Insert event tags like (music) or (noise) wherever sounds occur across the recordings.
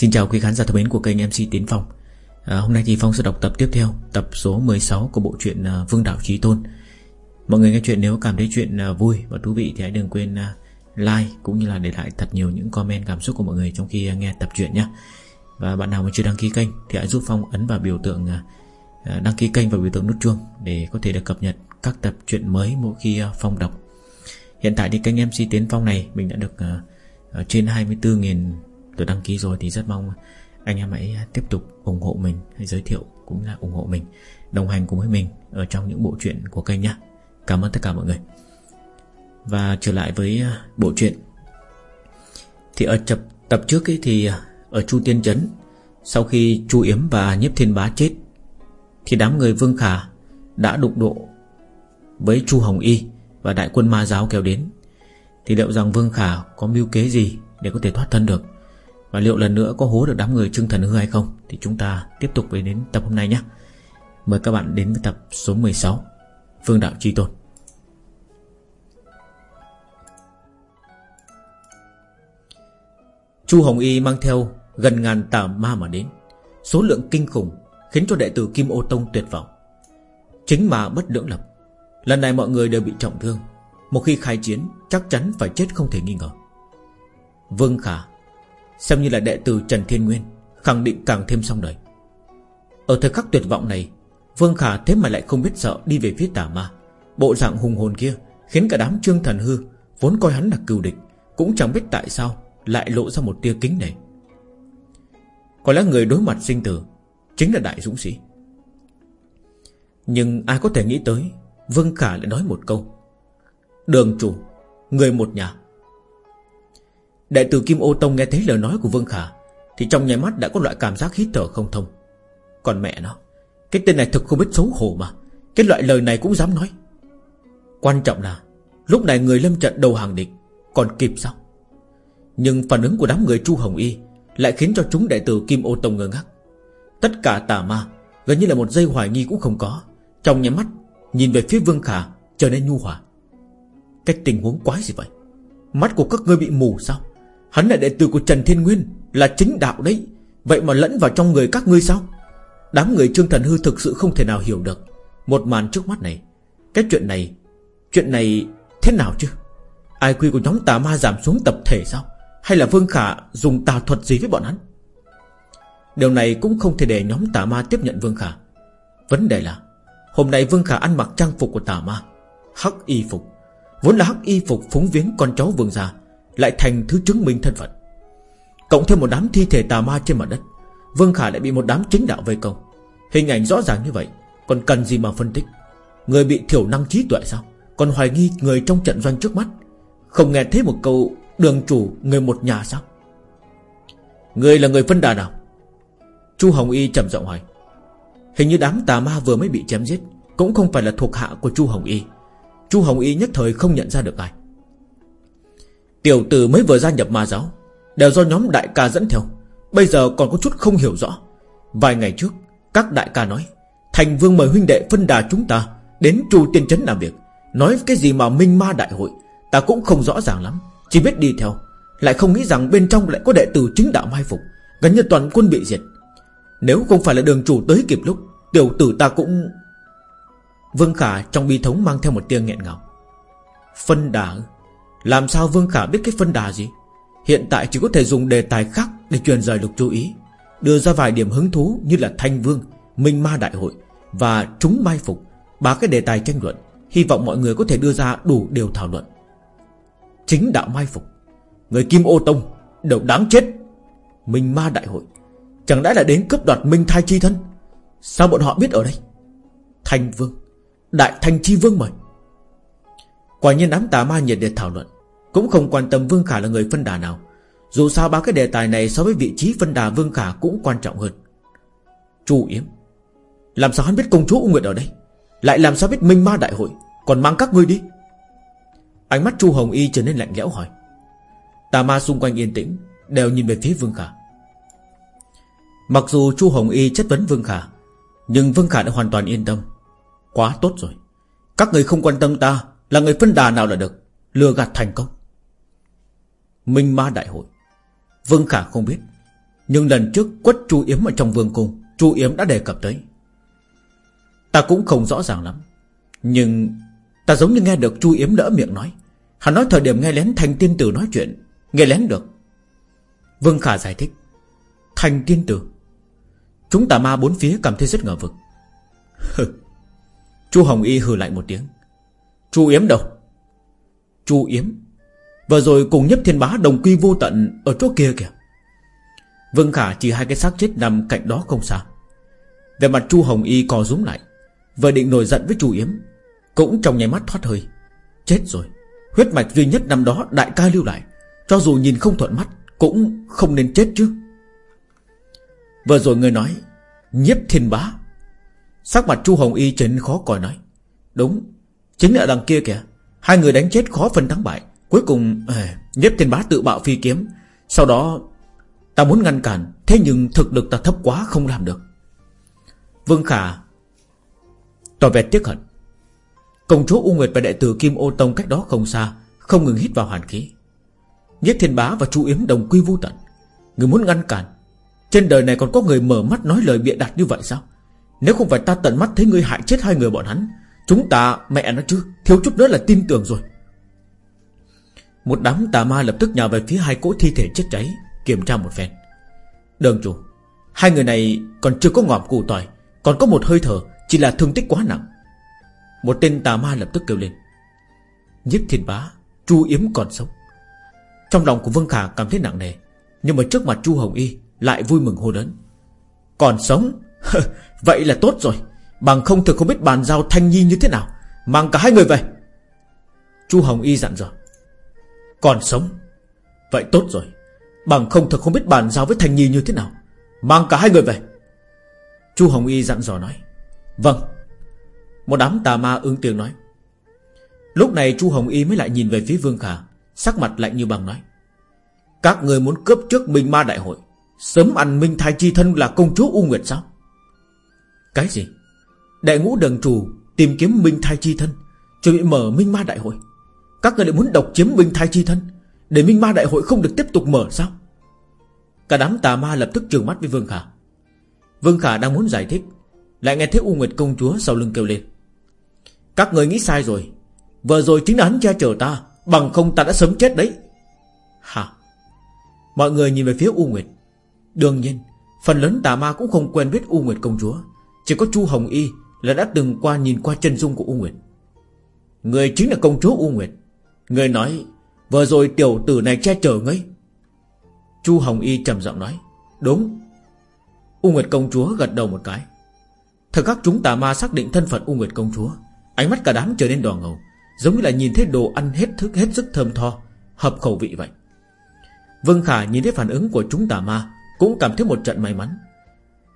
Xin chào quý khán giả thân mến của kênh MC Tiến Phong. À, Hôm nay thì Phong sẽ đọc tập tiếp theo Tập số 16 của bộ truyện à, Vương Đạo Trí Tôn. Mọi người nghe chuyện nếu cảm thấy chuyện à, vui và thú vị Thì hãy đừng quên à, like cũng như là để lại thật nhiều những comment cảm xúc của mọi người Trong khi nghe tập truyện nhé Và bạn nào mà chưa đăng ký kênh Thì hãy giúp Phong ấn vào biểu tượng Đăng ký kênh và biểu tượng nút chuông Để có thể được cập nhật các tập truyện mới mỗi khi Phong đọc. Hiện tại thì kênh MC Tiến Phong này Mình đã được trên 24.000 tôi đăng ký rồi thì rất mong anh em hãy tiếp tục ủng hộ mình hay giới thiệu cũng là ủng hộ mình, đồng hành cùng với mình ở trong những bộ truyện của kênh nhé cảm ơn tất cả mọi người. Và trở lại với à, bộ truyện. Thì ở tập tập trước ấy thì à, ở chu tiên trấn, sau khi chu yếm và nhiếp thiên bá chết, thì đám người vương khả đã đụng độ với chu hồng y và đại quân ma giáo kéo đến. Thì liệu rằng vương khả có mưu kế gì để có thể thoát thân được? Và liệu lần nữa có hố được đám người Trương Thần Hư hay không Thì chúng ta tiếp tục về đến tập hôm nay nhé. Mời các bạn đến với tập số 16 Phương Đạo Chi Tôn. Chu Hồng Y mang theo gần ngàn tà ma mà đến. Số lượng kinh khủng Khiến cho đệ tử Kim Ô Tông tuyệt vọng. Chính mà bất lưỡng lập. Lần này mọi người đều bị trọng thương. Một khi khai chiến, chắc chắn phải chết không thể nghi ngờ. Vương Khả Xem như là đệ tử Trần Thiên Nguyên, Khẳng định càng thêm xong đời. Ở thời khắc tuyệt vọng này, Vương Khả thế mà lại không biết sợ đi về phía tà ma. Bộ dạng hùng hồn kia Khiến cả đám trương thần hư, Vốn coi hắn là cừu địch, Cũng chẳng biết tại sao Lại lộ ra một tia kính này Có lẽ người đối mặt sinh tử Chính là đại dũng sĩ. Nhưng ai có thể nghĩ tới, Vương Khả lại nói một câu. Đường chủ, Người một nhà Đại tử Kim Ô Tông nghe thấy lời nói của Vương Khả, Thì trong nháy mắt đã có loại cảm giác hít thở không thông. Còn mẹ nó, Cái tên này thực không biết xấu hổ mà, Cái loại lời này cũng dám nói. Quan trọng là, Lúc này người lâm trận đầu hàng địch, Còn kịp sao? Nhưng phản ứng của đám người Chu Hồng Y Lại khiến cho chúng đại tử Kim Ô Tông ngơ ngác. Tất cả tà ma, Gần như là một giây hoài nghi cũng không có, Trong nháy mắt, Nhìn về phía Vương Khả, trở nên nhu hòa. Cái tình huống quái gì vậy? Mắt của các ngươi bị mù sao? Hắn là đệ tử của Trần Thiên Nguyên, Là chính đạo đấy. Vậy mà lẫn vào trong người các ngươi sao? Đám người Trương Thần Hư thực sự không thể nào hiểu được. Một màn trước mắt này, Cái chuyện này Chuyện này thế nào chứ? Ai quy của nhóm tà ma giảm xuống tập thể sao? Hay là Vương Khả dùng tà thuật gì với bọn hắn? Điều này cũng không thể để nhóm tà ma tiếp nhận Vương Khả. Vấn đề là, Hôm nay Vương Khả ăn mặc trang phục của tà ma, Hắc y phục. Vốn là hắc y phục phúng viếng con cháu Vương gia lại thành thứ chứng minh thân phận. Cộng thêm một đám thi thể tà ma trên mặt đất, Vương Khả lại bị một đám chính đạo vây công. Hình ảnh rõ ràng như vậy, Còn cần gì mà phân tích? Người bị thiểu năng trí tuệ sao? Còn hoài nghi người trong trận doanh trước mắt? Không nghe thấy một câu đường chủ, người một nhà sao? Người là người phân đà nào? Chu Hồng Y trầm giọng hỏi. Hình như đám tà ma vừa mới bị chém giết, Cũng không phải là thuộc hạ của Chu Hồng Y. Chu Hồng Y nhất thời không nhận ra được ai. Tiểu tử mới vừa gia nhập ma giáo, Đều do nhóm đại ca dẫn theo, Bây giờ còn có chút không hiểu rõ. Vài ngày trước, Các đại ca nói, Thành vương mời huynh đệ phân đà chúng ta Đến Trù tiên trấn làm việc, Nói cái gì mà minh ma đại hội, Ta cũng không rõ ràng lắm, Chỉ biết đi theo, Lại không nghĩ rằng bên trong lại có đệ tử chính đạo mai phục, Gần như toàn quân bị diệt. Nếu không phải là đường chủ tới kịp lúc, Tiểu tử ta cũng Vương Khả trong bi thống mang theo một tia nghẹn ngào. Phân đà làm sao Vương Khả biết cái phân đà gì? Hiện tại chỉ có thể dùng đề tài khác Để truyền rời lục chú ý, Đưa ra vài điểm hứng thú như là Thanh Vương, Minh Ma Đại Hội Và chúng mai phục, Ba cái đề tài tranh luận. Hy vọng mọi người có thể đưa ra đủ điều thảo luận. Chính đạo mai phục, Người Kim Ô Tông, Đều đáng chết. Minh Ma Đại Hội, Chẳng lẽ là đến cướp đoạt Minh Thai Chi Thân? Sao bọn họ biết ở đây? Thanh Vương, Đại Thanh Chi Vương mời. Quả nhiên đám tà ma nhiệt liệt thảo luận, Cũng không quan tâm Vương Khả là người phân đà nào. Dù sao ba cái đề tài này so với vị trí phân đà Vương Khả cũng quan trọng hơn. Chu Yếm, Làm sao hắn biết công chúa U Nguyệt ở đây? Lại làm sao biết Minh Ma Đại Hội? Còn mang các ngươi đi. Ánh mắt Chu Hồng Y trở nên lạnh lẽo hỏi. Tà ma xung quanh yên tĩnh, Đều nhìn về phía Vương Khả. Mặc dù Chu Hồng Y chất vấn Vương Khả, Nhưng Vương Khả đã hoàn toàn yên tâm. Quá tốt rồi. Các người không quan tâm ta là người phân đà nào là được, Lừa gạt thành công. Minh ma đại hội. Vương Khả không biết, Nhưng lần trước quất Chu Yếm ở trong vương cung, Chu Yếm đã đề cập tới. Ta cũng không rõ ràng lắm, Nhưng Ta giống như nghe được Chu Yếm lỡ miệng nói. Hắn nói thời điểm nghe lén Thành Tiên Tử nói chuyện, Nghe lén được. Vương Khả giải thích Thành Tiên Tử, Chúng ta ma bốn phía cảm thấy rất ngờ vực. (laughs) Chu Hồng Y hừ lại một tiếng Chu Yếm đâu? Chu Yếm. Vừa rồi cùng nhấp thiên bá đồng quy vô tận Ở chỗ kia kìa. Vương Khả chỉ hai cái xác chết nằm cạnh đó không xa. Về mặt Chu Hồng Y co rúm lại, Vừa định nổi giận với Chu Yếm, Cũng trong nháy mắt thoát hơi. Chết rồi. Huyết mạch duy nhất năm đó đại ca lưu lại, Cho dù nhìn không thuận mắt Cũng không nên chết chứ. Vừa rồi người nói Nhiếp thiên bá. Sắc mặt Chu Hồng Y trở nên khó coi nói, Đúng Chính là đằng kia kìa. Hai người đánh chết khó phân thắng bại. Cuối cùng ờ, nhếp Nhiếp thiên bá tự bạo phi kiếm. Sau đó, Ta muốn ngăn cản, Thế nhưng thực lực ta thấp quá không làm được. Vương Khả, Tỏ vẻ tiếc hận. Công chúa U Nguyệt và đệ tử Kim Ô Tông cách đó không xa, Không ngừng hít vào hàn khí. Nhất Thiên Bá và Chu Yếm đồng quy vu tận. Người muốn ngăn cản, Trên đời này còn có người mở mắt nói lời bịa đặt như vậy sao? Nếu không phải ta tận mắt thấy người hại chết hai người bọn hắn Chúng ta, mẹ nó chứ Thiếu chút nữa là tin tưởng rồi. Một đám tà ma lập tức nhào về phía hai cỗ thi thể chết cháy, Kiểm tra một phen. Đường chủ, Hai người này còn chưa có ngọm củ tỏi, Còn có một hơi thở, Chỉ là thương tích quá nặng. Một tên tà ma lập tức kêu lên. Nhiếp thiên bá, Chu Yếm còn sống. Trong lòng của Vương Khả cảm thấy nặng nề, Nhưng mà trước mặt Chu Hồng Y Lại vui mừng hô lớn. Còn sống? (laughs) Vậy là tốt rồi. Bằng không thực không biết bàn giao Thanh Nhi như thế nào. Mang cả hai người về. Chu Hồng Y dặn dò. Còn sống. Vậy tốt rồi. Bằng không thực không biết bàn giao với Thanh Nhi như thế nào. Mang cả hai người về. Chu Hồng Y dặn dò nói. Vâng. Một đám tà ma ứng tiếng nói. Lúc này Chu Hồng Y mới lại nhìn về phía Vương Khả, Sắc mặt lạnh như bằng nói. Các người muốn cướp trước Minh Ma Đại hội, Sớm ăn Minh thái Chi Thân là công chúa U Nguyệt sao? Cái gì? Đại ngũ đường chủ tìm kiếm Minh Thai Chi Thân, Chuẩn bị mở Minh Ma Đại hội. Các người lại muốn độc chiếm Minh Thai Chi Thân, Để Minh Ma Đại hội không được tiếp tục mở sao? Cả đám tà ma lập tức trừng mắt với Vương Khả. Vương Khả đang muốn giải thích, Lại nghe thấy U Nguyệt công chúa sau lưng kêu lên. Các người nghĩ sai rồi, Vừa rồi chính là hắn che chở ta, Bằng không ta đã sớm chết đấy. Hả? Mọi người nhìn về phía U Nguyệt. Đương nhiên, Phần lớn tà ma cũng không quen biết U Nguyệt công chúa, Chỉ có Chu Hồng Y là đã từng qua nhìn qua chân dung của U Nguyệt. Người chính là công chúa U Nguyệt. Người nói, Vừa rồi tiểu tử này che chở ngấy Chu Hồng Y trầm giọng nói, Đúng. U Nguyệt công chúa gật đầu một cái. Thời khắc chúng tà ma xác định thân phận U Nguyệt công chúa, Ánh mắt cả đám trở nên đỏ ngầu, Giống như là nhìn thấy đồ ăn hết thức, hết sức thơm tho, Hợp khẩu vị vậy. Vương Khả nhìn thấy phản ứng của chúng tà ma, Cũng cảm thấy một trận may mắn.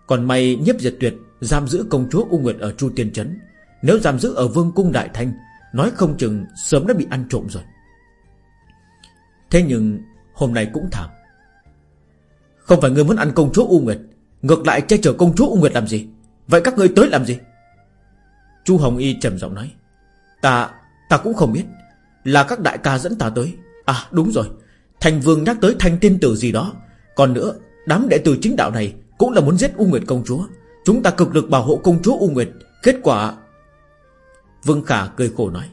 Còn may nhiếp diệt tuyệt Giam giữ công chúa U Nguyệt ở Chu Tiên Trấn. Nếu giam giữ ở Vương Cung Đại Thanh Nói không chừng sớm đã bị ăn trộm rồi. Thế nhưng hôm nay cũng thảm. Không phải người muốn ăn công chúa U Nguyệt, Ngược lại che chở công chúa U Nguyệt làm gì? Vậy các ngươi tới làm gì? Chu Hồng Y trầm giọng nói, Ta Ta cũng không biết. Là các đại ca dẫn ta tới. À đúng rồi. Thành vương nhắc tới thanh tiên tử gì đó. Còn nữa, Đám đệ tử chính đạo này Cũng là muốn giết U Nguyệt công chúa. Chúng ta cực lực bảo hộ công chúa U Nguyệt. Kết quả, Vương Khả cười khổ nói.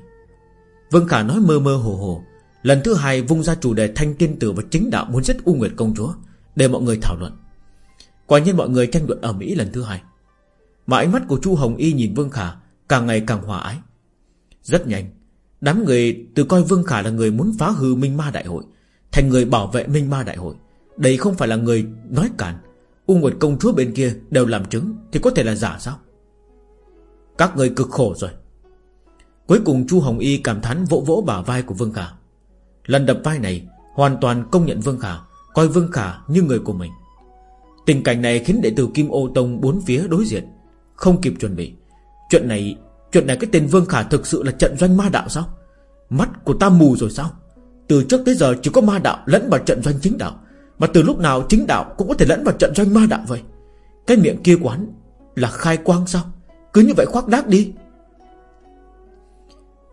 Vương Khả nói mơ mơ hồ hồ. Lần thứ hai vung ra chủ đề thanh tiên tử và chính đạo muốn giết U Nguyệt công chúa, Để mọi người thảo luận. Quả nhiên mọi người tranh luận ở Mỹ lần thứ hai. Mà ánh mắt của Chu Hồng Y nhìn Vương Khả Càng ngày càng hòa ái. Rất nhanh, Đám người từ coi Vương Khả là người muốn phá hư Minh Ma Đại hội, Thành người bảo vệ Minh Ma Đại hội. Đây không phải là người nói cản U Nguyệt công chúa bên kia đều làm chứng Thì có thể là giả sao? Các người cực khổ rồi. Cuối cùng Chu Hồng Y cảm thán vỗ vỗ bả vai của Vương Khả. Lần đập vai này Hoàn toàn công nhận Vương Khả, Coi Vương Khả như người của mình. Tình cảnh này khiến đệ tử Kim Ô Tông bốn phía đối diện, Không kịp chuẩn bị. Chuyện này Chuyện này cái tên Vương Khả thực sự là trận doanh ma đạo sao? Mắt của ta mù rồi sao? Từ trước tới giờ chỉ có ma đạo lẫn vào trận doanh chính đạo mà từ lúc nào chính đạo Cũng có thể lẫn vào trận doanh ma đạo vậy? Cái miệng kia quán Là khai quang sao? Cứ như vậy khoác đác đi.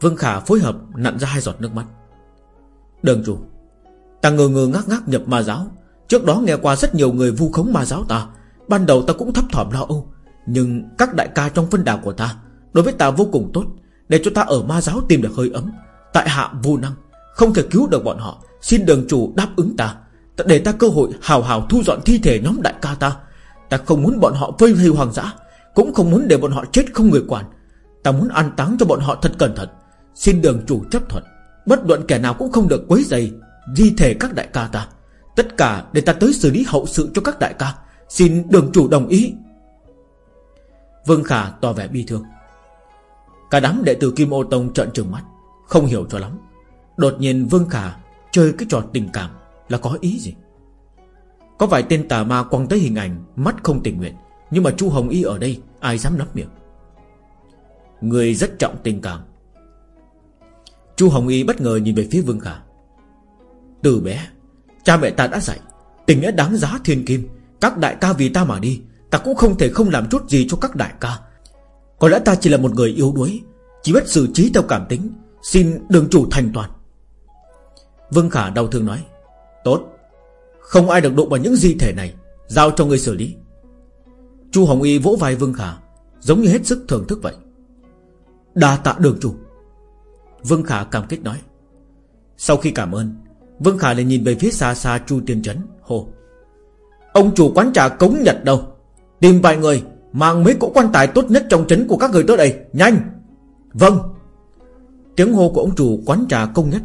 Vương Khả phối hợp nặn ra hai giọt nước mắt. Đường chủ, Ta ngờ ngờ ngác ngác nhập ma giáo. Trước đó nghe qua rất nhiều người vu khống ma giáo ta. Ban đầu ta cũng thấp thỏm lo âu. Nhưng các đại ca trong phân đà của ta, Đối với ta vô cùng tốt. Để cho ta ở ma giáo tìm được hơi ấm. Tại hạ vô năng, Không thể cứu được bọn họ. Xin đường chủ đáp ứng ta. Để ta cơ hội hào hào thu dọn thi thể nhóm đại ca ta. Ta không muốn bọn họ vây hay hoàng dã, Cũng không muốn để bọn họ chết không người quản. Ta muốn an táng cho bọn họ thật cẩn thận. Xin đường chủ chấp thuận. Bất luận kẻ nào cũng không được quấy dày Di thể các đại ca ta. Tất cả để ta tới xử lý hậu sự cho các đại ca. Xin đường chủ đồng ý. Vương Khả tỏ vẻ bi thương. Cả đám đệ tử Kim Ô Tông trợn trừng mắt, Không hiểu cho lắm. Đột nhiên Vương Khả chơi cái trò tình cảm. Là có ý gì? Có vài tên tà ma quăng tới hình ảnh, Mắt không tình nguyện. Nhưng mà chu Hồng Y ở đây, Ai dám nắp miệng? Người rất trọng tình cảm. Chu Hồng Y bất ngờ nhìn về phía Vương Khả. Từ bé, Cha mẹ ta đã dạy, Tình nghĩa đáng giá thiên kim. Các đại ca vì ta mà đi, Ta cũng không thể không làm chút gì cho các đại ca. Có lẽ ta chỉ là một người yếu đuối, Chỉ biết xử trí theo cảm tính, Xin đường chủ thành toàn. Vương Khả đau thương nói. Tốt. Không ai được đụng vào những di thể này. Giao cho người xử lý. Chu Hồng Y vỗ vai Vương Khả, Giống như hết sức thưởng thức vậy. Đa tạ đường chủ. Vương Khả cảm kích nói. Sau khi cảm ơn, Vương Khả lại nhìn về phía xa xa Chu Tiên Trấn Hồ Ông chủ quán trà cống nhật đâu? Tìm vài người Mang mấy cỗ quan tài tốt nhất trong trấn của các người tới đây. Nhanh! Vâng! Tiếng hô của ông chủ quán trà công nhất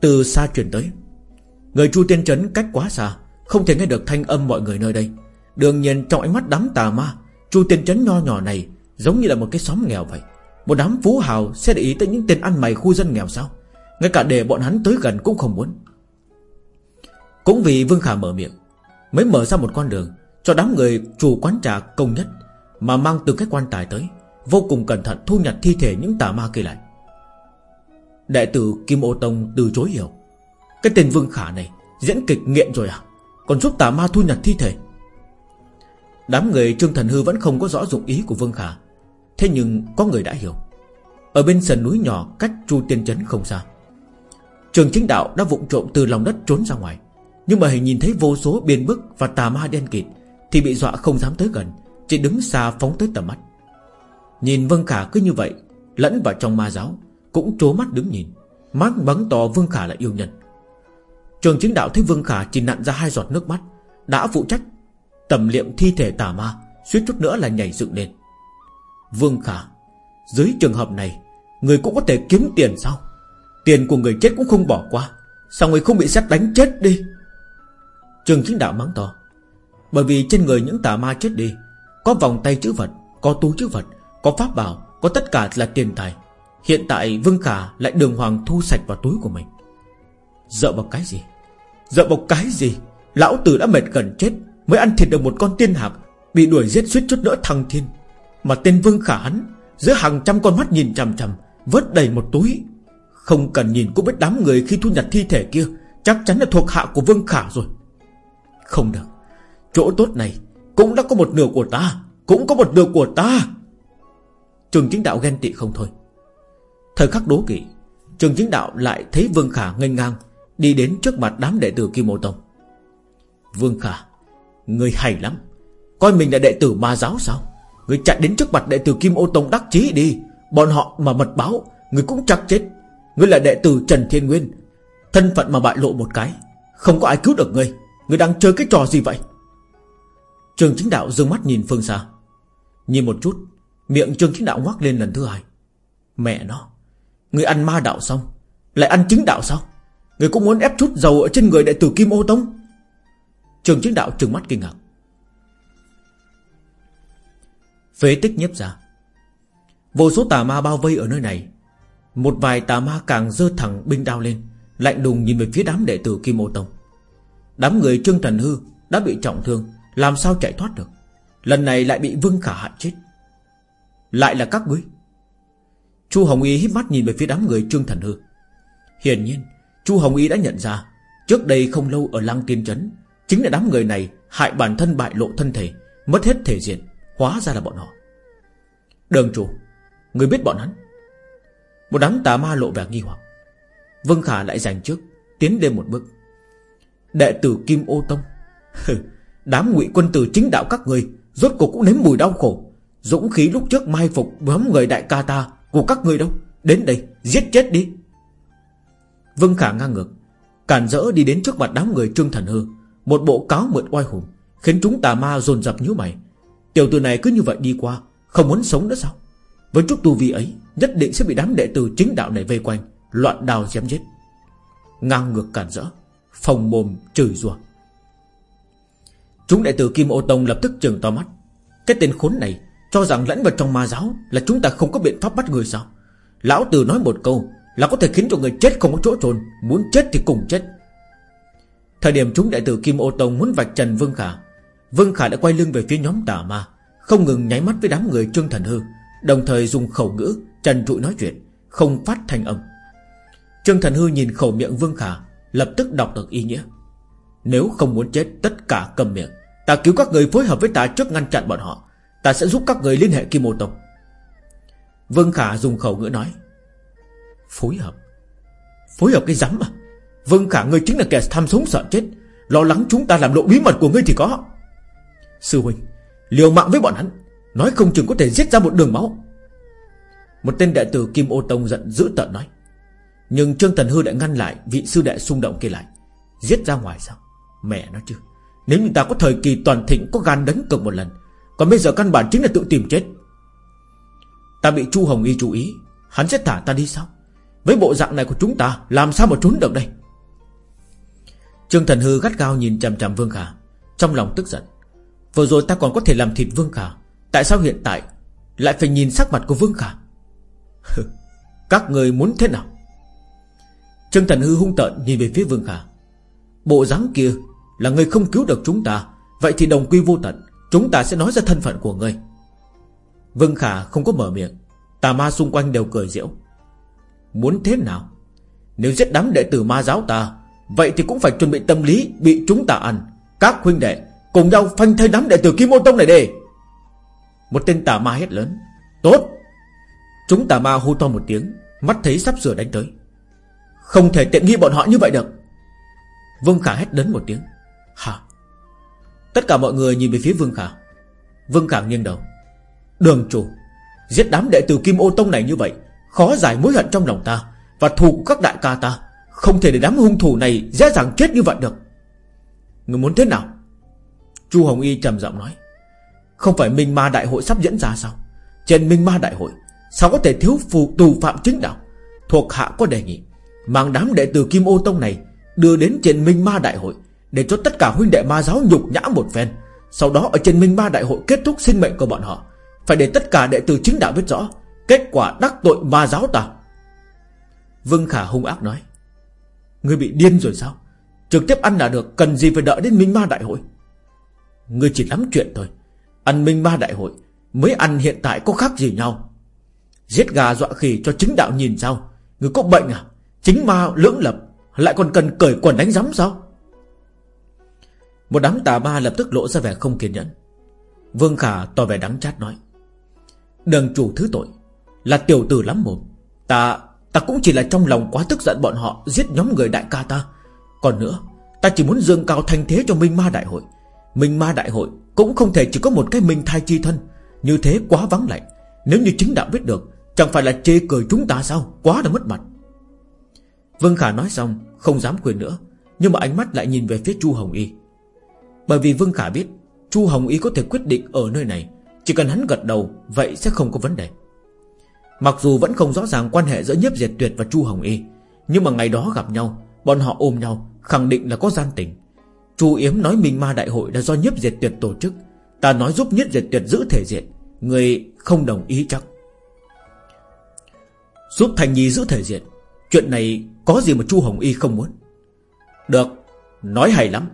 Từ xa truyền tới. Người Chu Tiên Trấn cách quá xa, Không thể nghe được thanh âm mọi người nơi đây. Đương nhiên trong ánh mắt đám tà ma, Chu Tiên Trấn nho nhỏ này Giống như là một cái xóm nghèo vậy. Một đám phú hào sẽ để ý tới những tên ăn mày khu dân nghèo sao? Ngay cả để bọn hắn tới gần cũng không muốn. Cũng vì Vương Khả mở miệng, Mới mở ra một con đường Cho đám người chủ quán trà công nhất Mà mang từ cái quan tài tới, Vô cùng cẩn thận thu nhặt thi thể những tà ma kia lại. Đại tử Kim Ô Tông từ chối hiểu. Cái tên Vương Khả này, Diễn kịch nghiện rồi à? Còn giúp tà ma thu nhặt thi thể. Đám người Trương Thần Hư vẫn không có rõ dụng ý của Vương Khả. Thế nhưng có người đã hiểu. Ở bên sườn núi nhỏ cách Chu Tiên Trấn không xa. Trường chính đạo đã vụng trộm từ lòng đất trốn ra ngoài. Nhưng mà hình nhìn thấy vô số biên bức Và tà ma đen kịt Thì bị dọa không dám tới gần, Chỉ đứng xa phóng tới tầm mắt. Nhìn Vương Khả cứ như vậy, Lẫn vào trong ma giáo, Cũng trố mắt đứng nhìn. Mắt bắn to Vương Khả là yêu nhân. Trường chính đạo thấy Vương Khả chỉ nặn ra hai giọt nước mắt, Đã phụ trách Tầm liệm thi thể tà ma, Suýt chút nữa là nhảy dựng lên. Vương Khả, Dưới trường hợp này, Người cũng có thể kiếm tiền sao? Tiền của người chết cũng không bỏ qua, Sao người không bị xét đánh chết đi? Trường chính đạo mắng to, Bởi vì trên người những tà ma chết đi, Có vòng tay chữ vật, Có túi chữ vật, Có pháp bảo, Có tất cả là tiền tài. Hiện tại Vương Khả lại đường hoàng thu sạch vào túi của mình. Dợ vào cái gì? Dợ vào cái gì? Lão tử đã mệt gần chết, Mới ăn thịt được một con tiên hạc, Bị đuổi giết suýt chút nữa thăng thiên. Mà tên Vương Khả hắn, Giữa hàng trăm con mắt nhìn chằm chằm, Vớt đầy một túi. Không cần nhìn cũng biết đám người khi thu nhặt thi thể kia, Chắc chắn là thuộc hạ của Vương Khả rồi. Không được. Chỗ tốt này Cũng đã có một nửa của ta, Cũng có một nửa của ta. Trường chính đạo ghen tị không thôi. Thời khắc đố kỵ, Trường chính đạo lại thấy Vương Khả ngây ngang Đi đến trước mặt đám đệ tử Kim Mô Tông. Vương Khả, Người hay lắm. Coi mình là đệ tử ma giáo sao? Người chạy đến trước mặt đệ tử Kim Ô Tông đắc chí đi. Bọn họ mà mật báo, Người cũng chắc chết. Người là đệ tử Trần Thiên Nguyên. Thân phận mà bại lộ một cái, Không có ai cứu được người. Người đang chơi cái trò gì vậy? Trường chính đạo dương mắt nhìn phương xa. Nhìn một chút, Miệng trường chính đạo ngoác lên lần thứ hai. Mẹ nó, Người ăn ma đạo xong, Lại ăn Chính đạo sao? Người cũng muốn ép chút dầu ở trên người đệ tử Kim Ô Tông. Trường chính đạo trừng mắt kinh ngạc. Phế tích nhếp ra. Vô số tà ma bao vây ở nơi này. Một vài tà ma càng dơ thẳng binh đao lên, Lạnh đùng nhìn về phía đám đệ tử Kim Ô Tông. Đám người Trương Thần Hư Đã bị trọng thương, Làm sao chạy thoát được? Lần này lại bị Vương Khả hại chết. Lại là các ngươi. Chu Hồng Y híp mắt nhìn về phía đám người Trương Thần Hư. Hiển nhiên Chu Hồng Y đã nhận ra, Trước đây không lâu ở Lăng Tiên Trấn, Chính là đám người này hại bản thân bại lộ thân thể, Mất hết thể diện, Hóa ra là bọn họ. Đường chủ, Người biết bọn hắn? Một đám tà ma lộ vẻ nghi hoặc. Vương Khả lại giành trước, Tiến lên một bước. Đệ tử Kim Ô Tông Đám ngụy quân tử chính đạo các người, Rốt cuộc cũng nếm mùi đau khổ. Dũng khí lúc trước mai phục bấm người đại ca ta Của các người đâu? Đến đây, giết chết đi. Vương Khả ngang ngược. Cản rỡ đi đến trước mặt đám người Trương Thần Hư. Một bộ cáo mượn oai hùng, Khiến chúng tà ma dồn dập nhíu mày. Tiểu tử này cứ như vậy đi qua, Không muốn sống nữa sao? Với chút tu vi ấy, Nhất định sẽ bị đám đệ tử chính đạo này vây quanh, Loạn đào chém giết. Ngang ngược cản rỡ, Phòng mồm chửi rủa. Chúng đệ tử Kim Ô Tông lập tức trừng to mắt. Cái tên khốn này, Cho rằng lẫn vào trong ma giáo Là chúng ta không có biện pháp bắt người sao? Lão Tử nói một câu là có thể khiến cho người chết không có chỗ trốn, Muốn chết thì cùng chết. Thời điểm chúng đại tử Kim Ô Tông muốn vạch trần Vương Khả Vương Khả đã quay lưng về phía nhóm tà ma, Không ngừng nháy mắt với đám người Trương Thần Hư, Đồng thời dùng khẩu ngữ Trần trụi nói chuyện, Không phát thành âm. Trương Thần Hư nhìn khẩu miệng Vương Khả, Lập tức đọc được ý nghĩa. Nếu không muốn chết, tất cả cầm miệng, Ta cứu các người phối hợp với ta trước ngăn chặn bọn họ, Ta sẽ giúp các người liên hệ Kim Ô Tông. Vương Khả dùng khẩu ngữ nói Phối hợp. Phối hợp cái rắm à? Vâng cả người chính là kẻ tham sống sợ chết. Lo lắng chúng ta làm lộ bí mật của ngươi thì có. Sư huynh, Liều mạng với bọn hắn. Nói không chừng có thể giết ra một đường máu. Một tên đệ tử Kim Ô Tông giận dữ tợn nói. Nhưng Trương Thần Hư đã ngăn lại Vị sư đệ xung động kia lại. Giết ra ngoài sao? Mẹ nó chứ. Nếu như ta có thời kỳ toàn thịnh, có gan đánh cực một lần, Còn bây giờ căn bản chính là tự tìm chết. Ta bị Chu Hồng Y chú ý. Hắn sẽ thả ta đi sao? Với bộ dạng này của chúng ta, Làm sao mà trốn được đây? Trương Thần Hư gắt gao nhìn chằm chằm Vương Khả, Trong lòng tức giận. Vừa rồi ta còn có thể làm thịt Vương Khả, Tại sao hiện tại Lại phải nhìn sắc mặt của Vương Khả? Các người muốn thế nào? Trương Thần Hư hung tợn nhìn về phía Vương Khả. Bộ dáng kia Là người không cứu được chúng ta, Vậy thì đồng quy vô tận, Chúng ta sẽ nói ra thân phận của ngươi Vương Khả không có mở miệng, Tà ma xung quanh đều cười diễu. Muốn thế nào? Nếu giết đám đệ tử ma giáo ta, Vậy thì cũng phải chuẩn bị tâm lý Bị chúng ta ăn. Các huynh đệ, Cùng nhau phanh thây đám đệ tử Kim ô Tông này đi. Một tên tà ma hét lớn. Tốt! Chúng tà ma hô to một tiếng, Mắt thấy sắp sửa đánh tới. Không thể tiện nghi bọn họ như vậy được. Vương Khả hét lớn một tiếng. Hả? Tất cả mọi người nhìn về phía Vương Khả. Vương Khả nghiêng đầu. Đường chủ, Giết đám đệ tử Kim Ô Tông này như vậy Khó giải mối hận trong lòng ta Và thù của các đại ca ta. Không thể để đám hung thủ này dễ dàng chết như vậy được. Người muốn thế nào? Chu Hồng Y trầm giọng nói. Không phải Minh Ma Đại hội sắp diễn ra sao? Trên Minh Ma Đại hội, Sao có thể thiếu phù, tù phạm chính đạo? Thuộc hạ có đề nghị, Mang đám đệ tử Kim Ô Tông này Đưa đến trên Minh Ma Đại hội Để cho tất cả huynh đệ ma giáo nhục nhã một phen. Sau đó ở trên Minh Ma Đại hội kết thúc sinh mệnh của bọn họ, Phải để tất cả đệ tử chính đạo biết rõ. Kết quả đắc tội ma giáo ta. Vương Khả hung ác nói, Ngươi bị điên rồi sao? Trực tiếp ăn là được, Cần gì phải đợi đến Minh Ma Đại hội? Ngươi chỉ lắm chuyện thôi. Ăn Minh Ma Đại hội Mới ăn hiện tại có khác gì nhau? Giết gà dọa khỉ cho chính đạo nhìn sao? Ngươi có bệnh à? Chính ma lưỡng lập, Lại còn cần cởi quần đánh giấm sao? Một đám tà ma lập tức lộ ra vẻ không kiên nhẫn. Vương Khả tỏ vẻ đắng chát nói, Đường chủ thứ tội là tiểu tử lắm mồm. Ta Ta cũng chỉ là trong lòng quá tức giận bọn họ Giết nhóm người đại ca ta. Còn nữa, Ta chỉ muốn dương cao thanh thế cho Minh Ma Đại hội. Minh Ma Đại hội Cũng không thể chỉ có một cái Minh thai chi thân. Như thế quá vắng lạnh. Nếu như chính đạo biết được, Chẳng phải là chê cười chúng ta sao? Quá là mất mặt. Vương Khả nói xong, Không dám quyền nữa, Nhưng mà ánh mắt lại nhìn về phía Chu Hồng Y. Bởi vì Vương Khả biết, Chu Hồng Y có thể quyết định ở nơi này. Chỉ cần hắn gật đầu, Vậy sẽ không có vấn đề. Mặc dù vẫn không rõ ràng quan hệ giữa Nhiếp Diệt Tuyệt và Chu Hồng Y, Nhưng mà ngày đó gặp nhau, Bọn họ ôm nhau, Khẳng định là có gian tình. Chu Yếm nói Minh Ma Đại hội là do Nhiếp Diệt Tuyệt tổ chức. Ta nói giúp Nhiếp Diệt Tuyệt giữ thể diện, Người không đồng ý chắc. Giúp Thành Nhi giữ thể diện, Chuyện này có gì mà Chu Hồng Y không muốn? Được, Nói hay lắm.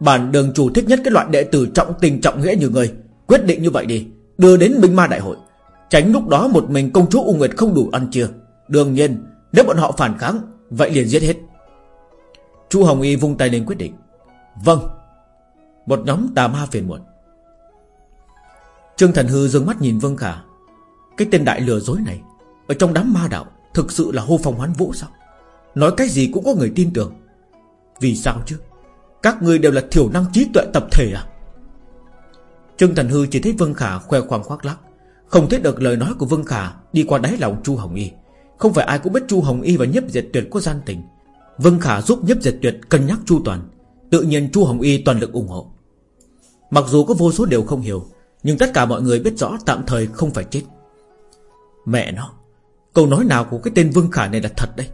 Bản đường chủ thích nhất cái loại đệ tử trọng tình trọng nghĩa như người Quyết định như vậy đi, Đưa đến Minh Ma Đại hội. Tránh lúc đó một mình công chúa U Nguyệt không đủ ăn chưa Đương nhiên, Nếu bọn họ phản kháng, Vậy liền giết hết. Chu Hồng Y vung tay lên quyết định. Vâng Một nhóm tà ma phiền muộn. Trương Thần Hư dương mắt nhìn Vương Khả. Cái tên đại lừa dối này, Ở trong đám ma đạo, Thực sự là hô phong hoán vũ sao? Nói cái gì cũng có người tin tưởng. Vì sao chứ? Các người đều là thiểu năng trí tuệ tập thể à? Trương Thần Hư chỉ thấy Vương Khả khoe khoang khoác lắc không thấy được lời nói của Vương Khả, Đi qua đáy lòng Chu Hồng Y. Không phải ai cũng biết Chu Hồng Y và Nhếp Diệt Tuyệt có gian tình. Vương Khả giúp Nhếp Diệt Tuyệt cân nhắc Chu Toàn. Tự nhiên Chu Hồng Y toàn lực ủng hộ. Mặc dù có vô số điều không hiểu, Nhưng tất cả mọi người biết rõ tạm thời không phải chết. Mẹ nó, Câu nói nào của cái tên Vương Khả này là thật đấy?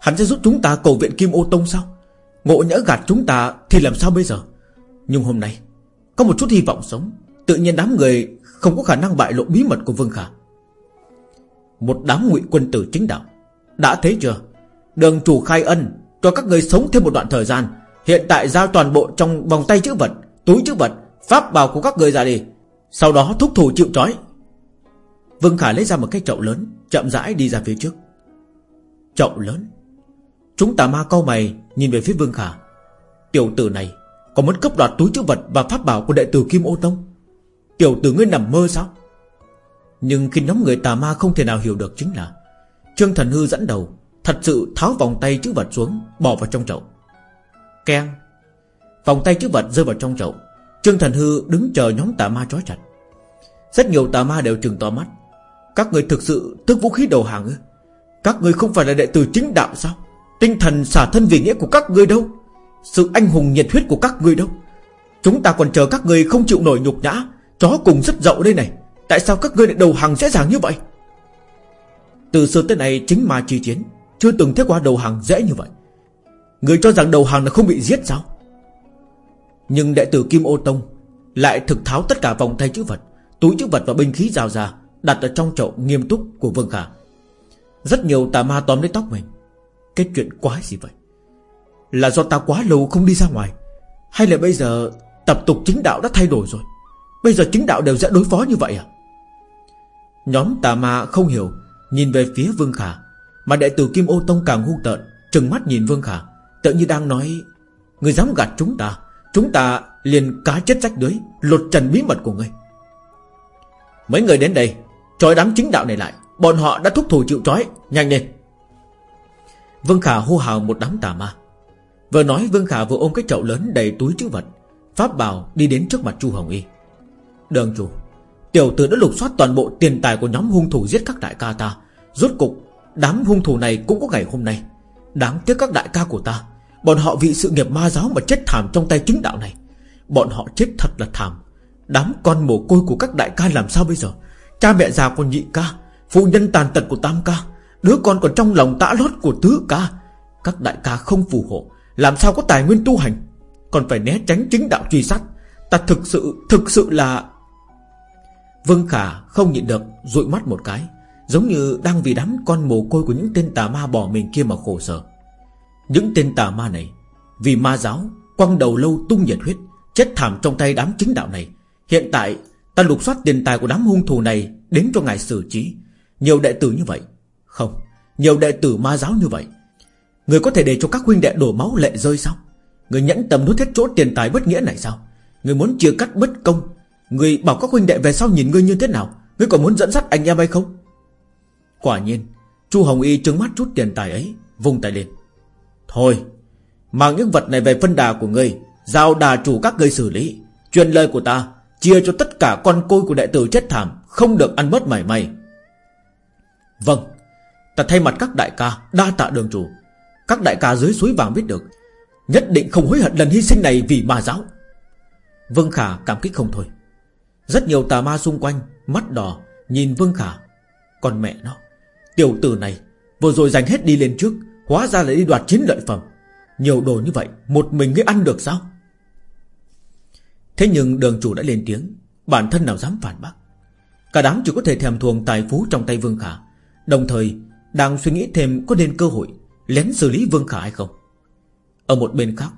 Hắn sẽ giúp chúng ta cầu viện Kim Ô Tông sao? Ngộ nhỡ gạt chúng ta Thì làm sao bây giờ? Nhưng hôm nay, Có một chút hy vọng sống. Tự nhiên đám người không có khả năng bại lộ bí mật của Vương Khả. Một đám ngụy quân tử chính đạo. Đã thấy chưa? Đường chủ khai ân Cho các người sống thêm một đoạn thời gian. Hiện tại giao toàn bộ trong vòng tay chữ vật, Túi chữ vật, Pháp bảo của các người ra đi. Sau đó thúc thủ chịu trói. Vương Khả lấy ra một cái chậu lớn, Chậm rãi đi ra phía trước. Chậu lớn. Chúng tà ma câu mày nhìn về phía Vương Khả. Tiểu tử này Có muốn cấp đoạt túi chữ vật và pháp bảo của đệ tử Kim Ô Tông? Tiểu tử ngươi nằm mơ sao? Nhưng khi nhóm người tà ma không thể nào hiểu được chính là Trương Thần Hư dẫn đầu, Thật sự tháo vòng tay chữ vật xuống, Bỏ vào trong chậu. Keng! Vòng tay chữ vật rơi vào trong chậu, Trương Thần Hư đứng chờ nhóm tà ma trói chặt. Rất nhiều tà ma đều trừng to mắt. Các người thực sự tức vũ khí đầu hàng ư? Các người không phải là đệ tử chính đạo sao? Tinh thần xả thân vì nghĩa của các ngươi đâu? Sự anh hùng nhiệt huyết của các ngươi đâu? Chúng ta còn chờ các ngươi không chịu nổi nhục nhã Chó cùng rất dậu đây này, Tại sao các ngươi lại đầu hàng dễ dàng như vậy? Từ xưa tới nay chính ma chi chiến, Chưa từng thấy qua đầu hàng dễ như vậy. Người cho rằng đầu hàng là không bị giết sao? Nhưng đệ tử Kim Ô Tông Lại thực tháo tất cả vòng tay chữ vật, Túi chữ vật và binh khí rào ra, Đặt ở trong chậu nghiêm túc của Vương Khả. Rất nhiều tà ma tóm lấy tóc mình. Cái chuyện quái gì vậy? Là do ta quá lâu không đi ra ngoài, Hay là bây giờ Tập tục chính đạo đã thay đổi rồi? Bây giờ chính đạo đều sẽ đối phó như vậy à? Nhóm tà ma không hiểu, Nhìn về phía Vương Khả. Mà đệ tử Kim Ô Tông càng hung tợn, Trừng mắt nhìn Vương Khả, Tự như đang nói, Người dám gạt chúng ta Chúng ta liền cá chết rách lưới Lột trần bí mật của ngươi. Mấy người đến đây, Trói đám chính đạo này lại, Bọn họ đã thúc thủ chịu trói, Nhanh lên. Vương Khả hô hào một đám tà ma. Vừa nói Vương Khả vừa ôm cái chậu lớn đầy túi chữ vật, Pháp bảo đi đến trước mặt Chu Hồng Y. Đường chủ. Tiểu tử đã lục soát toàn bộ tiền tài của nhóm hung thủ giết các đại ca ta. Rốt cục Đám hung thủ này cũng có ngày hôm nay. Đáng tiếc các đại ca của ta Bọn họ vì sự nghiệp ma giáo mà chết thảm trong tay chứng đạo này. Bọn họ chết thật là thảm. Đám con mồ côi của các đại ca làm sao bây giờ? Cha mẹ già của nhị ca Phụ nhân tàn tật của tam ca Đứa con còn trong lòng tã lót của tứ ca. Các đại ca không phù hộ Làm sao có tài nguyên tu hành? Còn phải né tránh chính đạo truy sát. Ta thực sự, thực sự là Vương Khả không nhịn được, dụi mắt một cái, Giống như đang vì đám con mồ côi của những tên tà ma bỏ mình kia mà khổ sở. Những tên tà ma này, Vì ma giáo, Quăng đầu lâu tung nhiệt huyết, Chết thảm trong tay đám chính đạo này. Hiện tại, ta lục soát tiền tài của đám hung thù này Đến cho ngài xử trí. Nhiều đệ tử như vậy? Không, Nhiều đệ tử ma giáo như vậy. Người có thể để cho các huynh đệ đổ máu lệ rơi sao? Người nhẫn tâm nuốt hết chỗ tiền tài bất nghĩa này sao? Người muốn chia cắt bất công Người bảo các huynh đệ về sau nhìn ngươi như thế nào? Ngươi còn muốn dẫn dắt anh em hay không? Quả nhiên, Chu Hồng Y trừng mắt chút tiền tài ấy, Vung tay lên. Thôi, Mang những vật này về phân đà của ngươi, Giao đà chủ các ngươi xử lý. Truyền lời của ta, Chia cho tất cả con côi của đệ tử chết thảm, Không được ăn bớt mảy may. Vâng Ta thay mặt các đại ca, Đa tạ đường chủ. Các đại ca dưới suối vàng biết được, Nhất định không hối hận lần hy sinh này vì ma giáo. Vương Khả cảm kích không thôi. Rất nhiều tà ma xung quanh, Mắt đỏ, Nhìn Vương Khả. Còn mẹ nó, Tiểu tử này Vừa rồi giành hết đi lên trước, Hóa ra lại đi đoạt chiến lợi phẩm. Nhiều đồ như vậy, Một mình mới ăn được sao? Thế nhưng đường chủ đã lên tiếng, Bản thân nào dám phản bác. Cả đám chỉ có thể thèm thuồng tài phú trong tay Vương Khả, Đồng thời Đang suy nghĩ thêm có nên cơ hội Lén xử lý Vương Khả hay không. Ở một bên khác,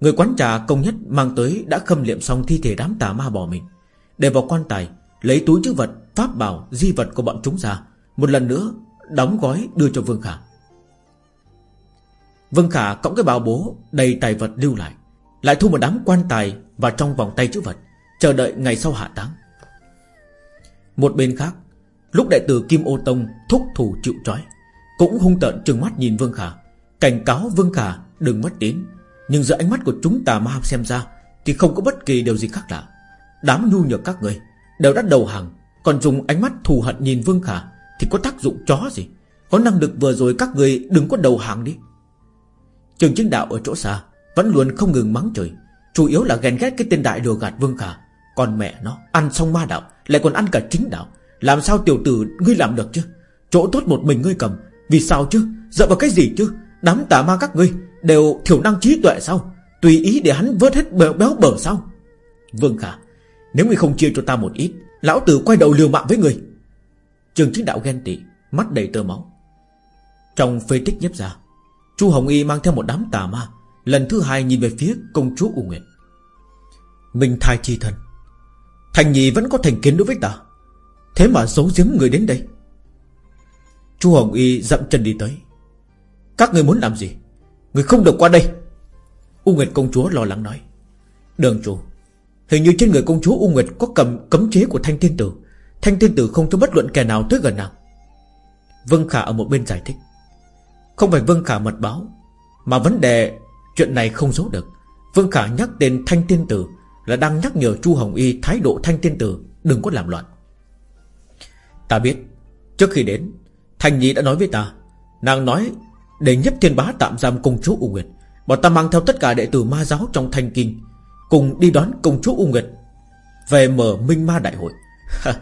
Người quán trà công nhất mang tới Đã khâm liệm xong thi thể đám tà ma bỏ mình. Để vào quan tài Lấy túi chữ vật, pháp bảo, di vật của bọn chúng ra. Một lần nữa Đóng gói đưa cho Vương Khả. Vương Khả cõng cái bao bố Đầy tài vật lưu lại. Lại thu một đám quan tài vào trong vòng tay chữ vật Chờ đợi ngày sau hạ táng. Một bên khác Lúc đại tử Kim Ô Tông thúc thủ chịu trói Cũng hung tợn trừng mắt nhìn Vương Khả. Cảnh cáo Vương Khả đừng mất tín Nhưng giữa ánh mắt của chúng ta ma xem ra Thì không có bất kỳ điều gì khác lạ. Đám nhu nhược các người Đều đã đầu hàng Còn dùng ánh mắt thù hận nhìn Vương Khả Thì có tác dụng chó gì? Có năng lực vừa rồi các người đừng có đầu hàng đi. Trường chính đạo ở chỗ xa Vẫn luôn không ngừng mắng trời Chủ yếu là ghen ghét cái tên đại lừa gạt Vương Khả. Còn mẹ nó ăn xong ma đạo Lại còn ăn cả chính đạo. Làm sao tiểu tử ngươi làm được chứ? Chỗ tốt một mình ngươi cầm Vì sao chứ? Dựa vào cái gì chứ? Đám tà ma các ngươi Đều thiểu năng trí tuệ sao? Tùy ý để hắn vớt hết béo, béo bở sao? Vương Khả nếu ngươi không chia cho ta một ít, Lão tử quay đầu liều mạng với ngươi. Trường chính đạo ghen tị, Mắt đầy tơ máu. Trong phê tích nhấp ra, Chu Hồng Y mang theo một đám tà ma, Lần thứ hai nhìn về phía công chúa U Nguyệt. Mình thai chi thân Thành nhì vẫn có thành kiến đối với ta. Thế mà giấu giếm người đến đây. Chu Hồng Y dậm chân đi tới. Các người muốn làm gì? Người không được qua đây. U Nguyệt công chúa lo lắng nói. Đường chủ Hình như trên người công chúa U Nguyệt có cầm, cấm chế của Thanh Thiên Tử. Thanh Thiên Tử không cho bất luận kẻ nào tới gần nào Vân Khả ở một bên giải thích. Không phải Vân Khả mật báo, Mà vấn đề chuyện này không giấu được. Vân Khả nhắc tên Thanh Thiên Tử Là đang nhắc nhở Chu Hồng Y thái độ Thanh Thiên Tử, Đừng có làm loạn. Ta biết, Trước khi đến, Thanh Nhi đã nói với ta, Nàng nói để nhấp thiên bá tạm giam công chúa U Nguyệt. Bọn ta mang theo tất cả đệ tử ma giáo trong thanh kinh Cùng đi đón công chúa U Nguyệt Về mở minh ma đại hội. (laughs)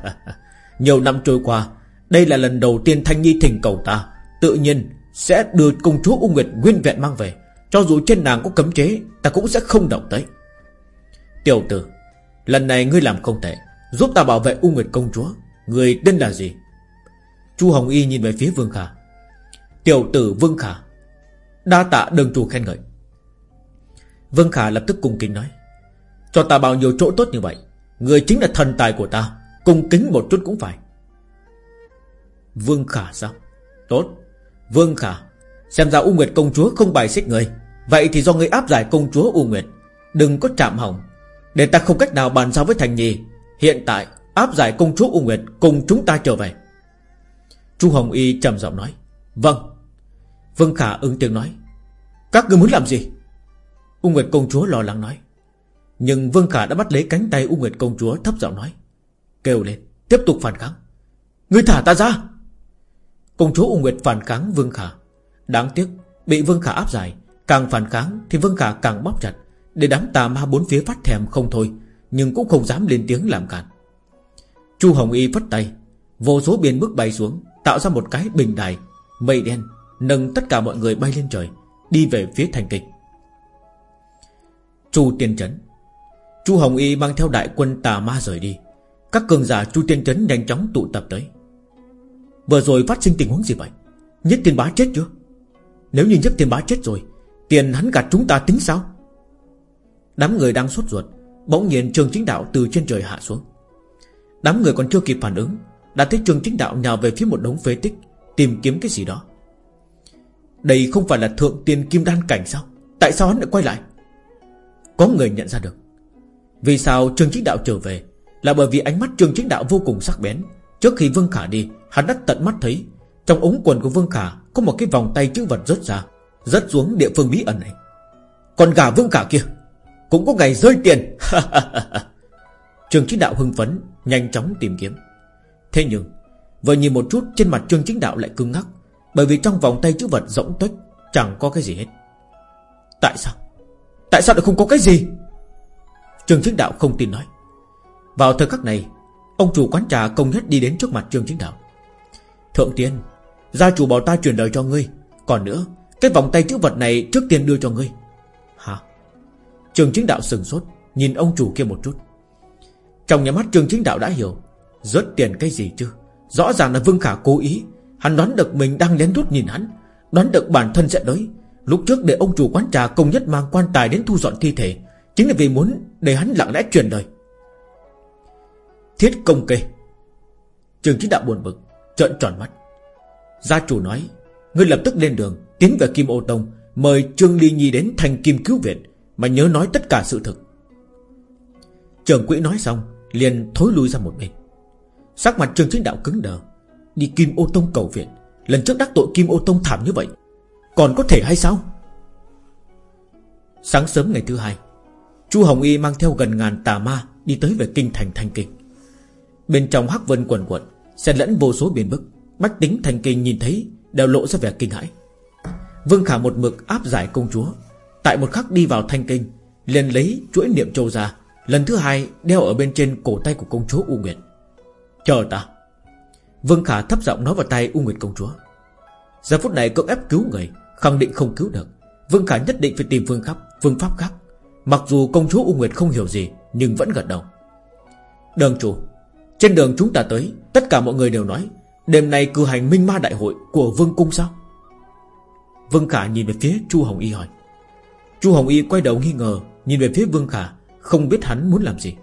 Nhiều năm trôi qua, Đây là lần đầu tiên Thanh Nhi thỉnh cầu ta Tự nhiên sẽ đưa công chúa U Nguyệt nguyên vẹn mang về. Cho dù trên nàng có cấm chế, Ta cũng sẽ không động tới. Tiểu tử, Lần này ngươi làm không tệ, Giúp ta bảo vệ U Nguyệt công chúa. Người tên là gì? Chu Hồng Y nhìn về phía Vương Khả. Tiểu tử Vương Khả, Đa tạ đường chủ khen ngợi. Vương Khả lập tức cung kính nói. Cho ta bao nhiêu chỗ tốt như vậy, Người chính là thần tài của ta, Cung kính một chút cũng phải. Vương Khả sao? Tốt. Vương Khả, Xem ra U Nguyệt công chúa không bài xích người. Vậy thì do người áp giải công chúa U Nguyệt, Đừng có chạm hỏng. Để ta không cách nào bàn giao với Thành Nhi Hiện tại áp giải công chúa U Nguyệt Cùng chúng ta trở về. Chu Hồng Y trầm giọng nói Vâng. Vương Khả ứng tiếng nói, Các người muốn làm gì? U Nguyệt công chúa lo lắng nói nhưng Vương Khả đã bắt lấy cánh tay U Nguyệt công chúa thấp giọng nói, Kêu lên, Tiếp tục phản kháng. Người thả ta ra! Công chúa U Nguyệt phản kháng Vương Khả. Đáng tiếc, Bị Vương Khả áp giải, Càng phản kháng thì Vương Khả càng bóp chặt, Để đám tà ma bốn phía phát thèm không thôi, Nhưng cũng không dám lên tiếng làm cản Chu Hồng Y phất tay, Vô số biên bước bay xuống, Tạo ra một cái bình đài, Mây đen, Nâng tất cả mọi người bay lên trời, Đi về phía thành kịch. Chu Tiên Trấn Chu Hồng Y mang theo đại quân tà ma rời đi. Các cường giả Chu Tiên Trấn nhanh chóng tụ tập tới. Vừa rồi phát sinh tình huống gì vậy? Nhất Thiên bá chết chưa? Nếu như nhất Thiên bá chết rồi, Tiền hắn gạt chúng ta tính sao? Đám người đang sốt ruột, Bỗng nhiên trường chính đạo từ trên trời hạ xuống. Đám người còn chưa kịp phản ứng, Đã thấy trường chính đạo nhào về phía một đống phế tích, Tìm kiếm cái gì đó. Đây không phải là thượng tiên kim đan cảnh sao? Tại sao hắn lại quay lại? Có người nhận ra được. Vì sao trường chính đạo trở về? Là bởi vì ánh mắt trường chính đạo vô cùng sắc bén. Trước khi Vương Khả đi, Hắn đã tận mắt thấy Trong ống quần của Vương Khả Có một cái vòng tay chữ vật rớt ra, Rớt xuống địa phương bí ẩn này. Còn gà Vương Khả kia Cũng có ngày rơi tiền. (laughs) Trường chính đạo hưng phấn, Nhanh chóng tìm kiếm. Thế nhưng, Vừa nhìn một chút trên mặt Trương Chính Đạo lại cứng ngắc, Bởi vì trong vòng tay chữ vật rỗng tuếch Chẳng có cái gì hết. Tại sao? Tại sao lại không có cái gì? Trương Chính Đạo không tin nói. Vào thời khắc này, Ông chủ quán trà công nhất đi đến trước mặt Trương Chính Đạo. Thượng tiên, Gia chủ bảo ta truyền lời cho ngươi. Còn nữa, Cái vòng tay chữ vật này trước tiên đưa cho ngươi. Hả? Trương Chính Đạo sừng sốt, Nhìn ông chủ kia một chút. Trong nhà mắt Trương Chính Đạo đã hiểu, Rớt tiền cái gì chứ? Rõ ràng là Vương Khả cố ý. Hắn đoán được mình đang lén lút nhìn hắn, Đoán được bản thân sẽ tới Lúc trước để ông chủ quán trà công nhất mang quan tài đến thu dọn thi thể Chính là vì muốn để hắn lặng lẽ truyền đời Thiết công kê. Trường chính đạo buồn bực, Trợn tròn mắt. Gia chủ nói, Ngươi lập tức lên đường, Tiến về Kim Ô Tông, Mời Trương Ly Nhi đến thành Kim Cứu Viện, Mà nhớ nói tất cả sự thực. Trường quỹ nói xong, Liền thối lui ra một bên. Sắc mặt Trương Chính Đạo cứng đờ, Đi Kim Ô Tông cầu viện, Lần trước đắc tội Kim Ô Tông thảm như vậy, Còn có thể hay sao? Sáng sớm ngày thứ hai Chu Hồng Y mang theo gần ngàn tà ma Đi tới về kinh thành Thanh Kinh. Bên trong hắc vân quần quận Xen lẫn vô số biển bức Bách tính Thanh Kinh nhìn thấy Đều lộ ra vẻ kinh hãi. Vương Khả một mực áp giải công chúa Tại một khắc đi vào Thanh Kinh liền lấy chuỗi niệm châu ra Lần thứ hai đeo ở bên trên cổ tay của công chúa U Nguyệt. Chờ ta. Vương Khả thấp giọng nói vào tay U Nguyệt công chúa. Giờ phút này cưỡng ép cứu người Khẳng định không cứu được. Vương Khả nhất định phải tìm phương pháp, phương pháp khác. Mặc dù công chúa U Nguyệt không hiểu gì, Nhưng vẫn gật đầu. Đường chủ, Trên đường chúng ta tới, Tất cả mọi người đều nói, Đêm nay cử hành minh ma đại hội của Vương Cung sao? Vương Khả nhìn về phía Chu Hồng Y hỏi. Chu Hồng Y quay đầu nghi ngờ, Nhìn về phía Vương Khả, Không biết hắn muốn làm gì.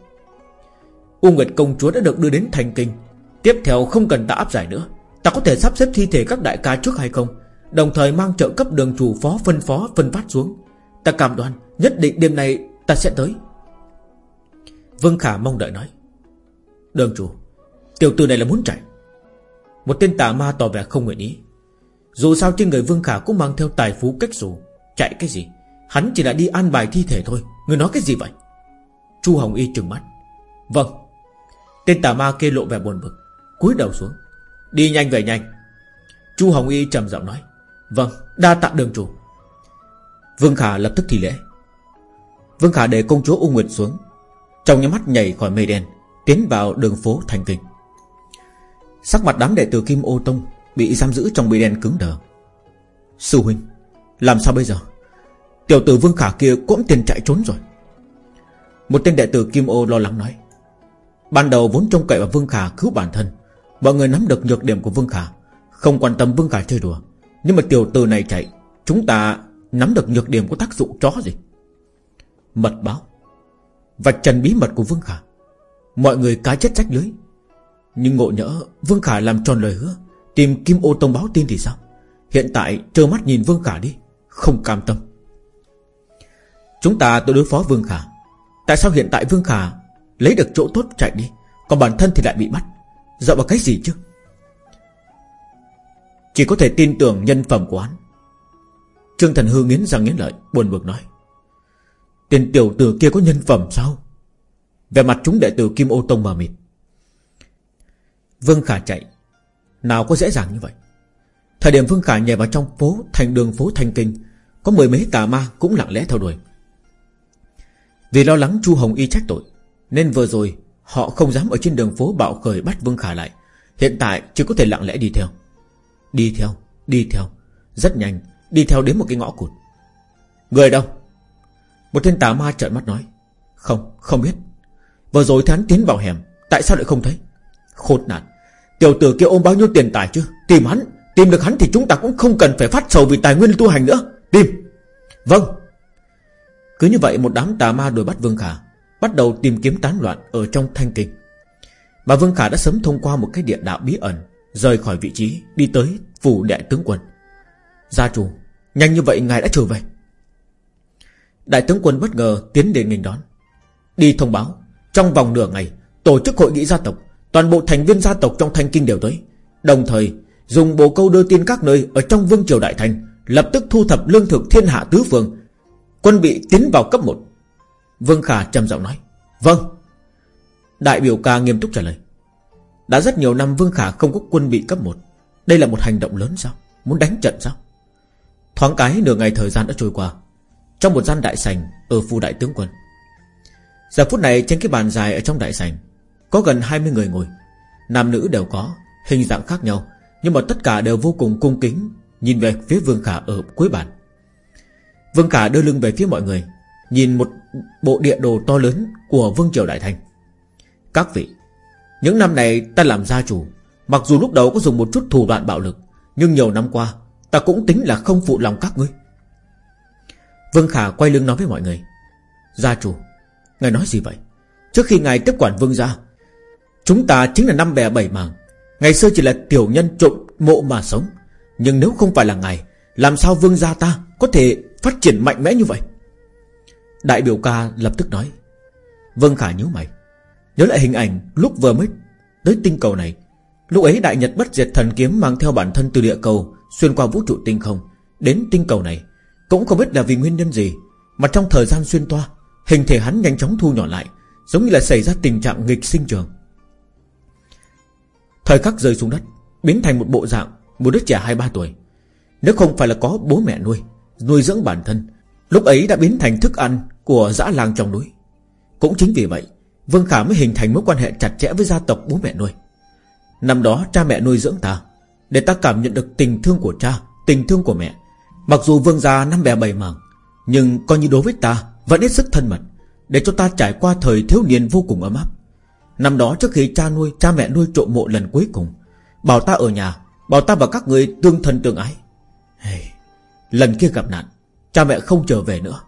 U Nguyệt công chúa đã được đưa đến thành kinh, Tiếp theo không cần ta áp giải nữa. Ta có thể sắp xếp thi thể các đại ca trước hay không? Đồng thời mang trợ cấp đường chủ phó phân phó phân phát xuống. Ta cảm đoan, Nhất định đêm nay ta sẽ tới. Vương Khả mong đợi nói. Đường chủ, Tiểu tử này là muốn chạy. Một tên tà ma tỏ vẻ không nguyện ý. Dù sao trên người Vương Khả cũng mang theo tài phú cách dù Chạy cái gì? Hắn chỉ là đi an bài thi thể thôi. Người nói cái gì vậy? Chu Hồng Y trừng mắt. Vâng. Tên tà ma kê lộ vẻ buồn bực, cúi đầu xuống. Đi nhanh về nhanh. Chu Hồng Y trầm giọng nói. Vâng đa tạ đường chủ. Vương Khả lập tức thi lễ. Vương Khả để công chúa U Nguyệt xuống. Trong nhắm mắt nhảy khỏi mây đen, Tiến vào đường phố thành kinh. Sắc mặt đám đệ tử Kim Ô Tông Bị giam giữ trong mây đen cứng đờ. Sư huynh, Làm sao bây giờ? Tiểu tử Vương Khả kia cũng tiền chạy trốn rồi. Một tên đệ tử Kim Ô lo lắng nói. Ban đầu vốn trông cậy vào Vương Khả cứu bản thân, Mọi người nắm được nhược điểm của Vương Khả, Không quan tâm Vương Khả chơi đùa. Nhưng mà tiểu tử này chạy, Chúng ta nắm được nhược điểm của tác dụng chó gì? Mật báo. Vạch trần bí mật của Vương Khả. Mọi người cá chết trách lưới. Nhưng ngộ nhỡ Vương Khả làm tròn lời hứa, Tìm Kim Ô Tông báo tin thì sao? Hiện tại trơ mắt nhìn Vương Khả đi, Không cam tâm. Chúng ta tự đối phó Vương Khả. Tại sao hiện tại Vương Khả Lấy được chỗ tốt chạy đi, Còn bản thân thì lại bị bắt? Dựa vào cái gì chứ? Chỉ có thể tin tưởng nhân phẩm của hắn. Trương Thần Hư nghiến răng nghiến lợi Buồn bực nói. Tên tiểu tử kia có nhân phẩm sao? Về mặt chúng đệ tử Kim Ô Tông mà mịt. Vương Khả chạy. Nào có dễ dàng như vậy. Thời điểm Vương Khả nhảy vào trong phố Thành đường phố Thanh Kinh Có mười mấy tà ma cũng lặng lẽ theo đuổi. Vì lo lắng Chu Hồng Y trách tội Nên vừa rồi Họ không dám ở trên đường phố bạo khởi bắt Vương Khả lại. Hiện tại chỉ có thể lặng lẽ đi theo. Đi theo, đi theo. Rất nhanh, đi theo đến một cái ngõ cụt. Người đâu? Một tên tà ma trợn mắt nói. Không, không biết. Vừa rồi hắn tiến vào hẻm Tại sao lại không thấy? Khốn nạn. Tiểu tử kia ôm bao nhiêu tiền tài chứ? Tìm hắn Tìm được hắn thì chúng ta cũng không cần phải phát sầu vì tài nguyên tu hành nữa. Tìm. Vâng. Cứ như vậy một đám tà ma đuổi bắt Vương Khả Bắt đầu tìm kiếm tán loạn Ở trong thanh kinh. Mà Vương Khả đã sớm thông qua một cái địa đạo bí ẩn Rời khỏi vị trí Đi tới phủ đại tướng quân. Gia chủ Nhanh như vậy ngài đã trở về. Đại tướng quân bất ngờ tiến đến nghênh đón. Đi thông báo, Trong vòng nửa ngày, Tổ chức hội nghị gia tộc, Toàn bộ thành viên gia tộc trong thanh kinh đều tới. Đồng thời, Dùng bồ câu đưa tin các nơi Ở trong vương triều đại thành, Lập tức thu thập lương thực thiên hạ tứ phương. Quân bị tiến vào cấp 1 Vương Khả trầm giọng nói Vâng. Đại biểu ca nghiêm túc trả lời, Đã rất nhiều năm Vương Khả không có quân bị cấp 1 Đây là một hành động lớn sao? Muốn đánh trận sao? Thoáng cái nửa ngày thời gian đã trôi qua. Trong một gian đại sành Ở phủ đại tướng quân. Giờ phút này trên cái bàn dài ở trong đại sành Có gần 20 người ngồi. Nam nữ đều có Hình dạng khác nhau, Nhưng mà tất cả đều vô cùng cung kính Nhìn về phía Vương Khả ở cuối bàn. Vương Khả đưa lưng về phía mọi người, Nhìn một bộ địa đồ to lớn Của Vương Triều Đại Thành. Các vị, Những năm này ta làm gia chủ, Mặc dù lúc đầu có dùng một chút thủ đoạn bạo lực, Nhưng nhiều năm qua Ta cũng tính là không phụ lòng các ngươi. Vương Khả quay lưng nói với mọi người. Gia chủ, Ngài nói gì vậy? Trước khi ngài tiếp quản vương gia, Chúng ta chính là năm bè bảy mảng. Ngày xưa chỉ là tiểu nhân trộm mộ mà sống. Nhưng nếu không phải là ngài, Làm sao vương gia ta có thể phát triển mạnh mẽ như vậy? Đại biểu ca lập tức nói. Vương Khả nhớ mày. Nhớ lại hình ảnh lúc vừa mới tới tinh cầu này Lúc ấy đại nhật bất diệt thần kiếm Mang theo bản thân từ địa cầu, Xuyên qua vũ trụ tinh không, Đến tinh cầu này. Cũng không biết là vì nguyên nhân gì, Mà trong thời gian xuyên toa, Hình thể hắn nhanh chóng thu nhỏ lại, Giống như là xảy ra tình trạng nghịch sinh trường. Thời khắc rơi xuống đất, Biến thành một bộ dạng Một đứa trẻ 23 tuổi. Nếu không phải là có bố mẹ nuôi Nuôi dưỡng bản thân, Lúc ấy đã biến thành thức ăn của dã lang trong núi. Cũng chính vì vậy, Vương Khả mới hình thành mối quan hệ chặt chẽ với gia tộc bố mẹ nuôi. Năm đó cha mẹ nuôi dưỡng ta Để ta cảm nhận được tình thương của cha Tình thương của mẹ. Mặc dù vương gia năm bè bảy mảng Nhưng coi như đối với ta Vẫn hết sức thân mật Để cho ta trải qua thời thiếu niên vô cùng ấm áp. Năm đó trước khi cha nuôi Cha mẹ nuôi trộm mộ lần cuối cùng Bảo ta ở nhà Bảo ta và các người tương thân tương ái. Hey, Lần kia gặp nạn Cha mẹ không trở về nữa.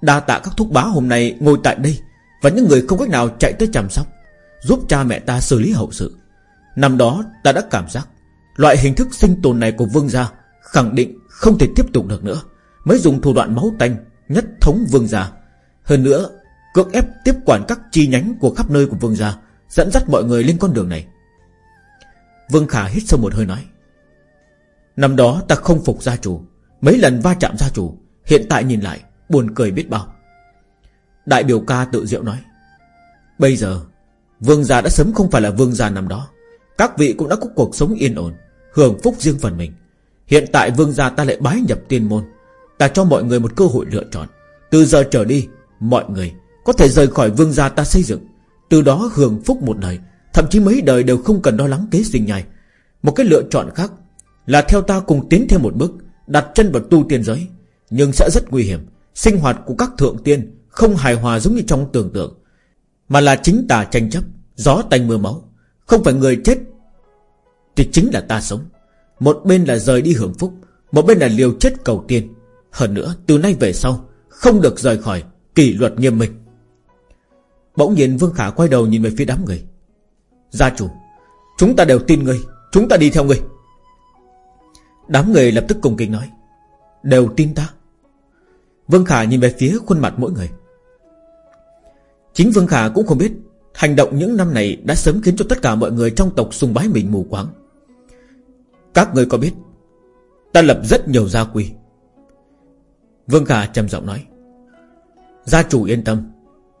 Đa tạ các thúc bá hôm nay ngồi tại đây Và những người không cách nào chạy tới chăm sóc Giúp cha mẹ ta xử lý hậu sự. Năm đó ta đã cảm giác Loại hình thức sinh tồn này của vương gia Khẳng định không thể tiếp tục được nữa. Mới dùng thủ đoạn máu tanh Nhất thống vương gia. Hơn nữa, cưỡng ép tiếp quản các chi nhánh Của khắp nơi của vương gia, Dẫn dắt mọi người lên con đường này. Vương Khả hít sâu một hơi nói, Năm đó ta không phục gia chủ, Mấy lần va chạm gia chủ, Hiện tại nhìn lại buồn cười biết bao. Đại biểu ca tự diệu nói, Bây giờ, Vương gia đã sớm không phải là vương gia năm đó. Các vị cũng đã có cuộc sống yên ổn, Hưởng phúc riêng phần mình. Hiện tại vương gia ta lại bái nhập tiên môn, Ta cho mọi người một cơ hội lựa chọn. Từ giờ trở đi, Mọi người có thể rời khỏi vương gia ta xây dựng, Từ đó hưởng phúc một đời. Thậm chí mấy đời đều không cần lo lắng kế sinh nhai. Một cái lựa chọn khác Là theo ta cùng tiến thêm một bước, Đặt chân vào tu tiên giới, Nhưng sẽ rất nguy hiểm. Sinh hoạt của các thượng tiên Không hài hòa giống như trong tưởng tượng, Mà là chính tà tranh chấp, Gió tanh mưa máu. Không phải người chết thì chính là ta sống. Một bên là rời đi hưởng phúc, Một bên là liều chết cầu tiên Hơn nữa, từ nay về sau, Không được rời khỏi kỷ luật nghiêm minh. Bỗng nhiên Vương Khả quay đầu nhìn về phía đám người. Gia chủ, Chúng ta đều tin ngươi, Chúng ta đi theo ngươi. Đám người lập tức cùng kính nói, Đều tin ta. Vương Khả nhìn về phía khuôn mặt mỗi người. Chính Vương Khả cũng không biết, Hành động những năm này đã sớm khiến cho tất cả mọi người trong tộc sùng bái mình mù quáng. Các người có biết, Ta lập rất nhiều gia quy. Vương Khả trầm giọng nói, Gia chủ yên tâm,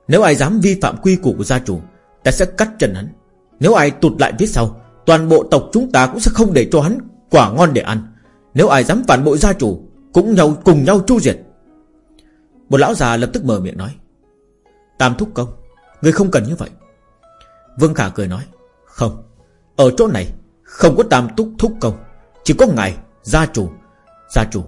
Nếu ai dám vi phạm quy củ của gia chủ, Ta sẽ cắt chân hắn. Nếu ai tụt lại phía sau, Toàn bộ tộc chúng ta cũng sẽ không để cho hắn quả ngon để ăn. Nếu ai dám phản bội gia chủ, Cũng nhau, cùng nhau chu diệt. Một lão già lập tức mở miệng nói, Tam thúc công Người không cần như vậy. Vương Khả cười nói, Không, Ở chỗ này không có tam túc thúc công, Chỉ có ngài, Gia chủ. Gia chủ,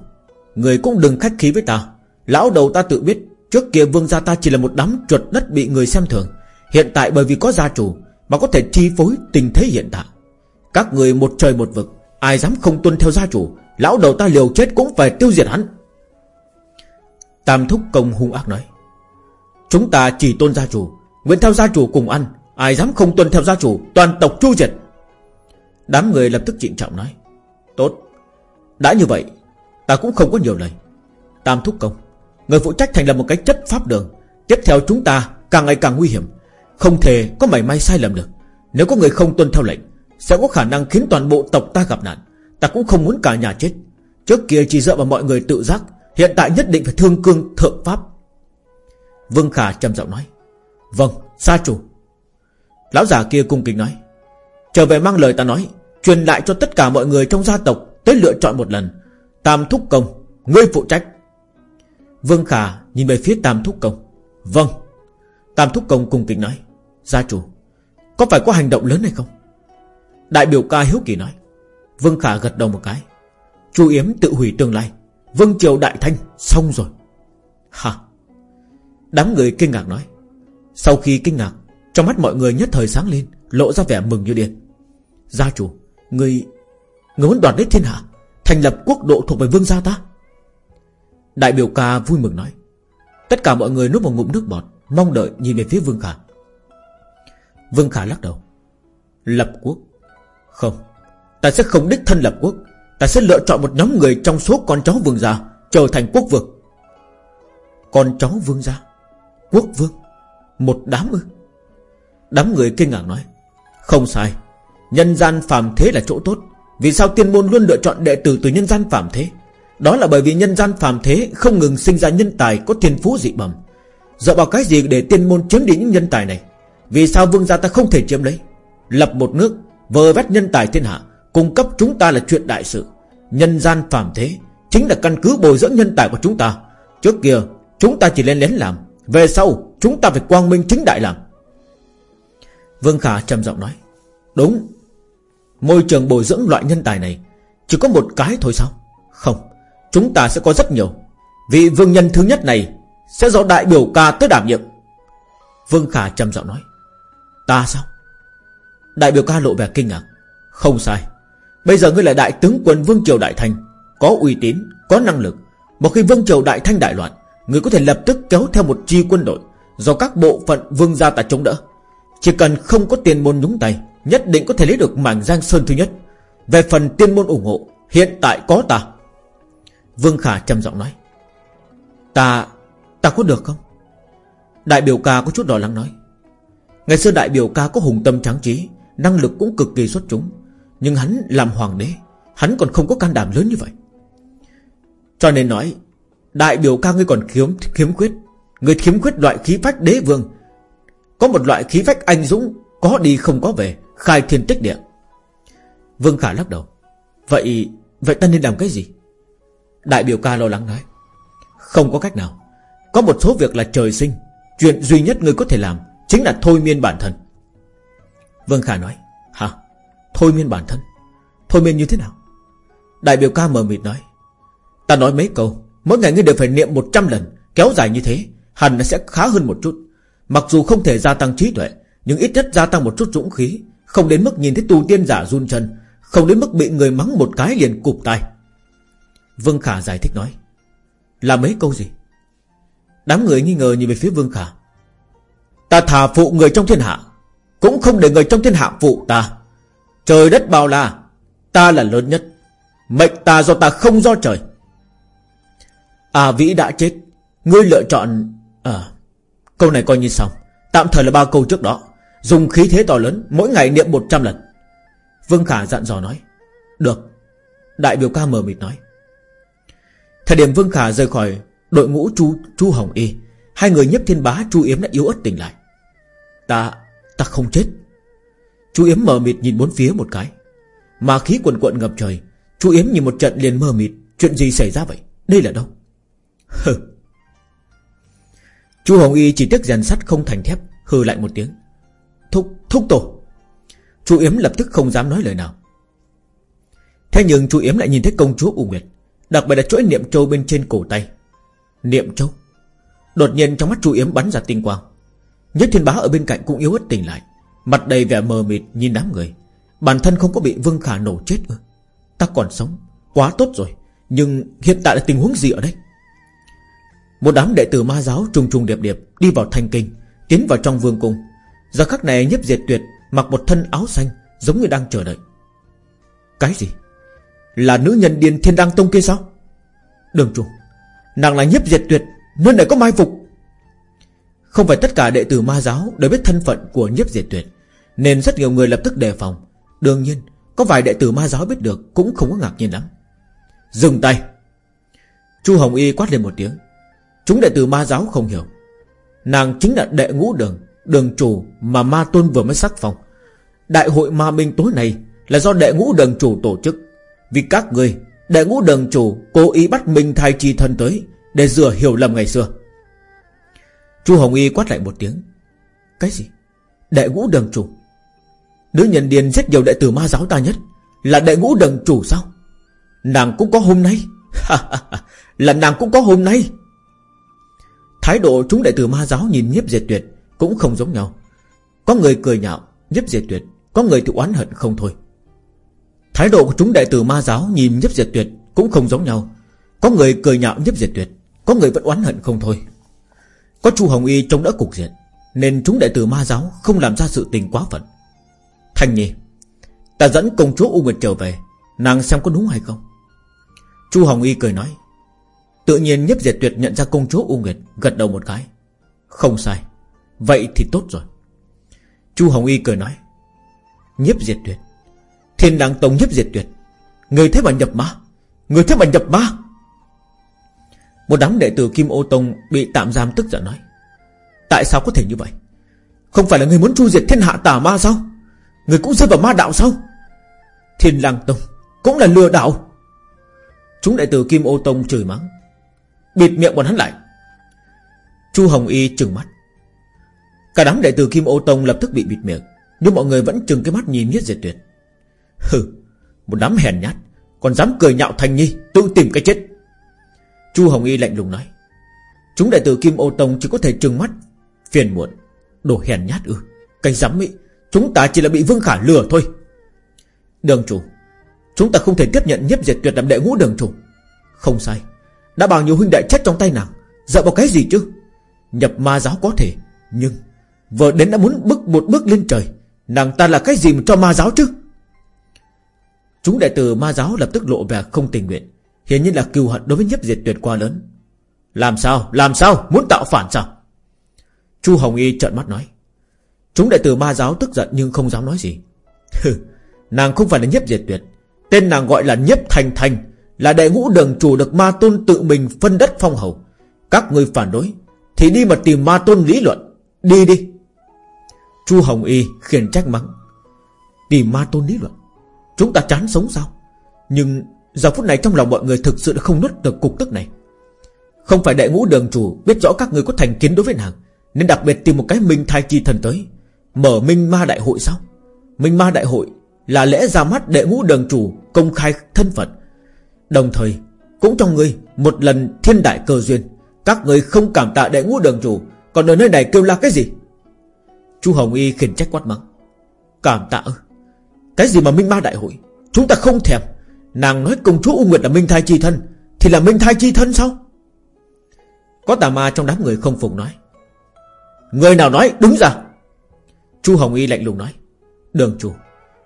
Người cũng đừng khách khí với ta. Lão đầu ta tự biết, Trước kia vương gia ta chỉ là một đám chuột đất bị người xem thường. Hiện tại bởi vì có gia chủ Mà có thể chi phối tình thế hiện tại. Các người một trời một vực, Ai dám không tuân theo gia chủ, Lão đầu ta liều chết cũng phải tiêu diệt hắn. Tam thúc công hung ác nói, Chúng ta chỉ tôn gia chủ, Nguyện theo gia chủ cùng ăn, Ai dám không tuân theo gia chủ, Toàn tộc chu diệt. Đám người lập tức trịnh trọng nói Tốt Đã như vậy Ta cũng không có nhiều lời. Tam thúc công Người phụ trách thành lập một cái chất pháp đường Tiếp theo chúng ta càng ngày càng nguy hiểm Không thể có mảy may sai lầm được. Nếu có người không tuân theo lệnh Sẽ có khả năng khiến toàn bộ tộc ta gặp nạn. Ta cũng không muốn cả nhà chết. Trước kia chỉ dựa vào mọi người tự giác Hiện tại nhất định phải thương cương thượng pháp. Vương Khả trầm giọng nói Vâng, sa chủ. Lão già kia cung kính nói Trở về mang lời ta nói Truyền lại cho tất cả mọi người trong gia tộc Tới lựa chọn một lần. Tam thúc công, Ngươi phụ trách. Vương Khả nhìn về phía Tam thúc công. Vâng. Tam thúc công cung kính nói, Gia chủ, Có phải có hành động lớn hay không? Đại biểu ca hiếu kỳ nói. Vương Khả gật đầu một cái. Chu Yếm tự hủy tương lai. Vương Triều Đại Thanh xong rồi. Hả Đám người kinh ngạc nói. Sau khi kinh ngạc, Trong mắt mọi người nhất thời sáng lên, Lộ ra vẻ mừng như điên. Gia chủ Người Người muốn đoạt lấy thiên hạ, Thành lập quốc độ thuộc về vương gia ta. Đại biểu ca vui mừng nói, Tất cả mọi người nuốt một ngụm nước bọt, Mong đợi nhìn về phía Vương Khả. Vương Khả lắc đầu, Lập quốc? Không, Ta sẽ không đích thân lập quốc, Ta sẽ lựa chọn một nhóm người trong số con cháu vương gia, Trở thành quốc vương. Con cháu vương gia? Quốc vương? Một đám ư? Đám người kinh ngạc nói, Không sai Nhân gian phàm thế là chỗ tốt. Vì sao tiên môn luôn lựa chọn đệ tử từ nhân gian phàm thế? Đó là bởi vì nhân gian phàm thế Không ngừng sinh ra nhân tài có thiên phú dị bẩm. Dựa vào cái gì để tiên môn chiếm đi những nhân tài này? Vì sao vương gia ta không thể chiếm lấy? Lập một nước Vờ vét nhân tài thiên hạ, Cung cấp chúng ta là chuyện đại sự. Nhân gian phàm thế Chính là căn cứ bồi dưỡng nhân tài của chúng ta. Trước kia, chúng ta chỉ lên lén làm. Về sau, chúng ta phải quang minh chính đại làm. Vương Khả trầm giọng nói, Đúng Môi trường bồi dưỡng loại nhân tài này Chỉ có một cái thôi sao? Không Chúng ta sẽ có rất nhiều. Vị vương nhân thứ nhất này Sẽ do đại biểu ca tới đảm nhiệm. Vương Khả trầm giọng nói Ta sao? Đại biểu ca lộ vẻ kinh ngạc Không sai. Bây giờ ngươi là đại tướng quân Vương Triều Đại Thanh Có uy tín, có năng lực. Một khi Vương Triều Đại Thanh đại loạn Ngươi có thể lập tức kéo theo một chi quân đội Do các bộ phận vương gia ta chống đỡ. Chỉ cần không có tiền môn nhúng tay Nhất định có thể lấy được mảng Giang Sơn thứ nhất. Về phần tiên môn ủng hộ Hiện tại có ta. Vương Khả trầm giọng nói. Ta, ta có được không? Đại biểu ca có chút đỏ lắng nói. Ngày xưa đại biểu ca có hùng tâm tráng trí Năng lực cũng cực kỳ xuất chúng. Nhưng hắn làm hoàng đế Hắn còn không có can đảm lớn như vậy. Cho nên nói Đại biểu ca ngươi còn khiếm, khiếm khuyết. Người khiếm khuyết loại khí phách đế vương. Có một loại khí phách anh dũng Có đi không có về. Khai thiên tích địa. Vương Khả lắc đầu. Vậy vậy ta nên làm cái gì? Đại biểu ca lo lắng nói. Không có cách nào. Có một số việc là trời sinh. Chuyện duy nhất người có thể làm Chính là thôi miên bản thân. Vương Khả nói. Hả? Thôi miên bản thân? Thôi miên như thế nào? Đại biểu ca mờ mịt nói. Ta nói mấy câu. Mỗi ngày ngươi đều phải niệm 100 lần. Kéo dài như thế, Hẳn nó sẽ khá hơn một chút. Mặc dù không thể gia tăng trí tuệ, Nhưng ít nhất gia tăng một chút dũng khí không đến mức nhìn thấy tu tiên giả run chân, Không đến mức bị người mắng một cái liền cụp tay. Vương Khả giải thích nói, Là mấy câu gì? Đám người nghi ngờ nhìn về phía Vương Khả. Ta thả phụ người trong thiên hạ, Cũng không để người trong thiên hạ phụ ta. Trời đất bao la, Ta là lớn nhất, Mệnh ta do ta không do trời. À Vĩ đã chết, Ngươi lựa chọn À Câu này coi như xong. Tạm thời là ba câu trước đó. Dùng khí thế to lớn, Mỗi ngày niệm 100 lần. Vương Khả dặn dò nói, Được. Đại biểu ca mờ mịt nói, Thời điểm Vương Khả rời khỏi đội ngũ Chu Chu Hồng Y, Hai người nhấp thiên bá, Chu Yếm đã yếu ớt tỉnh lại. Ta Ta không chết. Chu Yếm mờ mịt nhìn bốn phía một cái. Mà khí quần quận ngập trời, Chu Yếm nhìn một trận liền mờ mịt. Chuyện gì xảy ra vậy? Đây là đâu? Hừ. Chu Hồng Y chỉ tiếc rèn sắt không thành thép, Hừ lại một tiếng. Thúc, thúc tổ. Chu Yếm lập tức không dám nói lời nào. Thế nhưng Chu Yếm lại nhìn thấy công chúa U Nguyệt Đặc biệt là chuỗi niệm châu bên trên cổ tay. Niệm châu. Đột nhiên trong mắt Chu Yếm bắn ra tinh quang. Nhất thiên bá ở bên cạnh cũng yếu ớt tỉnh lại Mặt đầy vẻ mờ mịt nhìn đám người. Bản thân không có bị Vương Khả nổ chết ư? Ta còn sống Quá tốt rồi Nhưng hiện tại là tình huống gì ở đây? Một đám đệ tử ma giáo trùng trùng điệp điệp Đi vào thanh kinh Tiến vào trong vương cung. Giờ khắc này nhếp diệt tuyệt Mặc một thân áo xanh Giống như đang chờ đợi. Cái gì? Là nữ nhân điền thiên đăng tông kia sao? Đường chủ, Nàng là nhếp diệt tuyệt, Nơi này có mai phục. Không phải tất cả đệ tử ma giáo Đều biết thân phận của nhếp diệt tuyệt, Nên rất nhiều người lập tức đề phòng. Đương nhiên, Có vài đệ tử ma giáo biết được Cũng không có ngạc nhiên lắm. Dừng tay! Chu Hồng Y quát lên một tiếng. Chúng đệ tử ma giáo không hiểu. Nàng chính là đệ ngũ đường Đường chủ mà ma tôn vừa mới sắc phong. Đại hội ma minh tối nay Là do đệ ngũ đường chủ tổ chức. Vì các người, Đệ ngũ đường chủ cố ý bắt Minh thai chi thân tới Để rửa hiểu lầm ngày xưa. Chu Hồng Y quát lại một tiếng. Cái gì? Đệ ngũ đường chủ? Nữ nhân điền rất nhiều đệ tử ma giáo ta nhất Là đệ ngũ đường chủ sao? Nàng cũng có hôm nay. Là nàng cũng có hôm nay. Thái độ chúng đệ tử ma giáo nhìn nhiếp diệt tuyệt cũng không giống nhau. Có người cười nhạo nhấp diệt tuyệt, Có người thì oán hận không thôi. Thái độ của chúng đệ tử ma giáo nhìn nhấp diệt tuyệt Cũng không giống nhau. Có người cười nhạo nhấp diệt tuyệt, Có người vẫn oán hận không thôi. Có chu Hồng Y trông đỡ cục diện, Nên chúng đệ tử ma giáo không làm ra sự tình quá phận. Thanh Nhi, Ta dẫn công chúa U Nguyệt trở về, Nàng xem có đúng hay không? Chu Hồng Y cười nói, Tự nhiên nhấp diệt tuyệt nhận ra công chúa U Nguyệt, Gật đầu một cái. Không sai. Vậy thì tốt rồi. Chu Hồng Y cười nói Nhếp diệt tuyệt, Thiên đàng tông nhếp diệt tuyệt, Người thế mà nhập ma, Người thế mà nhập ma. Một đám đệ tử Kim Ô Tông Bị tạm giam tức giận nói, Tại sao có thể như vậy? Không phải là người muốn chu diệt thiên hạ tà ma sao? Người cũng rơi vào ma đạo sao? Thiên lang tông Cũng là lừa đảo. Chúng đệ tử Kim Ô Tông chửi mắng, Bịt miệng bọn hắn lại. Chu Hồng Y trừng mắt Cả đám đệ tử Kim Ô Tông lập tức bị bịt miệng, Nhưng mọi người vẫn chừng cái mắt nhìn nhất diệt tuyệt. Hừ, Một đám hèn nhát, Còn dám cười nhạo Thanh Nhi, Tự tìm cái chết. Chu Hồng Y lạnh lùng nói, Chúng đệ tử Kim Ô Tông chỉ có thể trừng mắt, Phiền muộn, Đồ hèn nhát ư. Cái dám mỹ Chúng ta chỉ là bị Vương Khả lừa thôi. Đường chủ, Chúng ta không thể tiếp nhận nhiếp diệt tuyệt làm đệ ngũ đường chủ. Không sai, Đã bao nhiêu huynh đệ chết trong tay nàng, Dựa vào cái gì chứ? Nhập ma giáo có thể, Nhưng Vợ đến đã muốn bước một bước lên trời. Nàng ta là cái gì mà cho ma giáo chứ? Chúng đệ tử ma giáo lập tức lộ vẻ không tình nguyện. Hiển nhiên là cừu hận đối với nhấp diệt tuyệt quá lớn. Làm sao? Làm sao? Muốn tạo phản sao? Chu Hồng Y trợn mắt nói. Chúng đệ tử ma giáo tức giận nhưng không dám nói gì. Nàng không phải là nhấp diệt tuyệt. Tên nàng gọi là nhấp thành thành, Là đệ ngũ đường chủ được ma tôn tự mình phân đất phong hầu. Các người phản đối, Thì đi mà tìm ma tôn lý luận. Đi đi. Chu Hồng Y khiển trách mắng. Tìm ma tôn lý luận, Chúng ta chán sống sao? Nhưng giờ phút này trong lòng mọi người thực sự đã không nuốt được cục tức này. Không phải đệ ngũ đường chủ Biết rõ các người có thành kiến đối với nàng, Nên đặc biệt tìm một cái minh thai chi thần tới, Mở minh ma đại hội sao? Minh ma đại hội là lễ ra mắt đệ ngũ đường chủ Công khai thân phận. Đồng thời, cũng cho ngươi Một lần thiên đại cơ duyên. Các người không cảm tạ đệ ngũ đường chủ, Còn ở nơi này kêu la cái gì? Chu Hồng Y khiển trách quát mắng. Cảm tạ ư. Cái gì mà minh ma đại hội? Chúng ta không thèm. Nàng nói công chúa U Nguyệt là minh thai chi thân, Thì là minh thai chi thân sao? Có tà ma trong đám người không phục nói. Người nào nói đứng ra. Chu Hồng Y lạnh lùng nói. Đường chủ,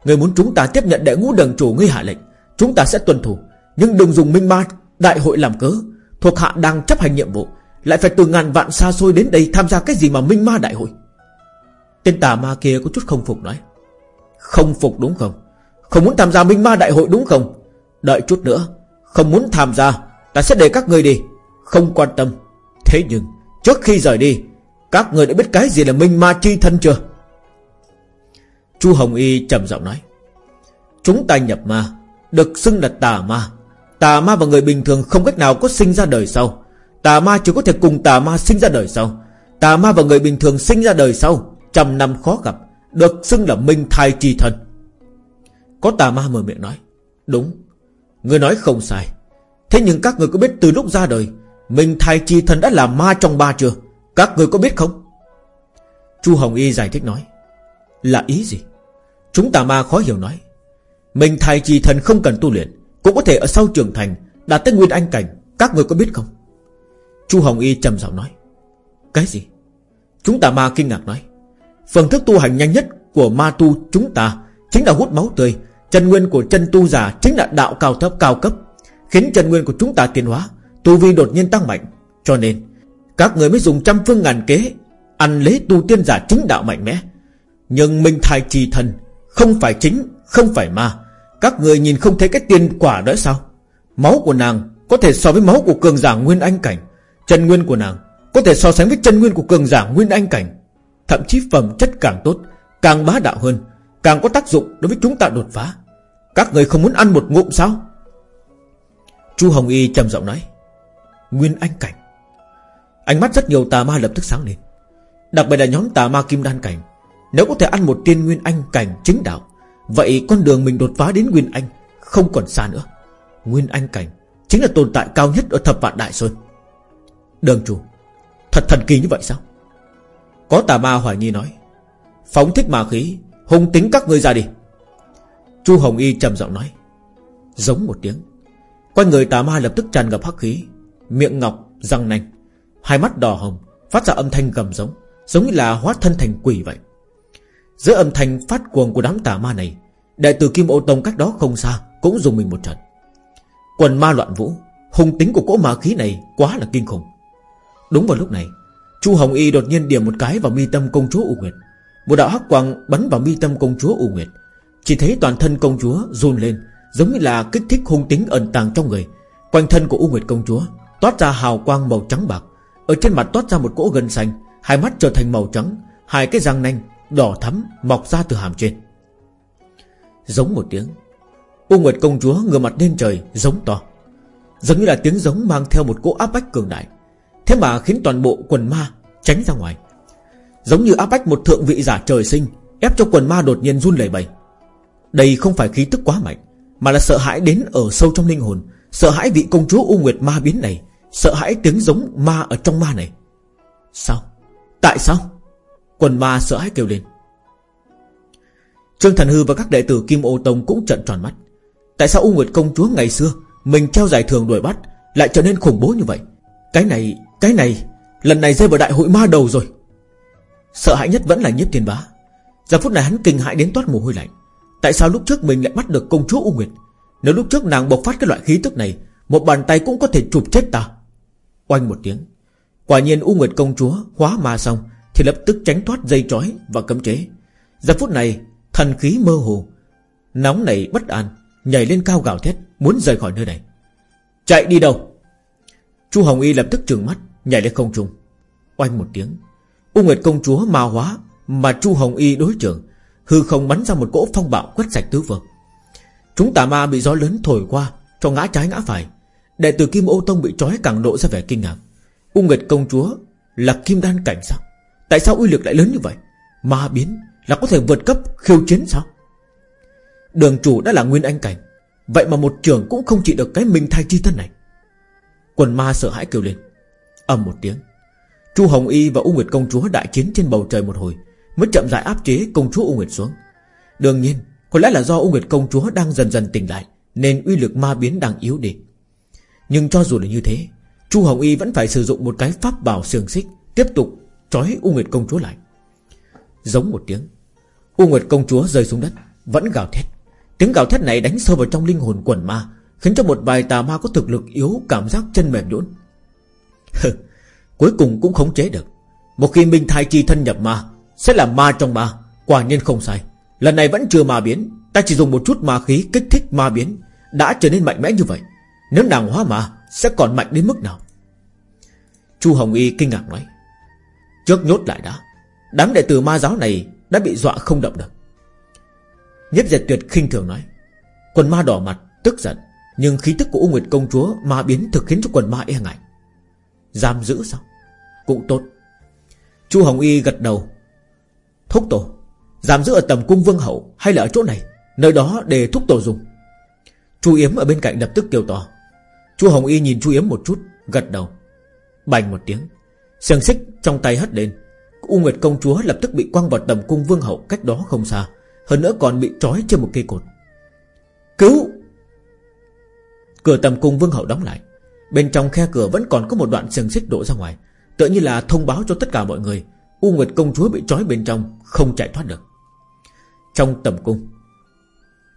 Người muốn chúng ta tiếp nhận đệ ngũ đường chủ ngươi hạ lệnh, Chúng ta sẽ tuân thủ. Nhưng đừng dùng minh ma đại hội làm cớ. Thuộc hạ đang chấp hành nhiệm vụ, Lại phải từ ngàn vạn xa xôi đến đây Tham gia cái gì mà minh ma đại hội? Tên tà ma kia có chút không phục nói. Không phục đúng không? Không muốn tham gia minh ma đại hội đúng không? Đợi chút nữa, Không muốn tham gia, Ta sẽ để các người đi. Không quan tâm. Thế nhưng, Trước khi rời đi, Các người đã biết cái gì là minh ma chi thân chưa? Chu Hồng Y trầm giọng nói. Chúng ta nhập ma, Được xưng là tà ma. Tà ma và người bình thường không cách nào có sinh ra đời sau. Tà ma chỉ có thể cùng tà ma sinh ra đời sau. Tà ma và người bình thường sinh ra đời sau. Trăm năm khó gặp, Được xưng là minh thai chi Thần. Có tà ma mở miệng nói, Đúng Người nói không sai. Thế nhưng các người có biết từ lúc ra đời, Minh thai chi Thần đã là ma trong ba chưa? Các người có biết không? Chu Hồng Y giải thích nói, Là ý gì? Chúng tà ma khó hiểu nói, Minh thai chi thần không cần tu luyện, Cũng có thể ở sau trưởng thành, Đạt tới nguyên anh cảnh, Các người có biết không? Chu Hồng Y trầm giọng nói, Cái gì? Chúng tà ma kinh ngạc nói Phương thức tu hành nhanh nhất của ma tu chúng ta Chính là hút máu tươi. Chân nguyên của chân tu giả chính là đạo cao thấp cao cấp, Khiến chân nguyên của chúng ta tiến hóa, Tu vi đột nhiên tăng mạnh. Cho nên, Các người mới dùng trăm phương ngàn kế Ăn lấy tu tiên giả chính đạo mạnh mẽ. Nhưng minh thai trì thần, Không phải chính, Không phải ma. Các người nhìn không thấy cái tiên quả đó sao? Máu của nàng có thể so với máu của cường giả Nguyên Anh Cảnh. Chân nguyên của nàng Có thể so sánh với chân nguyên của cường giả Nguyên Anh Cảnh. Thậm chí phẩm chất càng tốt, Càng bá đạo hơn, Càng có tác dụng đối với chúng ta đột phá. Các người không muốn ăn một ngụm sao? Chu Hồng Y trầm giọng nói. Nguyên Anh Cảnh. Ánh mắt rất nhiều tà ma lập tức sáng lên. Đặc biệt là nhóm tà ma Kim Đan Cảnh. Nếu có thể ăn một tiên Nguyên Anh Cảnh chính đạo, Vậy con đường mình đột phá đến Nguyên Anh Không còn xa nữa. Nguyên Anh Cảnh Chính là tồn tại cao nhất ở thập vạn Đại Sơn. Đường chủ, Thật thần kỳ như vậy sao? Có tà ma hoài nghi nói Phóng thích ma khí Hùng tính các ngươi ra đi. Chu Hồng Y trầm giọng nói Giống một tiếng. Quanh người tà ma lập tức tràn ngập hắc khí Miệng ngọc, răng nanh Hai mắt đỏ hồng Phát ra âm thanh gầm giống Giống như là hóa thân thành quỷ vậy. Giữa âm thanh phát cuồng của đám tà ma này Đại tử Kim Ô Tông cách đó không xa Cũng dùng mình một trận. Quần ma loạn vũ Hùng tính của cỗ ma khí này quá là kinh khủng. Đúng vào lúc này Chu Hồng Y đột nhiên điểm một cái vào mi tâm công chúa U Nguyệt. Một đạo hắc quang bắn vào mi tâm công chúa U Nguyệt. Chỉ thấy toàn thân công chúa run lên, Giống như là kích thích hung tính ẩn tàng trong người. Quanh thân của U Nguyệt công chúa Toát ra hào quang màu trắng bạc. Ở trên mặt toát ra một cỗ gân xanh, Hai mắt trở thành màu trắng, Hai cái răng nanh đỏ thắm mọc ra từ hàm trên. Giống một tiếng, U Nguyệt công chúa ngửa mặt lên trời, Giống to. Giống như là tiếng giống mang theo một cỗ áp bách cường đại. Thế mà khiến toàn bộ quần ma Tránh ra ngoài. Giống như áp bách một thượng vị giả trời sinh Ép cho quần ma đột nhiên run lẩy bẩy. Đây không phải khí tức quá mạnh Mà là sợ hãi đến ở sâu trong linh hồn Sợ hãi vị công chúa U Nguyệt ma biến này Sợ hãi tiếng giống ma ở trong ma này. Sao? Tại sao? Quần ma sợ hãi kêu lên. Trương Thần Hư và các đệ tử Kim Ô Tông cũng trận tròn mắt. Tại sao U Nguyệt công chúa ngày xưa Mình treo giải thường đuổi bắt Lại trở nên khủng bố như vậy? Cái này, cái này, Lần này rơi vào đại hội ma đầu rồi. Sợ hãi nhất vẫn là nhiếp tiền bá. Giờ phút này hắn kinh hãi đến toát mồ hôi lạnh. Tại sao lúc trước mình lại bắt được công chúa U Nguyệt? Nếu lúc trước nàng bộc phát cái loại khí tức này, Một bàn tay cũng có thể chụp chết ta. Oanh một tiếng. Quả nhiên U Nguyệt công chúa hóa ma xong, Thì lập tức tránh thoát dây trói và cấm chế. Giờ phút này, Thần khí mơ hồ. Nóng nảy bất an, Nhảy lên cao gào thét, Muốn rời khỏi nơi này. Chạy đi đâu? Chu Hồng Y lập tức trừng mắt. Nhảy lên không trung. Oanh một tiếng. U Nguyệt công chúa ma hóa Mà Chu Hồng Y đối trưởng, Hư không bắn ra một cỗ phong bạo quét sạch tứ phương. Chúng tà ma bị gió lớn thổi qua, Cho ngã trái ngã phải. Đệ tử Kim Ô Tông bị trói càng độ ra vẻ kinh ngạc. U Nguyệt công chúa Là kim đan cảnh sao? Tại sao uy lực lại lớn như vậy? Ma biến là có thể vượt cấp khiêu chiến sao? Đường chủ đã là nguyên anh cảnh. Vậy mà một trường cũng không trị được cái minh thai chi thân này. Quần ma sợ hãi kêu lên ầm một tiếng. Chu Hồng Y và U Nguyệt công chúa đại chiến trên bầu trời một hồi, Mới chậm rãi áp chế công chúa U Nguyệt xuống. Đương nhiên, Có lẽ là do U Nguyệt công chúa đang dần dần tỉnh lại, Nên uy lực ma biến đang yếu đi. Nhưng cho dù là như thế, Chu Hồng Y vẫn phải sử dụng một cái pháp bảo xương xích, Tiếp tục trói U Nguyệt công chúa lại. Giống một tiếng, U Nguyệt công chúa rơi xuống đất, Vẫn gào thét. Tiếng gào thét này đánh sâu vào trong linh hồn quần ma, Khiến cho một vài tà ma có thực lực yếu, Cảm giác chân mềm nhũn. Cuối cùng cũng khống chế được. Một khi Minh Thai Chi thân nhập ma, Sẽ là ma trong ma, Quả nhiên không sai. Lần này vẫn chưa ma biến, Ta chỉ dùng một chút ma khí kích thích ma biến, Đã trở nên mạnh mẽ như vậy. Nếu nàng hóa ma, Sẽ còn mạnh đến mức nào? Chu Hồng Y kinh ngạc nói Trước nhốt lại đã. Đám đệ tử ma giáo này Đã bị dọa không động được. Nhất diệt tuyệt khinh thường nói, Quần ma đỏ mặt, tức giận, Nhưng khí tức của U Nguyệt công chúa Ma biến thực khiến cho quần ma e ngại. Giam giữ sao? Cũng tốt. Chu Hồng Y gật đầu. Thúc tổ, Giam giữ ở tầm cung vương hậu Hay là ở chỗ này? Nơi đó để thúc tổ dùng. Chu Yếm ở bên cạnh lập tức kêu to. Chu Hồng Y nhìn Chu Yếm một chút, Gật đầu. Bành một tiếng. Sừng xích trong tay hất lên. U Nguyệt công chúa lập tức bị quăng vào tầm cung vương hậu cách đó không xa. Hơn nữa còn bị trói trên một cây cột. Cứu! Cửa tầm cung vương hậu đóng lại. Bên trong khe cửa vẫn còn có một đoạn sừng xích đổ ra ngoài. Tựa như là thông báo cho tất cả mọi người, U Nguyệt công chúa bị trói bên trong, Không chạy thoát được. Trong tầm cung,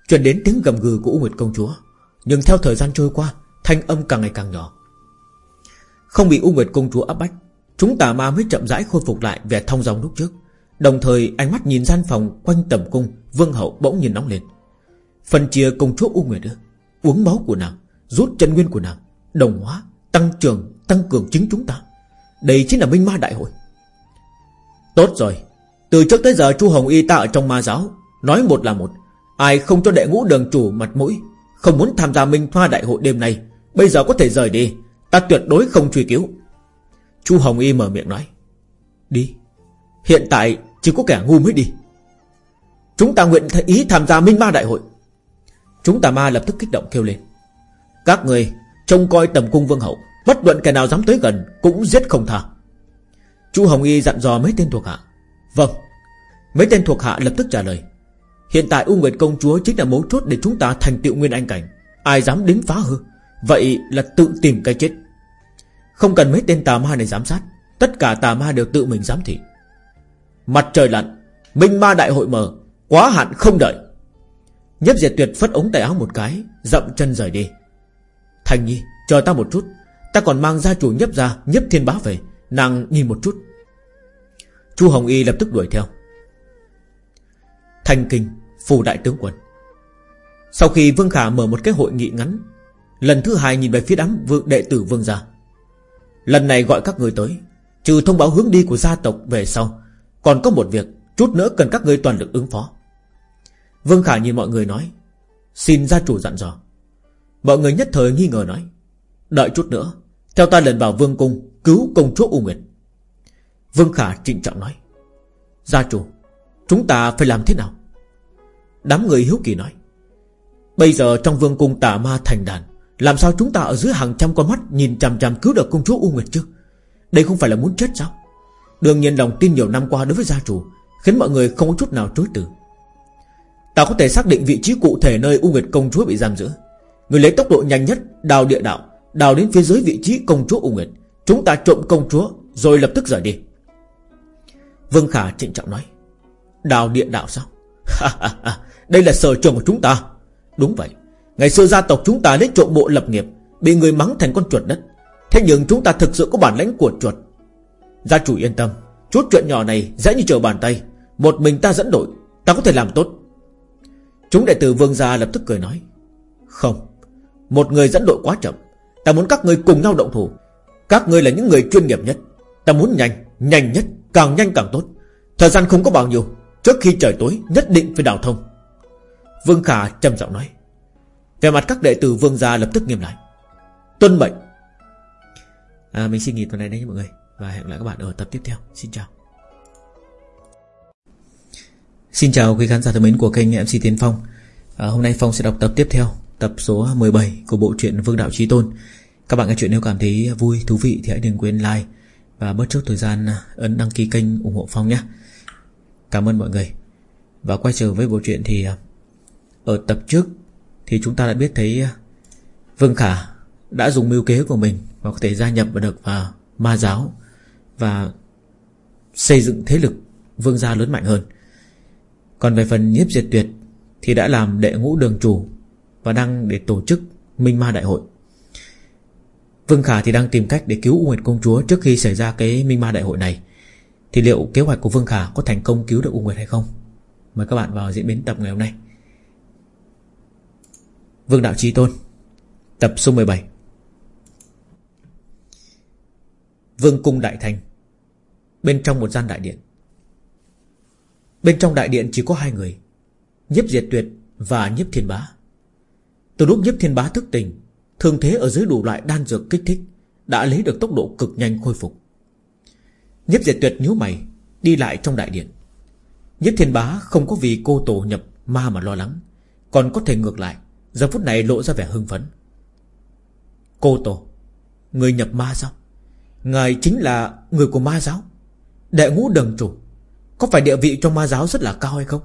Truyền đến tiếng gầm gừ của U Nguyệt công chúa. Nhưng theo thời gian trôi qua, Thanh âm càng ngày càng nhỏ. Không bị U Nguyệt công chúa áp bách, Chúng tà ma mới chậm rãi khôi phục lại vẻ thông dòng lúc trước. Đồng thời, ánh mắt nhìn gian phòng Quanh tầm cung, Vương hậu bỗng nhìn nóng lên. Phần chia công chúa U Nguyệt đưa Uống máu của nàng, Rút chân nguyên của nàng. Đồng hóa, Tăng trưởng, Tăng cường chính chúng ta. Đây chính là minh ma đại hội. Tốt rồi. Từ trước tới giờ chu Hồng Y ta ở trong ma giáo, Nói một là một. Ai không cho đệ ngũ đường chủ mặt mũi, Không muốn tham gia minh hoa đại hội đêm nay, Bây giờ có thể rời đi. Ta tuyệt đối không truy cứu. Chu Hồng Y mở miệng nói. Đi. Hiện tại chỉ có kẻ ngu mới đi. Chúng ta nguyện ý tham gia minh ma đại hội. Chúng ta ma lập tức kích động kêu lên. Các người Trông coi tầm cung vương hậu, Bất luận kẻ nào dám tới gần Cũng giết không tha. Chu Hồng Y dặn dò mấy tên thuộc hạ. Vâng. Mấy tên thuộc hạ lập tức trả lời. Hiện tại U Nguyệt công chúa chính là mấu chốt Để chúng ta thành tựu nguyên anh cảnh. Ai dám đến phá hư? Vậy là tự tìm cái chết. Không cần mấy tên tà ma này giám sát. Tất cả tà ma đều tự mình giám thị. Mặt trời lặn, Minh ma đại hội mở, Quá hạn không đợi. Nhấp diệt tuyệt phất ống tay áo một cái, Dậm chân rời đi. Thành nhi, chờ ta một chút. Ta còn mang gia chủ nhấp ra nhấp thiên bá về. Nàng nhìn một chút. Chu Hồng Y lập tức đuổi theo. Thành kinh, Phù đại tướng quân. Sau khi Vương Khả mở một cái hội nghị ngắn, Lần thứ hai nhìn về phía đám vương đệ tử Vương gia. Lần này gọi các người tới, Trừ thông báo hướng đi của gia tộc về sau, Còn có một việc Chút nữa cần các ngươi toàn lực ứng phó. Vương Khả nhìn mọi người nói, Xin gia chủ dặn dò. Mọi người nhất thời nghi ngờ nói, Đợi chút nữa, Theo ta lần vào vương cung, Cứu công chúa U Nguyệt. Vương Khả trịnh trọng nói, Gia chủ, Chúng ta phải làm thế nào? Đám người hiếu kỳ nói, Bây giờ trong vương cung tà ma thành đàn, Làm sao chúng ta ở dưới hàng trăm con mắt Nhìn chằm chằm cứu được công chúa U Nguyệt chứ? Đây không phải là muốn chết sao? Đương nhiên lòng tin nhiều năm qua đối với gia chủ, Khiến mọi người không có chút nào chối từ. Ta có thể xác định vị trí cụ thể nơi U Nguyệt công chúa bị giam giữ. Người lấy tốc độ nhanh nhất, Đào địa đạo, Đào đến phía dưới vị trí công chúa U Nguyệt. Chúng ta trộm công chúa, Rồi lập tức rời đi. Vương Khả trịnh trọng nói, Đào địa đạo sao? (laughs) Đây là sở trường của chúng ta. Đúng vậy. Ngày xưa gia tộc chúng ta lấy trộm bộ lập nghiệp, Bị người mắng thành con chuột đất. Thế nhưng chúng ta thực sự có bản lãnh của chuột. Gia chủ yên tâm, Chút chuyện nhỏ này dễ như trở bàn tay. Một mình ta dẫn đội, Ta có thể làm tốt. Chúng đệ tử vương gia lập tức cười nói, Không một người dẫn đội quá chậm. Ta muốn các người cùng nhau động thủ. Các người là những người chuyên nghiệp nhất. Ta muốn nhanh, nhanh nhất, càng nhanh càng tốt. Thời gian không có bao nhiêu. Trước khi trời tối nhất định phải đào thông. Vương Khả trầm giọng nói. Về mặt các đệ tử vương gia lập tức nghiêm lại. Tuân mệnh. À, Mình xin nghỉ tuần này đấy mọi người. Và hẹn lại các bạn ở tập tiếp theo. Xin chào. Xin chào quý khán giả thân mến của kênh MC Tiến Phong. À, Hôm nay Phong sẽ đọc tập tiếp theo. Tập số 17 của bộ truyện Vương Đạo Trí Tôn. Các bạn nghe chuyện nếu cảm thấy vui, thú vị Thì hãy đừng quên like Và bớt chút thời gian à, ấn đăng ký kênh ủng hộ Phong nhé. Cảm ơn mọi người. Và quay trở với bộ truyện thì à, Ở tập trước Thì chúng ta đã biết thấy à, Vương Khả đã dùng mưu kế của mình Và có thể gia nhập vào được vào ma giáo Và xây dựng thế lực vương gia lớn mạnh hơn. Còn về phần nhiếp diệt tuyệt Thì đã làm đệ ngũ đường chủ và đang để tổ chức Minh Ma Đại hội. Vương Khả thì đang tìm cách để cứu U Nguyệt Công Chúa Trước khi xảy ra cái Minh Ma Đại hội này. Thì liệu kế hoạch của Vương Khả Có thành công cứu được U Nguyệt hay không? Mời các bạn vào diễn biến tập ngày hôm nay. Vương Đạo Trí Tôn, Tập số 17 Vương Cung Đại Thành, Bên trong một gian đại điện. Bên trong đại điện chỉ có hai người, Nhiếp diệt tuyệt và nhiếp thiên bá. Từ lúc nhiếp thiên bá thức tỉnh, Thương thế ở dưới đủ loại đan dược kích thích Đã lấy được tốc độ cực nhanh khôi phục. Nhiếp diệt tuyệt nhíu mày, Đi lại trong đại điện. Nhiếp thiên bá không có vì cô tổ nhập ma mà lo lắng, Còn có thể ngược lại, Giờ phút này lộ ra vẻ hưng phấn. Cô tổ, Người nhập ma sao? Ngài chính là người của ma giáo. Đệ ngũ đần chủ, có phải địa vị trong ma giáo rất là cao hay không?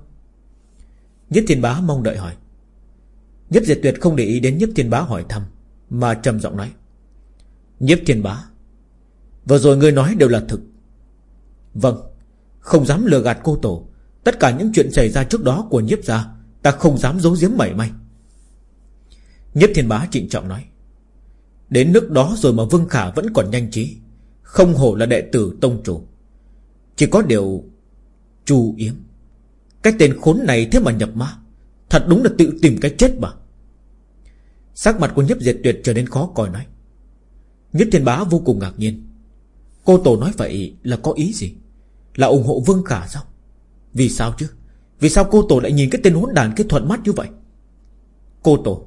Nhất thiên bá mong đợi hỏi. Nhất diệt tuyệt không để ý đến Nhất thiên bá hỏi thăm, Mà trầm giọng nói Nhất thiên bá, Vừa rồi ngươi nói đều là thực. Vâng Không dám lừa gạt cô tổ. Tất cả những chuyện xảy ra trước đó của nhiếp gia, Ta không dám giấu giếm mảy may. Nhiếp thiên bá trịnh trọng nói, Đến nước đó rồi mà Vương Khả vẫn còn nhanh trí, Không hổ là đệ tử tông chủ. Chỉ có điều Chu Yếm, Cái tên khốn này thế mà nhập ma, Thật đúng là tự tìm cái chết mà. Sắc mặt của nhếp diệt tuyệt trở nên khó coi nói. Nhất thiên bá vô cùng ngạc nhiên. Cô tổ nói vậy là có ý gì? Là ủng hộ Vương Khả sao? Vì sao chứ? Vì sao cô tổ lại nhìn cái tên hỗn đàn cái thuận mắt như vậy? Cô tổ,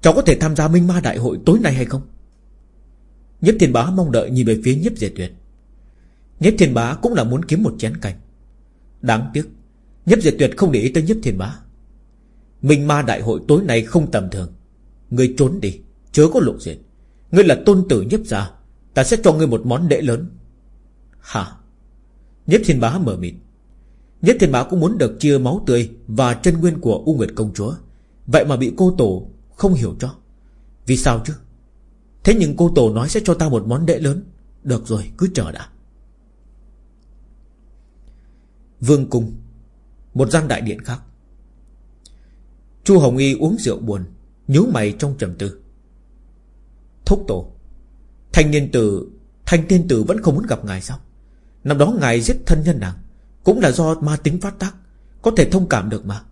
Cháu có thể tham gia Minh Ma Đại hội tối nay hay không? Nhất thiên bá mong đợi nhìn về phía nhiếp diệt tuyệt. Nhất thiên bá cũng là muốn kiếm một chén canh. Đáng tiếc Nhếp diệt tuyệt không để ý tới nhếp thiên bá. Minh ma đại hội tối nay không tầm thường. Ngươi trốn đi, Chớ có lộ diện. Ngươi là tôn tử nhếp gia, Ta sẽ cho ngươi một món lễ lớn. Hả? Nhếp thiên bá mở mịt. Nhếp thiên bá cũng muốn được chia máu tươi Và chân nguyên của U Nguyệt công chúa. Vậy mà bị cô tổ không hiểu cho. Vì sao chứ? Thế nhưng cô tổ nói sẽ cho ta một món lễ lớn. Được rồi, cứ chờ đã. Vương cung, Một gian đại điện khác. Chu Hồng Y uống rượu buồn nhíu mày trong trầm tư. Thúc tổ Thanh niên tử Thanh thiên tử vẫn không muốn gặp ngài sao? Năm đó ngài giết thân nhân nàng Cũng là do ma tính phát tác Có thể thông cảm được mà.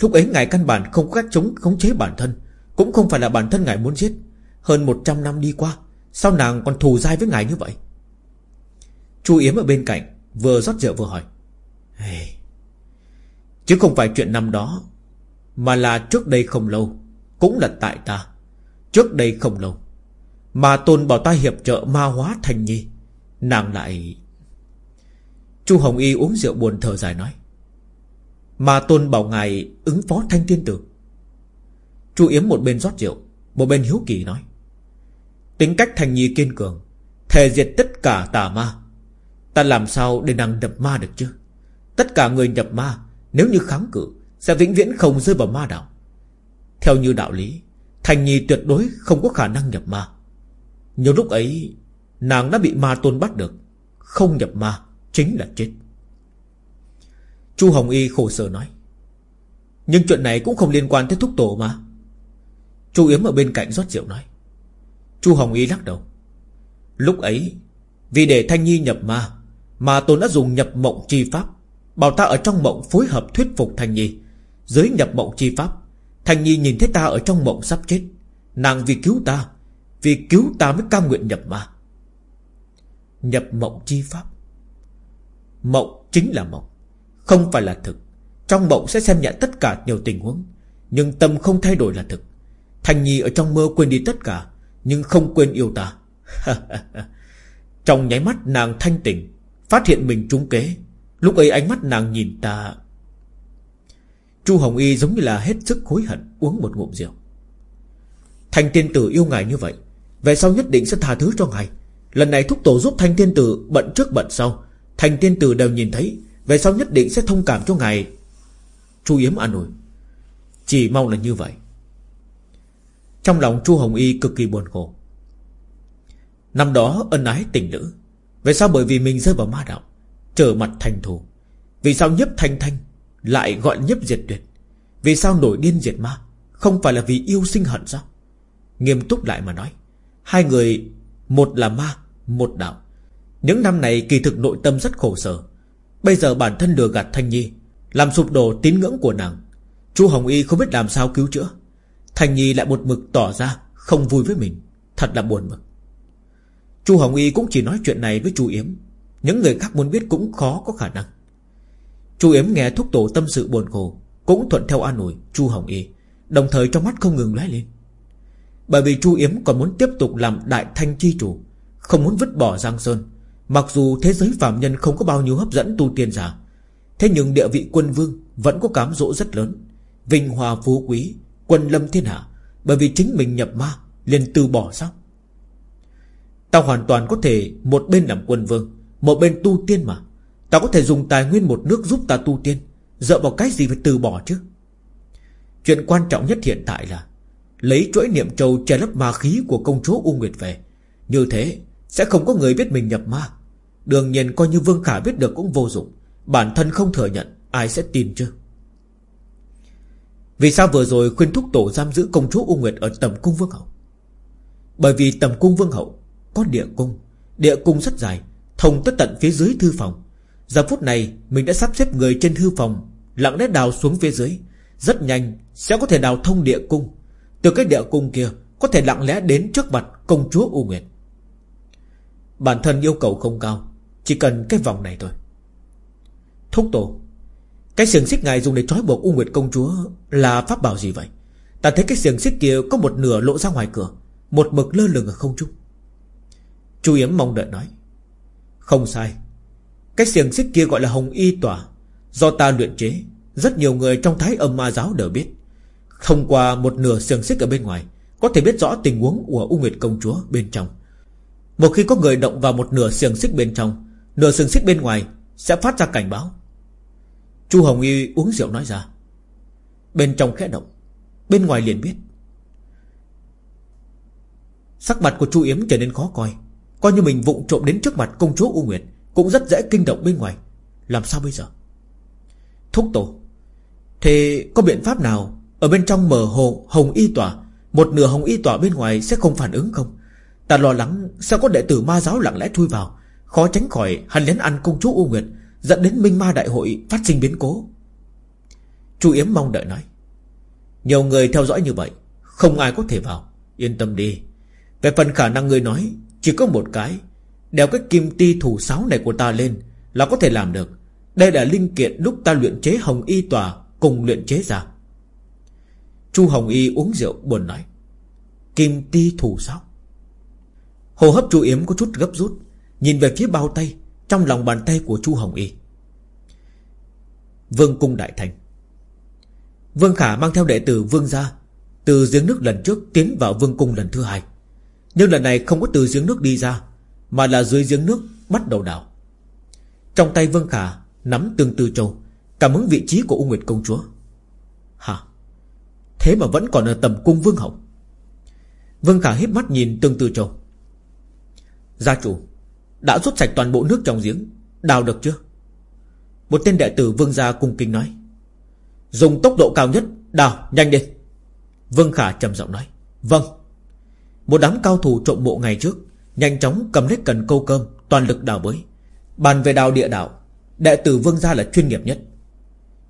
Lúc ấy ngài căn bản không có cách chống khống chế bản thân Cũng không phải là bản thân ngài muốn giết. Hơn 100 năm đi qua Sao nàng còn thù dai với ngài như vậy? Chu Yếm ở bên cạnh Vừa rót rượu vừa hỏi. Hey, Chứ không phải chuyện năm đó Mà là trước đây không lâu cũng là tại ta. Trước đây không lâu, Mà tôn bảo ta hiệp trợ ma hóa thành nhi. Nàng lại Chu Hồng Y uống rượu buồn thở dài nói, Mà tôn bảo ngài ứng phó thanh tiên tử. Chu Yếm một bên rót rượu, Một bên hiếu kỳ nói, Tính cách thành nhi kiên cường, Thề diệt tất cả tà ma. Ta làm sao để nàng nhập ma được chứ? Tất cả người nhập ma, Nếu như kháng cự, Sẽ vĩnh viễn không rơi vào ma đạo. Theo như đạo lý, Thành Nhi tuyệt đối không có khả năng nhập ma. Nhiều lúc ấy, Nàng đã bị ma tôn bắt được, Không nhập ma Chính là chết. Chu Hồng Y khổ sở nói, Nhưng chuyện này cũng không liên quan tới thúc tổ mà. Chu Yếm ở bên cạnh rót rượu nói. Chu Hồng Y lắc đầu. Lúc ấy, Vì để Thanh Nhi nhập ma, Mà tôn đã dùng nhập mộng chi pháp, Bảo ta ở trong mộng phối hợp thuyết phục Thanh Nhi, Dưới nhập mộng chi pháp Thanh Nhi nhìn thấy ta ở trong mộng sắp chết. Nàng vì cứu ta, Vì cứu ta mới cam nguyện nhập ma. Nhập mộng chi pháp? Mộng chính là mộng, Không phải là thực. Trong mộng sẽ xem nhận tất cả nhiều tình huống, Nhưng tâm không thay đổi là thực. Thanh Nhi ở trong mơ quên đi tất cả, Nhưng không quên yêu ta. (laughs) Trong nháy mắt nàng thanh tỉnh, Phát hiện mình trúng kế. Lúc ấy ánh mắt nàng nhìn ta Chu Hồng Y giống như là hết sức hối hận Uống một ngụm rượu. Thanh tiên tử yêu ngài như vậy, Về sau nhất định sẽ tha thứ cho ngài. Lần này thúc tổ giúp thanh tiên tử bận trước bận sau, Thanh tiên tử đều nhìn thấy, Về sau nhất định sẽ thông cảm cho ngài. Chu Yếm an ủi, Chỉ mong là như vậy. Trong lòng Chu Hồng Y cực kỳ buồn khổ. Năm đó ân ái tình nữ, Về sao bởi vì mình rơi vào ma đạo, Trở mặt thành thù. Vì sao nhấp thanh thanh lại gọi nhấp diệt tuyệt. Vì sao nổi điên diệt ma? Không phải là vì yêu sinh hận sao? Nghiêm túc lại mà nói, Hai người, Một là ma, Một đạo. Những năm này kỳ thực nội tâm rất khổ sở. Bây giờ bản thân lừa gạt Thanh Nhi, Làm sụp đổ tín ngưỡng của nàng. Chu Hồng Y không biết làm sao cứu chữa. Thanh Nhi lại một mực tỏ ra Không vui với mình. Thật là buồn bực. Chu Hồng Y cũng chỉ nói chuyện này với Chu Yếm. Những người khác muốn biết cũng khó có khả năng. Chu Yếm nghe thúc tổ tâm sự buồn khổ, Cũng thuận theo an ủi Chu Hồng Y, Đồng thời trong mắt không ngừng lóe lên. Bởi vì Chu Yếm còn muốn tiếp tục làm đại thanh chi chủ, Không muốn vứt bỏ Giang Sơn, Mặc dù thế giới phạm nhân không có bao nhiêu hấp dẫn tu tiên giả, Thế nhưng địa vị quân vương Vẫn có cám dỗ rất lớn, Vinh hòa phú quý, Quân lâm thiên hạ, Bởi vì chính mình nhập ma liền từ bỏ sao? Ta hoàn toàn có thể Một bên làm quân vương, Một bên tu tiên mà Ta có thể dùng tài nguyên một nước giúp ta tu tiên. Dựa vào cái gì phải từ bỏ chứ? Chuyện quan trọng nhất hiện tại là Lấy chuỗi niệm châu che lấp ma khí Của công chúa U Nguyệt về. Như thế, sẽ không có người biết mình nhập ma. Đương nhiên, coi như Vương Khả biết được cũng vô dụng. Bản thân không thừa nhận, Ai sẽ tin chứ? Vì sao vừa rồi khuyên thúc tổ giam giữ công chúa U Nguyệt Ở tầm cung Vương Hậu? Bởi vì tầm cung Vương Hậu Có địa cung. Địa cung rất dài, Thông tất tận phía dưới thư phòng. Giờ phút này, mình đã sắp xếp người trên hư phòng. Lặng lẽ đào xuống phía dưới. Rất nhanh, sẽ có thể đào thông địa cung. Từ cái địa cung kia, Có thể lặng lẽ đến trước mặt công chúa U Nguyệt. Bản thân yêu cầu không cao, Chỉ cần cái vòng này thôi. Thúc tổ, Cái xiềng xích ngài dùng để trói buộc U Nguyệt công chúa Là pháp bảo gì vậy? Ta thấy cái xiềng xích kia có một nửa lộ ra ngoài cửa, Một mực lơ lửng ở không trung. Chu Yếm mong đợi nói, Không sai cái xiềng xích kia gọi là hồng y tỏa Do ta luyện chế, Rất nhiều người trong thái âm ma giáo đều biết. Thông qua một nửa xiềng xích ở bên ngoài, Có thể biết rõ tình huống của U Nguyệt công chúa bên trong. Một khi có người động vào một nửa xiềng xích bên trong, Nửa xiềng xích bên ngoài Sẽ phát ra cảnh báo. Chu Hồng Y uống rượu nói ra. Bên trong khẽ động, Bên ngoài liền biết. Sắc mặt của Chu Yếm trở nên khó coi Coi như mình vụng trộm đến trước mặt công chúa U Nguyệt. Cũng rất dễ kinh động bên ngoài. Làm sao bây giờ? Thúc tổ. Thế có biện pháp nào Ở bên trong mở hồ, hồng y tỏa Một nửa hồng y tỏa bên ngoài sẽ không phản ứng không? Ta lo lắng Sao có đệ tử ma giáo lặng lẽ chui vào. Khó tránh khỏi hắn lén ăn công chúa U Nguyệt, Dẫn đến minh ma đại hội phát sinh biến cố. Chu Yếm mong đợi nói. Nhiều người theo dõi như vậy, Không ai có thể vào. Yên tâm đi. Về phần khả năng người nói, Chỉ có một cái Đeo cái kim ti thủ sáo này của ta lên Là có thể làm được. Đây là linh kiện lúc ta luyện chế hồng y tòa Cùng luyện chế ra. Chu Hồng Y uống rượu buồn nói, Kim ti thủ sáo. Hồ hấp chu Yếm có chút gấp rút, Nhìn về phía bao tay, Trong lòng bàn tay của chu Hồng Y. Vương cung đại thành. Vương Khả mang theo đệ tử Vương gia Từ giếng nước lần trước tiến vào Vương cung lần thứ hai. Nhưng lần này không có từ giếng nước đi ra mà là dưới giếng nước bắt đầu đào. Trong tay Vương Khả Nắm tương tư châu, Cảm ứng vị trí của U Nguyệt công chúa. Hả? Thế mà vẫn còn ở tầm cung Vương Hậu. Vương Khả híp mắt nhìn tương tư châu. Gia chủ, Đã rút sạch toàn bộ nước trong giếng, Đào được chưa? Một tên đệ tử Vương gia cung kinh nói. Dùng tốc độ cao nhất, Đào, nhanh đi. Vương Khả trầm giọng nói. Vâng. Một đám cao thủ trộm mộ ngày trước Nhanh chóng cầm lấy cần câu cơm, Toàn lực đào bới. Bàn về đào địa đạo, Đệ tử Vương gia là chuyên nghiệp nhất.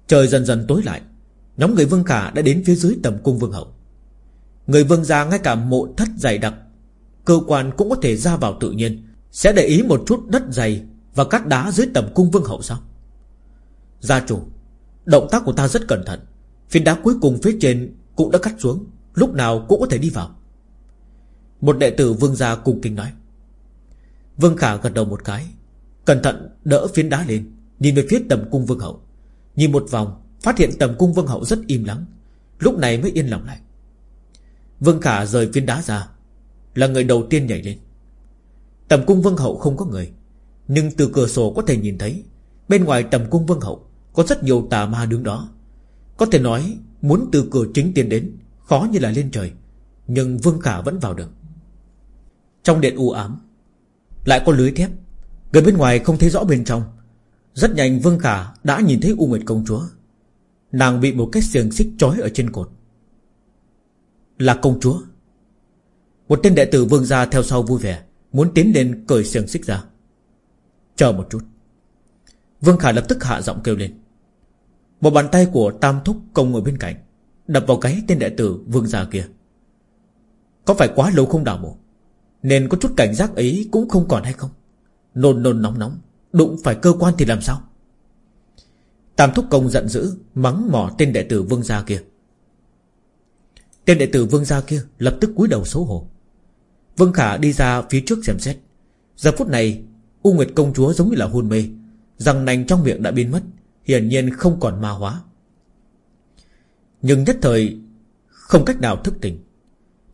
Trời dần dần tối lại, Nhóm người Vương Khả đã đến phía dưới tầm cung Vương Hậu. Người Vương gia ngay cả mộ thất dày đặc, Cơ quan cũng có thể ra vào tự nhiên. Sẽ để ý một chút đất dày Và cát đá dưới tầm cung Vương Hậu sao? Gia chủ, Động tác của ta rất cẩn thận. Phiến đá cuối cùng phía trên cũng đã cắt xuống, Lúc nào cũng có thể đi vào. Một đệ tử vương gia cung kính nói. Vương Khả gật đầu một cái, Cẩn thận đỡ phiến đá lên, Nhìn về phía tầm cung vương hậu. Nhìn một vòng, Phát hiện tầm cung vương hậu rất im lắng Lúc này mới yên lòng lại. Vương Khả rời phiến đá ra, Là người đầu tiên nhảy lên. Tầm cung vương hậu không có người, Nhưng từ cửa sổ có thể nhìn thấy, Bên ngoài tầm cung vương hậu Có rất nhiều tà ma đứng đó. Có thể nói, muốn từ cửa chính tiến đến, Khó như là lên trời, Nhưng Vương Khả vẫn vào được. Trong điện u ám, Lại có lưới thép. Người bên ngoài không thấy rõ bên trong. Rất nhanh Vương Khả đã nhìn thấy U Nguyệt Công Chúa. Nàng bị một cái xiềng xích trói ở trên cột. Là công chúa. Một tên đệ tử Vương gia theo sau vui vẻ, Muốn tiến lên cởi xiềng xích ra. Chờ một chút. Vương Khả lập tức hạ giọng kêu lên. Một bàn tay của Tam Thúc công ở bên cạnh, Đập vào cái tên đệ tử Vương gia kia. Có phải quá lâu không đào mộ? Nên có chút cảnh giác ấy cũng không còn hay không? Nôn nôn nóng nóng, Đụng phải cơ quan thì làm sao? Tam Thúc Công giận dữ, Mắng mỏ tên đệ tử Vương Gia kia. Tên đệ tử Vương Gia kia Lập tức cúi đầu xấu hổ. Vương Khả đi ra phía trước xem xét. Giờ phút này, U Nguyệt Công Chúa giống như là hôn mê. Răng nành trong miệng đã biến mất, Hiển nhiên không còn ma hóa. Nhưng nhất thời, Không cách nào thức tỉnh.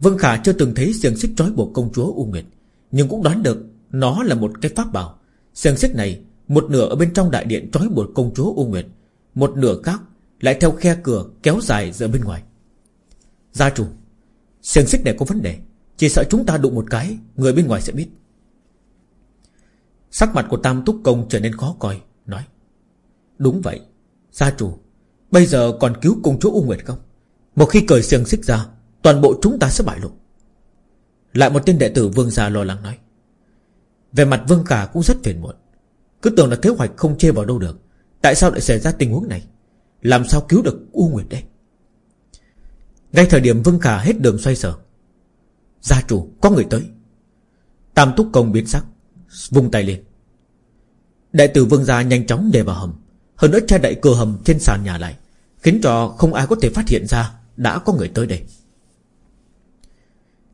Vân Khả chưa từng thấy xiềng xích trói buộc công chúa U Nguyệt, Nhưng cũng đoán được Nó là một cái pháp bảo. Xiềng xích này, Một nửa ở bên trong đại điện trói buộc công chúa U Nguyệt, Một nửa khác lại theo khe cửa kéo dài giữa bên ngoài. Gia chủ, Xiềng xích này có vấn đề, Chỉ sợ chúng ta đụng một cái, Người bên ngoài sẽ biết. Sắc mặt của Tam Túc Công trở nên khó coi, Nói, Đúng vậy, Gia chủ, Bây giờ còn cứu công chúa U Nguyệt không? Một khi cởi xiềng xích ra Toàn bộ chúng ta sẽ bại lộ. Lại một tên đệ tử Vương Gia lo lắng nói. Về mặt Vương cả cũng rất phiền muộn. Cứ tưởng là kế hoạch không chê vào đâu được. Tại sao lại xảy ra tình huống này? Làm sao cứu được U Nguyệt đây? Ngay thời điểm Vương cả hết đường xoay sở, Gia chủ có người tới. Tam Túc Công biến sắc, Vung tay lên. Đại tử Vương Gia nhanh chóng nhảy vào hầm. Hơn nữa che đậy cửa hầm trên sàn nhà lại, Khiến cho không ai có thể phát hiện ra Đã có người tới đây.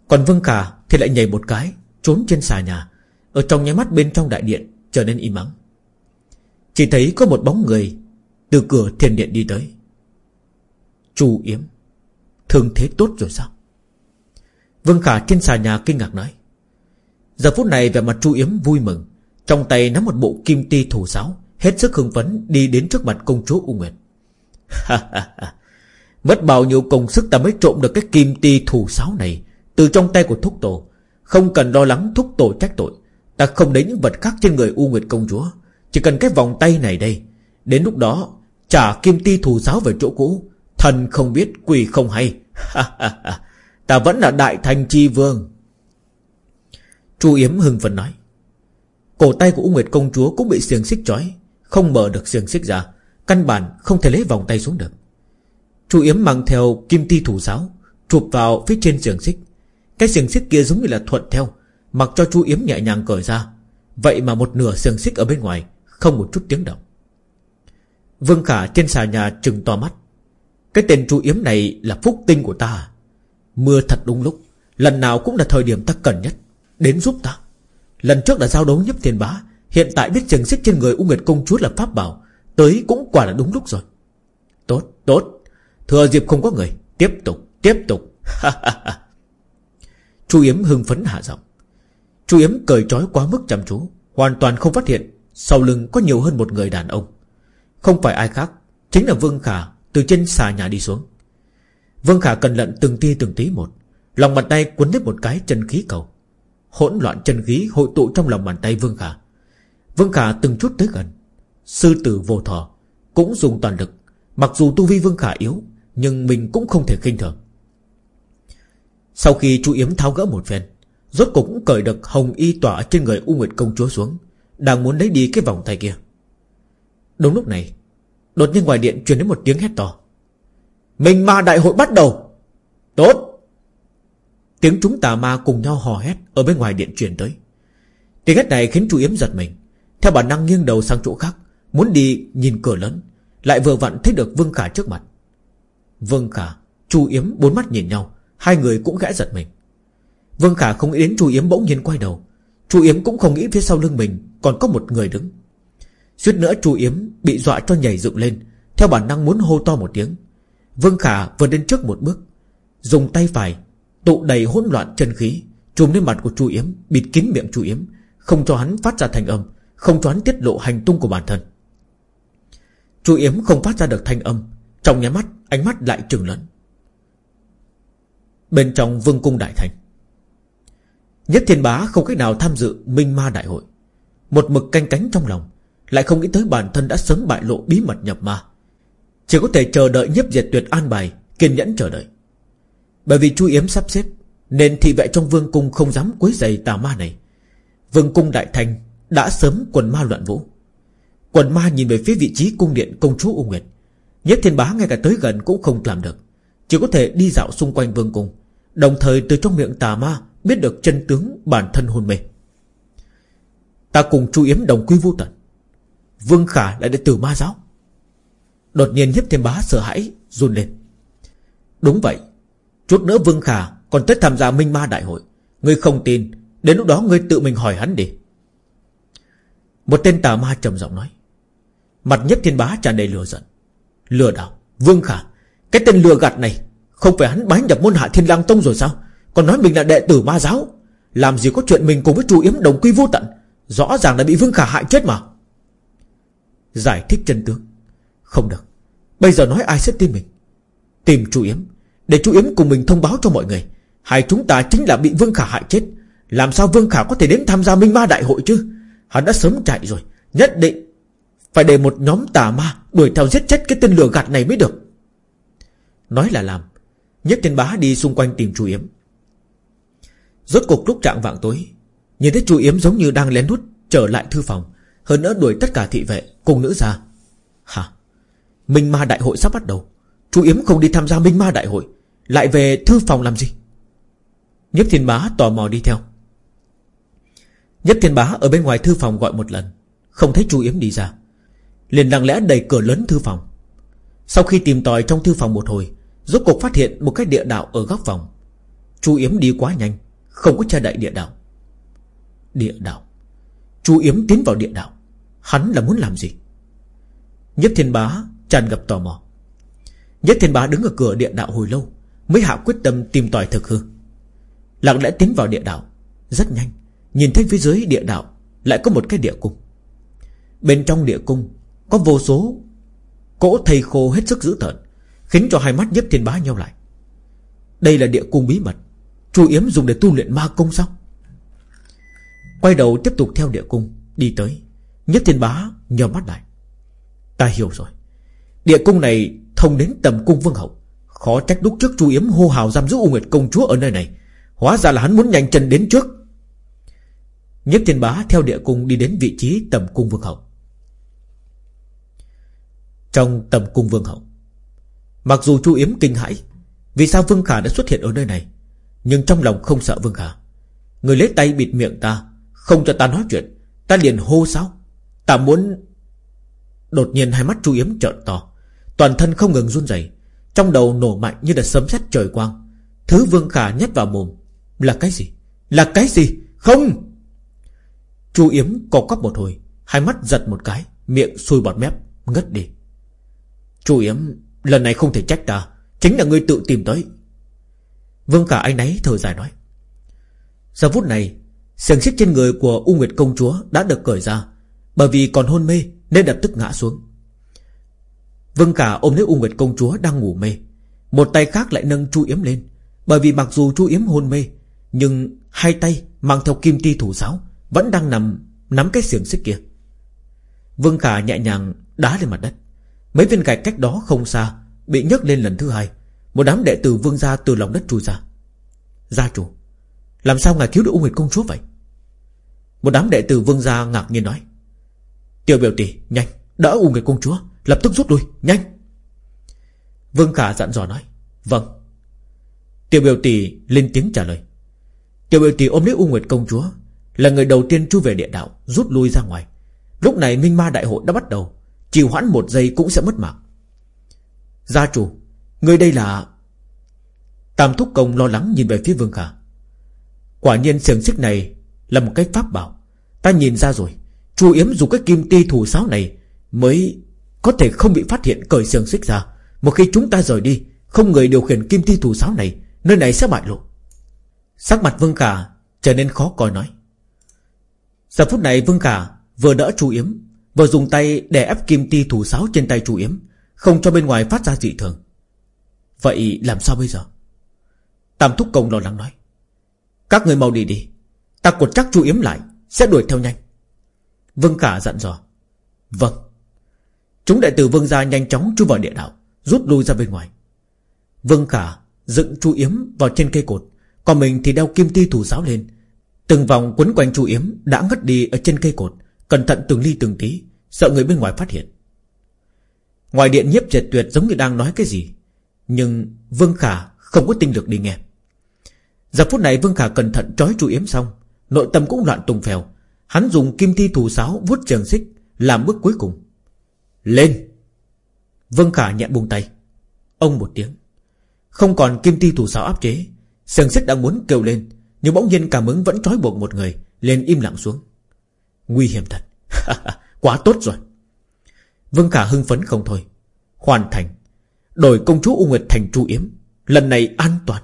Còn Vương Khả thì lại nhảy một cái, Trốn trên xà nhà. Ở trong nháy mắt bên trong đại điện, Trở nên im ắng. Chỉ thấy có một bóng người Từ cửa thiền điện đi tới. Chu Yếm, Thương thế tốt rồi sao? Vương Khả trên xà nhà kinh ngạc nói. Giờ phút này về mặt Chu Yếm vui mừng, Trong tay nắm một bộ kim ti thủ sáo, Hết sức hưng phấn đi đến trước mặt công chúa U Nguyệt. Mất bao nhiêu công sức ta mới trộm được cái kim ti thủ sáo này từ trong tay của thúc tổ, Không cần lo lắng thúc tổ trách tội. Ta không lấy những vật khác trên người U Nguyệt công chúa. Chỉ cần cái vòng tay này đây, Đến lúc đó, Trả kim ti thủ giáo về chỗ cũ, Thần không biết quỷ không hay. Ta vẫn là đại thành chi vương. Chu Yếm hưng phấn nói. Cổ tay của U Nguyệt công chúa cũng bị xiềng xích trói, Không mở được xiềng xích ra, Căn bản không thể lấy vòng tay xuống được. Chu Yếm mang theo kim ti thủ giáo, Chụp vào phía trên xiềng xích. Cái xiềng xích kia giống như là thuận theo Mặc cho chu Yếm nhẹ nhàng cởi ra. Vậy mà một nửa xiềng xích ở bên ngoài Không một chút tiếng động. Vương Khả trên xà nhà trừng to mắt. Cái tên chu Yếm này là phúc tinh của ta? Mưa thật đúng lúc. Lần nào cũng là thời điểm ta cần nhất Đến giúp ta. Lần trước là giao đấu nhấp tiền bá Hiện tại biết trường xích trên người U Nguyệt Công Chúa là pháp bảo Tới cũng quả là đúng lúc rồi. Tốt, tốt. Thừa dịp không có người. Tiếp tục, tiếp tục. Chu Yếm hưng phấn hạ giọng. Chu Yếm cởi trói quá mức chăm chú, Hoàn toàn không phát hiện Sau lưng có nhiều hơn một người đàn ông. Không phải ai khác, Chính là Vương Khả từ trên xà nhà đi xuống. Vương Khả cẩn lận từng tia từng tí một, Lòng bàn tay cuốn lấy một cái chân khí cầu. Hỗn loạn chân khí hội tụ trong lòng bàn tay Vương Khả. Vương Khả từng chút tới gần. Sư tử vô thọ Cũng dùng toàn lực. Mặc dù tu vi Vương Khả yếu, Nhưng mình cũng không thể khinh thường. Sau khi chú Yếm tháo gỡ một phen, Rốt cục cũng cởi được hồng y tỏa trên người U Nguyệt Công Chúa xuống, Đang muốn lấy đi cái vòng tay kia. Đúng lúc này, Đột nhiên ngoài điện truyền đến một tiếng hét to. Mình ma đại hội bắt đầu! Tốt! Tiếng chúng tà ma cùng nhau hò hét Ở bên ngoài điện truyền tới. Tiếng hét này khiến chú Yếm giật mình. Theo bản năng nghiêng đầu sang chỗ khác, Muốn đi nhìn cửa lớn, Lại vừa vặn thấy được Vương Khả trước mặt. Vương Khả Chu Yếm bốn mắt nhìn nhau Hai người cũng gã giật mình. Vương Khả không nghĩ đến Chu Yếm bỗng nhiên quay đầu. Chu Yếm cũng không nghĩ phía sau lưng mình Còn có một người đứng. Suýt nữa Chu Yếm bị dọa cho nhảy dựng lên, Theo bản năng muốn hô to một tiếng. Vương Khả vừa đến trước một bước, Dùng tay phải Tụ đầy hỗn loạn chân khí Trùm lên mặt của Chu Yếm, Bịt kín miệng Chu Yếm, Không cho hắn phát ra thành âm, Không cho hắn tiết lộ hành tung của bản thân. Chu Yếm không phát ra được thanh âm, Trong nhà mắt, ánh mắt lại trừng lớn Bên trong vương cung đại thành Nhất thiên bá không cách nào tham dự Minh ma đại hội. Một mực canh cánh trong lòng, Lại không nghĩ tới bản thân đã sớm bại lộ bí mật nhập ma. Chỉ có thể chờ đợi nhiếp diệt tuyệt an bài, Kiên nhẫn chờ đợi. Bởi vì chu Yếm sắp xếp, Nên thị vệ trong vương cung không dám quấy giày tà ma này. Vương cung đại thành Đã sớm quần ma loạn vũ. Quần ma nhìn về phía vị trí cung điện công chúa U Nguyệt. Nhất thiên bá ngay cả tới gần cũng không làm được. Chỉ có thể đi dạo xung quanh vương cung, Đồng thời từ trong miệng tà ma Biết được chân tướng bản thân hôn mê. Ta cùng chu yếm đồng quy vô tận. Vương Khả lại đệ tử ma giáo. Đột nhiên nhiếp thiên bá sợ hãi, run lên. Đúng vậy, Chút nữa Vương Khả còn tới tham gia minh ma đại hội. Ngươi không tin, Đến lúc đó ngươi tự mình hỏi hắn đi. Một tên tà ma trầm giọng nói. Mặt nhất thiên bá tràn đầy lừa giận. Lừa đảo, Vương Khả cái tên lừa gạt này, Không phải hắn bái nhập môn hạ thiên lang tông rồi sao? Còn nói mình là đệ tử ma giáo, Làm gì có chuyện mình cùng với chu yếm đồng quy vô tận? Rõ ràng là bị Vương Khả hại chết mà. Giải thích chân tướng. Không được. Bây giờ nói ai sẽ tin mình? Tìm chu yếm. Để chu yếm cùng mình thông báo cho mọi người. Hai chúng ta chính là bị Vương Khả hại chết. Làm sao Vương Khả có thể đến tham gia Minh Ma Đại hội chứ? Hắn đã sớm chạy rồi. Nhất định phải để một nhóm tà ma Đuổi theo giết chết cái tên lừa gạt này mới được. Nói là làm. Nhất thiên bá đi xung quanh tìm chú Yếm. Rốt cuộc lúc trạng vạng tối, Nhìn thấy chú Yếm giống như đang lén nút Trở lại thư phòng, Hơn nữa đuổi tất cả thị vệ cùng nữ ra Hả? Minh ma đại hội sắp bắt đầu. Chú Yếm không đi tham gia Minh ma đại hội, Lại về thư phòng làm gì? Nhất thiên bá tò mò đi theo. Nhất thiên bá ở bên ngoài thư phòng gọi một lần, Không thấy chú Yếm đi ra. Liền lặng lẽ đẩy cửa lớn thư phòng. Sau khi tìm tòi trong thư phòng một hồi Rốt cuộc phát hiện một cái địa đạo ở góc phòng. Chu Yếm đi quá nhanh, Không có che đậy địa đạo. Địa đạo. Chu Yếm tiến vào địa đạo. Hắn là muốn làm gì? Nhất thiên bá tràn ngập tò mò. Nhất thiên bá đứng ở cửa địa đạo hồi lâu, Mới hạ quyết tâm tìm tòi thực hư. Lặng lẽ tiến vào địa đạo. Rất nhanh, Nhìn thấy phía dưới địa đạo Lại có một cái địa cung. Bên trong địa cung có vô số Cỗ thầy khô hết sức dữ tợn. Khiến cho hai mắt nhếp thiên bá nhau lại. Đây là địa cung bí mật, Chu Yếm dùng để tu luyện ma công sao? Quay đầu tiếp tục theo địa cung, Đi tới. Nhất thiên bá nhờ mắt lại. Ta hiểu rồi. Địa cung này thông đến tầm cung vương hậu. Khó trách lúc trước Chu Yếm hô hào giam giữ U Nguyệt công chúa ở nơi này. Hóa ra là hắn muốn nhanh chân đến trước. Nhất thiên bá theo địa cung đi đến vị trí tầm cung vương hậu. Trong tầm cung vương hậu Mặc dù chu Yếm kinh hãi, Vì sao Vương Khả đã xuất hiện ở nơi này, Nhưng trong lòng không sợ Vương Khả. Người lấy tay bịt miệng ta, Không cho ta nói chuyện, Ta liền hô sao Ta muốn Đột nhiên hai mắt chu yếm trợn to, Toàn thân không ngừng run rẩy, Trong đầu nổ mạnh như là sấm sét trời quang. Thứ vương khả nhét vào mồm, Là cái gì? Là cái gì? Không! Chu yếm co quắp một hồi, Hai mắt giật một cái, Miệng sùi bọt mép, Ngất đi. Chu yếm Lần này không thể trách ta, Chính là ngươi tự tìm tới. Vương khả anh ấy thở dài nói. Giờ phút này sườn xích trên người của U Nguyệt Công Chúa Đã được cởi ra, Bởi vì còn hôn mê Nên lập tức ngã xuống. Vương Khả ôm lấy U Nguyệt Công Chúa đang ngủ mê, Một tay khác lại nâng Chu Yếm lên, Bởi vì mặc dù Chu Yếm hôn mê, Nhưng hai tay mang theo kim ti thủ giáo Vẫn đang nằm nắm cái xiềng xích kia. Vương Khả nhẹ nhàng đá lên mặt đất. Mấy viên gạch cách đó không xa, Bị nhấc lên lần thứ hai. Một đám đệ tử vương gia từ lòng đất chui ra. Gia chủ, Làm sao ngài cứu được U Nguyệt Công Chúa vậy? Một đám đệ tử vương gia ngạc nhiên nói. Tiểu biểu tỷ, nhanh, Đỡ U Nguyệt Công Chúa, Lập tức rút lui, nhanh. Vương Khả dặn dò nói. Vâng. Tiểu biểu tỷ lên tiếng trả lời. Tiểu biểu tỷ ôm lấy U Nguyệt Công Chúa, Là người đầu tiên chui về địa đạo, Rút lui ra ngoài. Lúc này Minh Ma Đại Hội đã bắt đầu. Chỉ hoãn một giây cũng sẽ mất mạng. Gia chủ, Người đây là Tam Thúc Công lo lắng nhìn về phía Vương Khả. Quả nhiên xiềng xích này Là một cái pháp bảo. Ta nhìn ra rồi, Chu Yếm dùng cái kim ti thủ sáo này Mới có thể không bị phát hiện cởi xiềng xích ra. Một khi chúng ta rời đi, Không người điều khiển kim ti thủ sáo này, Nơi này sẽ bại lộ. Sắc mặt Vương Khả trở nên khó coi nói. Giờ phút này Vương Khả vừa đỡ Chu Yếm Vừa dùng tay để ép kim ti thủ sáo trên tay Chu Yếm, Không cho bên ngoài phát ra dị thường. Vậy làm sao bây giờ? Tam Thúc Công lo lắng nói. Các người mau đi đi, Ta cột chắc Chu Yếm lại, Sẽ đuổi theo nhanh. Vương Khả dặn dò. Vâng. Chúng đại tử Vương gia nhanh chóng chui vào địa đạo, Rút lui ra bên ngoài. Vương Khả dựng Chu Yếm vào trên cây cột, Còn mình thì đeo kim ti thủ sáo lên. Từng vòng quấn quanh Chu Yếm Đã ngất đi ở trên cây cột Cẩn thận từng ly từng tí, Sợ người bên ngoài phát hiện. Ngoài điện nhiếp triệt tuyệt giống như đang nói cái gì, Nhưng Vương Khả không có tinh lực đi nghe. Giờ phút này Vương Khả cẩn thận trói Chu Yếm xong, Nội tâm cũng loạn tùng phèo. Hắn dùng kim thi thủ sáo vuốt trường xích, Làm bước cuối cùng. Lên! Vương Khả nhẹ buông tay. Ông một tiếng. Không còn kim ti thủ sáo áp chế Sừng xích đang muốn kêu lên, Nhưng bỗng nhiên cảm ứng vẫn trói buộc một người Lên im lặng xuống. Nguy hiểm thật. (laughs) Quá tốt rồi. Vương Khả hưng phấn không thôi. Hoàn thành. Đổi công chúa U Nguyệt thành chu yếm. Lần này an toàn.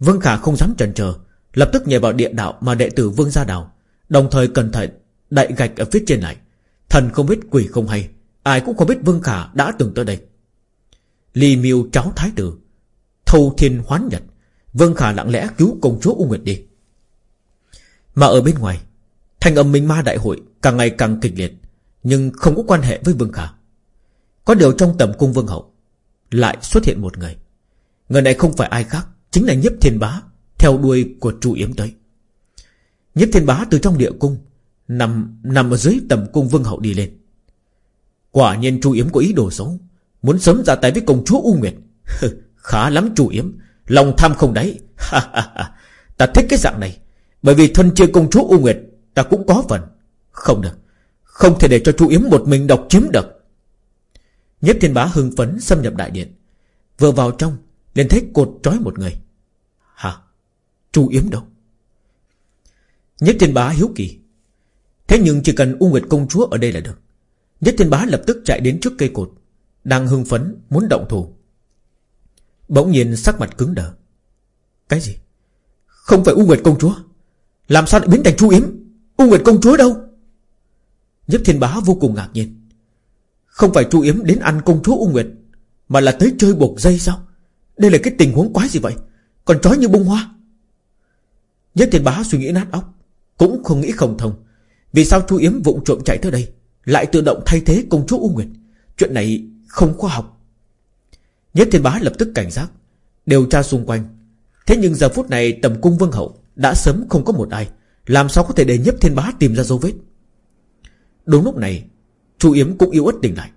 Vương Khả không dám chần chờ. Lập tức nhảy vào địa đạo mà đệ tử Vương gia đào. Đồng thời cẩn thận Đại gạch ở phía trên này Thần không biết quỷ không hay. Ai cũng không biết Vương Khả đã từng tới đây. Ly miêu cháu thái tử. Thâu thiên hoán nhật. Vương Khả lặng lẽ cứu công chúa U Nguyệt đi. Mà ở bên ngoài Thanh âm minh ma đại hội Càng ngày càng kịch liệt, Nhưng không có quan hệ với Vương Khả. Có điều trong tầm cung Vương Hậu Lại xuất hiện một người. Người này không phải ai khác Chính là nhiếp thiên bá, Theo đuôi của trụ yếm tới Nhiếp thiên bá từ trong địa cung Nằm nằm ở dưới tầm cung Vương Hậu đi lên. Quả nhiên Chu Yếm có ý đồ xấu, Muốn sớm ra tay với công chúa U Nguyệt. Khá lắm Chu Yếm, Lòng tham không đáy. Ta thích cái dạng này, Bởi vì thân chia công chúa U Nguyệt Ta cũng có phần. Không được. Không thể để cho Chu Yếm một mình độc chiếm được. Nhất thiên bá hưng phấn xâm nhập đại điện. Vừa vào trong, liền thấy cột trói một người. Hả? Chu Yếm đâu? Nhất thiên bá hiếu kỳ. Thế nhưng chỉ cần U Nguyệt công chúa ở đây là được. Nhất thiên bá lập tức chạy đến trước cây cột, Đang hưng phấn muốn động thủ. Bỗng nhiên sắc mặt cứng đờ. Cái gì? Không phải U Nguyệt công chúa? Làm sao lại biến thành Chu Yếm? U Nguyệt công chúa đâu? Nhất thiên bá vô cùng ngạc nhiên. Không phải Chu Yếm đến ăn công chúa U Nguyệt, Mà là tới chơi buộc dây sao? Đây là cái tình huống quái gì vậy? Còn trói như bông hoa. Nhất thiên bá suy nghĩ nát óc, Cũng không nghĩ không thông. Vì sao Chu Yếm vụng trộm chạy tới đây, Lại tự động thay thế công chúa U Nguyệt? Chuyện này không khoa học. Nhất thiên bá lập tức cảnh giác, Điều tra xung quanh. Thế nhưng giờ phút này tầm cung vương hậu Đã sớm không có một ai. Làm sao có thể để nhất thiên bá tìm ra dấu vết? Đúng lúc này, Chu Yếm cũng yếu ớt tỉnh lại.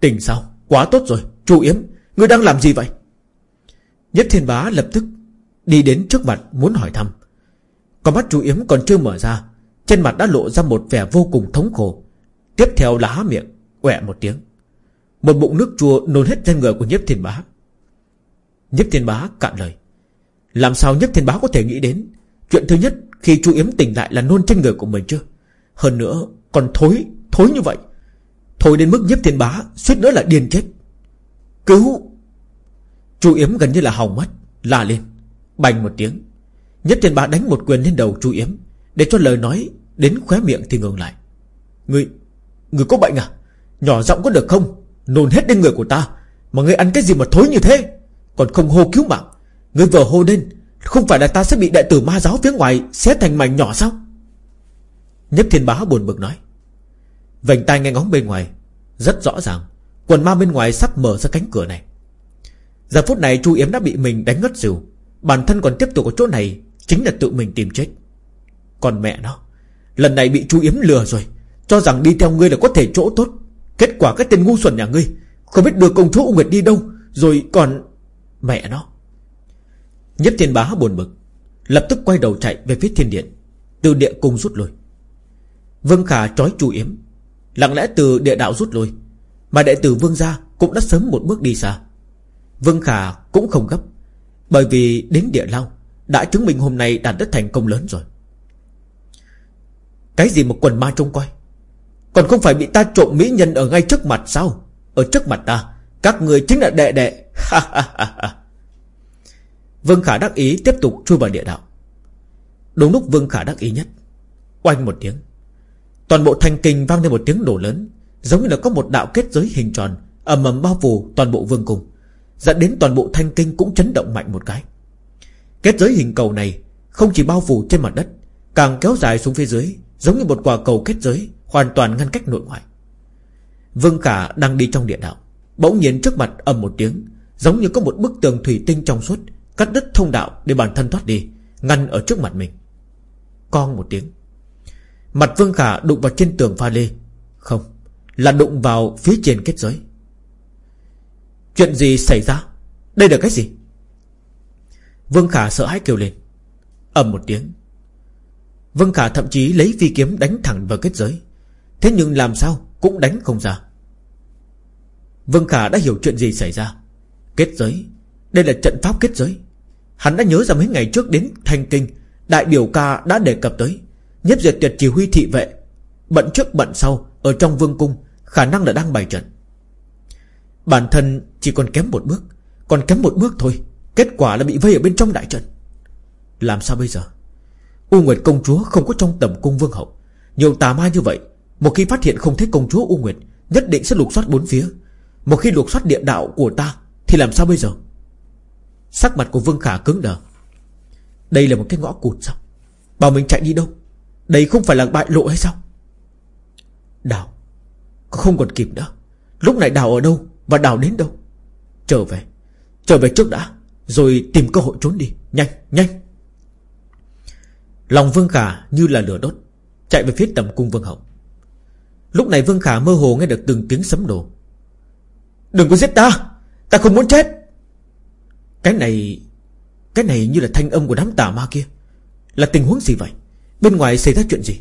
Tỉnh sao? Quá tốt rồi, Chu Yếm, Ngươi đang làm gì vậy? Nhất thiên bá lập tức Đi đến trước mặt muốn hỏi thăm. Con mắt chú Yếm còn chưa mở ra, Trên mặt đã lộ ra một vẻ vô cùng thống khổ. Tiếp theo là há miệng, quẹ một tiếng. Một bụng nước chua nôn hết trên người của nhiếp thiên bá. Nhiếp thiên bá cạn lời. Làm sao nhiếp thiên bá có thể nghĩ đến Chuyện thứ nhất, khi chú Yếm tỉnh lại là nôn trên người của mình chưa? Hơn nữa, còn thối Thối như vậy. Thối đến mức nhiếp thiên bá, suýt nữa là điên chết. Cứu! Chú Yếm gần như là hỏng mất, La lên. Bành một tiếng. Nhất thiên bá đánh một quyền lên đầu chú Yếm. Để cho lời nói đến khóe miệng thì ngừng lại. Người Người có bệnh à? Nhỏ giọng có được không? Nôn hết lên người của ta. Mà người ăn cái gì mà thối như thế? Còn không hô cứu mạng. Người vừa hô lên không phải là ta sẽ bị đại tử ma giáo phía ngoài Xé thành mảnh nhỏ sao? Nhất thiên bá buồn bực nói. Vành tai nghe ngóng bên ngoài, Rất rõ ràng. Quần ma bên ngoài sắp mở ra cánh cửa này. Giờ phút này chu Yếm đã bị mình đánh ngất xỉu. Bản thân còn tiếp tục ở chỗ này, Chính là tự mình tìm chết. Còn mẹ nó, Lần này bị chu Yếm lừa rồi. Cho rằng đi theo ngươi là có thể chỗ tốt. Kết quả cái tên ngu xuẩn nhà ngươi, Không biết đưa công chúa Nguyệt đi đâu, Rồi còn Mẹ nó. Nhất thiên bá buồn bực, Lập tức quay đầu chạy về phía thiên điện, Từ địa cung rút lui. Vương Khả trói chu Yếm, Lặng lẽ từ địa đạo rút lui, Mà đệ tử Vương gia cũng đã sớm một bước đi xa. Vương Khả cũng không gấp, Bởi vì đến địa lao Đã chứng minh hôm nay đạt đất thành công lớn rồi. Cái gì mà quần ma trông coi? Còn không phải bị ta trộm mỹ nhân ở ngay trước mặt sao? Ở trước mặt ta, Các người chính là đệ đệ. Vương Khả đắc ý tiếp tục chui vào địa đạo. Đúng lúc Vương Khả đắc ý nhất, Oanh một tiếng. Toàn bộ thành kinh vang lên một tiếng nổ lớn, Giống như là có một đạo kết giới hình tròn, ầm ầm bao phủ toàn bộ vương cung, Dẫn đến toàn bộ thanh kinh cũng chấn động mạnh một cái. Kết giới hình cầu này Không chỉ bao phủ trên mặt đất, Càng kéo dài xuống phía dưới, Giống như một quả cầu kết giới, Hoàn toàn ngăn cách nội ngoại. Vương Khả đang đi trong địa đạo, Bỗng nhiên trước mặt ầm một tiếng, Giống như có một bức tường thủy tinh trong suốt Cắt đứt thông đạo để bản thân thoát đi, Ngăn ở trước mặt mình. Con một tiếng. Mặt Vương Khả đụng vào trên tường pha lê. Không, Là đụng vào phía trên kết giới. Chuyện gì xảy ra? Đây là cái gì? Vương Khả sợ hãi kêu lên. Ầm một tiếng. Vương Khả thậm chí lấy phi kiếm đánh thẳng vào kết giới. Thế nhưng làm sao Cũng đánh không ra. Vương Khả đã hiểu chuyện gì xảy ra. Kết giới. Đây là trận pháp kết giới. Hắn đã nhớ ra mấy ngày trước đến Thanh Kinh, Đại biểu ca đã đề cập tới. Nhất diệt tuyệt chỉ huy thị vệ, Bận trước bận sau, Ở trong vương cung, Khả năng là đang bày trận. Bản thân chỉ còn kém một bước, Còn kém một bước thôi, Kết quả là bị vây ở bên trong đại trận. Làm sao bây giờ? U Nguyệt công chúa không có trong tầm cung vương hậu. Nhiều tà ma như vậy, Một khi phát hiện không thấy công chúa U Nguyệt, Nhất định sẽ lục soát bốn phía. Một khi lục soát địa đạo của ta, Thì làm sao bây giờ? Sắc mặt của Vương Khả cứng đờ. Đây là một cái ngõ cụt sao? Bảo mình chạy đi đâu? Đây không phải là bại lộ hay sao? Đào Không còn kịp nữa. Lúc này đào ở đâu Và đào đến đâu? Trở về Trở về trước đã, Rồi tìm cơ hội trốn đi. Nhanh nhanh. Lòng Vương Khả như là lửa đốt, Chạy về phía tầm cung Vương Hậu. Lúc này Vương Khả mơ hồ nghe được từng tiếng sấm đổ. Đừng có giết ta! Ta không muốn chết! Cái này Cái này như là thanh âm của đám tà ma kia. Là tình huống gì vậy? Bên ngoài xảy ra chuyện gì?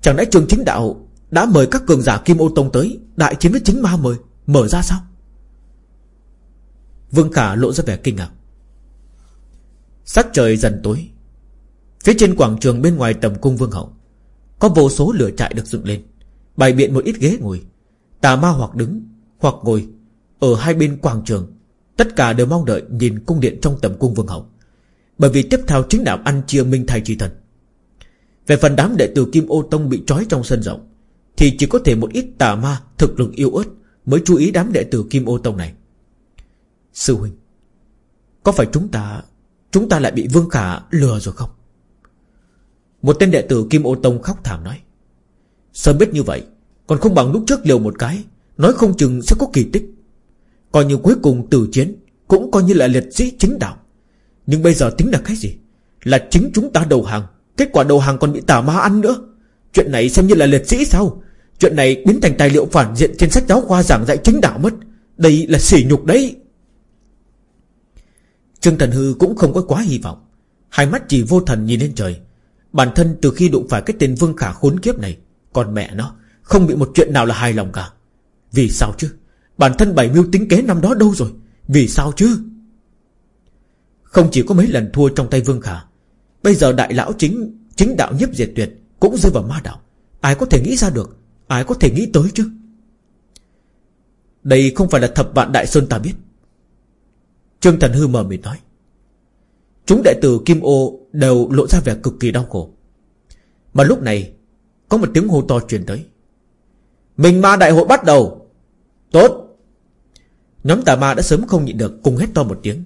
Chẳng lẽ trường chính đạo Đã mời các cường giả Kim Ô Tông tới, Đại chiến với chính ma mời, Mở ra sao? Vương Khả lộ ra vẻ kinh ngạc. Sắc trời dần tối. Phía trên quảng trường bên ngoài tầm cung Vương Hậu, Có vô số lửa trại được dựng lên. Bày biện một ít ghế ngồi. Tà ma hoặc đứng, hoặc ngồi Ở hai bên quảng trường. Tất cả đều mong đợi nhìn cung điện trong tầm cung Vương Hậu. Bởi vì tiếp theo chính đạo ăn chia minh thai chi thần. Về phần đám đệ tử Kim Ô Tông bị trói trong sân rộng, Thì chỉ có thể một ít tà ma thực lực yêu ớt Mới chú ý đám đệ tử Kim Ô Tông này. Sư huynh, Có phải chúng ta Chúng ta lại bị Vương Khả lừa rồi không? Một tên đệ tử Kim Ô Tông khóc thảm nói. Sớm biết như vậy, Còn không bằng lúc trước liều một cái, Nói không chừng sẽ có kỳ tích. Coi như cuối cùng tử chiến Cũng coi như là liệt sĩ chính đạo. Nhưng bây giờ tính là cái gì? Là chính chúng ta đầu hàng. Kết quả đầu hàng còn bị tà ma ăn nữa. Chuyện này xem như là liệt sĩ sao? Chuyện này biến thành tài liệu phản diện trên sách giáo khoa giảng dạy chính đạo mất. Đây là sỉ nhục đấy. Trương Thần Hư cũng không có quá hy vọng. Hai mắt chỉ vô thần nhìn lên trời. Bản thân từ khi đụng phải cái tên Vương Khả khốn kiếp này, Còn mẹ nó, Không bị một chuyện nào là hài lòng cả. Vì sao chứ? Bản thân bảy mưu tính kế năm đó đâu rồi? Vì sao chứ? Không chỉ có mấy lần thua trong tay Vương Khả, Bây giờ đại lão chính Chính đạo nhiếp diệt tuyệt Cũng rơi vào ma đạo. Ai có thể nghĩ ra được? Ai có thể nghĩ tới chứ? Đây không phải là thập vạn đại sơn ta biết. Trương Thần Hư mờ mịt nói. Chúng đệ tử Kim Ô Đều lộ ra vẻ cực kỳ đau khổ. Mà lúc này, Có một tiếng hô to truyền tới. Mình ma đại hội bắt đầu. Tốt. Nhóm tà ma đã sớm không nhịn được Cùng hét to một tiếng.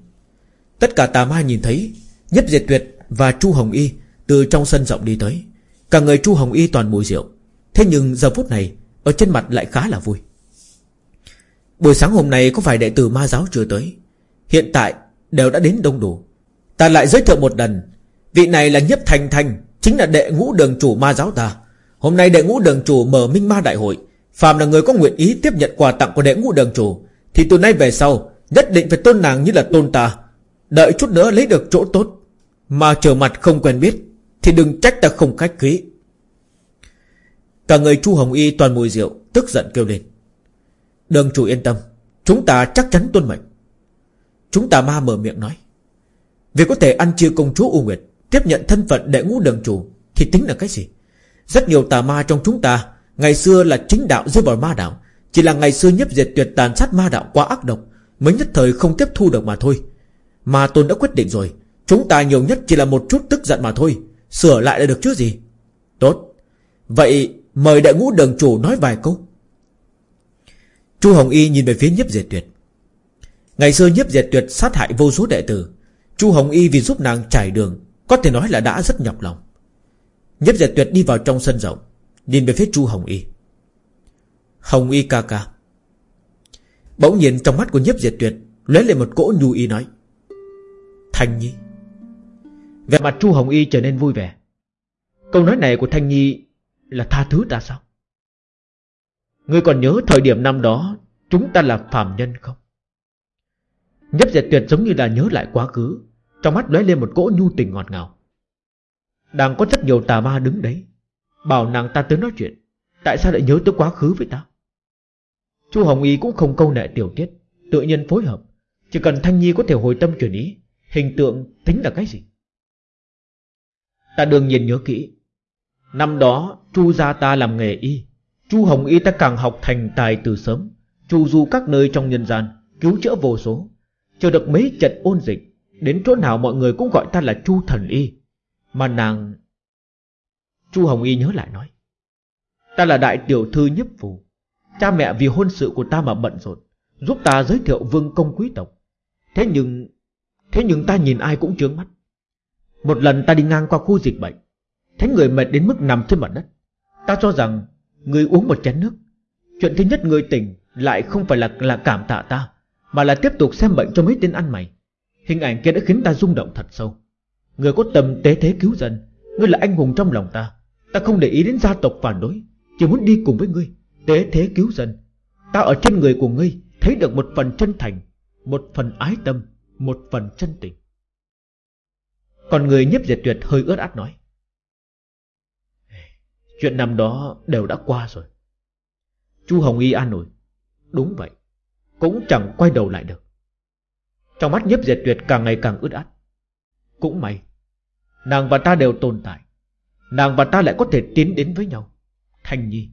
Tất cả tà ma nhìn thấy, Nhất Diệt Tuyệt và Chu Hồng Y Từ trong sân rộng đi tới. Cả người Chu Hồng Y toàn mùi rượu. Thế nhưng giờ phút này, Ở trên mặt lại khá là vui. Buổi sáng hôm nay có phải đệ tử ma giáo chưa tới. Hiện tại đều đã đến đông đủ. Ta lại giới thiệu một lần. Vị này là Nhấp Thành Thành, Chính là đệ ngũ đường chủ ma giáo ta. Hôm nay đệ ngũ đường chủ mở minh ma đại hội. Phạm là người có nguyện ý tiếp nhận quà tặng của đệ ngũ đường chủ thì từ nay về sau, Nhất định phải tôn nàng như là tôn ta. Đợi chút nữa lấy được chỗ tốt, Mà trở mặt không quen biết, Thì đừng trách ta không khách khí. Cả người Chu Hồng Y toàn mùi rượu, Tức giận kêu lên. Đường chủ yên tâm, Chúng ta chắc chắn tuân mệnh. Chúng ta ma mở miệng nói. Việc có thể ăn chia công chúa U Nguyệt, Tiếp nhận thân phận đệ ngũ đường chủ, Thì tính là cái gì? Rất nhiều tà ma trong chúng ta, Ngày xưa là chính đạo dưới vào ma đạo chỉ là ngày xưa nhấp diệt tuyệt tàn sát ma đạo quá ác độc, Mới nhất thời không tiếp thu được mà thôi. Mà tôn đã quyết định rồi, Chúng ta nhiều nhất chỉ là một chút tức giận mà thôi, Sửa lại là được chứ gì? Tốt. Vậy mời đại ngũ đường chủ nói vài câu. Chu Hồng Y nhìn về phía nhấp diệt tuyệt. Ngày xưa nhấp diệt tuyệt sát hại vô số đệ tử, Chu Hồng Y vì giúp nàng trải đường, Có thể nói là đã rất nhọc lòng. Nhấp diệt tuyệt đi vào trong sân rộng, Nhìn về phía Chu Hồng Y. Hồng Y ca ca. Bỗng nhiên trong mắt của nhiếp diệt tuyệt lóe lên một cỗ nhu y nói, Thanh Nhi. Vẻ mặt Chu Hồng Y trở nên vui vẻ. Câu nói này của Thanh Nhi Là tha thứ ta sao? Ngươi còn nhớ thời điểm năm đó Chúng ta là phàm nhân không? Nhấp diệt tuyệt giống như là nhớ lại quá khứ, Trong mắt lóe lên một cỗ nhu tình ngọt ngào. Đang có rất nhiều tà ma đứng đấy, Bảo nàng ta tới nói chuyện, Tại sao lại nhớ tới quá khứ với ta? Chu Hồng Y cũng không câu nệ tiểu tiết, Tự nhiên phối hợp. Chỉ cần Thanh Nhi có thể hồi tâm chuyển ý, Hình tượng tính là cái gì? Ta đương nhiên nhớ kỹ. Năm đó, Chu gia ta làm nghề y. Chu Hồng Y ta càng học thành tài từ sớm Chu du các nơi trong nhân gian, Cứu chữa vô số. Chờ được mấy trận ôn dịch, Đến chỗ nào mọi người cũng gọi ta là Chu Thần Y. Mà nàng, Chu Hồng Y nhớ lại nói, Ta là đại tiểu thư nhấp phù. Cha mẹ vì hôn sự của ta mà bận rộn, Giúp ta giới thiệu vương công quý tộc. Thế nhưng Thế nhưng ta nhìn ai cũng trướng mắt. Một lần ta đi ngang qua khu dịch bệnh, Thấy người mệt đến mức nằm trên mặt đất. Ta cho rằng, Người uống một chén nước. Chuyện thứ nhất người tỉnh Lại không phải là là cảm tạ ta, Mà là tiếp tục xem bệnh cho mấy tên ăn mày. Hình ảnh kia đã khiến ta rung động thật sâu. Người có tầm tế thế cứu dân, Ngươi là anh hùng trong lòng ta. Ta không để ý đến gia tộc phản đối, Chỉ muốn đi cùng với ngươi. Tế thế cứu dân, Ta ở trên người của ngươi Thấy được một phần chân thành, Một phần ái tâm, Một phần chân tình. Còn người nhiếp diệt tuyệt hơi ướt át nói Chuyện năm đó đều đã qua rồi. Chu Hồng Y an ủi, Đúng vậy, Cũng chẳng quay đầu lại được. Trong mắt nhiếp diệt tuyệt càng ngày càng ướt át. Cũng may, Nàng và ta đều tồn tại, Nàng và ta lại có thể tiến đến với nhau. Thanh Nhi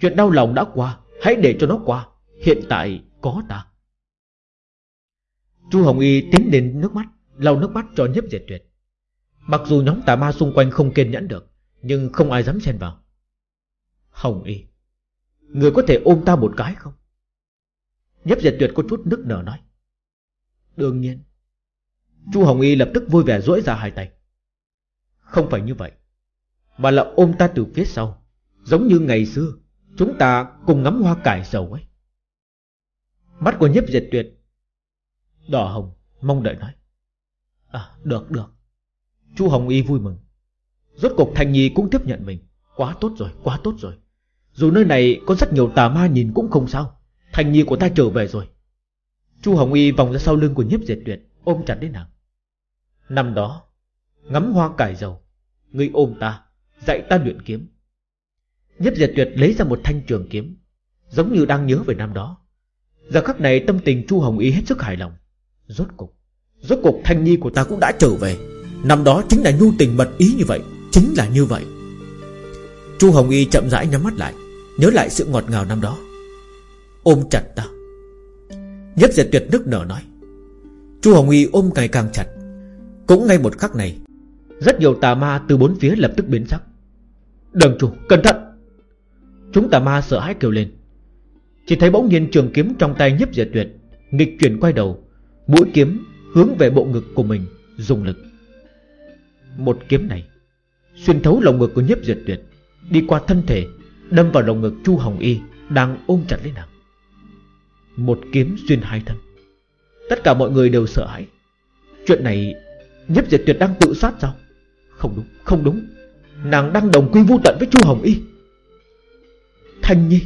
Chuyện đau lòng đã qua, Hãy để cho nó qua. Hiện tại có ta. Chu Hồng Y tiến đến nước mắt, lau nước mắt cho nhấp diệt tuyệt. Mặc dù nhóm tà ma xung quanh không kiên nhẫn được, Nhưng không ai dám xen vào. Hồng Y, Người có thể ôm ta một cái không? Nhấp diệt tuyệt có chút nức nở nói. Đương nhiên. Chu Hồng Y lập tức vui vẻ duỗi ra hai tay. Không phải như vậy, Mà là ôm ta từ phía sau, Giống như ngày xưa. Chúng ta cùng ngắm hoa cải dầu ấy. Mắt của nhiếp diệt tuyệt. Đỏ hồng, Mong đợi nói. À được được. Chu Hồng Y vui mừng. Rốt cuộc Thành Nhi cũng tiếp nhận mình. Quá tốt rồi, quá tốt rồi. Dù nơi này có rất nhiều tà ma nhìn cũng không sao. Thành Nhi của ta trở về rồi. Chu Hồng Y vòng ra sau lưng của nhiếp diệt tuyệt, Ôm chặt đến nàng. Năm đó, Ngắm hoa cải dầu Ngươi ôm ta, Dạy ta luyện kiếm. Nhất diệt tuyệt lấy ra một thanh trường kiếm, Giống như đang nhớ về năm đó. Giờ khắc này tâm tình Chu Hồng Y hết sức hài lòng. Rốt cục Rốt cục thanh nhi của ta cũng đã trở về. Năm đó chính là nhu tình mật ý như vậy, Chính là như vậy. Chu Hồng Y chậm rãi nhắm mắt lại, Nhớ lại sự ngọt ngào năm đó. Ôm chặt ta. Nhất diệt tuyệt nức nở nói. Chu Hồng Y ôm ngày càng chặt. Cũng ngay một khắc này, Rất nhiều tà ma từ bốn phía lập tức biến sắc. Đường chủ, cẩn thận! Chúng tà ma sợ hãi kêu lên. Chỉ thấy bỗng nhiên trường kiếm trong tay nhấp diệt tuyệt Nghịch chuyển quay đầu Mũi kiếm hướng về bộ ngực của mình Dùng lực. Một kiếm này Xuyên thấu lồng ngực của nhiếp diệt tuyệt Đi qua thân thể Đâm vào lồng ngực Chu Hồng Y Đang ôm chặt lấy nàng. Một kiếm xuyên hai thân. Tất cả mọi người đều sợ hãi. Chuyện này Nhiếp diệt tuyệt đang tự sát sao? Không đúng, không đúng. Nàng đang đồng quy vu tận với Chu Hồng Y. Thanh Nhi.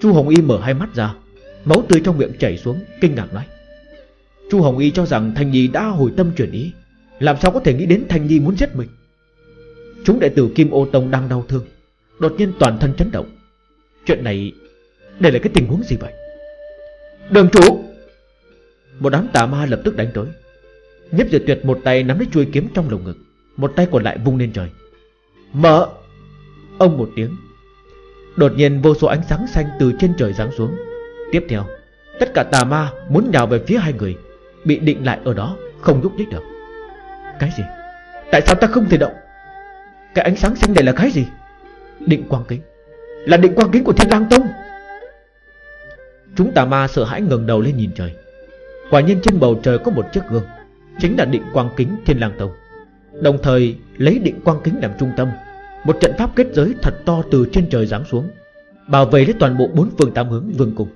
Chu Hồng Y mở hai mắt ra, Máu tươi trong miệng chảy xuống, Kinh ngạc nói. Chu Hồng Y cho rằng Thanh Nhi đã hồi tâm chuyển ý, Làm sao có thể nghĩ đến Thanh Nhi muốn giết mình? Chúng đệ tử Kim Ô Tông đang đau thương, Đột nhiên toàn thân chấn động. Chuyện này, Đây là cái tình huống gì vậy? Đường chủ! Một đám tà ma lập tức đánh tới. Nhếp diệt tuyệt một tay nắm lấy chuôi kiếm trong lồng ngực, Một tay còn lại vung lên trời. Mở! Ông một tiếng Đột nhiên vô số ánh sáng xanh từ trên trời giáng xuống. Tiếp theo, Tất cả tà ma muốn nhào về phía hai người, Bị định lại ở đó, Không nhúc nhích được. Cái gì? Tại sao ta không thể động? Cái ánh sáng xanh này là cái gì? Định quang kính. Là định quang kính của thiên lang tông. Chúng tà ma sợ hãi ngẩng đầu lên nhìn trời. Quả nhiên trên bầu trời có một chiếc gương, Chính là định quang kính thiên lang tông. Đồng thời lấy định quang kính làm trung tâm. Một trận pháp kết giới thật to từ trên trời giáng xuống Bảo vệ lấy toàn bộ bốn phương tám hướng vương cung.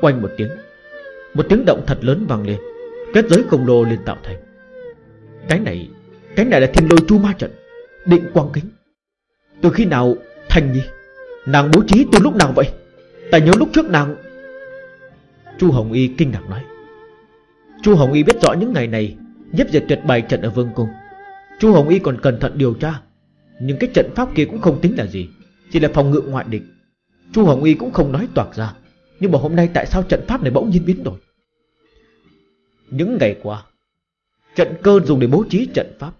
Quanh một tiếng Một tiếng động thật lớn vang lên, Kết giới khổng lồ liền tạo thành. Cái này Cái này là thiên lôi chu ma trận, Định quang kính. Từ khi nào Thành nhi Nàng bố trí từ lúc nào vậy? Ta nhớ lúc trước nàng Chu Hồng Y kinh ngạc nói. Chu Hồng Y biết rõ những ngày này Nhếp diệt tuyệt bài trận ở vương cung. Chu Hồng Y còn cẩn thận điều tra. Nhưng cái trận pháp kia cũng không tính là gì, Chỉ là phòng ngự ngoại địch. Chu Hồng Y cũng không nói toạc ra, Nhưng mà hôm nay tại sao trận pháp này bỗng nhiên biến đổi? Những ngày qua, Trận cơ dùng để bố trí trận pháp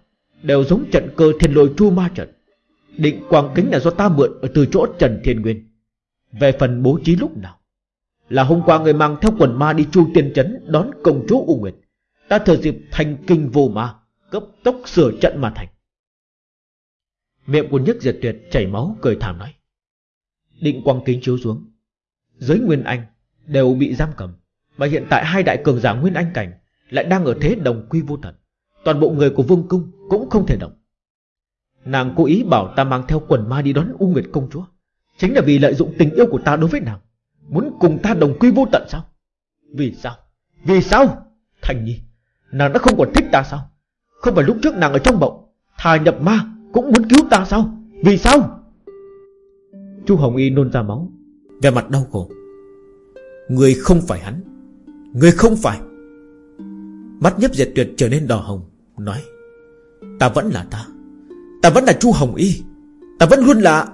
Đều giống trận cơ thiên lôi chu ma trận. Định quang kính là do ta mượn ở từ chỗ Trần Thiên Nguyên. Về phần bố trí lúc nào, Là hôm qua người mang theo quần ma đi chu tiên trấn Đón công chúa U Nguyệt. Ta thừa dịp thành kinh vô ma, Cấp tốc sửa trận mà thành. Miệng của nhất diệt tuyệt chảy máu, cười thảm nói. Định quang kính chiếu xuống. Giới Nguyên Anh đều bị giam cầm, Mà hiện tại hai đại cường giả Nguyên Anh cảnh Lại đang ở thế đồng quy vô tận. Toàn bộ người của Vương Cung cũng không thể động. Nàng cố ý bảo ta mang theo quần ma đi đón U Nguyệt công chúa. Chính là vì lợi dụng tình yêu của ta đối với nàng. Muốn cùng ta đồng quy vô tận sao? Vì sao? Vì sao? Thành nhi, Nàng đã không còn thích ta sao? Không phải lúc trước nàng ở trong bụng Thà nhập ma cũng muốn cứu ta sao? Vì sao? Chu Hồng Y nôn ra máu. Về mặt đau khổ. Người không phải hắn. Người không phải. Mắt nhấp diệt tuyệt trở nên đỏ hồng, Nói, Ta vẫn là ta. Ta vẫn là Chu Hồng Y. Ta vẫn luôn là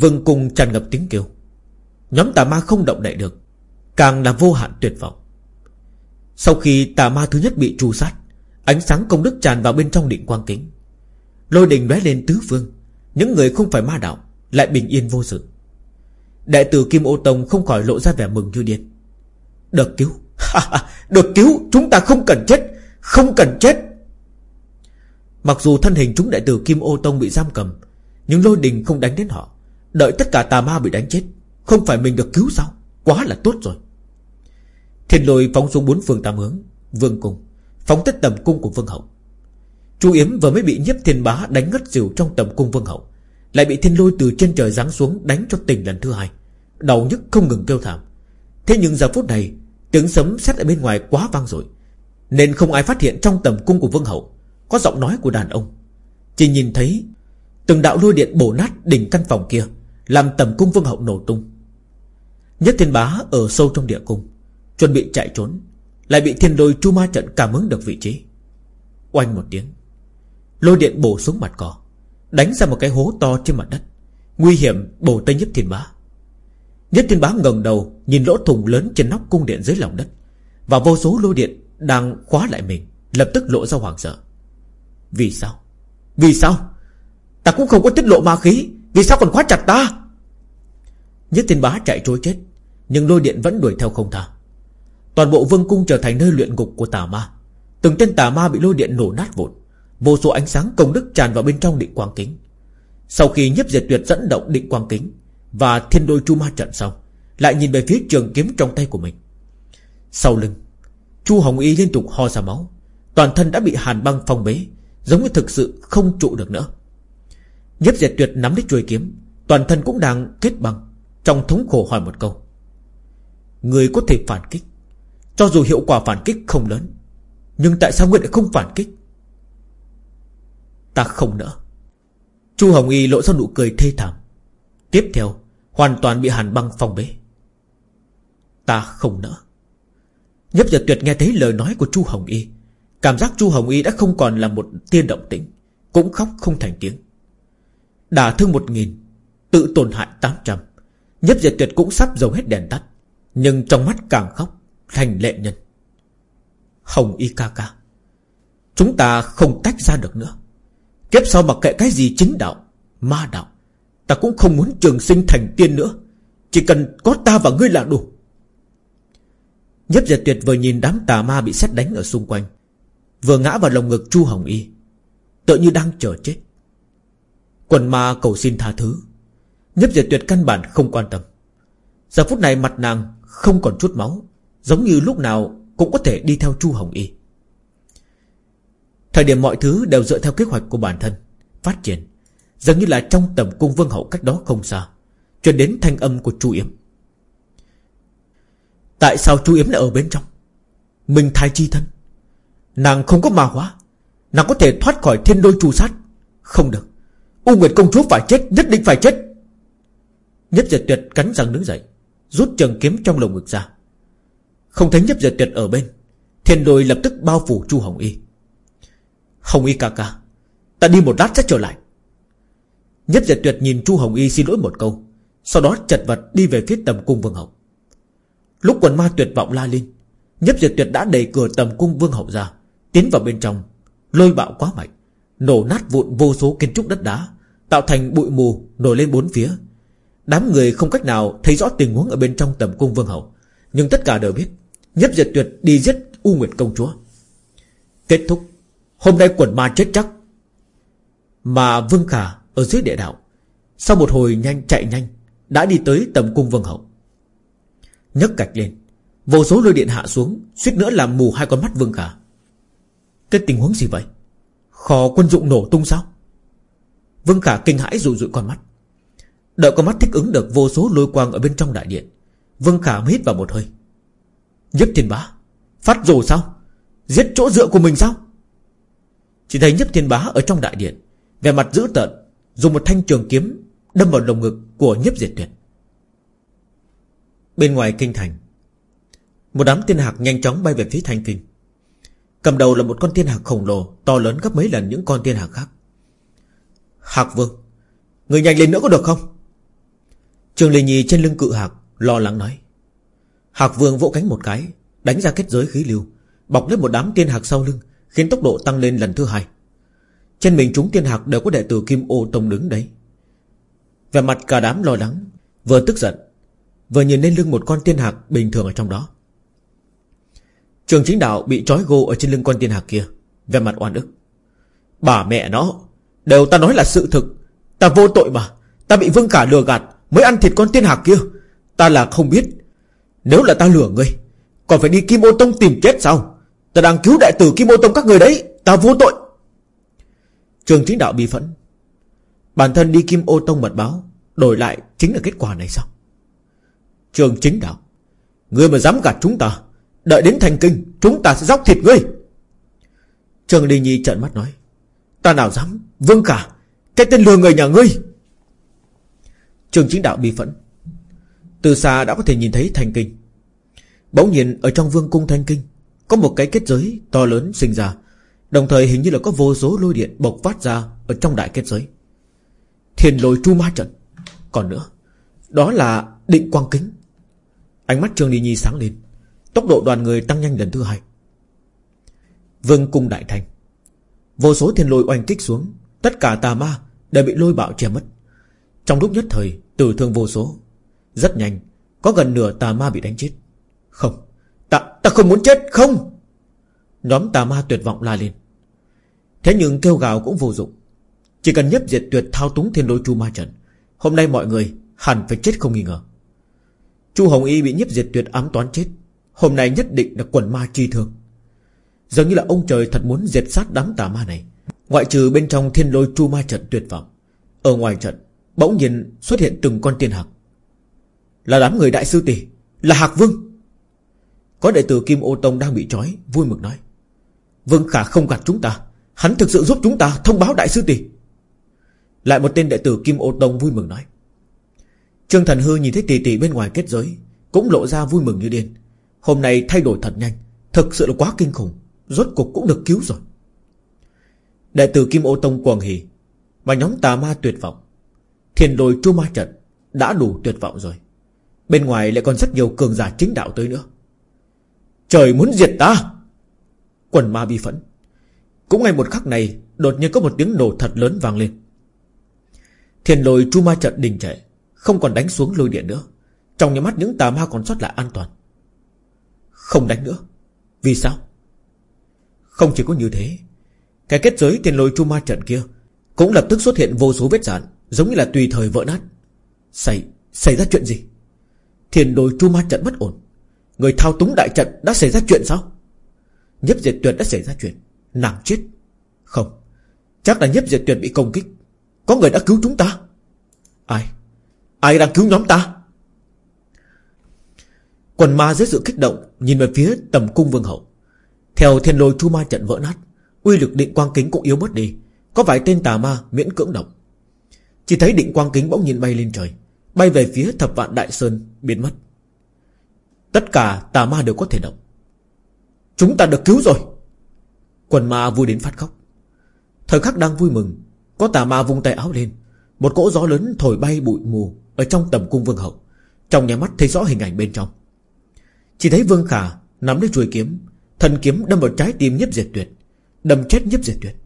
Vương cung tràn ngập tiếng kêu. Nhóm tà ma không động đậy được, Càng là vô hạn tuyệt vọng. Sau khi tà ma thứ nhất bị tru sát, Ánh sáng công đức tràn vào bên trong định quang kính. Lôi đình lóe lên tứ phương, Những người không phải ma đạo Lại bình yên vô sự. Đại tử Kim Ô Tông không khỏi lộ ra vẻ mừng như điên. Được cứu (laughs) Được cứu, chúng ta không cần chết, Không cần chết. Mặc dù thân hình chúng đại tử Kim Ô Tông bị giam cầm, Nhưng lôi đình không đánh đến họ. Đợi tất cả tà ma bị đánh chết, Không phải mình được cứu sao? Quá là tốt rồi. Thiên lôi phóng xuống bốn phương tam hướng, Vương cung, Phóng tất tầm cung của Vương Hậu. Chu Yếm vừa mới bị nhiếp thiên bá đánh ngất xỉu trong tầm cung Vương Hậu, Lại bị thiên lôi từ trên trời giáng xuống đánh cho tình lần thứ hai. Đầu nhức không ngừng kêu thảm. Thế nhưng giờ phút này, Tiếng sấm sét ở bên ngoài quá vang rồi, Nên không ai phát hiện trong tầm cung của Vương Hậu Có giọng nói của đàn ông. Chỉ nhìn thấy Từng đạo lôi điện bổ nát đỉnh căn phòng kia. Làm tầm cung Vương Hậu nổ tung. Nhất thiên bá ở sâu trong địa cung, Chuẩn bị chạy trốn, Lại bị thiên lôi chu ma trận cảm ứng được vị trí. Oanh một tiếng, Lôi điện bổ xuống mặt cỏ, Đánh ra một cái hố to trên mặt đất, Nguy hiểm bổ tay nhất thiên bá. Nhất thiên bá ngẩng đầu, Nhìn lỗ thùng lớn trên nóc cung điện dưới lòng đất, Và vô số lôi điện Đang khóa lại mình, Lập tức lộ ra hoảng sợ. Vì sao? Vì sao? Ta cũng không có tiết lộ ma khí vì sao còn khóa chặt ta? Nhất thiên bá chạy trối chết, Nhưng lôi điện vẫn đuổi theo không tha. Toàn bộ vương cung trở thành nơi luyện ngục của tà ma. Từng tên tà ma bị lôi điện nổ nát vụn, Vô số ánh sáng công đức tràn vào bên trong định quang kính. Sau khi nhấp diệt tuyệt dẫn động định quang kính Và thiên đôi chu ma trận xong, Lại nhìn về phía trường kiếm trong tay của mình. Sau lưng, Chu Hồng Y liên tục ho ra máu. Toàn thân đã bị hàn băng phong bế, Giống như thực sự không trụ được nữa. Nhếp diệt tuyệt nắm lấy chuôi kiếm, Toàn thân cũng đang kết băng, Trong thống khổ hỏi một câu. Người có thể phản kích? Cho dù hiệu quả phản kích không lớn, Nhưng tại sao ngươi lại không phản kích? Ta không nỡ. Chu Hồng Y lộ ra nụ cười thê thảm. Tiếp theo, Hoàn toàn bị hàn băng phong bế. Ta không nỡ. Nhấp giật tuyệt nghe thấy lời nói của Chu Hồng Y, Cảm giác Chu Hồng Y đã không còn là một tiên động tĩnh, Cũng khóc không thành tiếng. Đả thương một nghìn, Tự tổn hại tám trăm. Nhấp diệt tuyệt cũng sắp dầu hết đèn tắt, Nhưng trong mắt càng khóc, Thành lệ nhân. Hồng Y ca ca, Chúng ta không tách ra được nữa. Kiếp sau mặc kệ cái gì chính đạo, Ma đạo, Ta cũng không muốn trường sinh thành tiên nữa. Chỉ cần có ta và ngươi là đủ. Nhấp giật tuyệt vừa nhìn đám tà ma bị xét đánh ở xung quanh, Vừa ngã vào lồng ngực Chu Hồng Y Tự như đang chờ chết. Quần ma cầu xin tha thứ. Nhấp diệt tuyệt căn bản không quan tâm. Giờ phút này mặt nàng không còn chút máu, Giống như lúc nào cũng có thể đi theo Chu Hồng Y. Thời điểm mọi thứ đều dựa theo kế hoạch của bản thân, Phát triển, Dường như là trong tầm cung vương hậu cách đó không xa cho đến thanh âm của Chu Yếm. Tại sao Chu Yếm lại ở bên trong? Mình thai chi thân. Nàng không có ma hóa, Nàng có thể thoát khỏi thiên đôi trù sát. Không được. U Nguyệt công chúa phải chết, Nhất định phải chết. Nhất Diệt tuyệt cắn răng đứng dậy, Rút trường kiếm trong lồng ngực ra. Không thấy nhất Diệt tuyệt ở bên, Thiên đôi lập tức bao phủ Chu Hồng Y. Hồng Y ca ca, Ta đi một lát sẽ trở lại. Nhất Diệt Tuyệt nhìn Chu Hồng Y xin lỗi một câu, Sau đó chật vật đi về phía tầm cung Vương Hậu. Lúc quần ma tuyệt vọng la lên, Nhất Diệt Tuyệt đã đẩy cửa tầm cung Vương Hậu ra, Tiến vào bên trong, Lôi bạo quá mạnh. Nổ nát vụn vô số kiến trúc đất đá, Tạo thành bụi mù nổi lên bốn phía. Đám người không cách nào thấy rõ tình huống ở bên trong tầm cung Vương Hậu, Nhưng tất cả đều biết, Nhất Diệt Tuyệt đi giết U Nguyệt Công Chúa. Kết thúc, Hôm nay quần ma chết chắc. Mà Vương Khả ở dưới địa đạo, Sau một hồi nhanh chạy nhanh, Đã đi tới tầm cung Vương Hậu. Nhấc gạch lên, Vô số lôi điện hạ xuống, suýt nữa làm mù hai con mắt Vương Khả. Cái tình huống gì vậy? Khò quân dụng nổ tung sao? Vương Khả kinh hãi rụi rụi con mắt. Đợi con mắt thích ứng được vô số lôi quang ở bên trong đại điện Vương Khả mới hít vào một hơi. Nhấp thiên bá, Phát rồ sao? Giết chỗ dựa của mình sao? Chỉ thấy nhấp thiên bá ở trong đại điện Về mặt dữ tợn, Dùng một thanh trường kiếm Đâm vào lồng ngực của nhấp diệt tuyệt. Bên ngoài kinh thành, Một đám tiên hạc nhanh chóng bay về phía thanh kinh. Cầm đầu là một con tiên hạc khổng lồ, To lớn gấp mấy lần những con tiên hạc khác. Hạc vương, Người nhanh lên nữa có được không? Trường Lê Nhi trên lưng cự hạc, Lo lắng nói. Hạc vương vỗ cánh một cái, Đánh ra kết giới khí lưu, Bọc lên một đám tiên hạc sau lưng, Khiến tốc độ tăng lên lần thứ hai. Trên mình chúng tiên hạc đều có đệ tử Kim Ô Tông đứng đấy. Về mặt cả đám lo lắng, Vừa tức giận, Vừa nhìn lên lưng một con tiên hạc bình thường ở trong đó. Trường chính đạo bị trói gô Ở trên lưng con tiên hạc kia Về mặt oan ức. Bà mẹ nó, Đều ta nói là sự thực, Ta vô tội mà, Ta bị vương cả lừa gạt Mới ăn thịt con tiên hạc kia. Ta là không biết, Nếu là ta lừa ngươi, Còn phải đi Kim Ô Tông tìm chết sao? Ta đang cứu đại tử Kim Ô Tông các người đấy, Ta vô tội. Trường chính đạo bị phẫn. Bản thân đi Kim Ô Tông mật báo, Đổi lại chính là kết quả này sao? Trường chính đạo, Ngươi mà dám gạt chúng ta Đợi đến thành kinh, Chúng ta sẽ dốc thịt ngươi. Trường Ly Nhi trợn mắt nói, Ta nào dám, Vương cả, Cái tên lừa người nhà ngươi. Trường chính đạo bi phẫn, Từ xa đã có thể nhìn thấy thành kinh. Bỗng nhiên, ở trong vương cung thanh kinh, Có một cái kết giới to lớn sinh ra, Đồng thời hình như là có vô số lôi điện bộc phát ra Ở trong đại kết giới. Thiền lôi tru ma trận. Còn nữa, Đó là định quang kính. Ánh mắt Trương Ly Nhi sáng lên. Tốc độ đoàn người tăng nhanh lần thứ hai. Vương cung đại thành. Vô số thiên lôi oanh kích xuống Tất cả tà ma đều bị lôi bạo che mất. Trong lúc nhất thời tử thương vô số. Rất nhanh Có gần nửa tà ma bị đánh chết. Không Ta, ta không muốn chết không! Nhóm tà ma tuyệt vọng la lên. Thế nhưng kêu gào cũng vô dụng. Chỉ cần nhấp diệt tuyệt thao túng thiên lôi chu ma trận Hôm nay mọi người hẳn phải chết không nghi ngờ. Chu Hồng Y bị nhấp diệt tuyệt ám toán chết. Hôm nay nhất định là quần ma chi thường, Dường như là ông trời thật muốn diệt sát đám tà ma này. Ngoại trừ bên trong thiên lôi chu ma trận tuyệt vọng Ở ngoài trận Bỗng nhiên xuất hiện từng con tiên hạc. Là đám người đại sư tỷ Là hạc vương. Có đệ tử Kim Ô Tông đang bị trói Vui mừng nói Vương Khả không gạt chúng ta Hắn thực sự giúp chúng ta thông báo đại sư tỷ. Lại một tên đệ tử Kim Ô Tông vui mừng nói Trương Thần Hư nhìn thấy tỷ tỷ bên ngoài kết giới Cũng lộ ra vui mừng như điên. Hôm nay thay đổi thật nhanh. Thực sự là quá kinh khủng. Rốt cuộc cũng được cứu rồi. Đệ tử Kim Ô Tông cuồng hỉ Và nhóm tà ma tuyệt vọng. Thiền đồi chu ma trận Đã đủ tuyệt vọng rồi. Bên ngoài lại còn rất nhiều cường giả chính đạo tới nữa. Trời muốn diệt ta! Quần ma bi phẫn. Cũng ngay một khắc này, Đột nhiên có một tiếng nổ thật lớn vang lên. Thiền lồi chu ma trận đình trệ, Không còn đánh xuống lôi điện nữa. Trong nhà mắt những tà ma còn sót lại an toàn. Không đánh nữa. Vì sao? Không chỉ có như thế Cái kết giới thiên lôi chu ma trận kia Cũng lập tức xuất hiện vô số vết dạn Giống như là tùy thời vỡ nát. Xảy, xảy ra chuyện gì? Thiên đồi chu ma trận bất ổn Người thao túng đại trận đã xảy ra chuyện sao? Nhếp diệt tuyệt đã xảy ra chuyện Nàng chết. Không Chắc là nhếp diệt tuyệt bị công kích. Có người đã cứu chúng ta. Ai? Ai đang cứu nhóm ta? Quần ma dưới sự kích động Nhìn về phía tầm cung vương hậu. Theo thiên lôi chu ma trận vỡ nát, Uy lực định quang kính cũng yếu bớt đi, Có vài tên tà ma miễn cưỡng động. Chỉ thấy định quang kính bỗng nhiên bay lên trời, Bay về phía thập vạn đại sơn biến mất. Tất cả tà ma đều có thể động. Chúng ta được cứu rồi! Quần ma vui đến phát khóc. Thời khắc đang vui mừng, Có tà ma vung tay áo lên. Một cỗ gió lớn thổi bay bụi mù Ở trong tầm cung vương hậu. Trong nhà mắt thấy rõ hình ảnh bên trong. Chỉ thấy vương khả nắm lấy chuôi kiếm, Thần kiếm đâm vào trái tim nhiếp diệt tuyệt, Đâm chết nhiếp diệt tuyệt.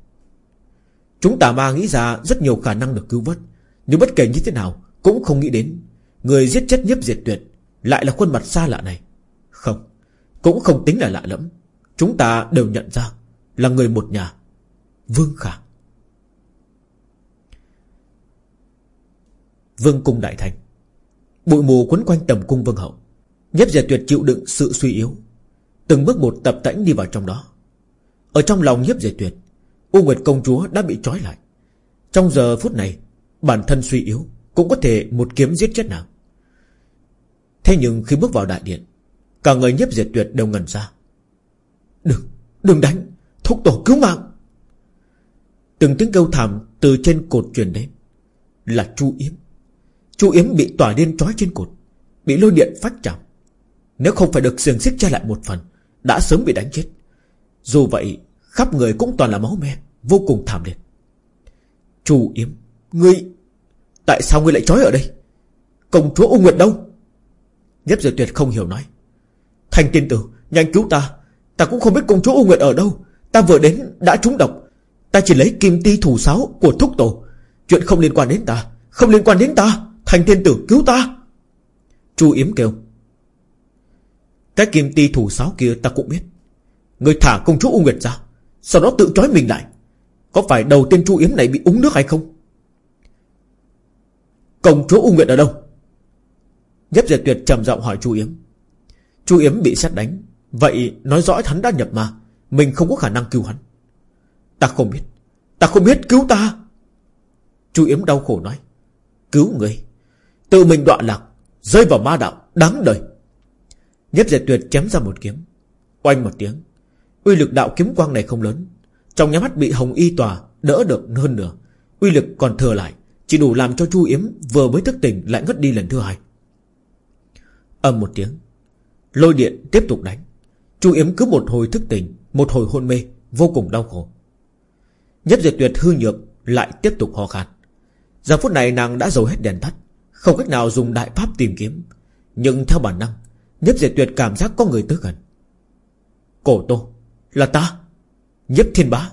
Chúng tà ma nghĩ ra rất nhiều khả năng được cứu vớt, Nhưng bất kể như thế nào Cũng không nghĩ đến Người giết chết nhiếp diệt tuyệt Lại là khuôn mặt xa lạ này. Không, Cũng không tính là lạ lẫm. Chúng ta đều nhận ra Là người một nhà, Vương Khả. Vương cung đại thành. Bụi mù quấn quanh tầm cung vương hậu. Nhất diệt tuyệt chịu đựng sự suy yếu. Từng bước một tập tễnh đi vào trong đó. Ở trong lòng nhiếp diệt tuyệt U Nguyệt công chúa đã bị trói lại. Trong giờ phút này Bản thân suy yếu Cũng có thể một kiếm giết chết nàng. Thế nhưng khi bước vào đại điện Cả người nhiếp diệt tuyệt đều ngần ra. Đừng, đừng đánh Thúc tổ cứu mạng. Từng tiếng kêu thảm từ trên cột truyền đến. Là Chu Yếm. Chu Yếm bị tỏa điên trói trên cột Bị lôi điện phát chạm. Nếu không phải được xiềng xích che lại một phần, Đã sớm bị đánh chết. Dù vậy, khắp người cũng toàn là máu me, Vô cùng thảm liệt. Chu Yếm, Ngươi, Tại sao ngươi lại trói ở đây? Công chúa U Nguyệt đâu? Nhếp Diệp Tuyệt không hiểu nói. Thành tiên tử, Nhanh cứu ta. Ta cũng không biết công chúa U Nguyệt ở đâu. Ta vừa đến đã trúng độc. Ta chỉ lấy kim ti thủ sáo của thúc tổ. Chuyện không liên quan đến ta, Không liên quan đến ta. Thành tiên tử, cứu ta. Chu Yếm kêu. Cái kim ti thủ sáo kia ta cũng biết. Người thả công chúa U Nguyệt ra, Sau đó tự trói mình lại. Có phải đầu tiên Chu Yếm này bị uống nước hay không? Công chúa U Nguyệt ở đâu? Nhấp Diệt Tuyệt trầm giọng hỏi Chu Yếm Chu Yếm bị xét đánh. Vậy nói rõ hắn đã nhập mà Mình không có khả năng cứu hắn. Ta không biết. Ta không biết cứu ta. Chu Yếm đau khổ nói. Cứu người. Tự mình đoạn lạc, Rơi vào ma đạo, Đáng đời. Nhất diệt tuyệt chém ra một kiếm. Oanh một tiếng. Uy lực đạo kiếm quang này không lớn. Trong nhắm mắt bị hồng y tòa Đỡ được hơn nửa. Uy lực còn thừa lại, Chỉ đủ làm cho Chu Yếm vừa mới thức tỉnh Lại ngất đi lần thứ hai. Âm một tiếng. Lôi điện tiếp tục đánh. Chu Yếm cứ một hồi thức tỉnh, Một hồi hôn mê, Vô cùng đau khổ. Nhất diệt tuyệt hư nhược Lại tiếp tục ho khan. Giờ phút này nàng đã dầu hết đèn tắt, Không cách nào dùng đại pháp tìm kiếm. Nhưng theo bản năng Nhếp diệt tuyệt cảm giác có người tới gần. Cổ tô, Là ta. Nhếp thiên bá.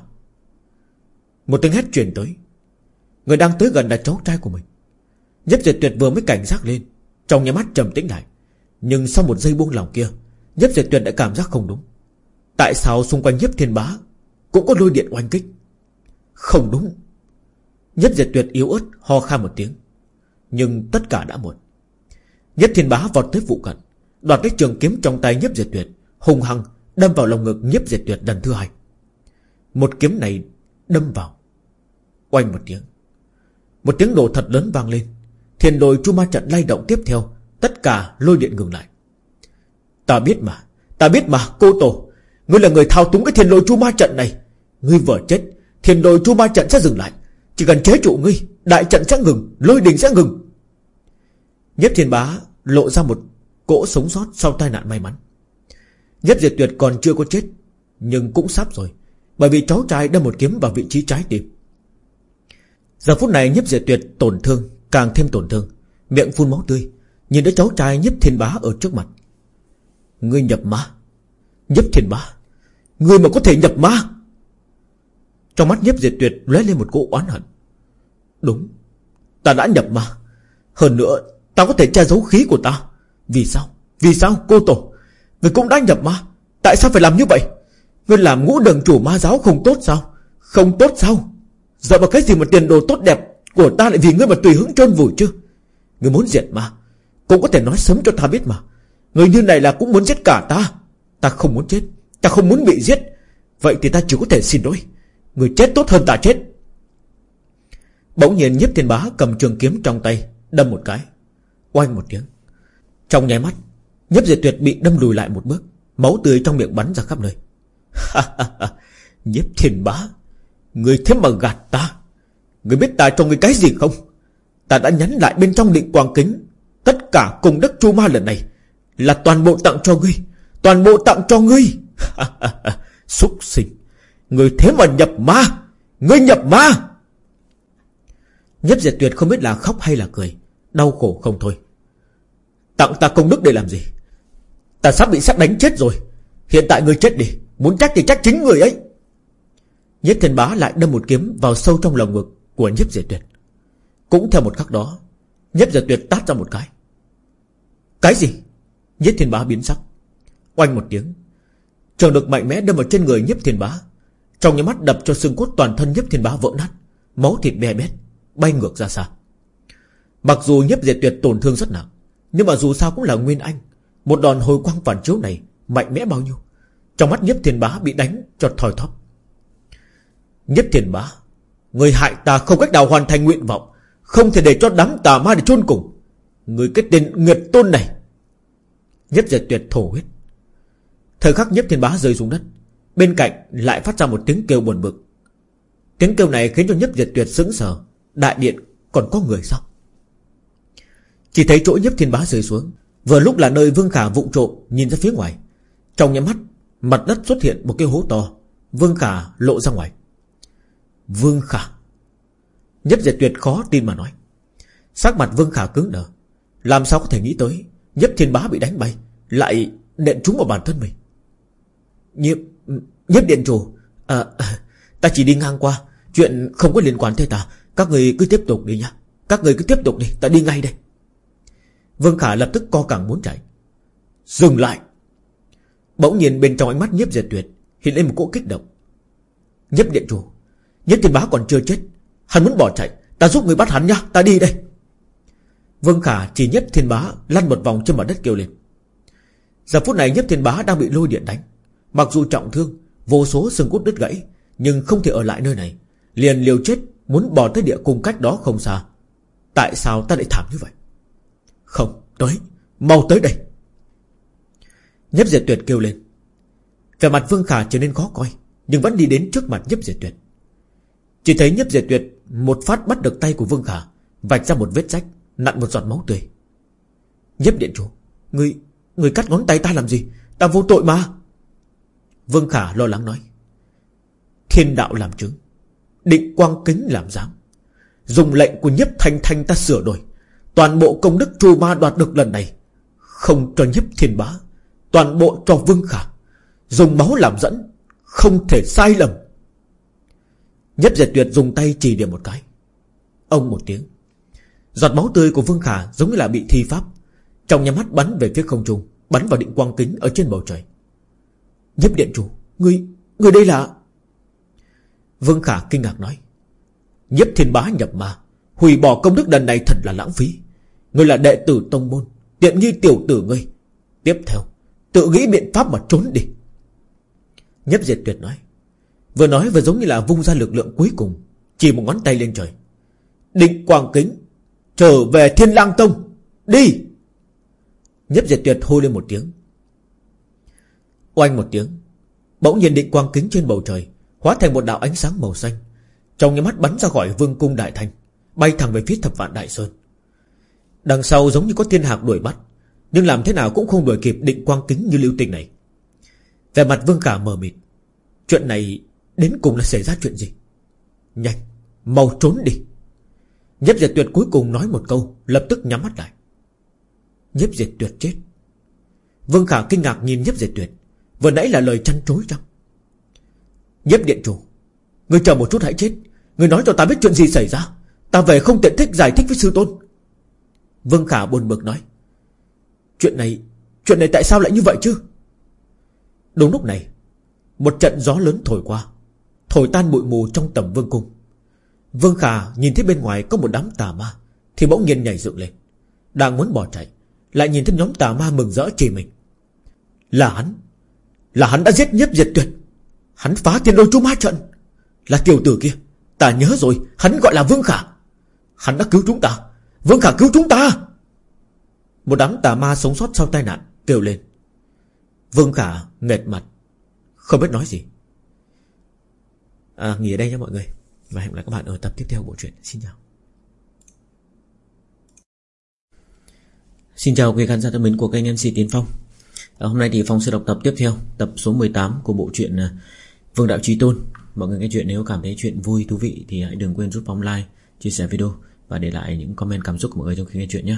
Một tiếng hét truyền tới. Người đang tới gần là cháu trai của mình. Nhếp diệt tuyệt vừa mới cảnh giác lên, Trong nhà mắt trầm tĩnh lại. Nhưng sau một giây buông lòng kia Nhếp diệt tuyệt đã cảm giác không đúng. Tại sao xung quanh nhếp thiên bá Cũng có lôi điện oanh kích? Không đúng. Nhếp diệt tuyệt yếu ớt ho khan một tiếng. Nhưng tất cả đã muộn. Nhếp thiên bá vọt tới vụ cận. Đoạt lấy trường kiếm trong tay nhếp diệt tuyệt Hùng hăng đâm vào lồng ngực nhếp diệt tuyệt lần thứ hai. Một kiếm này đâm vào, Oanh một tiếng. Một tiếng nổ thật lớn vang lên. Thiền đồi chu ma trận lay động tiếp theo, Tất cả lôi điện ngừng lại. Ta biết mà, Ta biết mà, cô tổ. Ngươi là người thao túng cái thiền đồi chu ma trận này. Ngươi vừa chết Thiền đồi chu ma trận sẽ dừng lại. Chỉ cần chế trụ ngươi, Đại trận sẽ ngừng, Lôi đình sẽ ngừng. Nhất thiên bá lộ ra một cỗ sống sót sau tai nạn may mắn. Nhất diệt tuyệt còn chưa có chết, Nhưng cũng sắp rồi, Bởi vì cháu trai đâm một kiếm vào vị trí trái tim. Giờ phút này nhiếp diệt tuyệt tổn thương, Càng thêm tổn thương, Miệng phun máu tươi, Nhìn đứa cháu trai nhiếp thiên bá ở trước mặt. Ngươi nhập ma Nhiếp thiên bá, Ngươi mà có thể nhập ma? Trong mắt nhiếp diệt tuyệt lóe lên một cỗ oán hận. Đúng, Ta đã nhập ma, Hơn nữa Ta có thể che giấu khí của ta. Vì sao? Vì sao, cô tổ? Người cũng đã nhập ma. Tại sao phải làm như vậy? Người làm ngũ đường chủ ma giáo không tốt sao? Không tốt sao? Giờ vào cái gì mà tiền đồ tốt đẹp Của ta lại vì ngươi mà tùy hứng trơn vùi chứ? Ngươi muốn diệt ma, Cũng có thể nói sớm cho ta biết mà. Người như này là cũng muốn giết cả ta. Ta không muốn chết, Ta không muốn bị giết. Vậy thì ta chỉ có thể xin lỗi. Người chết tốt hơn ta chết. Bỗng nhiên nhiếp thiên bá cầm trường kiếm trong tay, Đâm một cái. Oanh một tiếng. Trong nháy mắt Nhấp diệt tuyệt bị đâm lùi lại một bước, Máu tươi trong miệng bắn ra khắp nơi. Nhếp thiên bá, Người thế mà gạt ta? Người biết ta cho người cái gì không? Ta đã nhắn lại bên trong định quang kính, Tất cả cùng đất chu ma lần này Là toàn bộ tặng cho ngươi, Toàn bộ tặng cho ngươi. Xúc sinh, Người thế mà nhập ma, Ngươi nhập ma. Nhếp diệt tuyệt không biết là khóc hay là cười, Đau khổ không thôi. Tặng ta công đức để làm gì. Ta sắp bị sắp đánh chết rồi. Hiện tại người chết đi. Muốn trách thì trách chính người ấy. Nhất thiên bá lại đâm một kiếm vào sâu trong lòng ngực Của nhiếp diệt tuyệt. Cũng theo một khắc đó Nhiếp diệt tuyệt tát ra một cái. Cái gì? Nhất thiên bá biến sắc. Oanh một tiếng. Trường được mạnh mẽ đâm vào trên người nhiếp thiên bá. Trong những mắt đập cho xương cốt toàn thân nhiếp thiên bá vỡ nát. Máu thịt bè bét, Bay ngược ra xa. Mặc dù nhiếp diệt tuyệt tổn thương rất nặng nhưng mà dù sao cũng là Nguyên Anh. Một đòn hồi quang phản chiếu này Mạnh mẽ bao nhiêu? Trong mắt nhếp thiên bá bị đánh cho thòi thóp. Nhếp thiên bá, Người hại ta không cách nào hoàn thành nguyện vọng, Không thể để cho đám tà ma để chôn cùng. Người cái tên nghiệt tôn này. Nhếp diệt tuyệt thổ huyết. Thời khắc nhếp thiên bá rơi xuống đất, Bên cạnh lại phát ra một tiếng kêu buồn bực. Tiếng kêu này khiến cho nhếp diệt tuyệt sững sờ. Đại điện còn có người sao? Chỉ thấy chỗ nhấp thiên bá rơi xuống. Vừa lúc là nơi Vương Khả vụng trộm Nhìn ra phía ngoài. Trong nhắm mắt Mặt đất xuất hiện một cái hố to. Vương Khả lộ ra ngoài. Vương Khả. Nhấp diệt tuyệt khó tin mà nói. Sắc mặt Vương Khả cứng đờ. Làm sao có thể nghĩ tới nhấp thiên bá bị đánh bay Lại nện trúng vào bản thân mình? Nhiếp Nhiếp điện chủ à, Ta chỉ đi ngang qua Chuyện không có liên quan tới ta. Các người cứ tiếp tục đi nha Các người cứ tiếp tục đi Ta đi ngay đây. Vương Khả lập tức co cẳng muốn chạy. Dừng lại. Bỗng nhiên bên trong ánh mắt nhiếp diệt tuyệt Hiện lên một cỗ kích động. Nhiếp điện chủ, Nhiếp thiên bá còn chưa chết, Hắn muốn bỏ chạy. Ta giúp người bắt hắn nha Ta đi đây. Vương Khả chỉ nhất thiên bá Lăn một vòng trên mặt đất kêu lên. Giờ phút này nhất thiên bá đang bị lôi điện đánh. Mặc dù trọng thương, Vô số xương cốt đứt gãy, Nhưng không thể ở lại nơi này. Liền liều chết muốn bỏ tới địa cung cách đó không xa. Tại sao ta lại thảm như vậy? Không tới. Mau tới đây. Nhấp diệt tuyệt kêu lên. Về mặt Vương Khả trở nên khó coi Nhưng vẫn đi đến trước mặt nhấp diệt tuyệt. Chỉ thấy nhấp diệt tuyệt Một phát bắt được tay của Vương Khả Vạch ra một vết rách Nặn một giọt máu tươi. Nhấp điện chủ Người, người cắt ngón tay ta làm gì? Ta vô tội mà. Vương Khả lo lắng nói. Thiên đạo làm chứng Định quang kính làm giám. Dùng lệnh của nhấp thanh thanh ta sửa đổi. Toàn bộ công đức trù ma đoạt được lần này. Không cho nhếp thiên bá Toàn bộ cho Vương Khả. Dùng máu làm dẫn Không thể sai lầm. Nhếp diệt tuyệt dùng tay chỉ điểm một cái. Ông một tiếng. Giọt máu tươi của Vương Khả giống như là bị thi pháp. Trong nhà mắt bắn về phía không trung Bắn vào định quang kính ở trên bầu trời. Nhếp điện chủ Người, người đây là? Vương Khả kinh ngạc nói. Nhếp thiên bá nhập ma. Hủy bỏ công đức lần này thật là lãng phí. Ngươi là đệ tử tông môn, Tiện nghi tiểu tử ngươi. Tiếp theo, Tự nghĩ biện pháp mà trốn đi. Nhấp diệt tuyệt nói, Vừa nói vừa giống như là vung ra lực lượng cuối cùng, Chỉ một ngón tay lên trời. Định quang kính, Trở về thiên lang tông, Đi! Nhấp diệt tuyệt hô lên một tiếng. Oanh một tiếng, Bỗng nhiên định quang kính trên bầu trời, Hóa thành một đạo ánh sáng màu xanh, Trong những mắt bắn ra khỏi vương cung đại thành. Bay thẳng về phía thập vạn đại sơn. Đằng sau giống như có thiên hạc đuổi bắt, Nhưng làm thế nào cũng không đuổi kịp định quang kính như lưu tình này. Về mặt vương cả mờ mịt. Chuyện này đến cùng là xảy ra chuyện gì? Nhanh, Mau trốn đi. Nhếp diệt tuyệt cuối cùng nói một câu, Lập tức nhắm mắt lại. Nhếp diệt tuyệt chết. Vương Khả kinh ngạc nhìn nhếp diệt tuyệt. Vừa nãy là lời chăn chối chăng? Nhếp điện chủ, Người chờ một chút hãy chết. Người nói cho ta biết chuyện gì xảy ra. Ta về không tiện thích giải thích với sư tôn. Vương Khả buồn bực nói. Chuyện này Chuyện này tại sao lại như vậy chứ? Đúng lúc này, Một trận gió lớn thổi qua, Thổi tan bụi mù trong tầm vương cung. Vương Khả nhìn thấy bên ngoài có một đám tà ma, Thì bỗng nhiên nhảy dựng lên. Đang muốn bỏ chạy, Lại nhìn thấy nhóm tà ma mừng rỡ chỉ mình. Là hắn Là hắn đã giết nhất diệt tuyệt. Hắn phá thiên đôi chú ma trận. Là tiểu tử kia, Ta nhớ rồi, Hắn gọi là Vương Khả. Hắn đã cứu chúng ta. Vương Khả cứu chúng ta. Một đám tà ma sống sót sau tai nạn Kêu lên. Vương Khả nghệt mặt. Không biết nói gì. À nghỉ ở đây nha mọi người. Và hẹn gặp lại các bạn ở tập tiếp theo của bộ truyện. Xin chào. Xin chào quý khán giả thân mến của kênh MC Tiến Phong. À, Hôm nay thì Phong sẽ đọc tập tiếp theo Tập số 18 của bộ truyện à, Vương Đạo Trí Tôn. Mọi người nghe chuyện nếu cảm thấy chuyện vui, thú vị Thì hãy đừng quên giúp Phong like, chia sẻ video. Và để lại những comment cảm xúc của mọi người trong khi nghe chuyện nhé.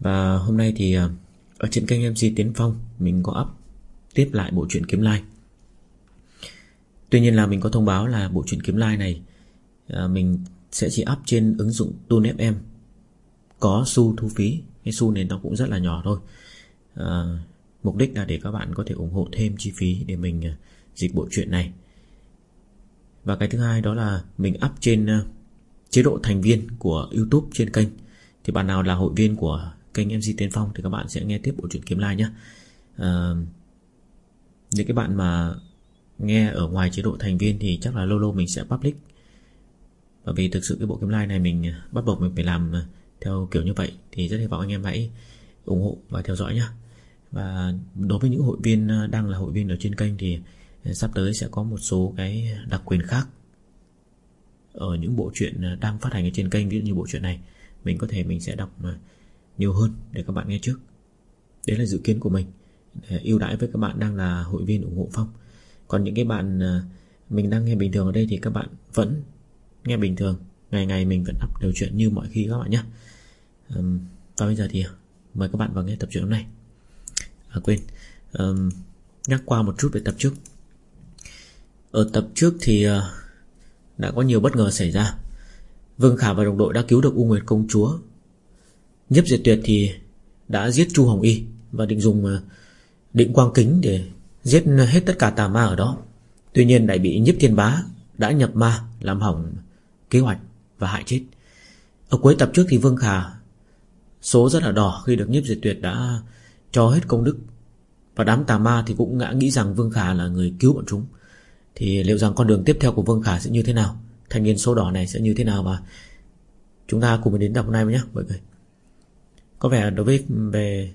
Và hôm nay thì à, Ở trên kênh MC Tiến Phong Mình có up tiếp lại bộ truyện Kiếm Lai. Tuy nhiên là mình có thông báo là bộ truyện Kiếm Lai này à, Mình sẽ chỉ up trên ứng dụng Tune FM Có xu thu phí Cái xu này nó cũng rất là nhỏ thôi. À, Mục đích là để các bạn có thể ủng hộ thêm chi phí Để mình à, dịch bộ truyện này. Và cái thứ hai đó là Mình up trên uh, chế độ thành viên Của Youtube trên kênh. Thì bạn nào là hội viên của kênh MC Tiến Phong Thì các bạn sẽ nghe tiếp bộ truyện Kiếm Lai nhé à, ờ, Những cái bạn mà Nghe ở ngoài chế độ thành viên Thì chắc là lâu lâu mình sẽ public. Bởi vì thực sự cái bộ Kiếm Lai này Mình bắt buộc mình phải làm theo kiểu như vậy Thì rất hy vọng anh em hãy ủng hộ và theo dõi nhé Và đối với những hội viên đang là hội viên ở trên kênh Thì sắp tới sẽ có một số cái đặc quyền khác. Ở những bộ truyện à, đang phát hành ở trên kênh Ví dụ như bộ truyện này Mình có thể mình sẽ đọc à, nhiều hơn để các bạn nghe trước. Đấy là dự kiến của mình. Để ưu đãi với các bạn đang là hội viên ủng hộ Phong. Còn những cái bạn à, mình đang nghe bình thường ở đây Thì các bạn vẫn nghe bình thường. Ngày ngày mình vẫn up đều chuyện như mọi khi các bạn nhé. Và bây giờ thì mời các bạn vào nghe tập truyện hôm nay. À quên. Um, Nhắc qua một chút về tập trước. Ở tập trước thì uh, đã có nhiều bất ngờ xảy ra. Vương Khả và đồng đội đã cứu được U Nguyệt Công Chúa. Nhấp Diệt Tuyệt thì Đã giết Chu Hồng Y Và định dùng ờ, định quang kính để Giết hết tất cả tà ma ở đó. Tuy nhiên lại bị nhiếp thiên bá Đã nhập ma làm hỏng kế hoạch Và hại chết. Ở cuối tập trước thì Vương Khả, Số rất là đỏ khi được nhiếp diệt tuyệt đã Cho hết công đức. Và đám tà ma thì cũng ngã nghĩ rằng Vương Khả là người cứu bọn chúng. Thì liệu rằng con đường tiếp theo của Vương Khả sẽ như thế nào? Thanh niên số đỏ này sẽ như thế nào Và chúng ta cùng đến đọc hôm nay nhé mọi người. Có vẻ đối với, về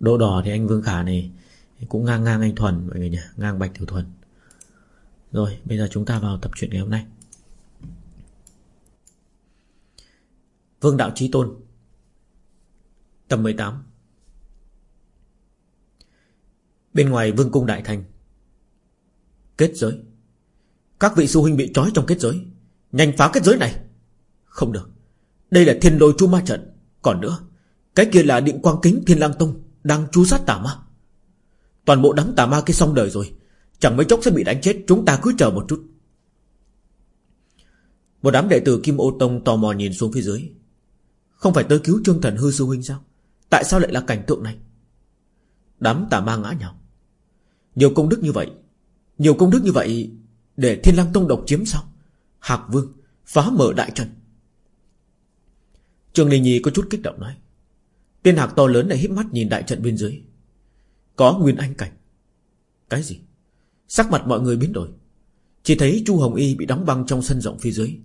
độ đỏ thì anh Vương Khả này Cũng ngang ngang anh Thuần, mọi người nhỉ? Ngang Bạch Tiểu Thuần. Rồi, bây giờ chúng ta vào tập truyện ngày hôm nay. Vương Đạo Trí Tôn, Tập 18 Bên ngoài vương cung đại thành, Kết giới. Các vị sư huynh bị trói trong kết giới. Nhanh phá kết giới này. Không được. Đây là thiên lôi chu ma trận. Còn nữa Cái kia là định quang kính thiên lang tông Đang chú sát tà ma. Toàn bộ đám tà ma kia xong đời rồi. Chẳng mấy chốc sẽ bị đánh chết. Chúng ta cứ chờ một chút. Một đám đệ tử Kim Ô Tông tò mò nhìn xuống phía dưới. Không phải tới cứu Trương Thần Hư Sư Huynh sao? Tại sao lại là cảnh tượng này? Đám tà ma ngã nhào, Nhiều công đức như vậy. Nhiều công đức như vậy để thiên lang tông độc chiếm sao Hạc vương phá mở đại trận. Trường Linh Nhi có chút kích động nói, Tiên hạc to lớn này híp mắt nhìn đại trận bên dưới. Có nguyên anh cảnh. Cái gì? Sắc mặt mọi người biến đổi. Chỉ thấy Chu Hồng Y bị đóng băng trong sân rộng phía dưới.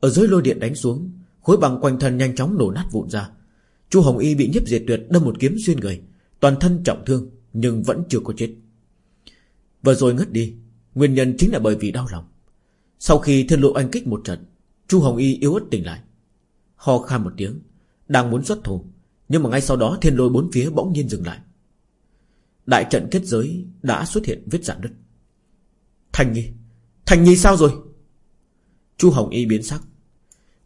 Ở dưới lôi điện đánh xuống, Khối băng quanh thân nhanh chóng nổ nát vụn ra. Chu Hồng Y bị nhiếp diệt tuyệt, đâm một kiếm xuyên người. Toàn thân trọng thương, Nhưng vẫn chưa có chết. Vừa rồi ngất đi Nguyên nhân chính là bởi vì đau lòng. Sau khi thiên lộ anh kích một trận, Chu Hồng Y yếu ớt tỉnh lại. Ho khan một tiếng, Đang muốn xuất thủ, Nhưng mà ngay sau đó thiên lôi bốn phía bỗng nhiên dừng lại. Đại trận kết giới Đã xuất hiện vết dạn đất. Thành Nhi Thành Nhi sao rồi? Chu Hồng Y biến sắc.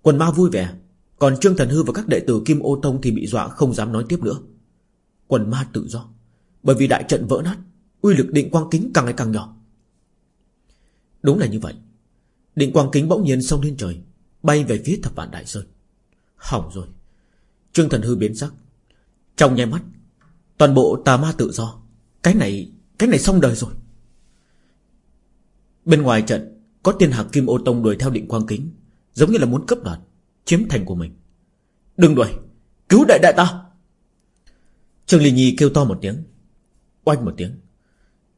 Quần ma vui vẻ, còn Trương Thần Hư và các đệ tử Kim Ô Tông Thì bị dọa không dám nói tiếp nữa. Quần ma tự do, Bởi vì đại trận vỡ nát, Uy lực định quang kính càng ngày càng nhỏ. Đúng là như vậy. Định quang kính bỗng nhiên xông lên trời, Bay về phía thập vạn đại sơn. Hỏng rồi. Trương Thần Hư biến sắc. Trong nháy mắt, Toàn bộ tà ma tự do, Cái này Cái này xong đời rồi. Bên ngoài trận, Có tiên hạc Kim Ô Tông đuổi theo định quang kính, Giống như là muốn cấp đoạt, Chiếm thành của mình. Đừng đuổi, Cứu đại đại ta. Trương Ly Nhi kêu to một tiếng, Oanh một tiếng.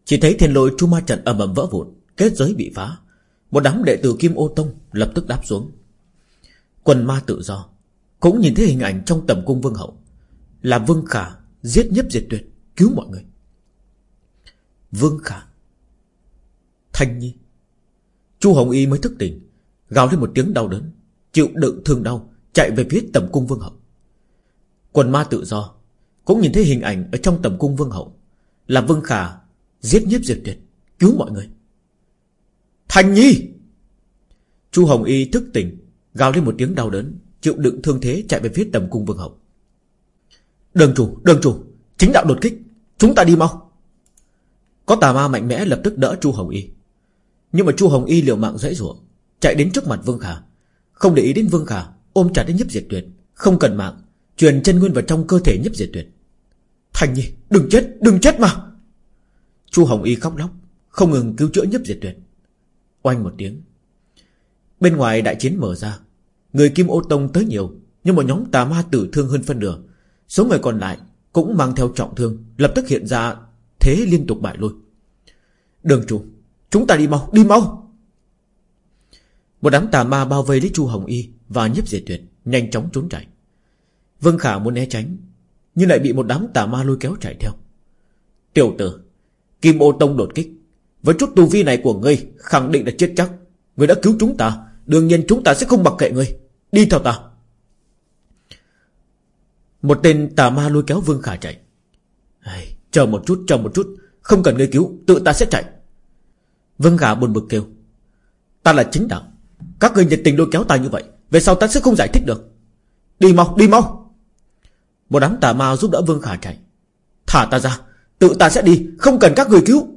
Chỉ thấy thiên lôi chu ma trận ầm ầm vỡ vụn. Kết giới bị phá, Một đám đệ tử Kim Ô Tông lập tức đáp xuống. Quần ma tự do, Cũng nhìn thấy hình ảnh trong tầm cung vương hậu, Là Vương Khả giết nhấp diệt tuyệt, Cứu mọi người. Vương Khả, Thanh Nhi. Chu Hồng Y mới thức tỉnh, Gào lên một tiếng đau đớn, Chịu đựng thương đau, Chạy về phía tầm cung vương hậu. Quần ma tự do, Cũng nhìn thấy hình ảnh ở trong tầm cung vương hậu, Là Vương Khả Giết nhiếp diệt tuyệt, Cứu mọi người. Thành Nhi! Chu Hồng Y thức tỉnh Gào lên một tiếng đau đớn Chịu đựng thương thế chạy về phía tầm cung vương hậu. Đường chủ, đường chủ Chính đạo đột kích Chúng ta đi mau. Có tà ma mạnh mẽ lập tức đỡ Chu Hồng Y. Nhưng mà Chu Hồng Y liều mạng dễ dụa Chạy đến trước mặt Vương Khả. Không để ý đến Vương Khả Ôm chặt đến nhấp diệt tuyệt Không cần mạng Truyền chân nguyên vào trong cơ thể nhấp diệt tuyệt. Thành nhi đừng chết đừng chết mà! Chu Hồng Y khóc lóc Không ngừng cứu chữa nhấp diệt tuyệt. Oanh một tiếng. Bên ngoài đại chiến mở ra. Người Kim Ô Tông tới nhiều, Nhưng một nhóm tà ma tử thương hơn phân nửa. Số người còn lại cũng mang theo trọng thương, Lập tức hiện ra thế liên tục bại lui. Đường chủ, Chúng ta đi mau đi mau! Một đám tà ma bao vây lấy Chu Hồng Y Và nhấp diệt tuyệt Nhanh chóng trốn chạy. Vương Khả muốn né tránh, Nhưng lại bị một đám tà ma lôi kéo chạy theo. Tiểu tử, Kim ô tông đột kích. Với chút tu vi này của ngươi, Khẳng định là chết chắc. Ngươi đã cứu chúng ta, Đương nhiên chúng ta sẽ không mặc kệ ngươi. Đi theo ta. Một tên tà ma lôi kéo Vương Khả chạy. Chờ một chút, chờ một chút. Không cần ngươi cứu, Tự ta sẽ chạy. Vương Khả buồn bực kêu. Ta là chính đạo. Các người nhiệt tình lôi kéo ta như vậy, Về sau ta sẽ không giải thích được. Đi mau đi mau. Một đám tà ma giúp đỡ Vương Khả chạy. Thả ta ra, Tự ta sẽ đi, Không cần các người cứu.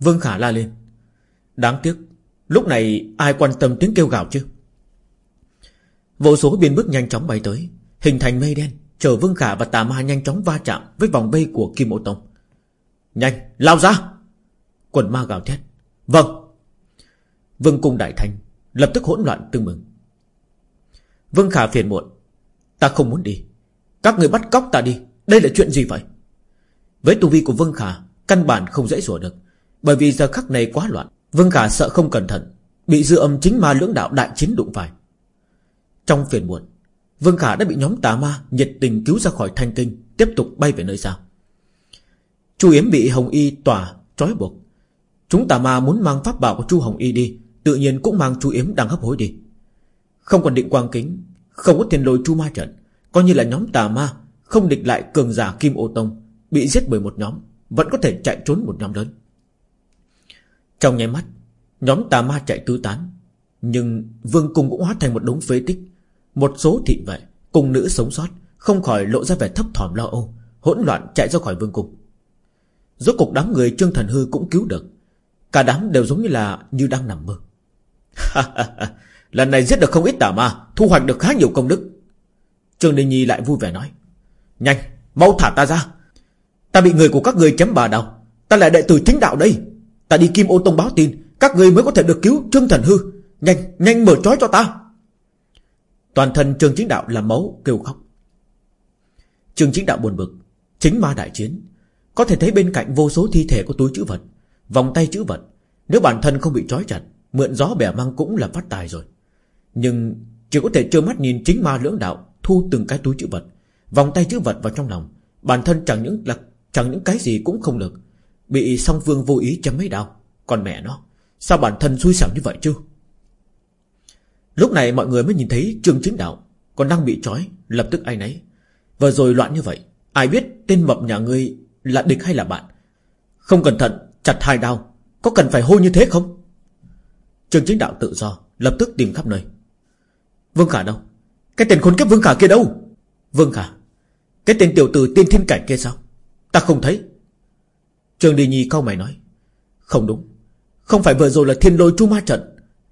Vương Khả la lên. Đáng tiếc, Lúc này ai quan tâm tiếng kêu gào chứ? Vô số biên bước nhanh chóng bay tới, Hình thành mây đen Chở Vương Khả và tà ma nhanh chóng va chạm Với vòng vây của Kim Mộ Tông. Nhanh, lao ra! Quần ma gào thét. Vâng! Vương cung đại thanh Lập tức hỗn loạn tương mừng Vương Khả phiền muộn. Ta không muốn đi. Các người bắt cóc ta đi. Đây là chuyện gì vậy? Với tu vi của Vương Khả, Căn bản không dễ sửa được. Bởi vì giờ khắc này quá loạn, Vương Khả sợ không cẩn thận, Bị dư âm chính ma lưỡng đạo đại chiến đụng phải. Trong phiền muộn, Vương Khả đã bị nhóm tà ma nhiệt tình cứu ra khỏi thanh kinh, Tiếp tục bay về nơi xa. Chu Yếm bị Hồng Y tỏa trói buộc. Chúng tà ma muốn mang pháp bảo của Chu Hồng Y đi, Tự nhiên cũng mang Chu Yếm đang hấp hối đi. Không còn định quang kính, Không có tiền lôi Chu Ma trận, Coi như là nhóm tà ma, Không địch lại cường giả Kim Ô Tông, Bị giết bởi một nhóm, Vẫn có thể chạy trốn một nhóm lớn. Trong nháy mắt, Nhóm tà ma chạy tứ tán. Nhưng vương cung cũng hóa thành một đống phế tích. Một số thị vệ Cùng nữ sống sót, Không khỏi lộ ra vẻ thấp thỏm lo âu, Hỗn loạn chạy ra khỏi vương cung. Rốt cục đám người Trương Thần Hư cũng cứu được. Cả đám đều giống như là Như đang nằm mơ. Lần này giết được không ít tà ma, Thu hoạch được khá nhiều công đức. Trương Đình Nhi lại vui vẻ nói, Nhanh, mau thả ta ra. Ta bị người của các người chém bà đau. Ta là đệ tử chính đạo đây. Ta đi Kim Ô Tông báo tin, Các người mới có thể được cứu Trương Thần Hư. Nhanh nhanh mở trói cho ta. Toàn thân Trương Chính Đạo làm máu kêu khóc. Trương Chính Đạo buồn bực. Chính ma đại chiến, Có thể thấy bên cạnh vô số thi thể của túi chữ vật, Vòng tay chữ vật. Nếu bản thân không bị trói chặt, Mượn gió bẻ măng cũng là phát tài rồi. Nhưng chỉ có thể trơ mắt nhìn chính ma lưỡng đạo Thu từng cái túi chữ vật, Vòng tay chữ vật vào trong lòng. Bản thân chẳng những là, chẳng những cái gì cũng không được. Bị song vương vô ý chấm mấy đau Còn mẹ nó, Sao bản thân xui xẻo như vậy chứ? Lúc này mọi người mới nhìn thấy Trương Chính Đạo Còn đang bị trói, Lập tức ai nấy. Vừa rồi loạn như vậy, Ai biết tên mập nhà ngươi là địch hay là bạn? Không cẩn thận, chặt hai đau Có cần phải hôi như thế không? Trương Chính Đạo tự do, Lập tức tìm khắp nơi. Vương Khả đâu? Cái tên khốn kiếp Vương Khả kia đâu? Vương Khả, Cái tên tiểu tử tiên thiên cảnh kia sao? Ta không thấy. Trường Đi Nhi cao mày nói, Không đúng. Không phải vừa rồi là thiên lôi chu ma trận,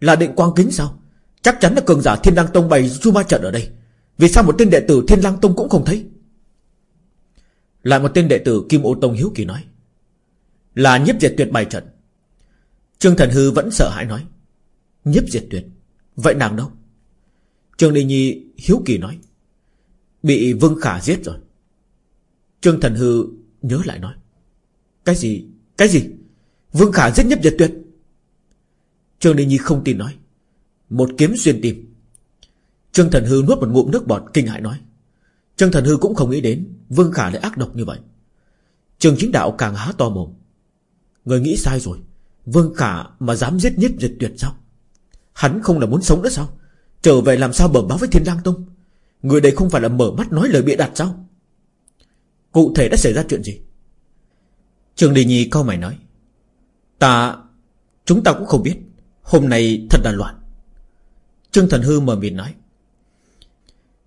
Là định quang kính sao? Chắc chắn là cường giả thiên lang tông bày chu ma trận ở đây. Vì sao một tên đệ tử thiên lang tông cũng không thấy? Lại một tên đệ tử kim ô tông hiếu kỳ nói, Là nhiếp diệt tuyệt bày trận. Trương Thần Hư vẫn sợ hãi nói, Nhiếp diệt tuyệt? Vậy nàng đâu? Trương Đi Nhi hiếu kỳ nói, Bị Vương Khả giết rồi. Trương Thần Hư nhớ lại nói cái gì? Cái gì? Vương Khả giết nhất diệt tuyệt Trương Đình Nhi không tin nói. Một kiếm xuyên tim. Trương Thần Hư nuốt một ngụm nước bọt kinh hại nói. Trương Thần Hư cũng không nghĩ đến Vương Khả lại ác độc như vậy. Trương Chính Đạo càng há to mồm. Người nghĩ sai rồi. Vương Khả mà dám giết nhất diệt tuyệt sao? Hắn không là muốn sống nữa sao? Trở về làm sao bẩm báo với Thiên Lang Tông? Người đây không phải là mở mắt nói lời bịa đặt sao? Cụ thể đã xảy ra chuyện gì? Trường Đề Nhi câu mày nói, Ta, Chúng ta cũng không biết, Hôm nay thật là loạn. Trương Thần Hư mờ mịt nói,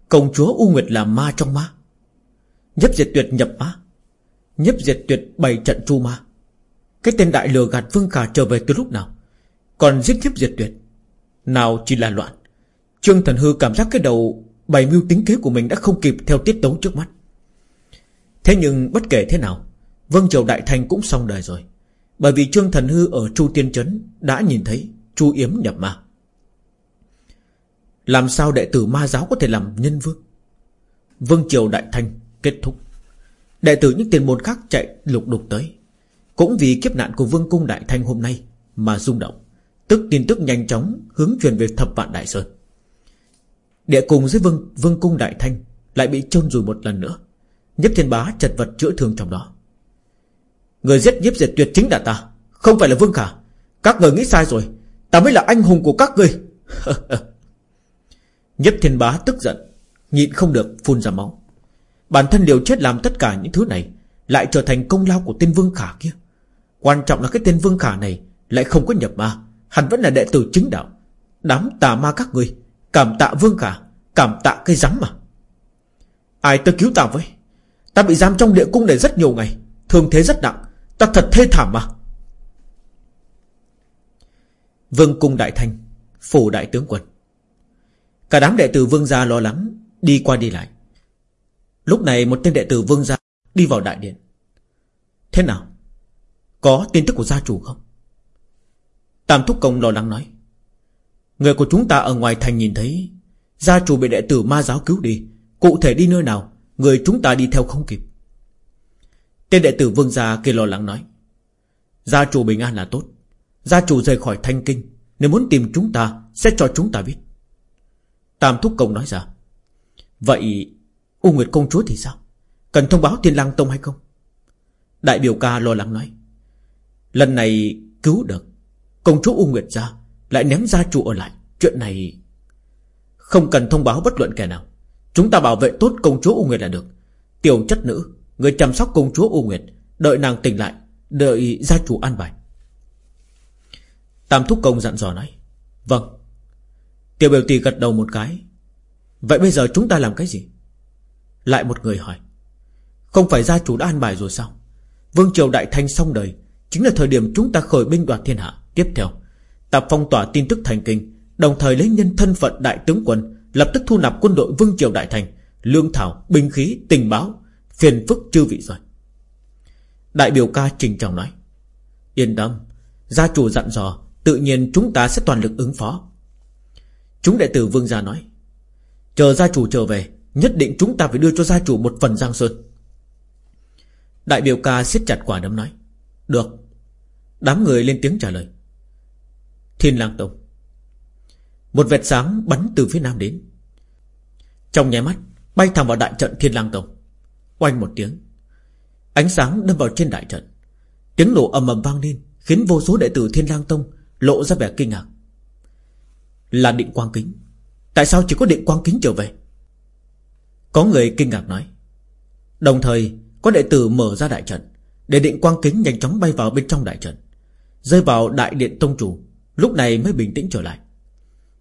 Công chúa U Nguyệt là ma trong ma Nhấp diệt tuyệt nhập ma Nhấp diệt tuyệt bày trận chu ma. Cái tên đại lừa gạt Vương Khả trở về từ lúc nào, Còn giết nhấp diệt tuyệt, Nào chỉ là loạn. Trương Thần Hư cảm giác cái đầu Bày mưu tính kế của mình đã không kịp theo tiết tấu trước mắt. Thế nhưng bất kể thế nào vương Triều Đại Thành cũng xong đời rồi. Bởi vì Trương Thần Hư ở Chu Tiên Trấn Đã nhìn thấy Chu Yếm nhập ma. Làm sao đệ tử ma giáo có thể làm nhân vương? Vương Triều Đại Thanh kết thúc. Đệ tử những tiền môn khác chạy lục đục tới. Cũng vì kiếp nạn của Vương Cung Đại Thanh hôm nay Mà rung động. Tức tin tức nhanh chóng hướng truyền về thập vạn Đại Sơn. Địa cùng dưới Vương, vương Cung Đại Thanh Lại bị chôn rùi một lần nữa. Nhất thiên bá chật vật chữa thương trong đó. Người giết nhiếp diệt tuyệt chính là ta, Không phải là Vương Khả. Các người nghĩ sai rồi, Ta mới là anh hùng của các người (laughs) Nhếp thiên bá tức giận, Nhịn không được phun ra máu. Bản thân liều chết làm tất cả những thứ này Lại trở thành công lao của tên Vương Khả kia. Quan trọng là cái tên Vương Khả này Lại không có nhập ma, Hắn vẫn là đệ tử chính đạo. Đám tà ma các người Cảm tạ Vương Khả, Cảm tạ cái rắm mà. Ai tới cứu ta với? Ta bị giam trong địa cung này rất nhiều ngày, Thương thế rất nặng. Ta thật thê thảm mà. Vương cung đại thanh, Phủ đại tướng quân. Cả đám đệ tử vương gia lo lắng, Đi qua đi lại. Lúc này một tên đệ tử vương gia Đi vào đại điện. Thế nào? Có tin tức của gia chủ không? Tam Thúc Công lo lắng nói. Người của chúng ta ở ngoài thành nhìn thấy, Gia chủ bị đệ tử ma giáo cứu đi. Cụ thể đi nơi nào, Người chúng ta đi theo không kịp. Tên đệ tử vương gia kia lo lắng nói, Gia chủ bình an là tốt. Gia chủ rời khỏi thanh kinh. Nếu muốn tìm chúng ta, Sẽ cho chúng ta biết. Tam Thúc Công nói ra, Vậy U Nguyệt Công Chúa thì sao? Cần thông báo Thiên Lang Tông hay không? Đại biểu ca lo lắng nói, Lần này cứu được, Công chúa U Nguyệt ra Lại ném gia chủ ở lại. Chuyện này Không cần thông báo bất luận kẻ nào. Chúng ta bảo vệ tốt công chúa U Nguyệt là được. Tiểu chất nữ Người chăm sóc công chúa U Nguyệt Đợi nàng tỉnh lại Đợi gia chủ an bài. Tam Thúc Công dặn dò nói Vâng. Tiểu biểu tỷ gật đầu một cái Vậy bây giờ chúng ta làm cái gì? Lại một người hỏi Không phải gia chủ đã an bài rồi sao? Vương Triều Đại Thanh xong đời Chính là thời điểm chúng ta khởi binh đoạt thiên hạ. Tiếp theo Tạp phong tỏa tin tức thành kinh Đồng thời lấy nhân thân phận đại tướng quân Lập tức thu nạp quân đội Vương Triều Đại Thành Lương thảo, binh khí, tình báo Phiền phức chư vị rồi. Đại biểu ca trình trọng nói. Yên tâm, Gia chủ dặn dò, Tự nhiên chúng ta sẽ toàn lực ứng phó. Chúng đệ tử Vương Gia nói. Chờ gia chủ trở về, Nhất định chúng ta phải đưa cho gia chủ một phần giang sơn. Đại biểu ca siết chặt quả đấm nói. Được. Đám người lên tiếng trả lời. Thiên lang tông. Một vệt sáng bắn từ phía nam đến. Trong nháy mắt, Bay thẳng vào đại trận thiên lang tông. Oanh một tiếng. Ánh sáng đâm vào trên đại trận. Tiếng nổ ầm ầm vang lên, Khiến vô số đệ tử thiên lang tông Lộ ra vẻ kinh ngạc. Là định quang kính. Tại sao chỉ có định quang kính trở về? Có người kinh ngạc nói. Đồng thời, có đệ tử mở ra đại trận, Để định quang kính nhanh chóng bay vào bên trong đại trận, Rơi vào đại điện tông chủ, Lúc này mới bình tĩnh trở lại.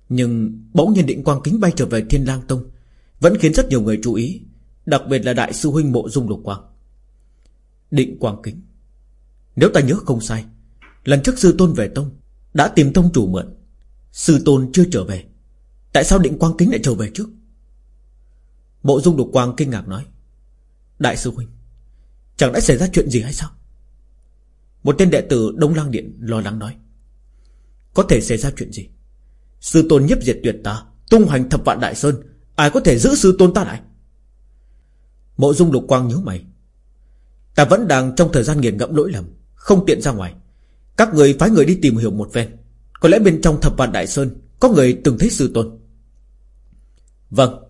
Nhưng bỗng nhiên định quang kính bay trở về thiên lang tông, Vẫn khiến rất nhiều người chú ý Đặc biệt là đại sư huynh mộ dung lục quang. Định quang kính. Nếu ta nhớ không sai, Lần trước sư tôn về tông Đã tìm tông chủ mượn. Sư tôn chưa trở về. Tại sao định quang kính lại trở về trước? Mộ dung lục quang kinh ngạc nói. Đại sư huynh, Chẳng đã xảy ra chuyện gì hay sao? Một tên đệ tử Đông Lang Điện lo lắng nói. Có thể xảy ra chuyện gì? Sư tôn nhấp diệt tuyệt ta, Tung hành thập vạn đại sơn, Ai có thể giữ sư tôn ta lại? Mộ dung lục quang nhớ mày. Ta vẫn đang trong thời gian nghiền ngẫm lỗi lầm, Không tiện ra ngoài. Các người phái người đi tìm hiểu một ven Có lẽ bên trong thập vạn đại sơn Có người từng thấy sư tôn. Vâng.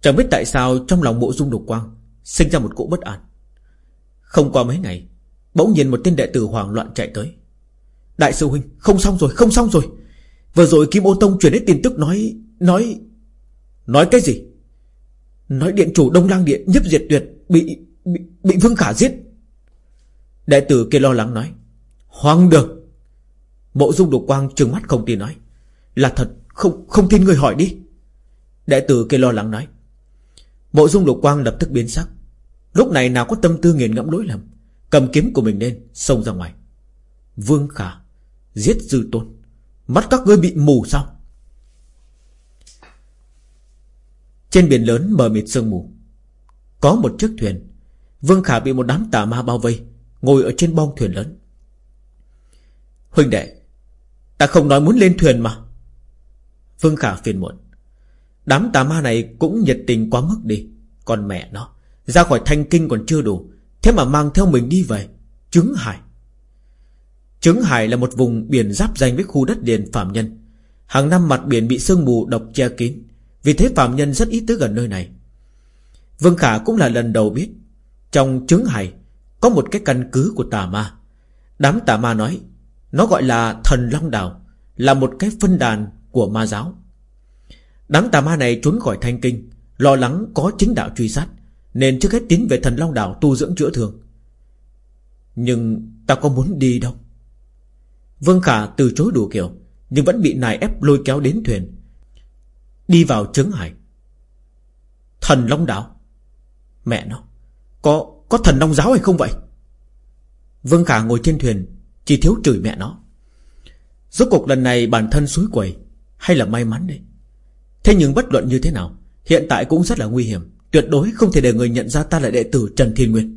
Chẳng biết tại sao trong lòng mộ dung lục quang Sinh ra một cỗ bất an. Không qua mấy ngày, Bỗng nhiên một tên đệ tử hoảng loạn chạy tới. Đại sư huynh, không xong rồi, không xong rồi. Vừa rồi Kim Ô Tông chuyển đến tin tức nói Nói Nói cái gì? Nói điện chủ Đông Lang Điện nhấp diệt tuyệt Bị bị, bị Vương Khả giết. Đệ tử kia lo lắng nói Hoang được Mộ dung đục quang trừng mắt không tin nói Là thật không không tin người hỏi đi. Đệ tử kia lo lắng nói Mộ dung đục quang lập tức biến sắc. Lúc này nào có tâm tư nghiền ngẫm lỗi lầm Cầm kiếm của mình lên Xông ra ngoài. Vương Khả Giết dư tôn. Mắt các ngươi bị mù sao? Trên biển lớn mờ mịt sương mù. Có một chiếc thuyền. Vương Khả bị một đám tà ma bao vây, Ngồi ở trên bong thuyền lớn. Huynh đệ, Ta không nói muốn lên thuyền mà. Vương Khả phiền muộn. Đám tà ma này cũng nhiệt tình quá mức đi. Còn mẹ nó, Ra khỏi thanh kinh còn chưa đủ. Thế mà mang theo mình đi về, Trứng Hải. Trứng Hải là một vùng biển giáp danh với khu đất liền Phạm Nhân. Hàng năm mặt biển bị sương mù độc che kín. Vì thế Phạm Nhân rất ít tới gần nơi này. Vương Khả cũng là lần đầu biết, Trong Trứng Hải Có một cái căn cứ của tà ma. Đám tà ma nói, Nó gọi là thần Long Đảo Là một cái phân đàn của ma giáo. Đám tà ma này trốn khỏi thanh kinh, Lo lắng có chính đạo truy sát, Nên trước hết tiến về thần Long Đảo tu dưỡng chữa thương. Nhưng ta có muốn đi đâu? Vương Khả từ chối đủ kiểu, Nhưng vẫn bị nài ép lôi kéo đến thuyền. Đi vào trứng hải Thần Long Đảo Mẹ nó, Có có thần long giáo hay không vậy? Vương Khả ngồi trên thuyền, Chỉ thiếu chửi mẹ nó. Rốt cuộc lần này bản thân suối quẩy, Hay là may mắn đây Thế nhưng bất luận như thế nào, Hiện tại cũng rất là nguy hiểm, Tuyệt đối không thể để người nhận ra ta là đệ tử Trần Thiên Nguyên.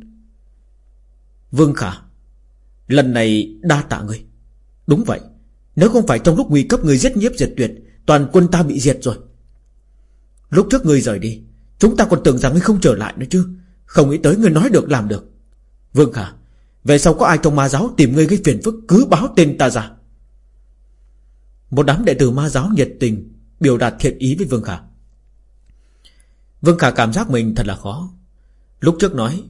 Vương Khả, Lần này đa tạ ngươi. Đúng vậy, Nếu không phải trong lúc nguy cấp người giết nhiếp diệt tuyệt, Toàn quân ta bị diệt rồi Lúc trước ngươi rời đi, Chúng ta còn tưởng rằng ngươi không trở lại nữa chứ. Không nghĩ tới ngươi nói được, làm được. Vương Khả Về sau có ai trong ma giáo tìm ngươi gây phiền phức, Cứ báo tên ta ra. Một đám đệ tử ma giáo nhiệt tình, Biểu đạt thiện ý với Vương Khả Vương Khả cảm giác mình thật là khó. Lúc trước nói,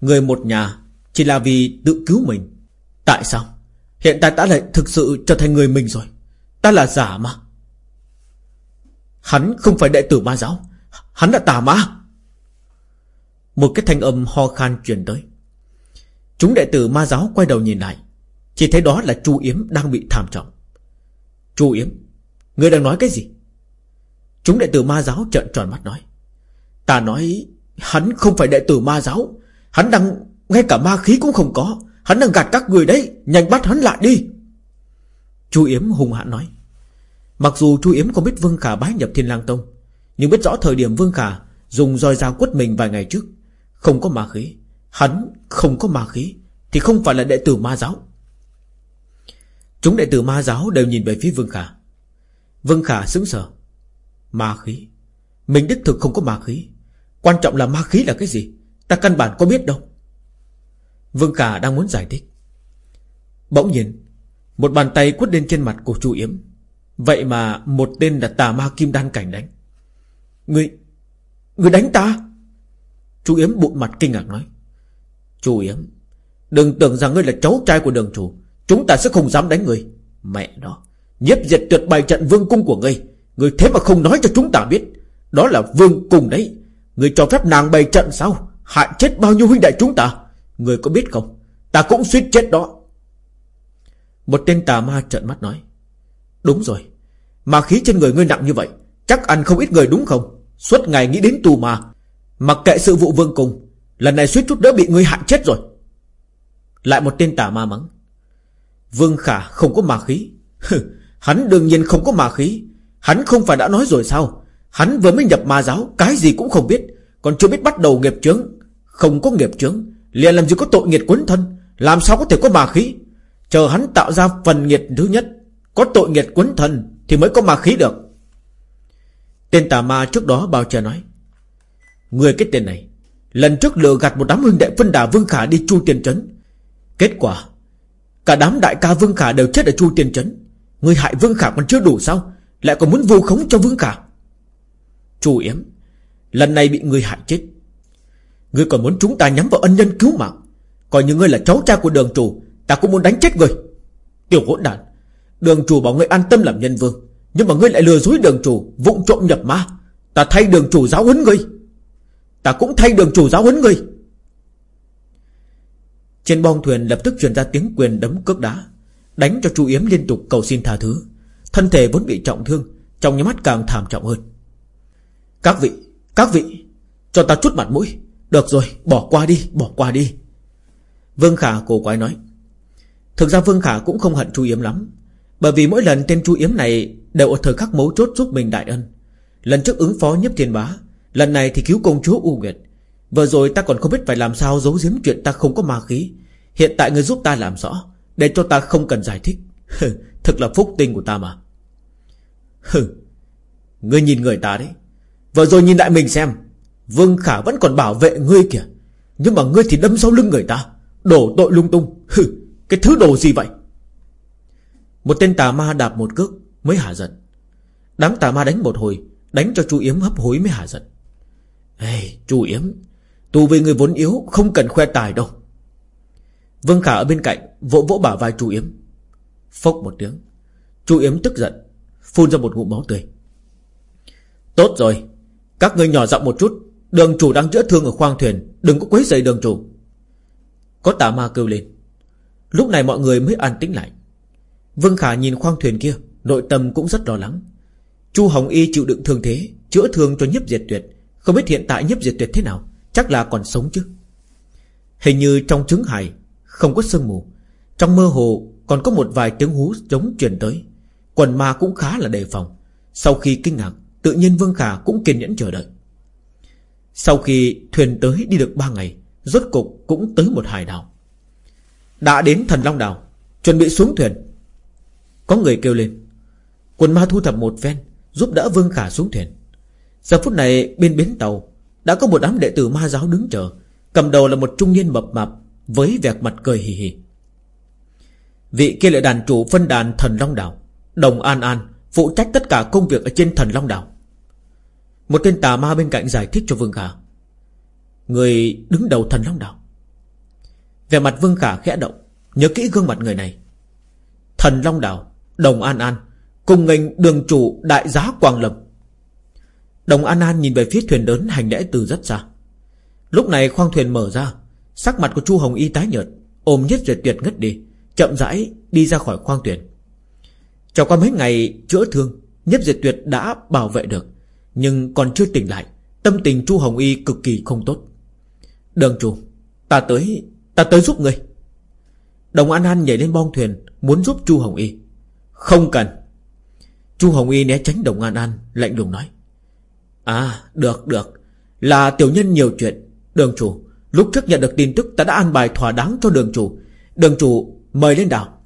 Người một nhà Chỉ là vì tự cứu mình. Tại sao? Hiện tại ta lại thực sự trở thành người mình rồi. Ta là giả mà. Hắn không phải đệ tử ma giáo. Hắn là tà ma. Một cái thanh âm ho khan truyền tới. Chúng đệ tử ma giáo quay đầu nhìn lại. Chỉ thấy đó là Chu Yếm đang bị thảm trọng. Chu Yếm Ngươi đang nói cái gì? Chúng đệ tử ma giáo trợn tròn mắt nói. Ta nói, Hắn không phải đệ tử ma giáo. Hắn đang, Ngay cả ma khí cũng không có. Hắn đang gạt các người đấy. Nhanh bắt hắn lại đi. Chu Yếm hung hãn nói. Mặc dù Chu Yếm không biết Vương Khả bái nhập Thiên Lang Tông, Nhưng biết rõ thời điểm Vương Khả Dùng roi dao quất mình vài ngày trước, Không có ma khí, Hắn không có ma khí Thì không phải là đệ tử ma giáo. Chúng đệ tử ma giáo đều nhìn về phía Vương Khả. Vương Khả sững sờ. Ma khí? Mình đích thực không có ma khí. Quan trọng là ma khí là cái gì? Ta căn bản có biết đâu. Vương Khả đang muốn giải thích. Bỗng nhiên, Một bàn tay quất lên trên mặt của Chu Yếm. Vậy mà một tên là tà ma kim đan cảnh đánh. Người Người đánh ta? Chú Yếm bụng mặt kinh ngạc nói. Chú Yếm, Đừng tưởng rằng ngươi là cháu trai của đường chủ. Chúng ta sẽ không dám đánh người Mẹ nó Nhiếp diệt tuyệt bài trận vương cung của ngươi. Ngươi thế mà không nói cho chúng ta biết. Đó là vương cung đấy. Ngươi cho phép nàng bày trận sao? Hại chết bao nhiêu huynh đại chúng ta? Ngươi có biết không? Ta cũng suýt chết đó. Một tên tà ma trợn mắt nói. Đúng rồi. Mà khí trên người ngươi nặng như vậy, Chắc ăn không ít người đúng không? Suốt ngày nghĩ đến tù mà. Mặc kệ sự vụ vương cùng, Lần này suýt chút đỡ bị ngươi hại chết rồi. Lại một tên tà ma mắng. Vương Khả không có ma khí. Hắn đương nhiên không có ma khí. Hắn không phải đã nói rồi sao? Hắn vừa mới nhập ma giáo, Cái gì cũng không biết. Còn chưa biết bắt đầu nghiệp chướng. Không có nghiệp chướng, liền làm gì có tội nghiệt quấn thân? Làm sao có thể có ma khí? Chờ hắn tạo ra phần nghiệt thứ nhất, Có tội nghiệt quấn thân thì mới có ma khí được. Tên tà ma trước đó bao che nói, Người cái tên này, Lần trước lừa gạt một đám huynh đệ phân đà Vương Khả đi chu tiền trấn. Kết quả, Cả đám đại ca Vương Khả đều chết ở chu tiền trấn. Người hại Vương Khả còn chưa đủ sao? Lại còn muốn vu khống cho Vương Khả. Chu Yếm, Lần này bị người hại chết. Ngươi còn muốn chúng ta nhắm vào ân nhân cứu mạng. Coi như ngươi là cháu cha của đường chủ, Ta cũng muốn đánh chết ngươi. Tiểu hỗn đàn Đường chủ bảo ngươi an tâm làm nhân vương. Nhưng mà ngươi lại lừa dối đường chủ, vụng trộm nhập ma. Ta thay đường chủ giáo huấn ngươi. Ta cũng thay đường chủ giáo huấn ngươi. Trên bong thuyền lập tức truyền ra tiếng quyền đấm cước đá, Đánh cho chu Yếm liên tục cầu xin tha thứ. Thân thể vốn bị trọng thương, Trong nhắm mắt càng thảm trọng hơn. Các vị Các vị, Cho ta chút mặt mũi. Được rồi, bỏ qua đi, Bỏ qua đi. Vương Khả cổ quái nói. Thực ra Vương Khả cũng không hận chu Yếm lắm. Bởi vì mỗi lần tên chu Yếm này Đều ở thời khắc mấu chốt giúp mình đại ân. Lần trước ứng phó nhấp thiên bá, Lần này thì cứu công chúa U Nguyệt. Vừa rồi ta còn không biết phải làm sao giấu giếm chuyện ta không có ma khí. Hiện tại người giúp ta làm rõ, Để cho ta không cần giải thích. Thực là phúc tinh của ta mà. Hừ, Ngươi nhìn người ta đấy. Vừa rồi nhìn lại mình xem, Vương Khả vẫn còn bảo vệ ngươi kìa. Nhưng mà ngươi thì đâm sau lưng người ta, Đổ tội lung tung. Hừ, Cái thứ đồ gì vậy? Một tên tà ma đạp một cước Mới hả giận. Đám tà ma đánh một hồi, Đánh cho chú Yếm hấp hối mới hả giận. Ê, chú Yếm, Tù vì người vốn yếu không cần khoe tài đâu. Vương Khả ở bên cạnh Vỗ vỗ bả vai chú Yếm. Phốc một tiếng, Chú Yếm tức giận, Phun ra một ngụm máu tươi. Tốt rồi, Các ngươi nhỏ giọng một chút, Đường chủ đang chữa thương ở khoang thuyền, Đừng có quấy rầy đường chủ. Có tà ma kêu lên. Lúc này mọi người mới an tĩnh lại. Vương Khả nhìn khoang thuyền kia, Nội tâm cũng rất lo lắng. Chu Hồng Y chịu đựng thương thế, Chữa thương cho nhiếp diệt tuyệt. Không biết hiện tại nhiếp diệt tuyệt thế nào, Chắc là còn sống chứ. Hình như trong trứng hải Không có sương mù. Trong mơ hồ, còn có một vài tiếng hú giống truyền tới. Quần ma cũng khá là đề phòng. Sau khi kinh ngạc, Tự nhiên Vương Khả cũng kiên nhẫn chờ đợi. Sau khi thuyền tới đi được 3 ngày, Rốt cục cũng tới một hải đảo. Đã đến thần Long Đảo, Chuẩn bị xuống thuyền. Có người kêu lên Quần ma thu thập một ven Giúp đỡ Vương Khả xuống thuyền. Giờ phút này, bên bến tàu, Đã có một đám đệ tử ma giáo đứng chờ, Cầm đầu là một trung niên mập mạp Với vẻ mặt cười hì hì. Vị kia là đàn chủ phân đàn thần Long Đảo, Đồng An An, Phụ trách tất cả công việc ở trên thần Long Đảo. Một tên tà ma bên cạnh giải thích cho Vương Khả, Người đứng đầu thần Long Đảo. Về mặt Vương Khả khẽ động, Nhớ kỹ gương mặt người này. Thần Long Đảo Đồng An An, Cùng ngành đường chủ đại giá Quang Lâm. Đồng An An nhìn về phía thuyền lớn hành lễ từ rất xa. Lúc này khoang thuyền mở ra, Sắc mặt của Chu Hồng Y tái nhợt, Ôm nhất rồi tuyệt ngất đi, Chậm rãi đi ra khỏi khoang thuyền. Trải qua mấy ngày chữa thương, Nhất diệt tuyệt đã bảo vệ được, Nhưng còn chưa tỉnh lại, Tâm tình Chu Hồng Y cực kỳ không tốt. Đường chủ, Ta tới Ta tới giúp người Đồng An An nhảy lên bong thuyền, Muốn giúp Chu Hồng Y. Không cần. Chu Hồng Y né tránh Đồng An An, Lạnh lùng nói. À được được. Là tiểu nhân nhiều chuyện. Đường chủ, Lúc trước nhận được tin tức ta đã an bài thỏa đáng cho đường chủ. Đường chủ, mời lên đảo.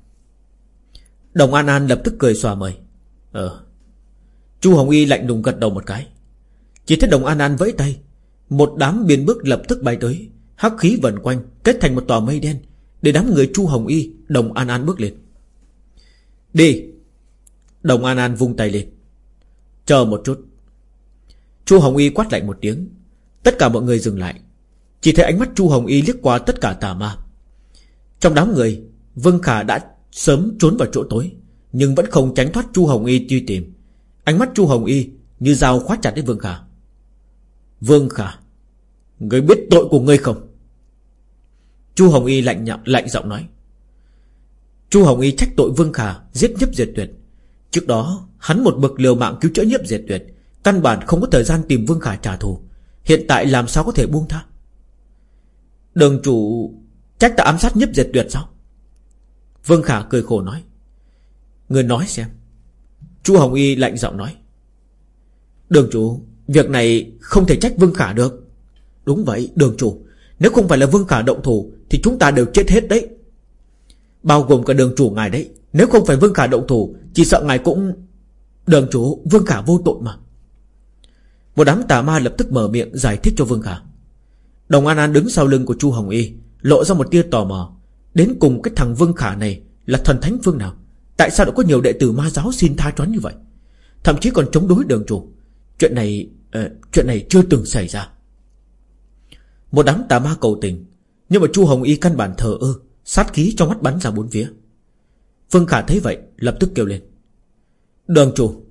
Đồng An An lập tức cười xòa mời. Ờ. Chu Hồng Y lạnh lùng gật đầu một cái. Chỉ thấy Đồng An An vẫy tay. Một đám biên bước lập tức bay tới. Hắc khí vần quanh, Kết thành một tòa mây đen. Để đám người Chu Hồng Y, Đồng An An bước lên. Đi. Đồng An An vung tay lên. Chờ một chút. Chu Hồng Y quát lạnh một tiếng. Tất cả mọi người dừng lại. Chỉ thấy ánh mắt Chu Hồng Y liếc qua tất cả tà ma. Trong đám người, Vương Khả đã sớm trốn vào chỗ tối, Nhưng vẫn không tránh thoát Chu Hồng Y truy tìm. Ánh mắt Chu Hồng Y Như dao khoát chặt đến Vương Khả. Vương Khả, Người biết tội của ngươi không? Chu Hồng Y lạnh nhạo lạnh giọng nói. Chu Hồng Y trách tội Vương Khả Giết nhấp diệt tuyệt. Trước đó, hắn một bậc liều mạng cứu chữa nhấp diệt tuyệt, Căn bản không có thời gian tìm Vương Khả trả thù. Hiện tại làm sao có thể buông tha? Đường chủ Trách ta ám sát nhấp diệt tuyệt sao? Vương Khả cười khổ nói. Người nói xem. Chu Hồng Y lạnh giọng nói. Đường chủ, Việc này không thể trách Vương Khả được. Đúng vậy, đường chủ. Nếu không phải là Vương Khả động thủ, Thì chúng ta đều chết hết đấy. Bao gồm cả đường chủ ngài đấy. Nếu không phải Vương Khả động thủ Chỉ sợ ngài cũng Đường chủ Vương Khả vô tội mà. Một đám tà ma lập tức mở miệng giải thích cho Vương Khả. Đồng An An đứng sau lưng của Chu Hồng Y Lộ ra một tia tò mò. Đến cùng cái thằng Vương Khả này Là thần thánh phương nào? Tại sao đã có nhiều đệ tử ma giáo xin tha choán như vậy? Thậm chí còn chống đối đường chủ. Chuyện này uh, Chuyện này chưa từng xảy ra. Một đám tà ma cầu tình Nhưng mà Chu Hồng Y căn bản thờ ơ. Sát khí trong mắt bắn ra bốn phía. Phương Khả thấy vậy, lập tức kêu lên. Đường chủ,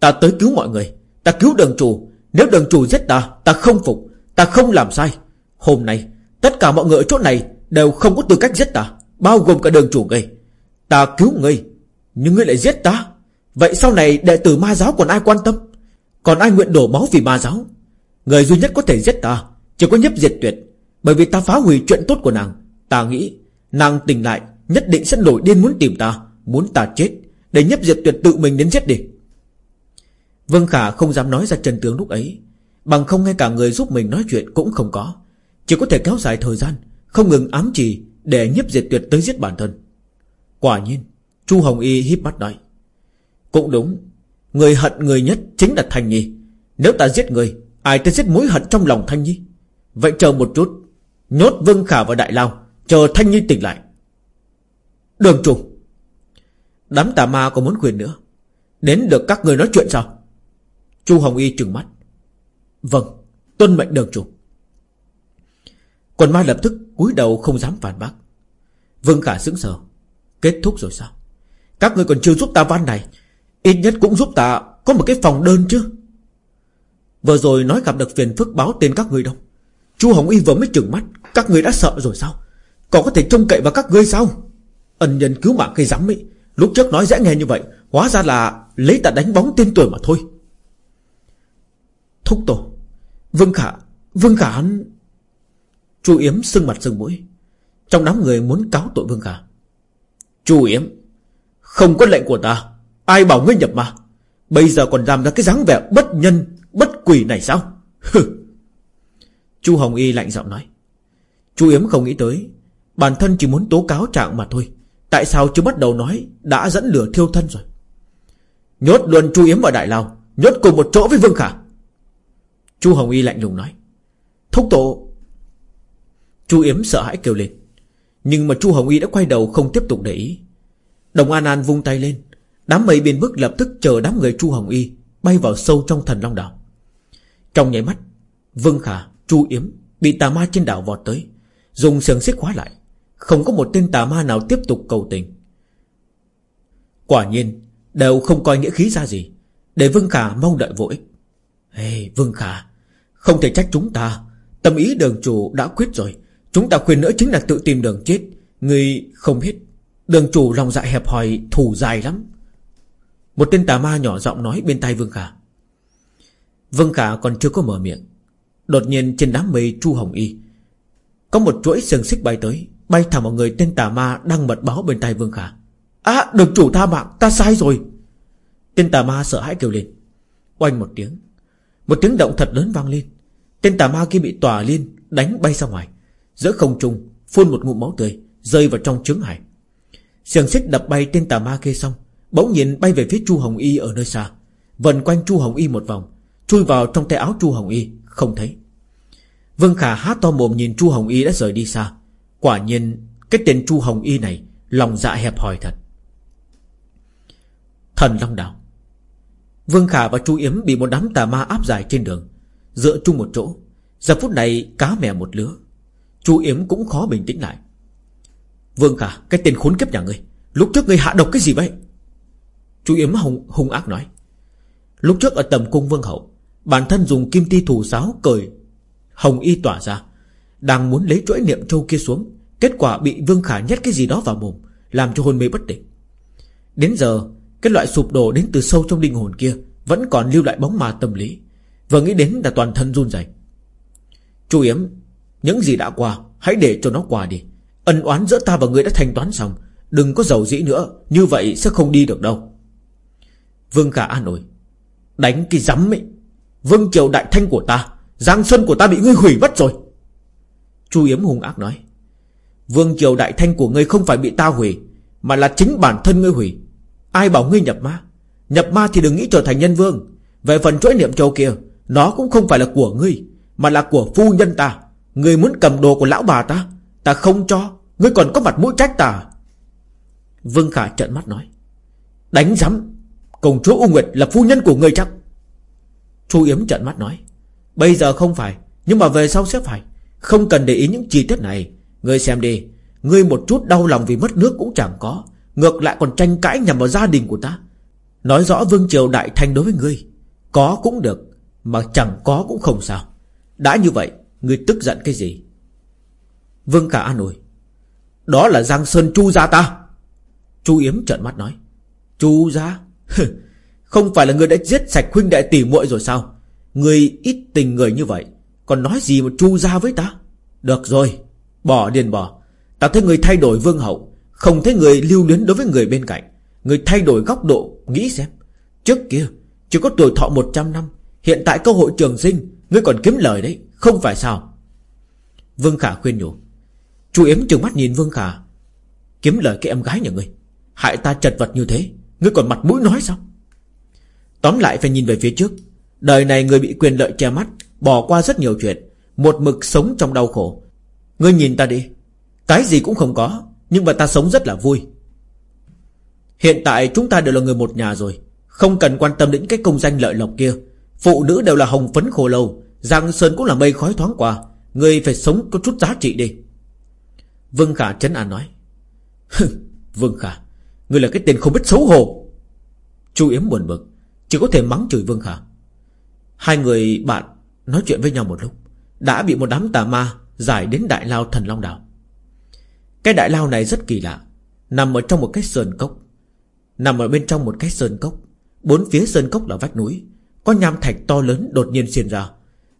Ta tới cứu mọi người. Ta cứu đường chủ. Nếu đường chủ giết ta Ta không phục, Ta không làm sai. Hôm nay, Tất cả mọi người ở chỗ này Đều không có tư cách giết ta, Bao gồm cả đường chủ ngươi. Ta cứu ngươi, Nhưng ngươi lại giết ta. Vậy sau này, đệ tử ma giáo còn ai quan tâm? Còn ai nguyện đổ máu vì ma giáo? Người duy nhất có thể giết ta, Chỉ có nhấp diệt tuyệt. Bởi vì ta phá hủy chuyện tốt của nàng, Ta nghĩ nàng tỉnh lại, Nhất định sẽ nổi điên muốn tìm ta, Muốn ta chết, Để nhấp diệt tuyệt tự mình đến giết đi. Vương Khả không dám nói ra chân tướng lúc ấy, Bằng không ngay cả người giúp mình nói chuyện cũng không có. Chỉ có thể kéo dài thời gian, Không ngừng ám chỉ Để nhấp diệt tuyệt tới giết bản thân. Quả nhiên, Chu Hồng Y híp mắt nói, Cũng đúng, Người hận người nhất chính là Thanh Nhi. Nếu ta giết người, Ai ta giết mối hận trong lòng Thanh Nhi? Vậy chờ một chút, Nhốt Vương Khả vào Đại Lao Chờ Thanh Nhi tỉnh lại. Đường chủ, Đám tà ma còn muốn quyền nữa. Đến được các người nói chuyện sao? Chu Hồng Y trừng mắt. Vâng Tuân mệnh đường chủ. Quần ma lập tức cúi đầu không dám phản bác. Vương Khả sững sờ. Kết thúc rồi sao? Các người còn chưa giúp ta van này. Ít nhất cũng giúp ta có một cái phòng đơn chứ. Vừa rồi nói gặp được phiền phức báo tên các người đâu. Chu Hồng Y vừa mới chừng mắt. Các người đã sợ rồi sao? Còn có thể trông cậy vào các ngươi sao? Ân nhân cứu mạng cây rắm ấy, Lúc trước nói dễ nghe như vậy, Hóa ra là lấy ta đánh bóng tên tuổi mà thôi. Thúc tổ, Vương Khả Vương Khả hắn Chu Yếm sưng mặt sưng mũi, Trong đám người muốn cáo tội Vương Khả. Chu Yếm, Không có lệnh của ta, Ai bảo ngươi nhập mà? Bây giờ còn làm ra cái dáng vẻ bất nhân, Bất quỷ này sao? Chu Hồng Y lạnh giọng nói. Chu Yếm không nghĩ tới Bản thân chỉ muốn tố cáo trạng mà thôi. Tại sao chưa bắt đầu nói Đã dẫn lửa thiêu thân rồi? Nhốt luôn Chu Yếm vào Đại Lao Nhốt cùng một chỗ với Vương Khả. Chu Hồng Y lạnh lùng nói. Thúc tổ. Chu Yếm sợ hãi kêu lên. Nhưng mà Chu Hồng Y đã quay đầu không tiếp tục để ý. Đồng An An vung tay lên. Đám mây biên bức lập tức chờ đám người Chu Hồng Y Bay vào sâu trong thần Long Đảo. Trong nháy mắt Vương Khả, Chu Yếm Bị tà ma trên đảo vọt tới Dùng sườn xích khóa lại. Không có một tên tà ma nào tiếp tục cầu tình. Quả nhiên Đều không coi nghĩa khí ra gì Để Vương Khả mong đợi vô ích. Hey, Vương Khả Không thể trách chúng ta. Tâm ý đường chủ đã quyết rồi. Chúng ta khuyên nữa chính là tự tìm đường chết. Người không biết Đường chủ lòng dạ hẹp hòi thủ dài lắm. Một tên tà ma nhỏ giọng nói bên tai Vương Khả. Vương Khả còn chưa có mở miệng. Đột nhiên trên đám mây Chu Hồng Y Có một chuỗi sừng xích bay tới. Bay thẳng vào người tên tà ma đang mật báo bên tay Vương Khả. À được chủ tha mạng, ta sai rồi. Tên tà ma sợ hãi kêu lên. Oanh một tiếng. Một tiếng động thật lớn vang lên. Tên tà ma kia bị tòa liên đánh bay ra ngoài. Giữa không trung, Phun một ngụm máu tươi, Rơi vào trong trứng hải Xiềng xích đập bay tên tà ma kia xong, Bỗng nhiên bay về phía Chu Hồng Y ở nơi xa. Vần quanh Chu Hồng Y một vòng, Chui vào trong tay áo Chu Hồng Y, Không thấy. Vương Khả há to mồm nhìn Chu Hồng Y đã rời đi xa. Quả nhiên Cái tên Chu Hồng Y này Lòng dạ hẹp hòi thật. Thần Long Đảo Vương Khả và Chu Yếm bị một đám tà ma áp giải trên đường. Dựa chung một chỗ Giờ phút này cá mè một lứa. Chu Yếm cũng khó bình tĩnh lại. Vương Khả Cái tên khốn kiếp nhà ngươi Lúc trước ngươi hạ độc cái gì vậy? Chu Yếm hung, hung ác nói. Lúc trước ở tầm cung Vương Hậu Bản thân dùng kim ti thủ sáo cởi Hồng y tỏa ra. Đang muốn lấy chuỗi niệm châu kia xuống. Kết quả bị Vương Khả nhét cái gì đó vào mồm, Làm cho hôn mê bất tỉnh. Đến giờ, Cái loại sụp đổ đến từ sâu trong linh hồn kia Vẫn còn lưu lại bóng ma tâm lý. Vừa nghĩ đến là toàn thân run rẩy. Chu Yếm, Những gì đã qua, Hãy để cho nó qua đi. Ân oán giữa ta và người đã thanh toán xong. Đừng có giàu dĩ nữa, Như vậy sẽ không đi được đâu. Vương Khả an ủi. Đánh cái rắm ấy. Vương Triều Đại Thanh của ta, Giang sơn của ta bị ngươi hủy mất rồi. Chu Yếm hung ác nói, Vương Triều Đại Thanh của ngươi không phải bị ta hủy, Mà là chính bản thân ngươi hủy. Ai bảo ngươi nhập ma? Nhập ma thì đừng nghĩ trở thành nhân vương. Về phần chuỗi niệm châu kia, Nó cũng không phải là của ngươi, Mà là của phu nhân ta. Ngươi muốn cầm đồ của lão bà ta Ta không cho. Ngươi còn có mặt mũi trách ta. Vương Khả trợn mắt nói, Đánh giám, Công chúa U Nguyệt là phu nhân của ngươi chắc. Chu Yếm trợn mắt nói, Bây giờ không phải, Nhưng mà về sau sẽ phải. Không cần để ý những chi tiết này. Ngươi xem đi. Ngươi một chút đau lòng vì mất nước cũng chẳng có. Ngược lại còn tranh cãi nhằm vào gia đình của ta. Nói rõ Vương Triều Đại Thanh đối với ngươi. Có cũng được, Mà chẳng có cũng không sao. Đã như vậy, Ngươi tức giận cái gì? Vương Khả an ủi. Đó là Giang Sơn Chu gia ta. Chu Yếm trợn mắt nói. Chu gia? Không phải là người đã giết sạch huynh đệ tỷ muội rồi sao? Người ít tình người như vậy. Còn nói gì mà chu ra với ta? Được rồi, Bỏ điền bỏ. Ta thấy người thay đổi vương hậu, Không thấy người lưu luyến đối với người bên cạnh. Người thay đổi góc độ, Nghĩ xem. Trước kia, Chỉ có tuổi thọ 100 năm, Hiện tại cơ hội trường sinh, Ngươi còn kiếm lời đấy, Không phải sao? Vương Khả khuyên nhủ. Chú Yếm trừng mắt nhìn Vương Khả. Kiếm lời cái em gái nhà ngươi, Hại ta chật vật như thế, Ngươi còn mặt mũi nói sao? Tóm lại phải nhìn về phía trước. Đời này người bị quyền lợi che mắt Bỏ qua rất nhiều chuyện, Một mực sống trong đau khổ. Ngươi nhìn ta đi, Cái gì cũng không có, Nhưng mà ta sống rất là vui. Hiện tại chúng ta đều là người một nhà rồi, Không cần quan tâm đến cái công danh lợi lộc kia. Phụ nữ đều là hồng phấn khổ lâu, Giang Sơn cũng là mây khói thoáng qua, Ngươi phải sống có chút giá trị đi. Vương Khả chấn an nói Vương Khả, Ngươi là cái tên không biết xấu hổ. Chu Yếm buồn bực, Chỉ có thể mắng chửi Vương Khả. Hai người bạn nói chuyện với nhau một lúc, Đã bị một đám tà ma Giải đến đại lao thần Long Đảo. Cái đại lao này rất kỳ lạ, Nằm ở trong một cái sơn cốc. Nằm ở bên trong một cái sơn cốc, Bốn phía sơn cốc là vách núi, Có nham thạch to lớn đột nhiên xiên ra,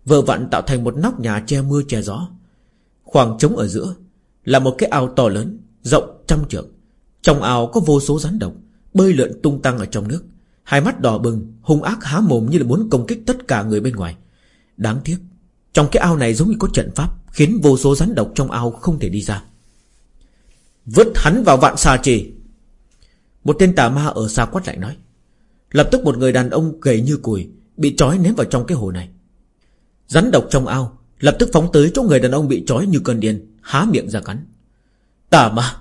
Vừa vặn tạo thành một nóc nhà che mưa che gió. Khoảng trống ở giữa Là một cái ao to lớn, Rộng trăm trượng. Trong ao có vô số rắn độc, Bơi lượn tung tăng ở trong nước. Hai mắt đỏ bừng, Hung ác há mồm như là muốn công kích tất cả người bên ngoài. Đáng tiếc, Trong cái ao này giống như có trận pháp, Khiến vô số rắn độc trong ao không thể đi ra. Vứt hắn vào vạn xà trì. Một tên tà ma ở xa quát lại nói. Lập tức một người đàn ông gầy như cùi, Bị trói ném vào trong cái hồ này. Rắn độc trong ao, Lập tức phóng tới chỗ người đàn ông bị trói như cơn điên, Há miệng ra cắn. Tà ma,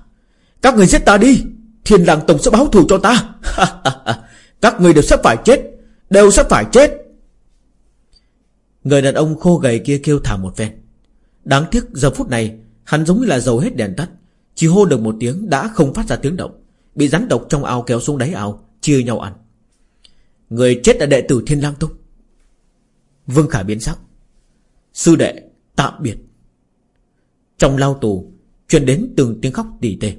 Các người giết ta đi, Thiên làng tổng sẽ báo thù cho ta. (laughs) Các người đều sắp phải chết, Đều sắp phải chết. Người đàn ông khô gầy kia kêu thả một ven Đáng tiếc giờ phút này, Hắn giống như là dầu hết đèn tắt, Chỉ hô được một tiếng đã không phát ra tiếng động, Bị rắn độc trong ao kéo xuống đáy ao, Chia nhau ăn. Người chết là đệ tử Thiên Lang Tông. Vương Khả biến sắc. Sư đệ, tạm biệt. Trong lao tù, Truyền đến từng tiếng khóc tỉ tê.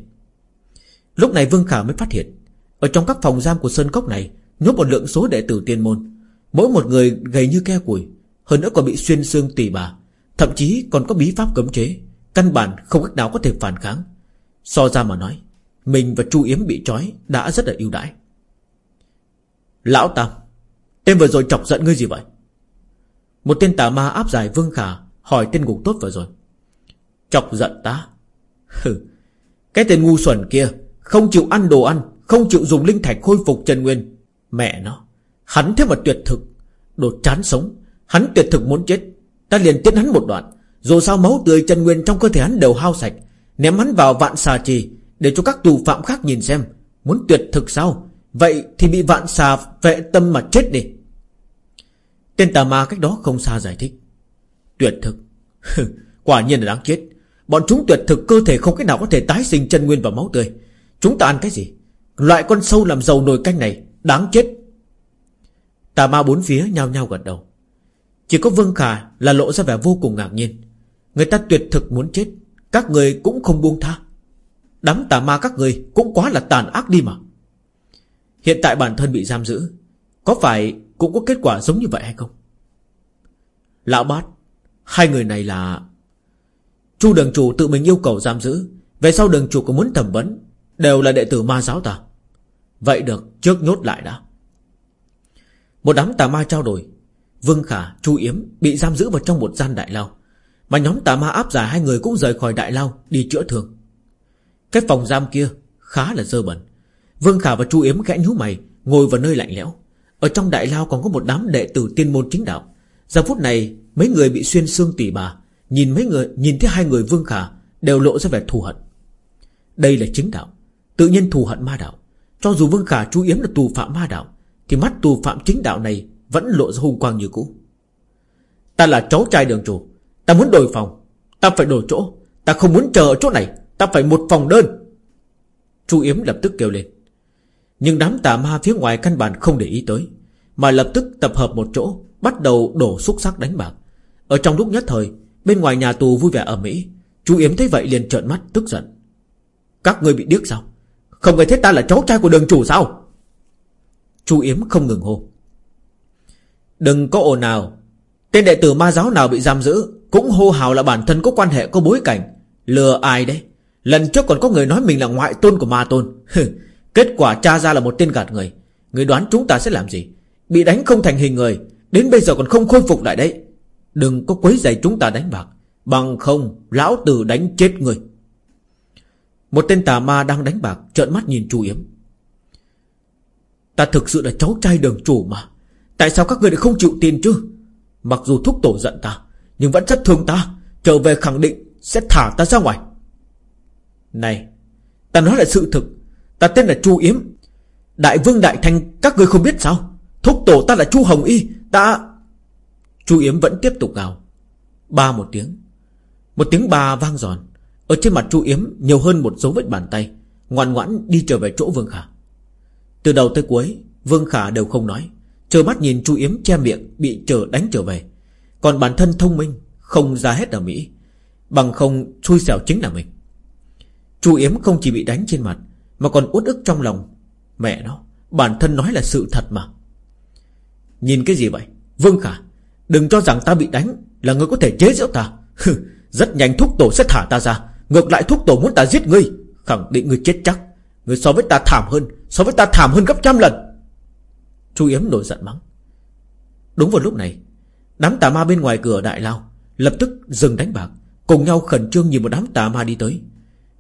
Lúc này Vương Khả mới phát hiện, Ở trong các phòng giam của Sơn Cốc này Nhốt một lượng số đệ tử tiên môn, Mỗi một người gầy như ke củi hơn nữa còn bị xuyên xương tỳ bà. Thậm chí còn có bí pháp cấm chế. Căn bản không cách nào có thể phản kháng. So ra mà nói, Mình và Chu Yếm bị trói đã rất là ưu đãi. Lão Tam Tên vừa rồi chọc giận ngươi gì vậy? Một tên tà ma áp giải Vương Khả Hỏi tên ngục tốt vừa rồi. Chọc giận ta? (laughs) Hừ, Cái tên ngu xuẩn kia Không chịu ăn đồ ăn, Không chịu dùng linh thạch khôi phục trần nguyên. Mẹ nó, Hắn thế mà tuyệt thực, Đồ chán sống Hắn tuyệt thực muốn chết. Ta liền tiến hắn một đoạn. Dù sao máu tươi chân nguyên trong cơ thể hắn đều hao sạch. Ném hắn vào vạn xà trì Để cho các tù phạm khác nhìn xem. Muốn tuyệt thực sao? Vậy thì bị vạn xà vệ tâm mà chết đi. Tên tà ma cách đó không xa giải thích. Tuyệt thực. (laughs) Quả nhiên là đáng chết. Bọn chúng tuyệt thực cơ thể không cách nào có thể tái sinh chân nguyên và máu tươi. Chúng ta ăn cái gì? Loại con sâu làm dầu nồi canh này, Đáng chết. Tà ma bốn phía nhao nhao gật đầu. Chỉ có Vương Khả là lộ ra vẻ vô cùng ngạc nhiên. Người ta tuyệt thực muốn chết, Các người cũng không buông tha. Đám tà ma các người cũng quá là tàn ác đi mà. Hiện tại bản thân bị giam giữ, Có phải cũng có kết quả giống như vậy hay không? Lão bát, Hai người này là Chu đường chủ tự mình yêu cầu giam giữ, Về sau đường chủ có muốn thẩm vấn, Đều là đệ tử ma giáo ta. Vậy được, trước nhốt lại đã. Một đám tà ma trao đổi Vương Khả, Chu Yếm Bị giam giữ vào trong một gian đại lao. Mà nhóm tà ma áp giải hai người cũng rời khỏi đại lao Đi chữa thương. Cái phòng giam kia khá là dơ bẩn. Vương Khả và Chu Yếm khẽ nhú mày Ngồi vào nơi lạnh lẽo. Ở trong đại lao còn có một đám đệ tử tiên môn chính đạo. Giờ phút này mấy người bị xuyên xương tỉ bà Nhìn mấy người Nhìn thấy hai người Vương Khả Đều lộ ra vẻ thù hận. Đây là chính đạo Tự nhiên thù hận ma đạo. Cho dù Vương Khả Chu Yếm là tù phạm ma đạo Thì mắt tù phạm chính đạo này vẫn lộ ra hung quang như cũ. Ta là cháu trai đường chủ, Ta muốn đổi phòng, Ta phải đổi chỗ, Ta không muốn chờ ở chỗ này, Ta phải một phòng đơn. Chu Yếm lập tức kêu lên. Nhưng đám tà ma phía ngoài căn bản không để ý tới, Mà lập tức tập hợp một chỗ, Bắt đầu đổ xúc sắc đánh bạc. Ở trong lúc nhất thời, Bên ngoài nhà tù vui vẻ ở Mỹ Chú Yếm thấy vậy liền trợn mắt tức giận. Các người bị điếc sao? Không người thấy ta là cháu trai của đường chủ sao? Chú Yếm không ngừng hô. Đừng có ồn nào Tên đệ tử ma giáo nào bị giam giữ Cũng hô hào là bản thân có quan hệ, có bối cảnh. Lừa ai đấy? Lần trước còn có người nói mình là ngoại tôn của ma tôn. (laughs) Kết quả tra ra là một tên gạt người. Người đoán chúng ta sẽ làm gì? Bị đánh không thành hình người, Đến bây giờ còn không khôi phục lại đấy. Đừng có quấy giày chúng ta đánh bạc. Bằng không, lão tử đánh chết người. Một tên tà ma đang đánh bạc, Trợn mắt nhìn chu Yếm. Ta thực sự là cháu trai đường chủ mà. Tại sao các người lại không chịu tin chứ? Mặc dù thúc tổ giận ta, Nhưng vẫn rất thương ta. Trở về khẳng định sẽ thả ta ra ngoài. Này, Ta nói là sự thực. Ta tên là Chu Yếm. Đại vương Đại Thanh, các người không biết sao? Thúc tổ ta là Chu Hồng Y, Ta Chu Yếm vẫn tiếp tục gào. Ba một tiếng. Một tiếng ba vang giòn. Ở trên mặt Chu Yếm nhiều hơn một dấu vết bàn tay, Ngoan ngoãn đi trở về chỗ Vương Khả. Từ đầu tới cuối, Vương Khả đều không nói. Chờ mắt nhìn Chu Yếm che miệng, Bị trở đánh trở về. Còn bản thân thông minh, Không ra hết ở Mỹ. Bằng không, xui xẻo chính là mình. Chu Yếm không chỉ bị đánh trên mặt, mà còn uất ức trong lòng. Mẹ nó, Bản thân nói là sự thật mà. Nhìn cái gì vậy? Vương Khả, Đừng cho rằng ta bị đánh Là người có thể chế giễu ta. Rất nhanh thúc tổ sẽ thả ta ra. Ngược lại thúc tổ muốn ta giết ngươi. Khẳng định ngươi chết chắc. Ngươi so với ta thảm hơn, So với ta thảm hơn gấp trăm lần. Chu Yếm nổi giận mắng. Đúng vào lúc này Đám tà ma bên ngoài cửa đại lao Lập tức dừng đánh bạc Cùng nhau khẩn trương nhìn một đám tà ma đi tới.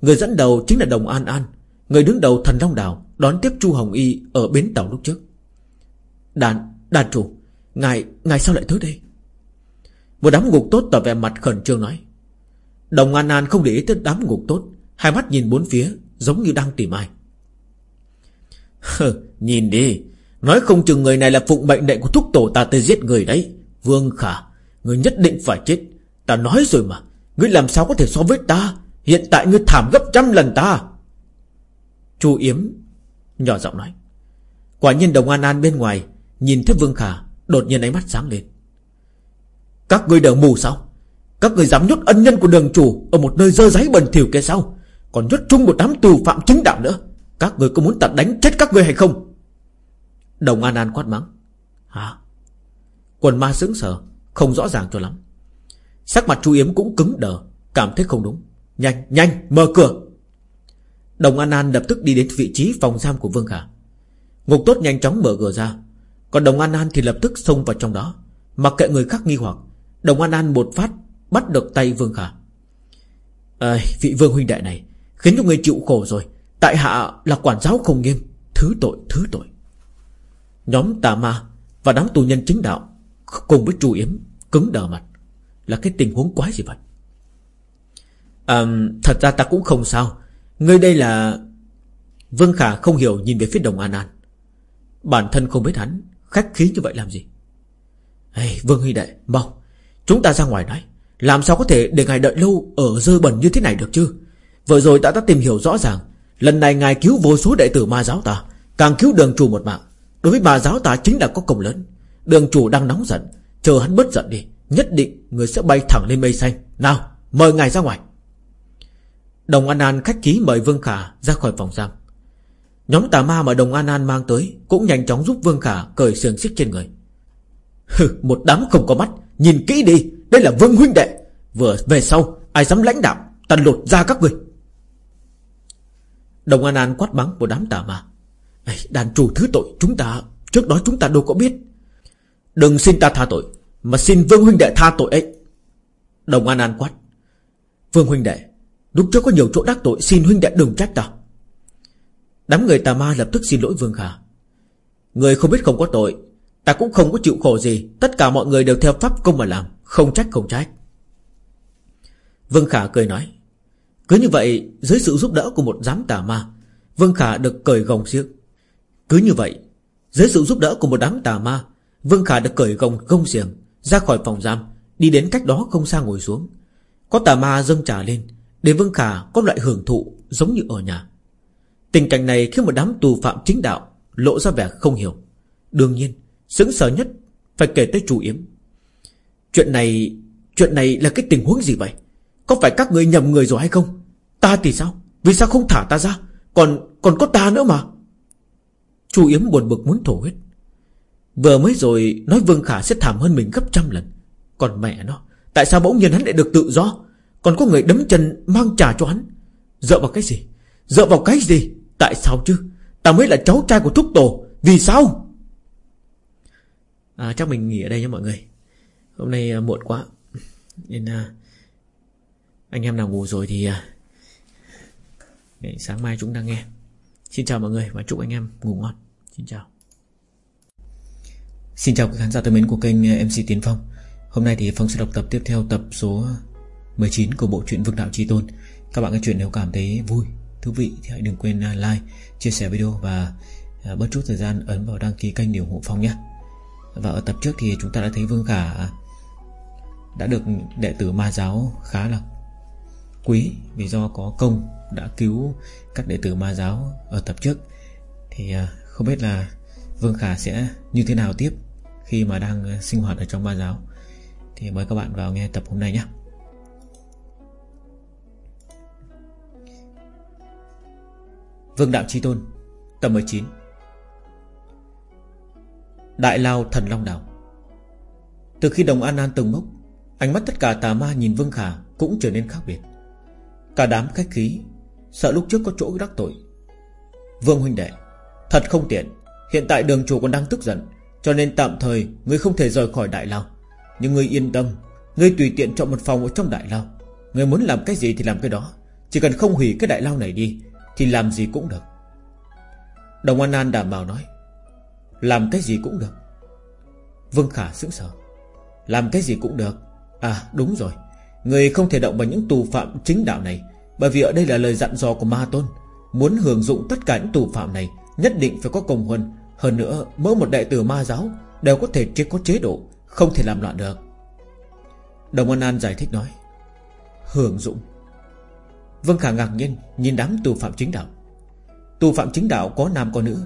Người dẫn đầu chính là Đồng An An Người đứng đầu thần Long Đảo Đón tiếp Chu Hồng Y ở bến tàu lúc trước. Đàn, đàn chủ Ngài, ngài sao lại tới đây? Một đám ngục tốt tỏ vẻ mặt khẩn trương nói. Đồng An An không để ý tới đám ngục tốt Hai mắt nhìn bốn phía Giống như đang tìm ai. (laughs) Nhìn đi Nói không chừng người này là phụng mệnh lệnh của thúc tổ ta tới giết người đấy. Vương Khả, Người nhất định phải chết. Ta nói rồi mà, Ngươi làm sao có thể so với ta? Hiện tại ngươi thảm gấp trăm lần ta. Chu Yếm Nhỏ giọng nói. Quả nhiên đồng an an bên ngoài, Nhìn thấy Vương Khả, Đột nhiên ánh mắt sáng lên. Các ngươi đều mù sao? Các ngươi dám nhốt ân nhân của đường chủ Ở một nơi dơ giấy bẩn thỉu kia sao? Còn nhốt chung một đám tù phạm chính đạo nữa. Các ngươi có muốn ta đánh chết các ngươi hay không? Đồng An An quát mắng. Hả? Quần ma sững sờ Không rõ ràng cho lắm. Sắc mặt chu Yếm cũng cứng đờ Cảm thấy không đúng. Nhanh nhanh mở cửa. Đồng An An lập tức đi đến vị trí phòng giam của Vương Khả. Ngục tốt nhanh chóng mở cửa ra Còn Đồng An An thì lập tức xông vào trong đó. Mặc kệ người khác nghi hoặc Đồng An An một phát Bắt được tay Vương Khả. À, Vị Vương huynh đệ này Khiến cho người chịu khổ rồi. Tại hạ là quản giáo không nghiêm Thứ tội thứ tội. Nhóm tà ma Và đám tù nhân chính đạo Cùng với Chu Yếm Cứng đờ mặt. Là cái tình huống quái gì vậy? À, Thật ra ta cũng không sao. Ngươi đây là Vương Khả không hiểu nhìn về phía đồng An An. Bản thân không biết hắn Khách khí như vậy làm gì? Hey, Vương Huy Đệ mau Chúng ta ra ngoài nói. Làm sao có thể để ngài đợi lâu Ở dơ bẩn như thế này được chứ? Vừa rồi ta đã tìm hiểu rõ ràng Lần này ngài cứu vô số đệ tử ma giáo ta Càng cứu đường trù một mạng. Đối với bà giáo ta chính là có công lớn. Đường chủ đang nóng giận. Chờ hắn bớt giận đi Nhất định người sẽ bay thẳng lên mây xanh. Nào mời ngài ra ngoài. Đồng An An khách ký mời Vương Khả ra khỏi phòng giam. Nhóm tà ma mà Đồng An An mang tới Cũng nhanh chóng giúp Vương Khả cởi sườn xích trên người. Hừ, một đám không có mắt. Nhìn kỹ đi, đây là Vương huynh đệ. Vừa về sau, ai dám lãnh đạo Ta lột ra các người Đồng An An quát bắn một đám tà ma. Đàn chủ thứ tội chúng ta. Trước đó chúng ta đâu có biết. Đừng xin ta tha tội, Mà xin Vương huynh đệ tha tội ấy. Đồng An An quát. Vương huynh đệ, Lúc trước có nhiều chỗ đắc tội, Xin huynh đệ đừng trách ta. Đám người tà ma lập tức xin lỗi Vương Khả. Người không biết không có tội, Ta cũng không có chịu khổ gì. Tất cả mọi người đều theo pháp công mà làm, Không trách không trách. Vương Khả cười nói. Cứ như vậy, dưới sự giúp đỡ của một giám tà ma, Vương Khả được cởi gồng xiếc. Cứ như vậy, dưới sự giúp đỡ của một đám tà ma, Vương Khả được cởi gồng gông xiềng Ra khỏi phòng giam, Đi đến cách đó không xa ngồi xuống. Có tà ma dâng trà lên, Để Vương Khả có loại hưởng thụ giống như ở nhà. Tình cảnh này khiến một đám tù phạm chính đạo Lộ ra vẻ không hiểu. Đương nhiên, Sững sờ nhất Phải kể tới chủ yếm. Chuyện này Chuyện này là cái tình huống gì vậy? Có phải các người nhầm người rồi hay không? Ta thì sao? Vì sao không thả ta ra? Còn còn có ta nữa mà? Chu Yếm buồn bực muốn thổ huyết. Vừa mới rồi nói Vương Khả sẽ thảm hơn mình gấp trăm lần. Còn mẹ nó Tại sao bỗng nhiên hắn lại được tự do? Còn có người đấm chân mang trà cho hắn. Dựa vào cái gì? Dựa vào cái gì? Tại sao chứ? Ta mới là cháu trai của Thúc Tổ Vì sao? À, Chắc mình nghỉ ở đây nha mọi người. Hôm nay uh, muộn quá. Nên uh, Anh em nào ngủ rồi thì uh, Sáng mai chúng ta nghe. Xin chào mọi người và chúc anh em ngủ ngon. Xin chào. Xin chào các khán giả thân mến của kênh eh, MC Tiến Phong. Hôm nay thì Phong sẽ đọc tập tiếp theo tập số 19 của bộ truyện Vương Đạo Chi Tôn. Các bạn nghe chuyện nếu cảm thấy vui, thú vị thì hãy đừng quên eh, like, chia sẻ video và eh, bớt chút thời gian ấn vào đăng ký kênh để ủng hộ Phong nhé. Và ở tập trước thì chúng ta đã thấy Vương Khả à, đã được đệ tử ma giáo khá là quý Vì do có công đã cứu các đệ tử ma giáo ở tập trước. Thì à, không biết là Vương Khả sẽ như thế nào tiếp Khi mà đang à, sinh hoạt ở trong ma giáo. Thì mời các bạn vào nghe tập hôm nay nhé. Vương Đạo Chi Tôn, Tập 19 Đại Lao Thần Long Đảo. Từ khi Đồng An An từng mốc Ánh mắt tất cả tà ma nhìn Vương Khả Cũng trở nên khác biệt. Cả đám khách khí Sợ lúc trước có chỗ đắc tội. Vương huynh đệ, Thật không tiện. Hiện tại đường chủ còn đang tức giận, Cho nên tạm thời Ngươi không thể rời khỏi đại lao. Nhưng ngươi yên tâm, Ngươi tùy tiện chọn một phòng ở trong đại lao. Ngươi muốn làm cái gì thì làm cái đó. Chỉ cần không hủy cái đại lao này đi, Thì làm gì cũng được. Đồng An An đảm bảo nói, Làm cái gì cũng được. Vương Khả sững sờ, Làm cái gì cũng được? À đúng rồi. Người không thể động vào những tù phạm chính đạo này. Bởi vì ở đây là lời dặn dò của Ma Tôn, Muốn hưởng dụng tất cả những tù phạm này, Nhất định phải có công huân. Hơn nữa, mỗi một đại tử ma giáo Đều có thể chế, có chế độ, Không thể làm loạn được. Đồng An An giải thích nói, Hưởng dụng. Vương Khả ngạc nhiên nhìn đám tù phạm chính đạo. Tù phạm chính đạo có nam, có nữ,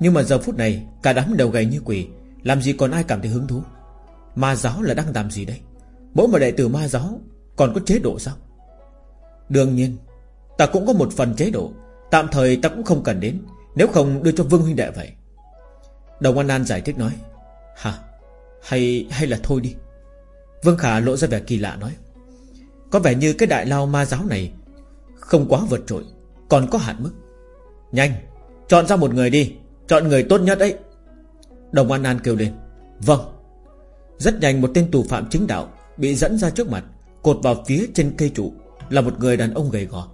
Nhưng mà giờ phút này Cả đám đều gầy như quỷ Làm gì còn ai cảm thấy hứng thú? Ma giáo là đang làm gì đây Mỗi một đệ tử ma giáo Còn có chế độ sao? Đương nhiên, Ta cũng có một phần chế độ. Tạm thời ta cũng không cần đến, Nếu không đưa cho Vương huynh đệ vậy. Đồng An An giải thích nói, Hả? Hay hay là thôi đi. Vương Khả lộ ra vẻ kỳ lạ nói, Có vẻ như cái đại lao ma giáo này Không quá vượt trội, Còn có hạn mức. Nhanh, Chọn ra một người đi, Chọn người tốt nhất ấy. Đồng An An kêu lên Vâng. Rất nhanh một tên tù phạm chính đạo Bị dẫn ra trước mặt, Cột vào phía trên cây trụ. Là một người đàn ông gầy gò.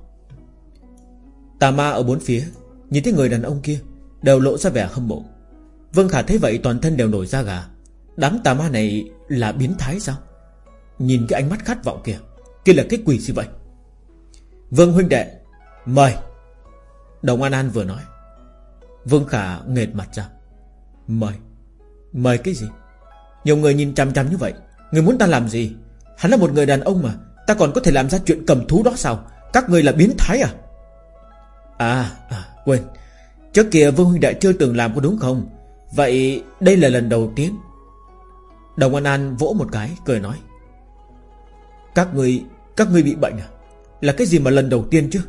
Tà ma ở bốn phía, Nhìn thấy người đàn ông kia, Đều lộ ra vẻ hâm mộ. Vương Khả thấy vậy, toàn thân đều nổi da gà. Đám tà ma này là biến thái sao? Nhìn cái ánh mắt khát vọng kìa Kia là cái quỷ gì vậy? Vương huynh đệ, Mời. Đồng An An vừa nói. Vương Khả nghệt mặt ra. Mời. Mời cái gì? Nhiều người nhìn chăm chăm như vậy, Người muốn ta làm gì? Hắn là một người đàn ông mà Ta còn có thể làm ra chuyện cầm thú đó sao? Các người là biến thái à? À, à quên. Trước kia Vương Huynh Đại chưa từng làm có đúng không? Vậy đây là lần đầu tiên. Đồng An An vỗ một cái Cười nói. Các người Các người bị bệnh à? Là cái gì mà lần đầu tiên chứ?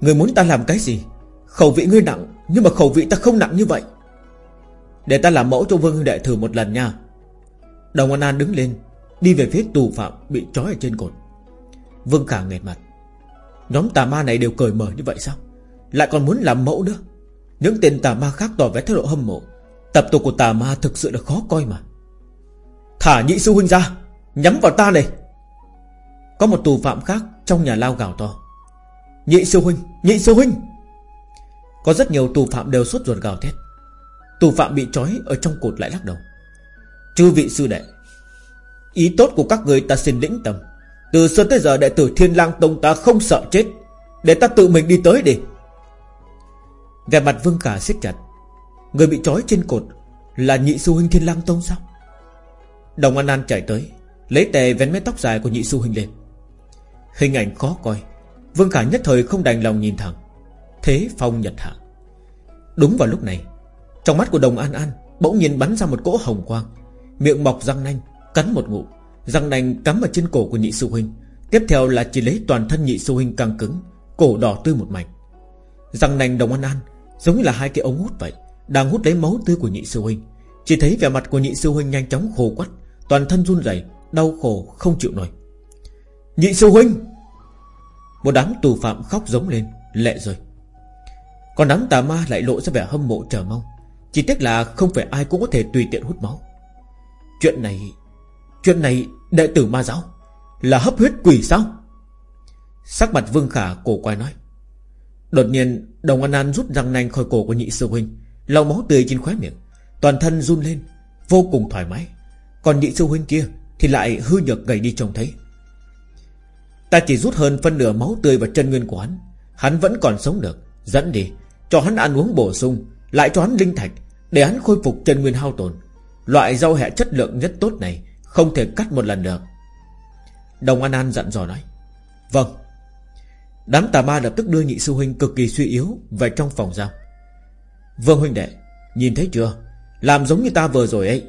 Người muốn ta làm cái gì? Khẩu vị ngươi nặng Nhưng mà khẩu vị ta không nặng như vậy. Để ta làm mẫu cho Vương Huynh Đệ thử một lần nha. Đồng An An đứng lên Đi về phía tù phạm bị trói ở trên cột. Vương Khả nghẹt mặt. Nhóm tà ma này đều cởi mở như vậy sao? Lại còn muốn làm mẫu nữa. Những tên tà ma khác tỏ vẻ thái độ hâm mộ. Tập tục của tà ma thực sự là khó coi mà. Thả nhị sư huynh ra, Nhắm vào ta này. Có một tù phạm khác trong nhà lao gào to. Nhị sư huynh, Nhị sư huynh! Có rất nhiều tù phạm đều suốt ruột gào thét. Tù phạm bị trói ở trong cột lại lắc đầu. Chư vị sư đệ, Ý tốt của các người ta xin lĩnh tâm. Từ xưa tới giờ đệ tử Thiên lang Tông ta không sợ chết. Để ta tự mình đi tới đi. Về mặt Vương Khả siết chặt. Người bị trói trên cột Là nhị sư huynh Thiên lang Tông sao? Đồng An An chạy tới, Lấy tề vén mái tóc dài của nhị sư huynh lên. Hình ảnh khó coi. Vương Khả nhất thời không đành lòng nhìn thẳng. Thế phong nhật hạ. Đúng vào lúc này, Trong mắt của đồng An An Bỗng nhiên bắn ra một cỗ hồng quang. Miệng mọc răng nanh, Cắn một ngụm. Răng nành cắm vào trên cổ của nhị sư huynh. Tiếp theo là chỉ lấy toàn thân nhị sư huynh căng cứng, Cổ đỏ tươi một mảnh. Răng nanh đồng ăn ăn, Giống như là hai cái ống hút vậy, Đang hút lấy máu tươi của nhị sư huynh. Chỉ thấy vẻ mặt của nhị sư huynh nhanh chóng khô quắt, Toàn thân run rẩy, Đau khổ không chịu nổi. Nhị sư huynh! Một đám tù phạm khóc giống lên, Lệ rơi Còn đám tà ma lại lộ ra vẻ hâm mộ chờ mong, Chỉ tiếc là không phải ai cũng có thể tùy tiện hút máu. Chuyện này Chuyện này, đệ tử ma giáo, Là hấp huyết quỷ sao? Sắc mặt Vương Khả cổ quay nói. Đột nhiên Đồng An An rút răng nanh khỏi cổ của nhị sư huynh, lau máu tươi trên khóe miệng, Toàn thân run lên, Vô cùng thoải mái. Còn nhị sư huynh kia Thì lại hư nhược gầy đi trông thấy. Ta chỉ rút hơn phân nửa máu tươi và chân nguyên của hắn Hắn vẫn còn sống được, Dẫn đi, Cho hắn ăn uống bổ sung, Lại cho hắn linh thạch, Để hắn khôi phục chân nguyên hao tồn Loại rau hẹ chất lượng nhất tốt này không thể cắt một lần được. Đồng An An dặn dò nói Vâng. Đám tà ma lập tức đưa nhị sư huynh cực kỳ suy yếu Về trong phòng giam. Vâng huynh đệ, Nhìn thấy chưa? Làm giống như ta vừa rồi ấy.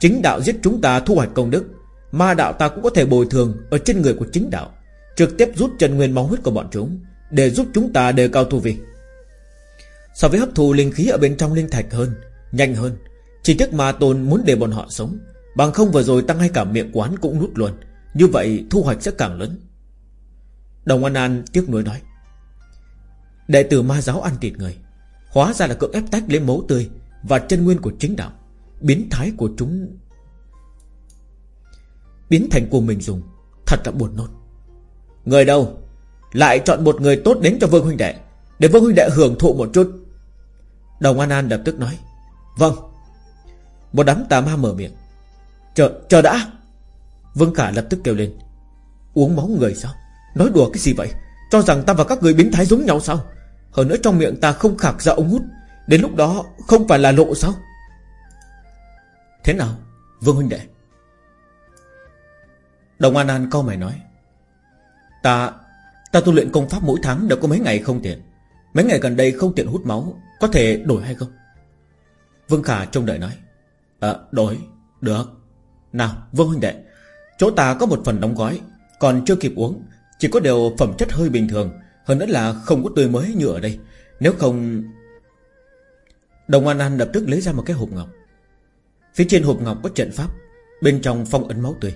Chính đạo giết chúng ta thu hoạch công đức. Ma đạo ta cũng có thể bồi thường Ở trên người của chính đạo, Trực tiếp rút chân nguyên máu huyết của bọn chúng, Để giúp chúng ta đề cao tu vi. So với hấp thụ linh khí ở bên trong linh thạch hơn, Nhanh hơn, chỉ tiếc mà tôn muốn để bọn họ sống Bằng không vừa rồi tăng hay cả miệng quán cũng nút luôn. Như vậy thu hoạch sẽ càng lớn. Đồng An An tiếc nuối nói. Đệ tử ma giáo ăn thịt người. Hóa ra là cưỡng ép tách lấy máu tươi Và chân nguyên của chính đạo. Biến thái của chúng. Biến thành của mình dùng. Thật là buồn nôn. Người đâu? Lại chọn một người tốt đến cho Vương Huynh Đệ, Để Vương Huynh Đệ hưởng thụ một chút. Đồng An An lập tức nói. Vâng. Một đám tà ma mở miệng. Chờ, chờ đã. Vương Khả lập tức kêu lên. Uống máu người sao? Nói đùa cái gì vậy? Cho rằng ta và các người biến thái giống nhau sao? Hơn nữa trong miệng ta không khạc ra ống hút. Đến lúc đó không phải là lộ sao? Thế nào Vương huynh đệ? Đồng An An câu mày nói. Ta Ta tu luyện công pháp mỗi tháng đã có mấy ngày không tiện. Mấy ngày gần đây không tiện hút máu Có thể đổi hay không? Vương Khả trông đợi nói. Ờ đổi Được. Nào, Vương huynh đệ, Chỗ ta có một phần đóng gói, Còn chưa kịp uống, Chỉ có điều phẩm chất hơi bình thường, Hơn nữa là không có tươi mới như ở đây. Nếu không, Đồng An An lập tức lấy ra một cái hộp ngọc. Phía trên hộp ngọc có trận pháp, Bên trong phong ấn máu tươi.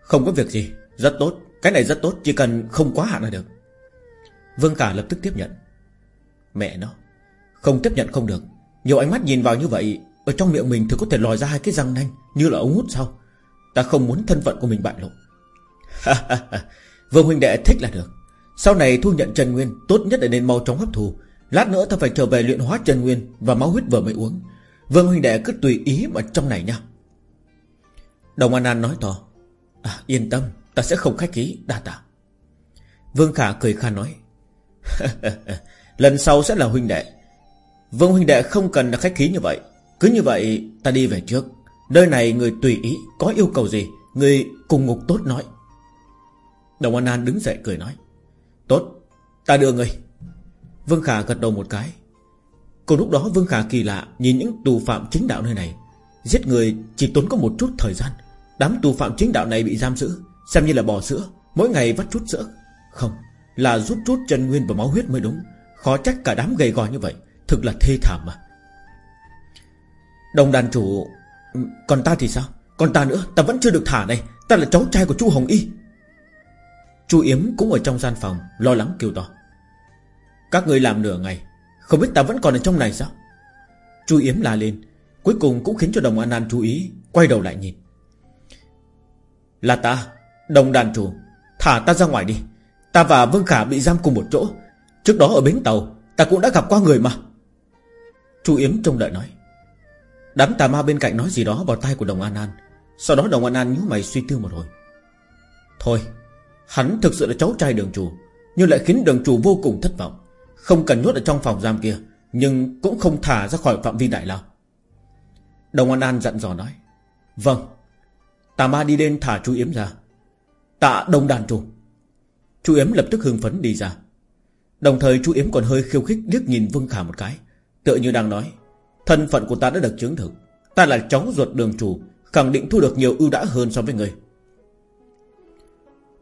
Không có việc gì, Rất tốt, Cái này rất tốt, Chỉ cần không quá hạn là được. Vương Khả lập tức tiếp nhận. Mẹ nó, Không tiếp nhận không được. Nhiều ánh mắt nhìn vào như vậy, Ở trong miệng mình thì có thể lòi ra hai cái răng nanh. Như là ống hút sao Ta không muốn thân phận của mình bại lộ. Vương huynh đệ thích là được. Sau này thu nhận Trần Nguyên Tốt nhất là nên mau chóng hấp thù. Lát nữa ta phải trở về luyện hóa Trần Nguyên Và máu huyết vừa mới uống. Vương huynh đệ cứ tùy ý mà trong này nha. Đồng An An nói to à, Yên tâm Ta sẽ không khách khí đa tạ. Vương Khả cười khan nói (laughs) Lần sau sẽ là huynh đệ. Vương huynh đệ không cần là khách khí như vậy. Cứ như vậy ta đi về trước. Nơi này người tùy ý Có yêu cầu gì, Người cùng ngục tốt nói. Đồng An An đứng dậy cười nói, Tốt, Ta đưa người Vương Khả gật đầu một cái. Cùng lúc đó, Vương Khả kỳ lạ Nhìn những tù phạm chính đạo nơi này. Giết người chỉ tốn có một chút thời gian. Đám tù phạm chính đạo này bị giam giữ, Xem như là bò sữa, Mỗi ngày vắt chút sữa. Không, Là rút chút chân nguyên và máu huyết mới đúng. Khó trách cả đám gầy gò như vậy, Thực là thê thảm mà. Đồng đàn chủ còn ta thì sao? Còn ta nữa, Ta vẫn chưa được thả này. Ta là cháu trai của chu Hồng Y. Chu Yếm cũng ở trong gian phòng, Lo lắng kêu to. Các người làm nửa ngày, Không biết ta vẫn còn ở trong này sao? Chu Yếm la lên, Cuối cùng cũng khiến cho đồng An An chú ý, Quay đầu lại nhìn. Là ta, Đồng đàn chủ, Thả ta ra ngoài đi. Ta và Vương Khả bị giam cùng một chỗ. Trước đó ở bến tàu, Ta cũng đã gặp qua người mà. Chu Yếm trông đợi nói. Đám tà ma bên cạnh nói gì đó vào tay của đồng An An. Sau đó đồng An An nhíu mày suy tư một hồi. Thôi, Hắn thực sự là cháu trai đường chủ, Nhưng lại khiến đường chủ vô cùng thất vọng. Không cần nhốt ở trong phòng giam kia, Nhưng cũng không thả ra khỏi phạm vi đại lao. Đồng An An dặn dò nói Vâng Tà ma đi lên thả chú Yếm ra. Tạ đồng đàn chủ. Chú Yếm lập tức hưng phấn đi ra. Đồng thời chú Yếm còn hơi khiêu khích liếc nhìn Vương Khả một cái, Tựa như đang nói Thân phận của ta đã được chứng thực. Ta là cháu ruột đường chủ, Khẳng định thu được nhiều ưu đãi hơn so với người.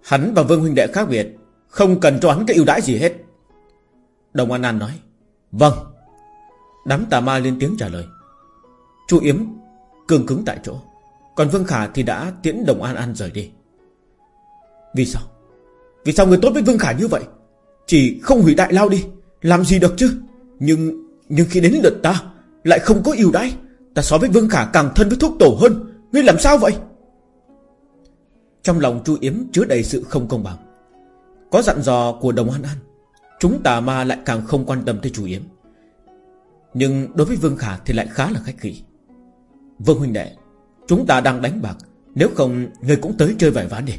Hắn và Vương huynh đệ khác biệt, Không cần cho hắn cái ưu đãi gì hết. Đồng An An nói Vâng. Đám tà ma lên tiếng trả lời, Chu Yếm cương cứng tại chỗ, Còn Vương Khả thì đã tiễn Đồng An An rời đi. Vì sao? Vì sao người tốt với Vương Khả như vậy? Chỉ không hủy đại lao đi, Làm gì được chứ? Nhưng nhưng khi đến lượt ta lại không có ưu đãi Ta so với Vương Khả càng thân với thuốc tổ hơn. Ngươi làm sao vậy? Trong lòng Chu Yếm chứa đầy sự không công bằng. Có dặn dò của Đồng An An, Chúng tà ma lại càng không quan tâm tới Chu Yếm. Nhưng đối với Vương Khả thì lại khá là khách khí. Vương huynh đệ, Chúng ta đang đánh bạc, Nếu không người cũng tới chơi vài ván đi.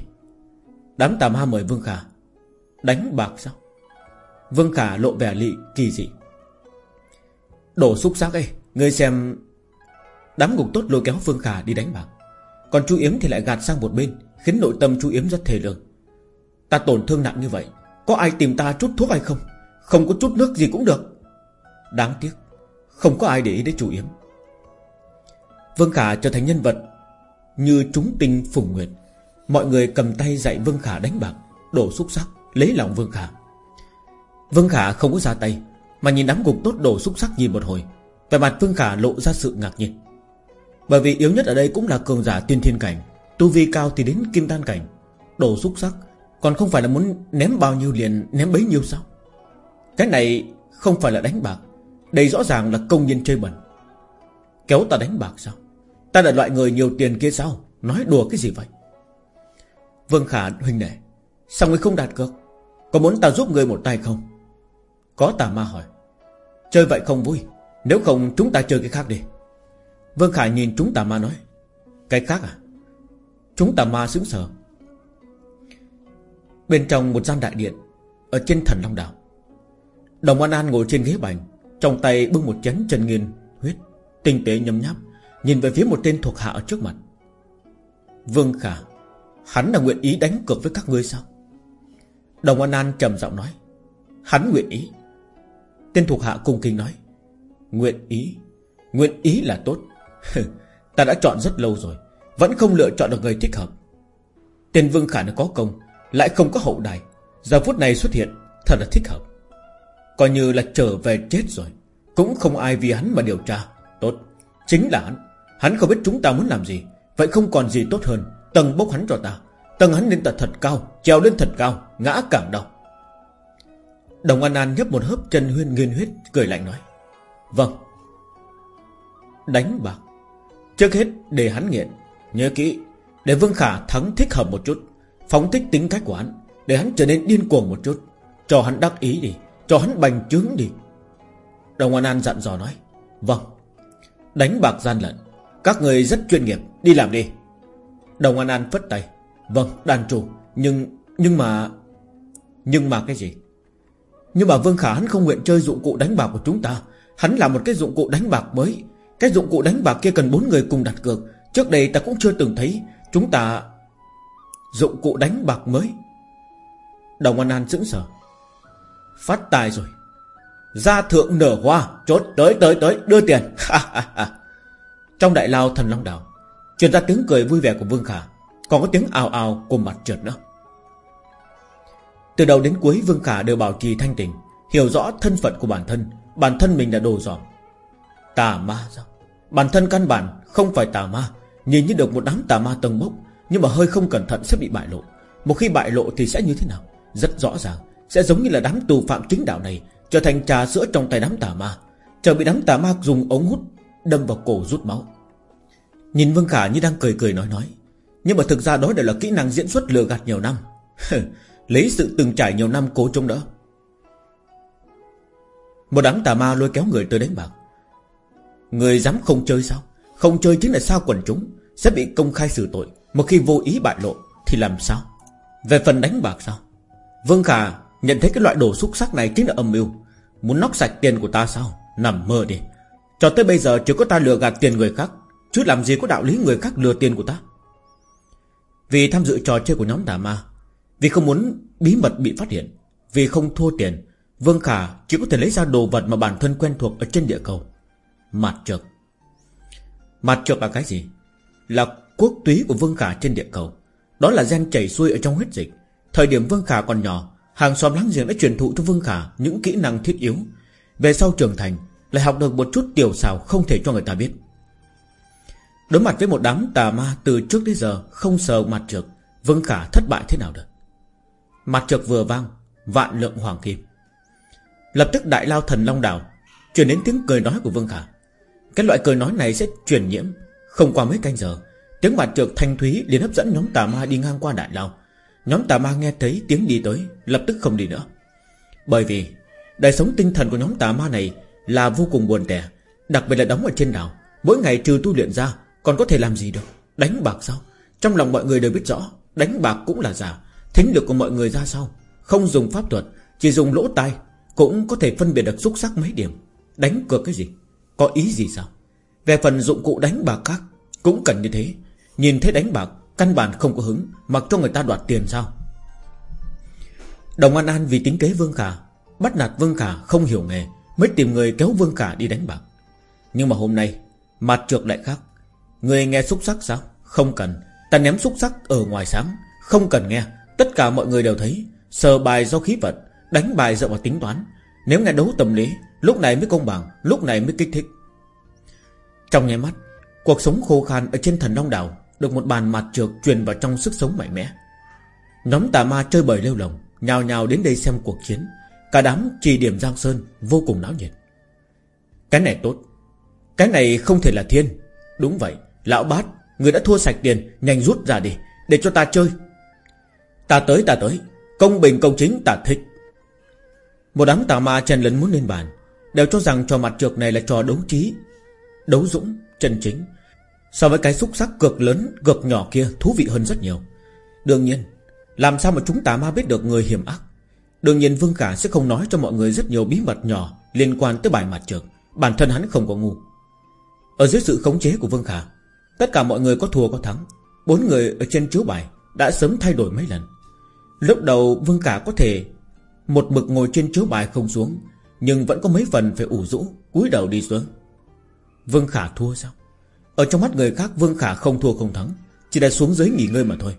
Đám tà ma mời Vương Khả. Đánh bạc sao? Vương Khả lộ vẻ lị kỳ dị. Đổ xúc xác ấy, Ngươi xem. Đám ngục tốt lôi kéo Vương Khả đi đánh bạc. Còn Chu Yếm thì lại gạt sang một bên, Khiến nội tâm chú Yếm rất thề lương. Ta tổn thương nặng như vậy, Có ai tìm ta chút thuốc hay không? Không có chút nước gì cũng được. Đáng tiếc, Không có ai để ý đến chú Yếm. Vương Khả trở thành nhân vật Như chúng tinh phùng nguyệt. Mọi người cầm tay dạy Vương Khả đánh bạc, Đổ xúc sắc Lấy lòng Vương Khả. Vương Khả không có ra tay mà nhìn đám gục tốt đổ xúc sắc nhìn một hồi Về mặt Vương Khả lộ ra sự ngạc nhiên. Bởi vì yếu nhất ở đây cũng là cường giả tiên thiên cảnh, Tu vi cao thì đến kim đan cảnh, Đồ xúc sắc, Còn không phải là muốn ném bao nhiêu liền, ném bấy nhiêu sao? Cái này không phải là đánh bạc, Đây rõ ràng là công nhân chơi bẩn. Kéo ta đánh bạc sao? Ta là loại người nhiều tiền kia sao? Nói đùa cái gì vậy? Vương Khả huynh đệ Sao người không đạt cược? Có muốn ta giúp người một tay không? Có tà ma hỏi. Chơi vậy không vui. Nếu không, chúng ta chơi cái khác đi. Vương khải nhìn chúng tà ma nói, Cái khác à? Chúng tà ma sững sờ. Bên trong một gian đại điện, Ở trên thần Long Đảo Đồng An An ngồi trên ghế bành, Trong tay bưng một chén chân nghiên huyết, Tinh tế nhấm nháp, Nhìn về phía một tên thuộc hạ ở trước mặt. Vương Khả, Hắn là nguyện ý đánh cược với các ngươi sao? Đồng An An trầm giọng nói, Hắn nguyện ý. Tên thuộc hạ cung kinh nói, Nguyện ý Nguyện ý là tốt. (laughs) Ta đã chọn rất lâu rồi, Vẫn không lựa chọn được người thích hợp. Tên Vương Khả nó có công, Lại không có hậu đài. Giờ phút này xuất hiện, Thật là thích hợp. Coi như là trở về chết rồi, Cũng không ai vì hắn mà điều tra. Tốt, Chính là hắn. Hắn không biết chúng ta muốn làm gì, Vậy không còn gì tốt hơn. Tầng bốc hắn cho ta, Tầng hắn lên tật thật cao, Trèo lên thật cao, Ngã cảm đau. Đồng An An nhấp một hớp chân huyên nguyên huyết, Cười lạnh nói. Vâng. Đánh bạc. Trước hết để hắn nghiện. Nhớ kỹ, Để Vương Khả thắng thích hợp một chút, Phóng thích tính cách của hắn, Để hắn trở nên điên cuồng một chút. Cho hắn đắc ý đi, Cho hắn bành trướng đi. Đồng An An dặn dò nói. Vâng. Đánh bạc gian lận. Các người rất chuyên nghiệp, Đi làm đi. Đồng An An phất tay. Vâng đàn chủ. Nhưng Nhưng mà Nhưng mà cái gì? Nhưng mà Vương Khả hắn không nguyện chơi dụng cụ đánh bạc của chúng ta. Hắn là một cái dụng cụ đánh bạc mới. Cái dụng cụ đánh bạc kia cần bốn người cùng đặt cược. Trước đây ta cũng chưa từng thấy Chúng ta Dụng cụ đánh bạc mới. Đồng An An sững sờ. Phát tài rồi. Gia thượng nở hoa. Chốt, tới tới tới, đưa tiền. (laughs) Trong đại lao thần long đảo Truyền ra tiếng cười vui vẻ của Vương Khả. Còn có tiếng ào ào của mặt trượt nữa. Từ đầu đến cuối, Vương Khả đều bảo trì thanh tình, Hiểu rõ thân phận của bản thân Bản thân mình là đồ giỏ Tà ma sao? Bản thân căn bản không phải tà ma, Nhìn như được một đám tà ma tầng bốc Nhưng mà hơi không cẩn thận sẽ bị bại lộ. Một khi bại lộ thì sẽ như thế nào? Rất rõ ràng, Sẽ giống như là đám tù phạm chính đạo này, Trở thành trà sữa trong tay đám tà ma. Chờ bị đám tà ma dùng ống hút, Đâm vào cổ rút máu. Nhìn Vương Khả như đang cười cười nói nói, Nhưng mà thực ra đó đều là kỹ năng diễn xuất lừa gạt nhiều năm. (laughs) Lấy sự từng trải nhiều năm cố trông đỡ. Một đám tà ma lôi kéo người tới đánh bạc. Người dám không chơi sao? Không chơi chính là sao quần chúng? Sẽ bị công khai xử tội. Một khi vô ý bại lộ, Thì làm sao? Về phần đánh bạc sao? Vương Khả nhận thấy cái loại đồ xúc sắc này chính là âm mưu. Muốn nóc sạch tiền của ta sao? Nằm mơ đi. Cho tới bây giờ chỉ có ta lừa gạt tiền người khác. Chứ làm gì có đạo lý người khác lừa tiền của ta? Vì tham dự trò chơi của nhóm tà ma vì không muốn bí mật bị phát hiện, Vì không thua tiền, Vương Khả chỉ có thể lấy ra đồ vật mà bản thân quen thuộc ở trên địa cầu. Mặt trược. Mặt trược là cái gì? Là quốc túy của Vương Khả trên địa cầu. Đó là gen chảy xuôi ở trong huyết dịch. Thời điểm Vương Khả còn nhỏ, Hàng xóm láng giềng đã truyền thụ cho Vương Khả Những kỹ năng thiết yếu. Về sau trưởng thành, Lại học được một chút tiểu xào không thể cho người ta biết. Đối mặt với một đám tà ma từ trước đến giờ Không sờ mặt trược, Vương Khả thất bại thế nào được? Mặt trược vừa vang, Vạn lượng hoàng kim. Lập tức đại lao thần long đảo Chuyển đến tiếng cười nói của Vương Khả. Cái loại cười nói này sẽ truyền nhiễm. Không qua mấy canh giờ, Tiếng mặt trược thanh thúy liền hấp dẫn nhóm tà ma đi ngang qua đại lao. Nhóm tà ma nghe thấy tiếng đi tới, Lập tức không đi nữa. Bởi vì, đời sống tinh thần của nhóm tà ma này Là vô cùng buồn tẻ, Đặc biệt là đóng ở trên đảo. Mỗi ngày trừ tu luyện ra, Còn có thể làm gì được? Đánh bạc sao? Trong lòng mọi người đều biết rõ, Đánh bạc cũng là giả. Thính lực của mọi người ra sao? Không dùng pháp thuật, Chỉ dùng lỗ tai, Cũng có thể phân biệt được xúc sắc mấy điểm. Đánh cược cái gì? Có ý gì sao? Về phần dụng cụ đánh bạc khác, Cũng cần như thế. Nhìn thấy đánh bạc, Căn bản không có hứng, Mặc cho người ta đoạt tiền sao? Đồng An An vì tính kế Vương Khả, Bắt nạt Vương Khả không hiểu nghề, Mới tìm người kéo Vương Khả đi đánh bạc. Nhưng mà hôm nay, Mặt trược lại khác. Người nghe xúc sắc sao? Không cần. Ta ném xúc sắc ở ngoài sáng, Không cần nghe. Tất cả mọi người đều thấy, Sờ bài do khí vật, Đánh bài dựa vào tính toán. Nếu nghe đấu tâm lý, Lúc này mới công bằng, Lúc này mới kích thích. Trong nháy mắt, Cuộc sống khô khan ở trên thần Long Đảo Được một bàn mặt trượt truyền vào trong sức sống mạnh mẽ. Nhóm tà ma chơi bời lêu lồng, Nhào nhào đến đây xem cuộc chiến. Cả đám trì điểm Giang Sơn, Vô cùng náo nhiệt. Cái này tốt, Cái này không thể là thiên. Đúng vậy, Lão bát, Người đã thua sạch tiền, Nhanh rút ra đi, Để cho ta chơi. Ta tới ta tới. Công bình, công chính, ta thích. Một đám tà ma chen lấn muốn lên bàn, Đều cho rằng trò mặt trượt này là trò đấu trí, Đấu dũng, Chân chính. So với cái xúc sắc cực lớn Cực nhỏ kia, thú vị hơn rất nhiều. Đương nhiên, Làm sao mà chúng tà ma biết được người hiểm ác? Đương nhiên Vương Khả sẽ không nói cho mọi người rất nhiều bí mật nhỏ Liên quan tới bài mặt trượt Bản thân hắn không có ngu. Ở dưới sự khống chế của Vương Khả, Tất cả mọi người có thua có thắng. Bốn người ở trên chiếu bài Đã sớm thay đổi mấy lần. Lúc đầu Vương Khả có thể Một mực ngồi trên chiếu bài không xuống, Nhưng vẫn có mấy phần phải ủ rũ, cúi đầu đi xuống. Vương Khả thua sao? Ở trong mắt người khác, Vương Khả không thua không thắng, Chỉ là xuống dưới nghỉ ngơi mà thôi.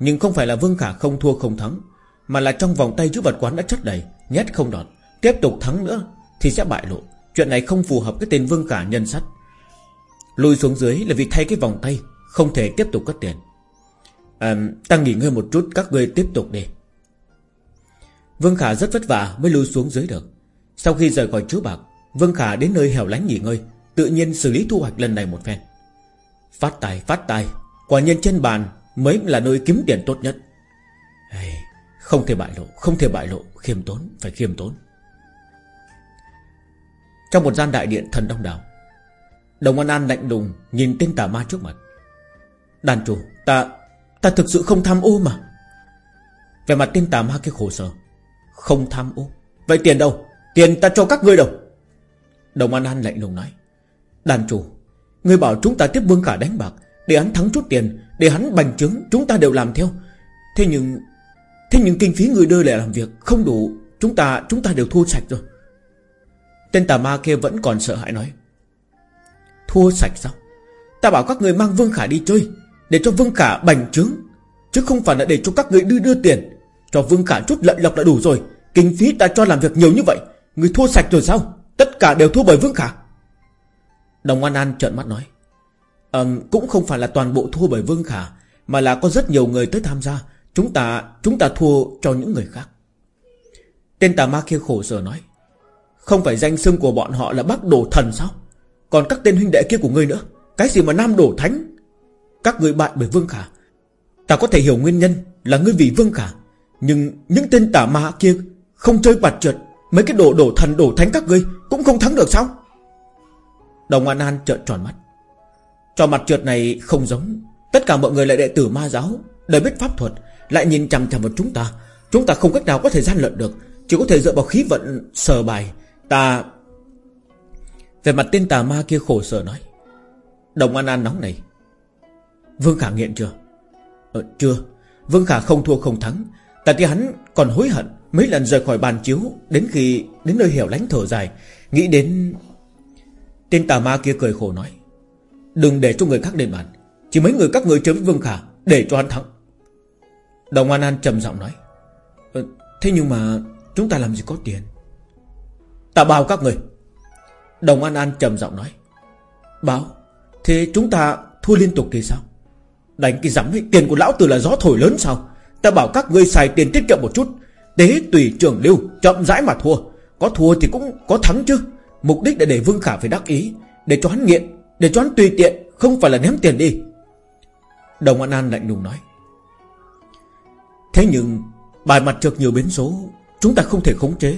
Nhưng không phải là Vương Khả không thua không thắng, Mà là trong vòng tay chữ vật quán đã chất đầy, Nhét không đọt, Tiếp tục thắng nữa Thì sẽ bại lộ. Chuyện này không phù hợp cái tên Vương Khả nhân sắt. Lùi xuống dưới là vì thay cái vòng tay, Không thể tiếp tục cất tiền à, Ta nghỉ ngơi một chút Các ngươi tiếp tục đi. Vương Khả rất vất vả mới lùi xuống dưới được. Sau khi rời khỏi chú bạc Vương Khả đến nơi hẻo lánh nghỉ ngơi Tự nhiên xử lý thu hoạch lần này một phen. Phát tài phát tài Quả nhiên trên bàn mới là nơi kiếm tiền tốt nhất. Hey, Không thể bại lộ Không thể bại lộ Khiêm tốn Phải khiêm tốn. Trong một gian đại điện thần đông đảo Đồng An An lạnh lùng Nhìn tên tà ma trước mặt. Đàn chủ Ta Ta thực sự không tham ô mà. Về mặt tên tà ma kia khổ sở. Không tham ô. Vậy tiền đâu? Tiền ta cho các ngươi đâu? Đồng An An lạnh lùng nói. Đàn chủ Người bảo chúng ta tiếp Vương Khả đánh bạc, Để hắn thắng chút tiền, Để hắn bành trướng, Chúng ta đều làm theo. Thế nhưng Thế nhưng kinh phí người đưa lại làm việc Không đủ, Chúng ta chúng ta đều thua sạch rồi. Tên tà ma kia vẫn còn sợ hãi nói. Thua sạch sao? Ta bảo các người mang Vương Khả đi chơi. Để cho Vương Khả bành trướng Chứ không phải là để cho các người đưa đưa tiền. Cho Vương Khả chút lợi lộc là đủ rồi Kinh phí ta cho làm việc nhiều như vậy Người thua sạch rồi sao? Tất cả đều thua bởi Vương Khả Đồng An An trợn mắt nói um, Cũng không phải là toàn bộ thua bởi Vương Khả Mà là có rất nhiều người tới tham gia. Chúng ta chúng ta thua cho những người khác. Tên tà ma kia khổ sở nói Không phải danh xưng của bọn họ là bác đồ thần sao? Còn các tên huynh đệ kia của ngươi nữa Cái gì mà nam đổ thánh các người bại bởi Vương Khả. Ta có thể hiểu nguyên nhân là ngươi vì Vương Khả, Nhưng những tên tà ma kia Không chơi bạt trượt, Mấy cái đồ đổ thần đổ thánh các ngươi Cũng không thắng được sao? Đồng An An trợn tròn mắt. Trò mặt trượt này không giống. Tất cả mọi người lại đệ tử ma giáo Đời biết pháp thuật, Lại nhìn chằm chằm vào chúng ta. Chúng ta không cách nào có thể gian lận được, Chỉ có thể dựa vào khí vận sờ bài. Ta Về mặt tên tà ma kia khổ sở nói. Đồng An An nóng này Vương Khả nghiện chưa? Ờ chưa. Vương Khả không thua không thắng. Tại kia hắn còn hối hận Mấy lần rời khỏi bàn chiếu Đến khi đến nơi hẻo lánh thở dài. Nghĩ đến Tên tà ma kia cười khổ nói Đừng để cho người khác lên bàn Chỉ mấy người các người chơi với Vương Khả Để cho hắn thắng. Đồng An An trầm giọng nói ờ, Thế nhưng mà chúng ta làm gì có tiền? Ta bao các người. Đồng An An trầm giọng nói Báo? Thế chúng ta thua liên tục thì sao? Đánh cái rắm Tiền của lão tử là gió thổi lớn sao? Ta bảo các ngươi xài tiền tiết kiệm một chút. Tế tùy trường lưu, Chậm rãi mà thua. Có thua thì cũng có thắng chứ. Mục đích là để Vương Khả phải đắc ý, Để cho hắn nghiện, Để cho hắn tùy tiện, Không phải là ném tiền đi. Đồng An An lạnh lùng nói. Thế nhưng, Bài mặt trượt nhiều biến số, Chúng ta không thể khống chế.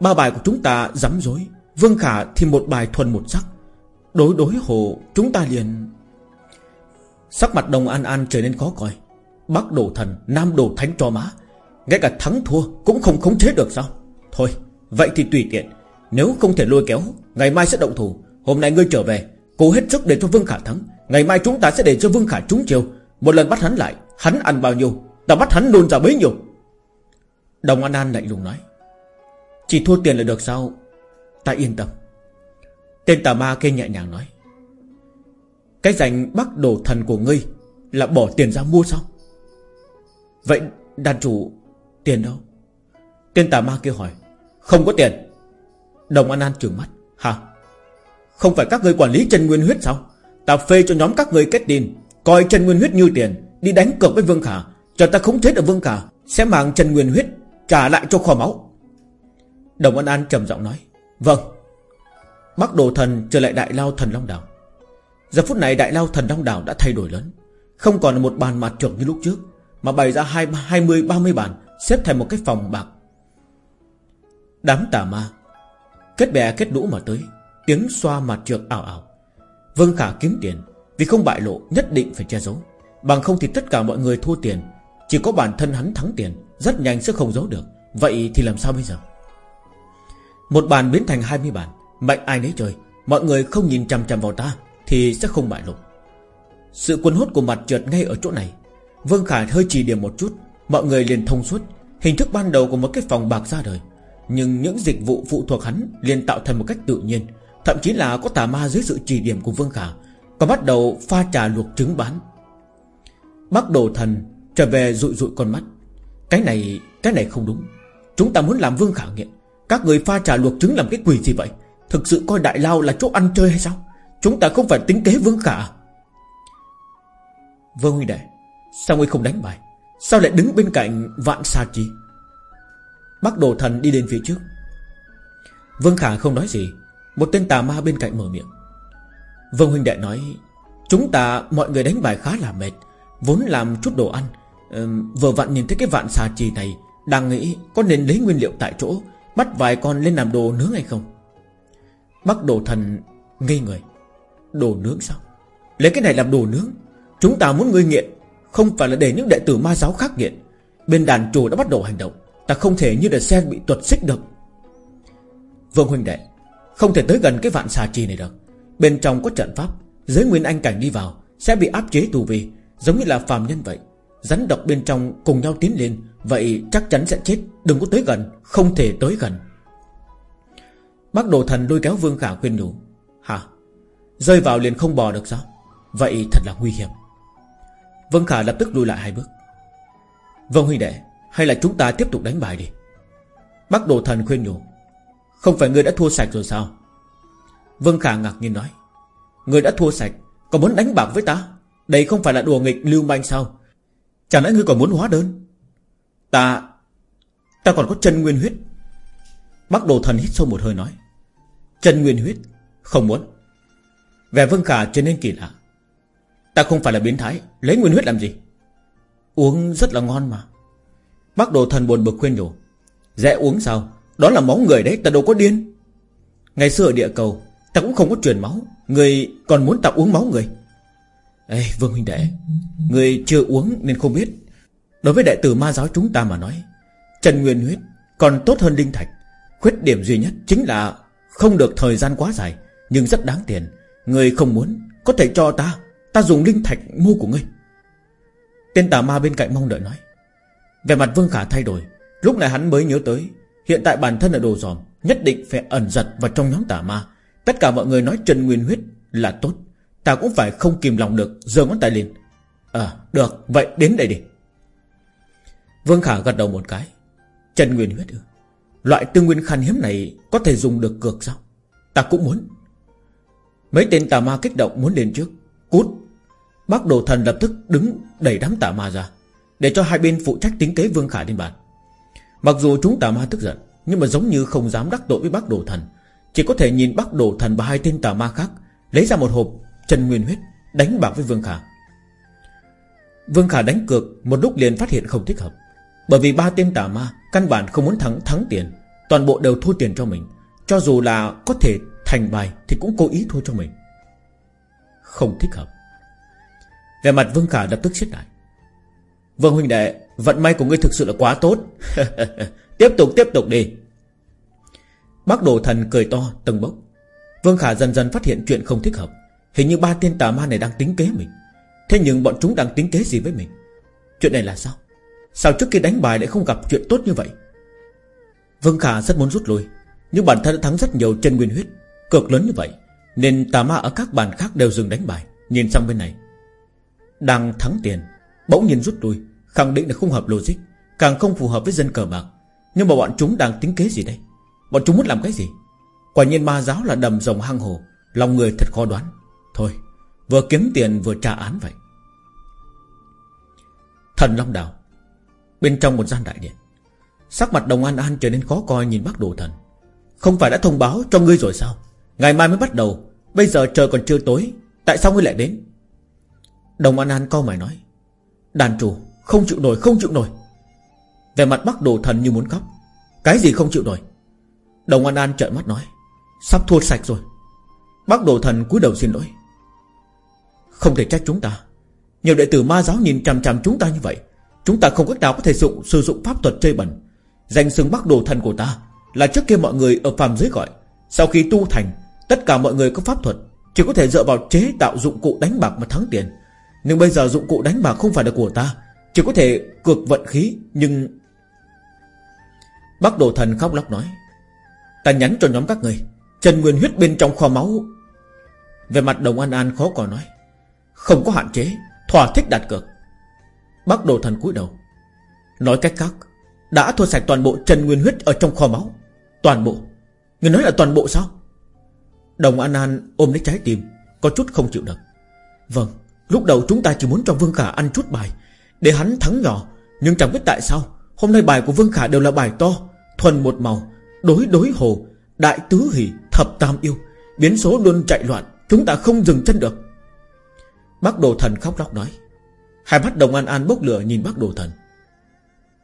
Ba bài của chúng ta dám dối. Vương Khả thì một bài thuần một sắc. Đối đối hồ, chúng ta liền Sắc mặt đồng an an trở nên khó coi. Bắc đổ thần, Nam đổ thánh cho má, Ngay cả thắng thua cũng không khống chế được sao? Thôi, vậy thì tùy tiện. Nếu không thể lôi kéo, Ngày mai sẽ động thủ. Hôm nay ngươi trở về, Cố hết sức để cho Vương Khả thắng. Ngày mai chúng ta sẽ để cho Vương Khả trúng chiều Một lần bắt hắn lại, Hắn ăn bao nhiêu, Ta bắt hắn luôn ra bấy nhiêu. Đồng An An lạnh lùng nói, Chỉ thua tiền là được sao? Ta yên tâm. Tên tà ma kia nhẹ nhàng nói cái danh bắc đồ thần của ngươi Là bỏ tiền ra mua sao? Vậy đàn chủ Tiền đâu? Tên tà ma kia hỏi. Không có tiền. Đồng An An trừng mắt. Hả? Không phải các ngươi quản lý chân nguyên huyết sao? Ta phê cho nhóm các ngươi kết tin Coi Trần Nguyên Huyết như tiền, Đi đánh cược với Vương Khả. Cho ta không chết được Vương Khả, Sẽ mang Trần Nguyên Huyết trả lại cho kho máu. Đồng An An trầm giọng nói. Vâng. Bắc Đồ Thần trở lại Đại Lao Thần Long Đảo. Giờ phút này Đại Lao Thần Long Đảo đã thay đổi lớn. Không còn là một bàn mặt trượt như lúc trước, Mà bày ra hai hai mươi, ba mươi bàn, Xếp thành một cái phòng bạc. Đám tà ma, Kết bè kết đũ mà tới, Tiếng xoa mặt trượt ảo ảo. Vương Khả kiếm tiền, Vì không bại lộ, nhất định phải che giấu. Bằng không thì tất cả mọi người thua tiền, Chỉ có bản thân hắn thắng tiền, Rất nhanh sẽ không giấu được. Vậy thì làm sao bây giờ? Một bàn biến thành 20 bàn, Mạnh ai nấy chơi Mọi người không nhìn chằm chằm vào ta. Thì sẽ không bại lộ. Sự cuốn hút của mặt trượt ngay ở chỗ này. Vương Khải hơi chỉ điểm một chút, Mọi người liền thông suốt. Hình thức ban đầu của một cái phòng bạc ra đời, Nhưng những dịch vụ phụ thuộc hắn liền tạo thành một cách tự nhiên, Thậm chí là có tà ma dưới sự chỉ điểm của Vương Khả Còn bắt đầu pha trà luộc trứng bán. Bắc đồ thần trở về rụi rụi con mắt. Cái này Cái này không đúng. Chúng ta muốn làm Vương Khả nghiện. Các người pha trà luộc trứng làm cái quỷ gì vậy? Thực sự coi Đại Lao là chỗ ăn chơi hay sao? Chúng ta không phải tính kế Vương Khả. Vương Huy Đệ, Sao ngươi không đánh bài? Sao lại đứng bên cạnh vạn sa chi? Bắc đồ thần đi đến phía trước. Vương Khả không nói gì. Một tên tà ma bên cạnh mở miệng. Vương Huynh Đệ nói, Chúng ta, mọi người đánh bài khá là mệt, Vốn làm chút đồ ăn. Vừa vặn nhìn thấy cái vạn xà trì này, Đang nghĩ có nên lấy nguyên liệu tại chỗ, Bắt vài con lên làm đồ nướng hay không? Bắc đồ thần ngây người. Đồ nướng sao? Lấy cái này làm đồ nướng. Chúng ta muốn ngươi nghiện, Không phải là để những đệ tử ma giáo khác nghiện. Bên đàn chủ đã bắt đầu hành động. Ta không thể như là sen bị tuột xích được. Vương huynh đệ, Không thể tới gần cái vạn xà trì này được. Bên trong có trận pháp, Giới nguyên anh cảnh đi vào, Sẽ bị áp chế tù vi, Giống như là phàm nhân vậy. Rắn độc bên trong cùng nhau tiến lên, Vậy chắc chắn sẽ chết. Đừng có tới gần, Không thể tới gần. Bác đồ thần lôi kéo Vương Khả khuyên nhủ Rơi vào liền không bò được sao Vậy thật là nguy hiểm. Vương Khả lập tức lùi lại hai bước. Vâng huy đệ, Hay là chúng ta tiếp tục đánh bài đi. Bác đồ thần khuyên nhủ. Không phải ngươi đã thua sạch rồi sao? Vương Khả ngạc nhiên nói. Ngươi đã thua sạch Còn muốn đánh bạc với ta? Đây không phải là đùa nghịch lưu manh sao? Chẳng lẽ ngươi còn muốn hóa đơn? Ta Ta còn có chân nguyên huyết. Bắc đồ thần hít sâu một hơi nói. Chân nguyên huyết? Không muốn. Vẻ Vương Khả trở nên kỳ lạ. Ta không phải là biến thái, Lấy nguyên huyết làm gì? Uống rất là ngon mà. Bác đồ thần buồn bực khuyên nhủ. Dễ uống sao? Đó là máu người đấy, ta đâu có điên. Ngày xưa ở địa cầu, Ta cũng không có truyền máu. Người còn muốn ta uống máu người. Ê, Vương Huynh Đệ, Người chưa uống nên không biết. Đối với đại tử ma giáo chúng ta mà nói Trần Nguyên Huyết còn tốt hơn Linh Thạch. Khuyết điểm duy nhất chính là Không được thời gian quá dài, Nhưng rất đáng tiền. Người không muốn, Có thể cho ta. Ta dùng Linh Thạch mua của ngươi. Tên tà ma bên cạnh mong đợi nói. Về mặt Vương Khả thay đổi. Lúc này hắn mới nhớ tới, Hiện tại bản thân là đồ giòm Nhất định phải ẩn giật vào trong nhóm tà ma. Tất cả mọi người nói Trần Nguyên Huyết là tốt. Ta cũng phải không kìm lòng được, giơ ngón tay lên. À được, vậy đến đây đi. Vương Khả gật đầu một cái. Trần Nguyên huyết ư? Loại tư nguyên khan hiếm này Có thể dùng được cược sao? Ta cũng muốn. Mấy tên tà ma kích động muốn lên trước. Cút. Bác đồ thần lập tức đứng đẩy đám tà ma ra, Để cho hai bên phụ trách tính kế Vương Khả lên bàn Mặc dù chúng tà ma tức giận, Nhưng mà giống như không dám đắc tội với bác đồ thần. Chỉ có thể nhìn bác đồ thần và hai tên tà ma khác Lấy ra một hộp Trần Nguyên Huyết đánh bạc với Vương Khả. Vương Khả đánh cược, Một lúc liền phát hiện không thích hợp. Bởi vì ba tên tà ma Căn bản không muốn thắng thắng tiền. Toàn bộ đều thua tiền cho mình. Cho dù là có thể thành bài Thì cũng cố ý thua cho mình. Không thích hợp. Về mặt Vương Khả lập tức xiết lại. Vương huynh đệ, Vận may của ngươi thực sự là quá tốt. (laughs) Tiếp tục tiếp tục đi. Bác đồ thần cười to từng bốc. Vương Khả dần dần phát hiện chuyện không thích hợp. Hình như ba tên tà ma này đang tính kế mình. Thế nhưng bọn chúng đang tính kế gì với mình? Chuyện này là sao? Sao trước khi đánh bài lại không gặp chuyện tốt như vậy? Vương Khả rất muốn rút lui, Nhưng bản thân đã thắng rất nhiều chân nguyên huyết. Cực lớn như vậy, Nên tà ma ở các bàn khác đều dừng đánh bài. Nhìn sang bên này, Đang thắng tiền, Bỗng nhiên rút lui, Khẳng định là không hợp logic, Càng không phù hợp với dân cờ bạc. Nhưng mà bọn chúng đang tính kế gì đây? Bọn chúng muốn làm cái gì? Quả nhiên ma giáo là đầm rồng hang hồ, Lòng người thật khó đoán. Thôi, vừa kiếm tiền vừa trả án vậy. Thần Long đào, Bên trong một gian đại điện, Sắc mặt đồng an an trở nên khó coi nhìn bác đồ thần. Không phải đã thông báo cho ngươi rồi sao? Ngày mai mới bắt đầu. Bây giờ trời còn chưa tối. Tại sao ngươi lại đến? Đồng an an co mày nói. Đàn chủ không chịu nổi không chịu nổi. Về mặt Bắc đồ thần như muốn khóc. Cái gì không chịu nổi? Đồng an an trợn mắt nói. Sắp thua sạch rồi. Bác đồ thần cúi đầu xin lỗi. Không thể trách chúng ta. Nhiều đệ tử ma giáo nhìn chằm chằm chúng ta như vậy. Chúng ta không cách nào có thể dụng, sử dụng pháp thuật chơi bẩn. Danh xưng bác đồ thần của ta Là trước kia mọi người ở phàm giới gọi. Sau khi tu thành Tất cả mọi người có pháp thuật, Chỉ có thể dựa vào chế tạo dụng cụ đánh bạc mà thắng tiền. Nhưng bây giờ dụng cụ đánh bạc không phải là của ta, Chỉ có thể cược vận khí, Nhưng Bác đồ thần khóc lóc nói, Ta nhắn cho nhóm các người. Trần Nguyên huyết bên trong kho máu, Về mặt đồng an an khó còn nói, Không có hạn chế, Thỏa thích đặt cược. Bác đồ thần cúi đầu, Nói cách khác, Đã thua sạch toàn bộ Trần Nguyên huyết ở trong kho máu, Toàn bộ. Người nói là toàn bộ sao? Đồng An An ôm lấy trái tim, Có chút không chịu được. Vâng Lúc đầu chúng ta chỉ muốn cho Vương Khả ăn chút bài, Để hắn thắng nhỏ, Nhưng chẳng biết tại sao, Hôm nay bài của Vương Khả đều là bài to, Thuần một màu, Đối đối hồ, Đại tứ hỷ, Thập tam yêu, Biến số luôn chạy loạn, Chúng ta không dừng chân được. Bác đồ thần khóc lóc nói. Hai mắt đồng an an bốc lửa nhìn bác đồ thần.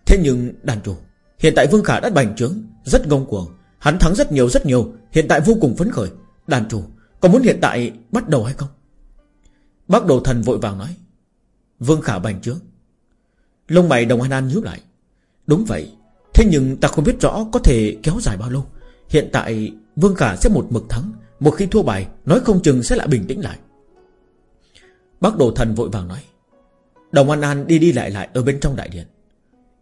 Thế nhưng, đàn chủ, Hiện tại Vương Khả đã bành trướng, Rất ngông cuồng, Hắn thắng rất nhiều rất nhiều, Hiện tại vô cùng phấn khởi. Đàn chủ Có muốn hiện tại bắt đầu hay không? Bác đồ thần vội vàng nói, Vương Khả bành trướng Lông mày đồng an an nhíu lại. Đúng vậy, Thế nhưng ta không biết rõ có thể kéo dài bao lâu. Hiện tại, Vương Khả sẽ một mực thắng, Một khi thua bài Nói không chừng sẽ lại bình tĩnh lại. Bác đồ thần vội vàng nói, Đồng An An đi đi lại lại ở bên trong đại điện.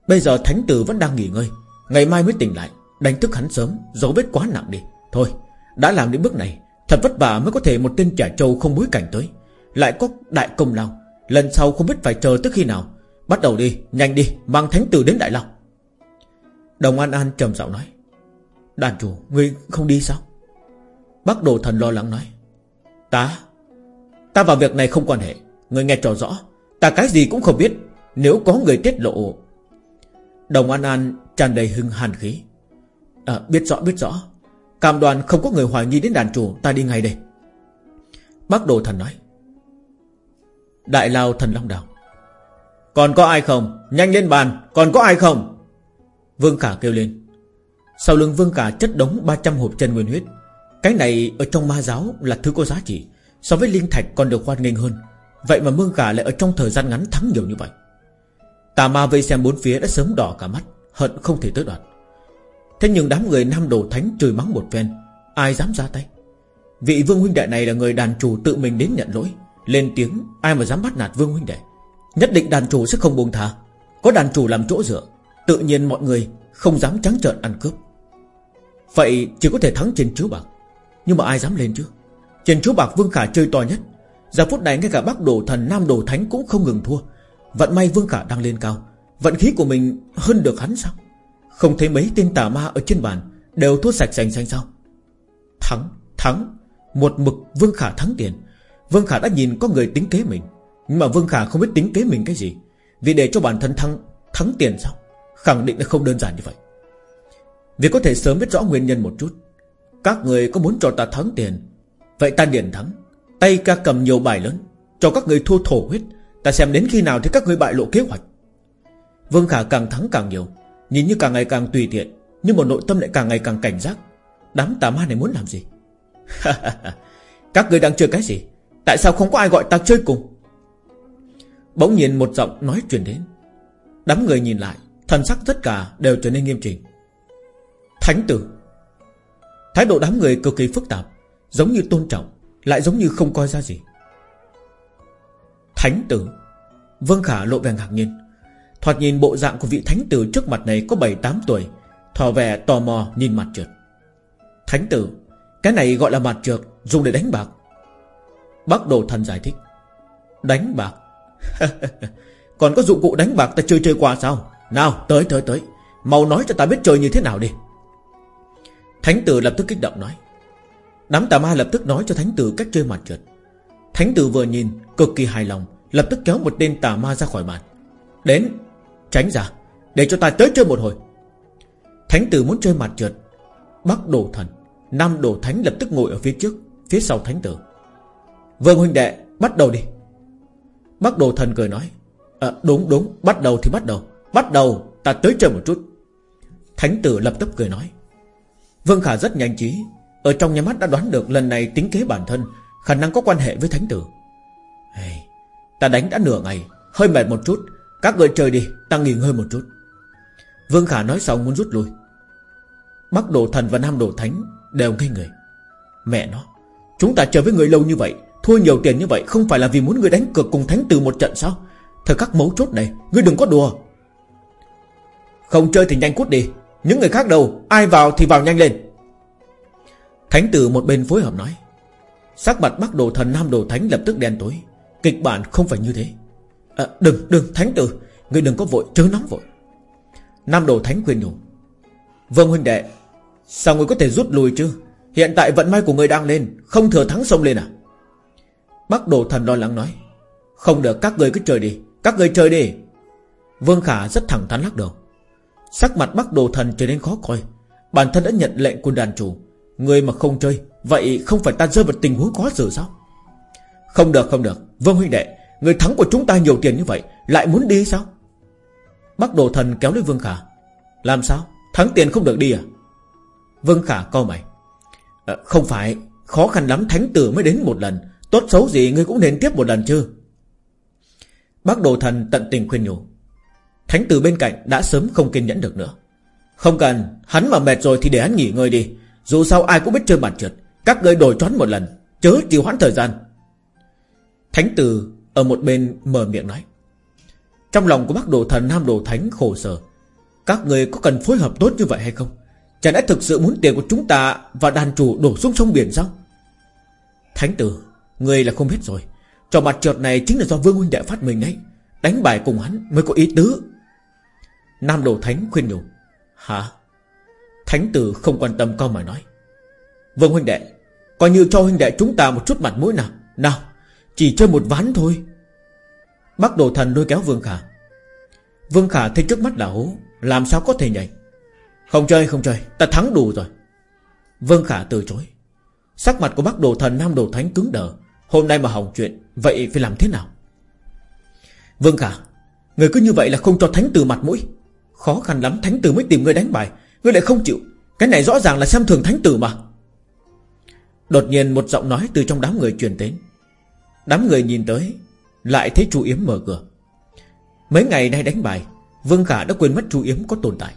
Bây giờ thánh tử vẫn đang nghỉ ngơi, Ngày mai mới tỉnh lại, Đánh thức hắn sớm, Dấu vết quá nặng đi. Thôi đã làm đến bước này Thật vất vả mới có thể một tên trẻ trâu không bối cảnh tới. Lại có đại công lao Lần sau không biết phải chờ tới khi nào. Bắt đầu đi, nhanh đi, mang thánh tử đến đại lao Đồng An An trầm giọng nói Đàn chủ, ngươi không đi sao? Bác đồ thần lo lắng nói Ta Ta vào việc này không quan hệ Ngươi nghe trò rõ Ta cái gì cũng không biết Nếu có người tiết lộ. Đồng An An tràn đầy hưng hàn khí à, Biết rõ biết rõ. Cam đoàn không có người hoài nghi đến đàn chủ Ta đi ngay đây. Bác đồ thần nói. Đại lao thần long đảo Còn có ai không? Nhanh lên bàn, Còn có ai không? Vương Khả kêu lên. Sau lưng Vương Khả chất đống 300 hộp chân nguyên huyết. Cái này ở trong ma giáo là thứ có giá trị. So với linh thạch còn được hoan nghênh hơn. Vậy mà Vương Khả lại ở trong thời gian ngắn thắng nhiều như vậy. Tà ma vây xem bốn phía đã sớm đỏ cả mắt, Hận không thể tới đoạt. Thế nhưng đám người nam đồ thánh chửi mắng một phen. Ai dám ra tay? Vị vương huynh đệ này là người đàn chủ tự mình đến nhận lỗi. Lên tiếng, Ai mà dám bắt nạt vương huynh đệ? Nhất định đàn chủ sẽ không buông tha. Có đàn chủ làm chỗ dựa, Tự nhiên mọi người không dám trắng trợn ăn cướp. Vậy chỉ có thể thắng trên chiếu bạc. Nhưng mà ai dám lên chứ? Trên chiếu bạc Vương Khả chơi to nhất. Giờ phút này ngay cả Bắc Đồ Thần, Nam Đồ Thánh cũng không ngừng thua. Vận may Vương Khả đang lên cao. Vận khí của mình hơn được hắn sao? Không thấy mấy tên tà ma ở trên bàn Đều thua sạch sành xanh sao? Thắng, thắng Một mực Vương Khả thắng tiền. Vương Khả đã nhìn có người tính kế mình Nhưng mà Vương Khả không biết tính kế mình cái gì. Vì để cho bản thân thắng thắng tiền sao? Khẳng định là không đơn giản như vậy. Vì có thể sớm biết rõ nguyên nhân một chút. Các người có muốn cho ta thắng tiền Vậy ta điền thắng. Tay ca cầm nhiều bài lớn Cho các người thua thổ huyết. Ta xem đến khi nào thì các người bại lộ kế hoạch. Vương Khả càng thắng càng nhiều Nhìn như càng ngày càng tùy tiện, Nhưng một nội tâm lại càng ngày càng cảnh giác. Đám tà ma này muốn làm gì? (laughs) Các người đang chơi cái gì? Tại sao không có ai gọi ta chơi cùng? Bỗng nhiên một giọng nói truyền đến. Đám người nhìn lại, Thần sắc tất cả đều trở nên nghiêm chỉnh. Thánh tử. Thái độ đám người cực kỳ phức tạp, Giống như tôn trọng, Lại giống như không coi ra gì. Thánh tử. Vương Khả lộ vẻ ngạc nhiên. Thoạt nhìn bộ dạng của vị thánh tử trước mặt này có 7-8 tuổi, Thò vẻ tò mò nhìn mặt trượt Thánh tử, Cái này gọi là mặt trượt Dùng để đánh bạc. Bác đồ thần giải thích. Đánh bạc? (laughs) Còn có dụng cụ đánh bạc ta chơi chơi qua sao? Nào, tới tới tới. Mau nói cho ta biết chơi như thế nào đi. Thánh tử lập tức kích động nói. Đám tà ma lập tức nói cho thánh tử cách chơi mặt trượt Thánh tử vừa nhìn, Cực kỳ hài lòng, Lập tức kéo một tên tà ma ra khỏi bàn. Đến Tránh ra Để cho ta tới chơi một hồi. Thánh tử muốn chơi mặt trượt. Bắc đồ thần Nam đồ thánh lập tức ngồi ở phía trước Phía sau thánh tử. Vương huynh đệ bắt đầu đi. Bắc đồ thần cười nói à, Đúng đúng bắt đầu thì bắt đầu. Bắt đầu ta tới chơi một chút. Thánh tử lập tức cười nói Vương Khả rất nhanh trí Ở trong nhà mắt đã đoán được lần này tính kế bản thân Khả năng có quan hệ với thánh tử. Hey, Ta đánh đã nửa ngày Hơi mệt một chút các người chơi đi, ta nghỉ ngơi một chút. Vương Khả nói xong muốn rút lui. Bắc Đồ Thần và Nam Đồ Thánh Đều ngây người. Mẹ nó, Chúng ta chờ với người lâu như vậy, Thua nhiều tiền như vậy Không phải là vì muốn người đánh cược cùng Thánh Tử một trận sao? Thời khắc mấu chốt này, Ngươi đừng có đùa. Không chơi thì nhanh cút đi, Những người khác đâu, Ai vào thì vào nhanh lên. Thánh Tử một bên phối hợp nói. Sắc mặt Bắc Đồ Thần, Nam Đồ Thánh lập tức đen tối, Kịch bản không phải như thế à, Đừng đừng Thánh Tử. Người đừng có vội chớ nóng vội. Nam Đồ Thánh khuyên nhủ. Vâng huynh đệ Sao người có thể rút lui chứ? Hiện tại vận may của người đang lên Không thừa thắng sông lên à? Bắc Đồ Thần lo lắng nói. Không được các người cứ chơi đi Các người chơi đi. Vương Khả rất thẳng thắn lắc đầu. Sắc mặt Bắc Đồ Thần trở nên khó coi. Bản thân đã nhận lệnh của đàn chủ. Người mà không chơi Vậy không phải ta rơi vào tình huống khó xử sao? Không được không được. Vương huynh đệ Người thắng của chúng ta nhiều tiền như vậy Lại muốn đi sao? Bắc Đồ Thần kéo lấy Vương Khả. Làm sao? Thắng tiền không được đi à? Vương Khả co mày. À, Không phải Khó khăn lắm thánh tử mới đến một lần. Tốt xấu gì ngươi cũng nên tiếp một lần chứ? Bác đồ thần tận tình khuyên nhủ. Thánh tử bên cạnh đã sớm không kiên nhẫn được nữa. Không cần Hắn mà mệt rồi thì để hắn nghỉ ngơi đi. Dù sao ai cũng biết chơi bản trượt. Các ngươi đổi trón một lần Chớ chịu hoãn thời gian. Thánh tử ở một bên mở miệng nói. Trong lòng của bác đồ thần Nam đồ thánh khổ sở. Các người có cần phối hợp tốt như vậy hay không? Chẳng lẽ thực sự muốn tiền của chúng ta Và đàn chủ đổ xuống sông biển sao? Thánh tử, Người là không biết rồi. Trò mặt trượt này chính là do vương huynh đệ phát minh đấy. Đánh bài cùng hắn mới có ý tứ. Nam đồ thánh khuyên nhủ. Hả? Thánh tử không quan tâm câu mà nói. Vương huynh đệ, Coi như cho huynh đệ chúng ta một chút mặt mũi nào. Nào chỉ chơi một ván thôi. Bắc đồ thần lôi kéo Vương Khả. Vương Khả thấy trước mắt là hố, Làm sao có thể nhảy? Không chơi không chơi, Ta thắng đủ rồi. Vương Khả từ chối. Sắc mặt của Bắc Đồ Thần Nam Đồ Thánh cứng đờ. Hôm nay mà hỏng chuyện, Vậy phải làm thế nào? Vương Khả, Người cứ như vậy là không cho Thánh Tử mặt mũi. Khó khăn lắm, Thánh Tử mới tìm người đánh bài. Người lại không chịu. Cái này rõ ràng là xem thường Thánh Tử mà. Đột nhiên một giọng nói từ trong đám người truyền đến. Đám người nhìn tới, Lại thấy chú Yếm mở cửa. Mấy ngày nay đánh bài, Vương Khả đã quên mất chú Yếm có tồn tại.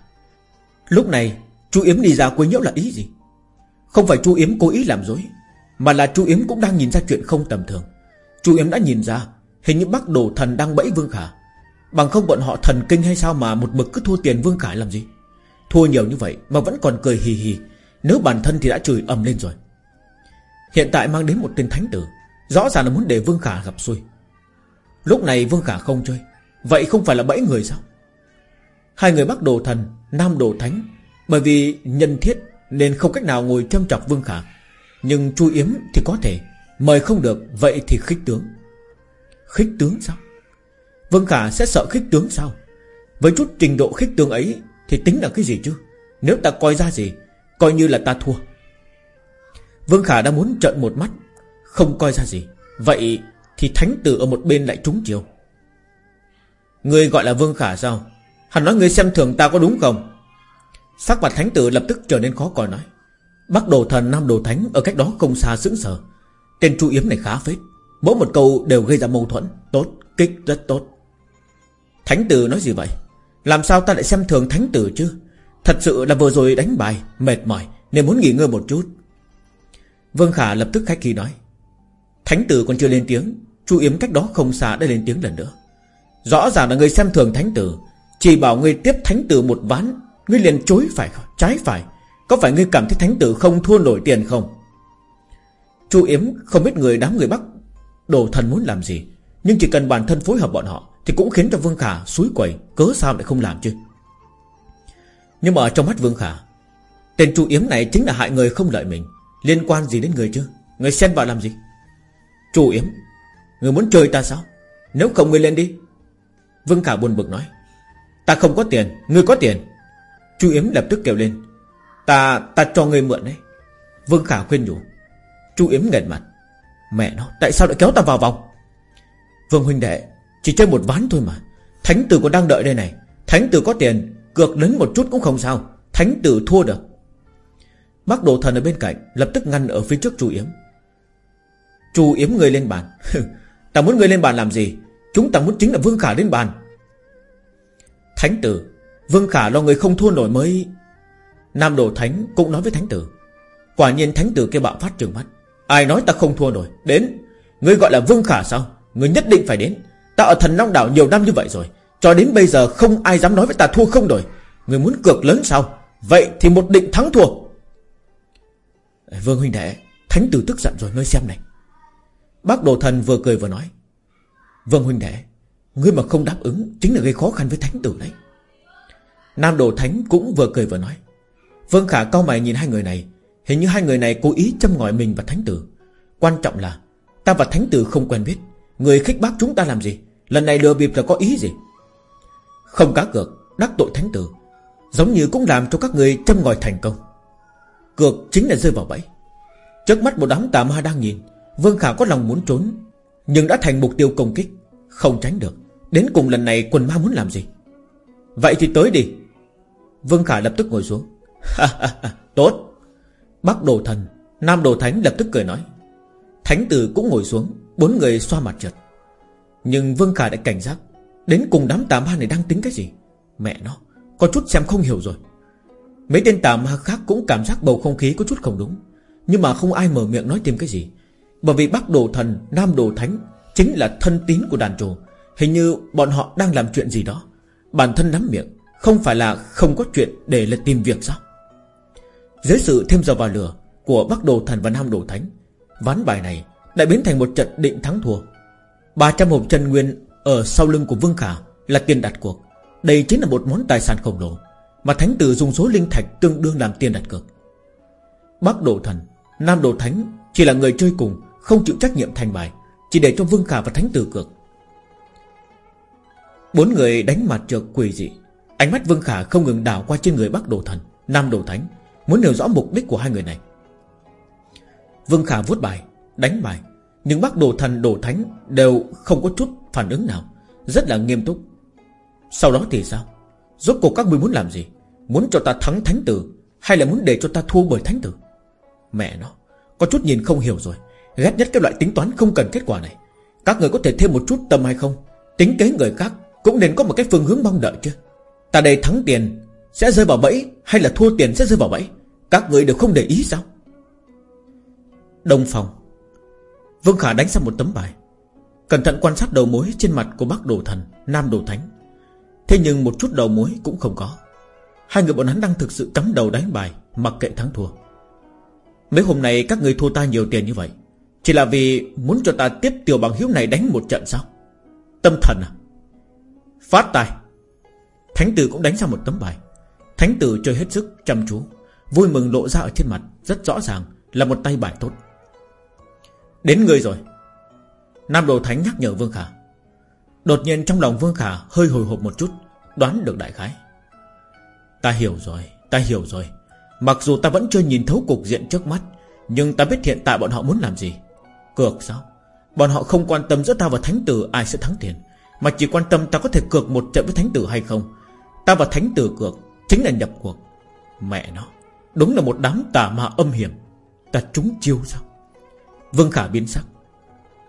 Lúc này, chú Yếm đi ra quấy nhiễu là ý gì? Không phải chú Yếm cố ý làm dối, Mà là chú Yếm cũng đang nhìn ra chuyện không tầm thường. Chú Yếm đã nhìn ra, Hình như Bắc Đồ Thần đang bẫy Vương Khả. Bằng không bọn họ thần kinh hay sao mà Một mực cứ thua tiền Vương Khả làm gì? Thua nhiều như vậy mà vẫn còn cười hì hì, Nếu bản thân thì đã chửi ầm lên rồi. Hiện tại mang đến một tên thánh tử Rõ ràng là muốn để Vương Khả gặp xui. Lúc này Vương Khả không chơi. Vậy không phải là bẫy người sao? Hai người Bắc Đồ Thần, Nam Đồ Thánh, Bởi vì nhân thiết Nên không cách nào ngồi châm chọc Vương Khả. Nhưng Chu Yếm thì có thể, Mời không được, Vậy thì khích tướng. Khích tướng sao? Vương Khả sẽ sợ khích tướng sao? Với chút trình độ khích tướng ấy Thì tính là cái gì chứ? Nếu ta coi ra gì, Coi như là ta thua. Vương Khả đã muốn trợn một mắt. Không coi ra gì. Vậy thì thánh tử ở một bên lại trúng chiều Người gọi là Vương Khả sao? Hắn nói người xem thường ta có đúng không? Sắc mặt thánh tử lập tức trở nên khó coi nói. Bắc đồ thần Nam đồ thánh Ở cách đó không xa sững sờ. Tên chu yếm này khá phết. Mỗi một câu đều gây ra mâu thuẫn. Tốt, kích rất tốt. Thánh tử nói gì vậy? Làm sao ta lại xem thường thánh tử chứ? Thật sự là vừa rồi đánh bài Mệt mỏi nên muốn nghỉ ngơi một chút. Vương Khả lập tức khách khí nói. Thánh tử còn chưa lên tiếng, Chu yếm cách đó không xa đã lên tiếng lần nữa. Rõ ràng là người xem thường thánh tử, Chỉ bảo người tiếp thánh tử một ván Ngươi liền chối phải trái phải. Có phải ngươi cảm thấy thánh tử không thua nổi tiền không? Chu Yếm không biết người đám người Bắc Đồ thần muốn làm gì, Nhưng chỉ cần bản thân phối hợp bọn họ Thì cũng khiến cho Vương Khả suối quẩy, Cớ sao lại không làm chứ? Nhưng mà ở trong mắt Vương Khả, Tên Chu Yếm này chính là hại người không lợi mình. Liên quan gì đến người chứ? Người xen vào làm gì? Chu Yếm. Người muốn chơi ta sao? Nếu không người lên đi. Vương Khả buồn bực nói. Ta không có tiền, Ngươi có tiền. Chu Yếm lập tức kêu lên. Ta ta cho ngươi mượn đấy. Vương Khả khuyên nhủ. Chu Yếm nghẹn mặt. Mẹ nó, tại sao lại kéo ta vào vòng? Vương huynh đệ, Chỉ chơi một ván thôi mà. Thánh tử còn đang đợi đây này. Thánh tử có tiền, Cược lớn một chút cũng không sao. Thánh tử thua được. Bác đồ thần ở bên cạnh Lập tức ngăn ở phía trước Chu Yếm. Chu Yếm người lên bàn. (laughs) Ta muốn người lên bàn làm gì? Chúng ta muốn chính là Vương Khả lên bàn. Thánh tử, Vương Khả lo người không thua nổi mới. Nam Đồ Thánh cũng nói với Thánh tử. Quả nhiên Thánh tử kia bạo phát trường mắt. Ai nói ta không thua nổi? Đến. Ngươi gọi là Vương Khả sao? Ngươi nhất định phải đến. Ta ở thần Long Đảo nhiều năm như vậy rồi. Cho đến bây giờ không ai dám nói với ta thua không rồi Ngươi muốn cược lớn sao? Vậy thì một định thắng thua. Vương huynh đệ, Thánh tử tức giận rồi, ngươi xem này. Bác đồ thần vừa cười vừa nói Vâng huynh đệ, Ngươi mà không đáp ứng Chính là gây khó khăn với thánh tử đấy. Nam đồ thánh cũng vừa cười vừa nói Vâng khả, cao mày nhìn hai người này, Hình như hai người này cố ý châm ngòi mình và thánh tử. Quan trọng là, Ta và thánh tử không quen biết, Người khích bác chúng ta làm gì? Lần này lừa bịp là có ý gì? Không cá cược, Đắc tội thánh tử, Giống như cũng làm cho các người châm ngòi thành công. Cược chính là rơi vào bẫy. Trước mắt một đám tà ma đang nhìn Vương Khả có lòng muốn trốn, Nhưng đã thành mục tiêu công kích, Không tránh được. Đến cùng lần này quần ma muốn làm gì? Vậy thì tới đi. Vương Khả lập tức ngồi xuống. (laughs) Tốt. Bắc Đồ Thần, Nam Đồ Thánh lập tức cười nói. Thánh Tử cũng ngồi xuống, Bốn người xoa mặt trượt Nhưng Vương Khả đã cảnh giác, Đến cùng đám tà ma này đang tính cái gì? Mẹ nó, Có chút xem không hiểu rồi. Mấy tên tà ma khác cũng cảm giác bầu không khí có chút không đúng, Nhưng mà không ai mở miệng nói thêm cái gì. Bởi vì Bắc Đồ Thần, Nam Đồ Thánh Chính là thân tín của đàn trồ. Hình như bọn họ đang làm chuyện gì đó. Bản thân nắm miệng, Không phải là không có chuyện để là tìm việc sao? Dưới sự thêm dầu vào lửa Của Bắc Đồ Thần và Nam Đồ Thánh, Ván bài này đã biến thành một trận định thắng thua. 300 hộp chân nguyên Ở sau lưng của Vương Khả Là tiền đặt cuộc Đây chính là một món tài sản khổng lồ Mà Thánh Tử dùng số linh thạch tương đương làm tiền đặt cược. Bắc Đồ Thần, Nam Đồ Thánh Chỉ là người chơi cùng không chịu trách nhiệm thành bài, Chỉ để cho Vương Khả và Thánh Tử cược. Bốn người đánh mặt trượt quỷ dị. Ánh mắt Vương Khả không ngừng đảo qua trên người Bắc Đồ Thần, Nam Đồ Thánh, Muốn hiểu rõ mục đích của hai người này. Vương Khả vuốt bài, Đánh bài, Nhưng Bắc Đồ Thần, Đồ Thánh Đều không có chút phản ứng nào, Rất là nghiêm túc. Sau đó thì sao? Rốt cuộc các ngươi muốn làm gì? Muốn cho ta thắng Thánh Tử, Hay là muốn để cho ta thua bởi Thánh Tử? Mẹ nó, Có chút nhìn không hiểu rồi. Ghét nhất cái loại tính toán không cần kết quả này. Các người có thể thêm một chút tâm hay không? Tính kế người khác cũng nên có một cái phương hướng mong đợi chứ. Ta đây thắng tiền Sẽ rơi vào bẫy Hay là thua tiền sẽ rơi vào bẫy? Các người đều không để ý sao? Đông phòng. Vương Khả đánh ra một tấm bài. Cẩn thận quan sát đầu mối trên mặt của Bắc Đồ Thần, Nam Đồ Thánh. Thế nhưng một chút đầu mối cũng không có. Hai người bọn hắn đang thực sự cắm đầu đánh bài, Mặc kệ thắng thua. Mấy hôm nay các người thua ta nhiều tiền như vậy chỉ là vì muốn cho ta tiếp tiểu bằng hiếu này đánh một trận sao? Tâm thần à? Phát tài. Thánh tử cũng đánh ra một tấm bài. Thánh tử chơi hết sức chăm chú, Vui mừng lộ ra ở trên mặt, Rất rõ ràng là một tay bài tốt. Đến người rồi. Nam Đồ Thánh nhắc nhở Vương Khả. Đột nhiên trong lòng Vương Khả hơi hồi hộp một chút, Đoán được đại khái. Ta hiểu rồi, Ta hiểu rồi. Mặc dù ta vẫn chưa nhìn thấu cục diện trước mắt, Nhưng ta biết hiện tại bọn họ muốn làm gì. Cược sao? Bọn họ không quan tâm giữa ta và Thánh Tử ai sẽ thắng tiền, mà chỉ quan tâm ta có thể cược một trận với thánh tử hay không. Ta và thánh tử cược Chính là nhập cuộc. Mẹ nó, Đúng là một đám tà ma âm hiểm. Ta trúng chiêu sao? Vương Khả biến sắc.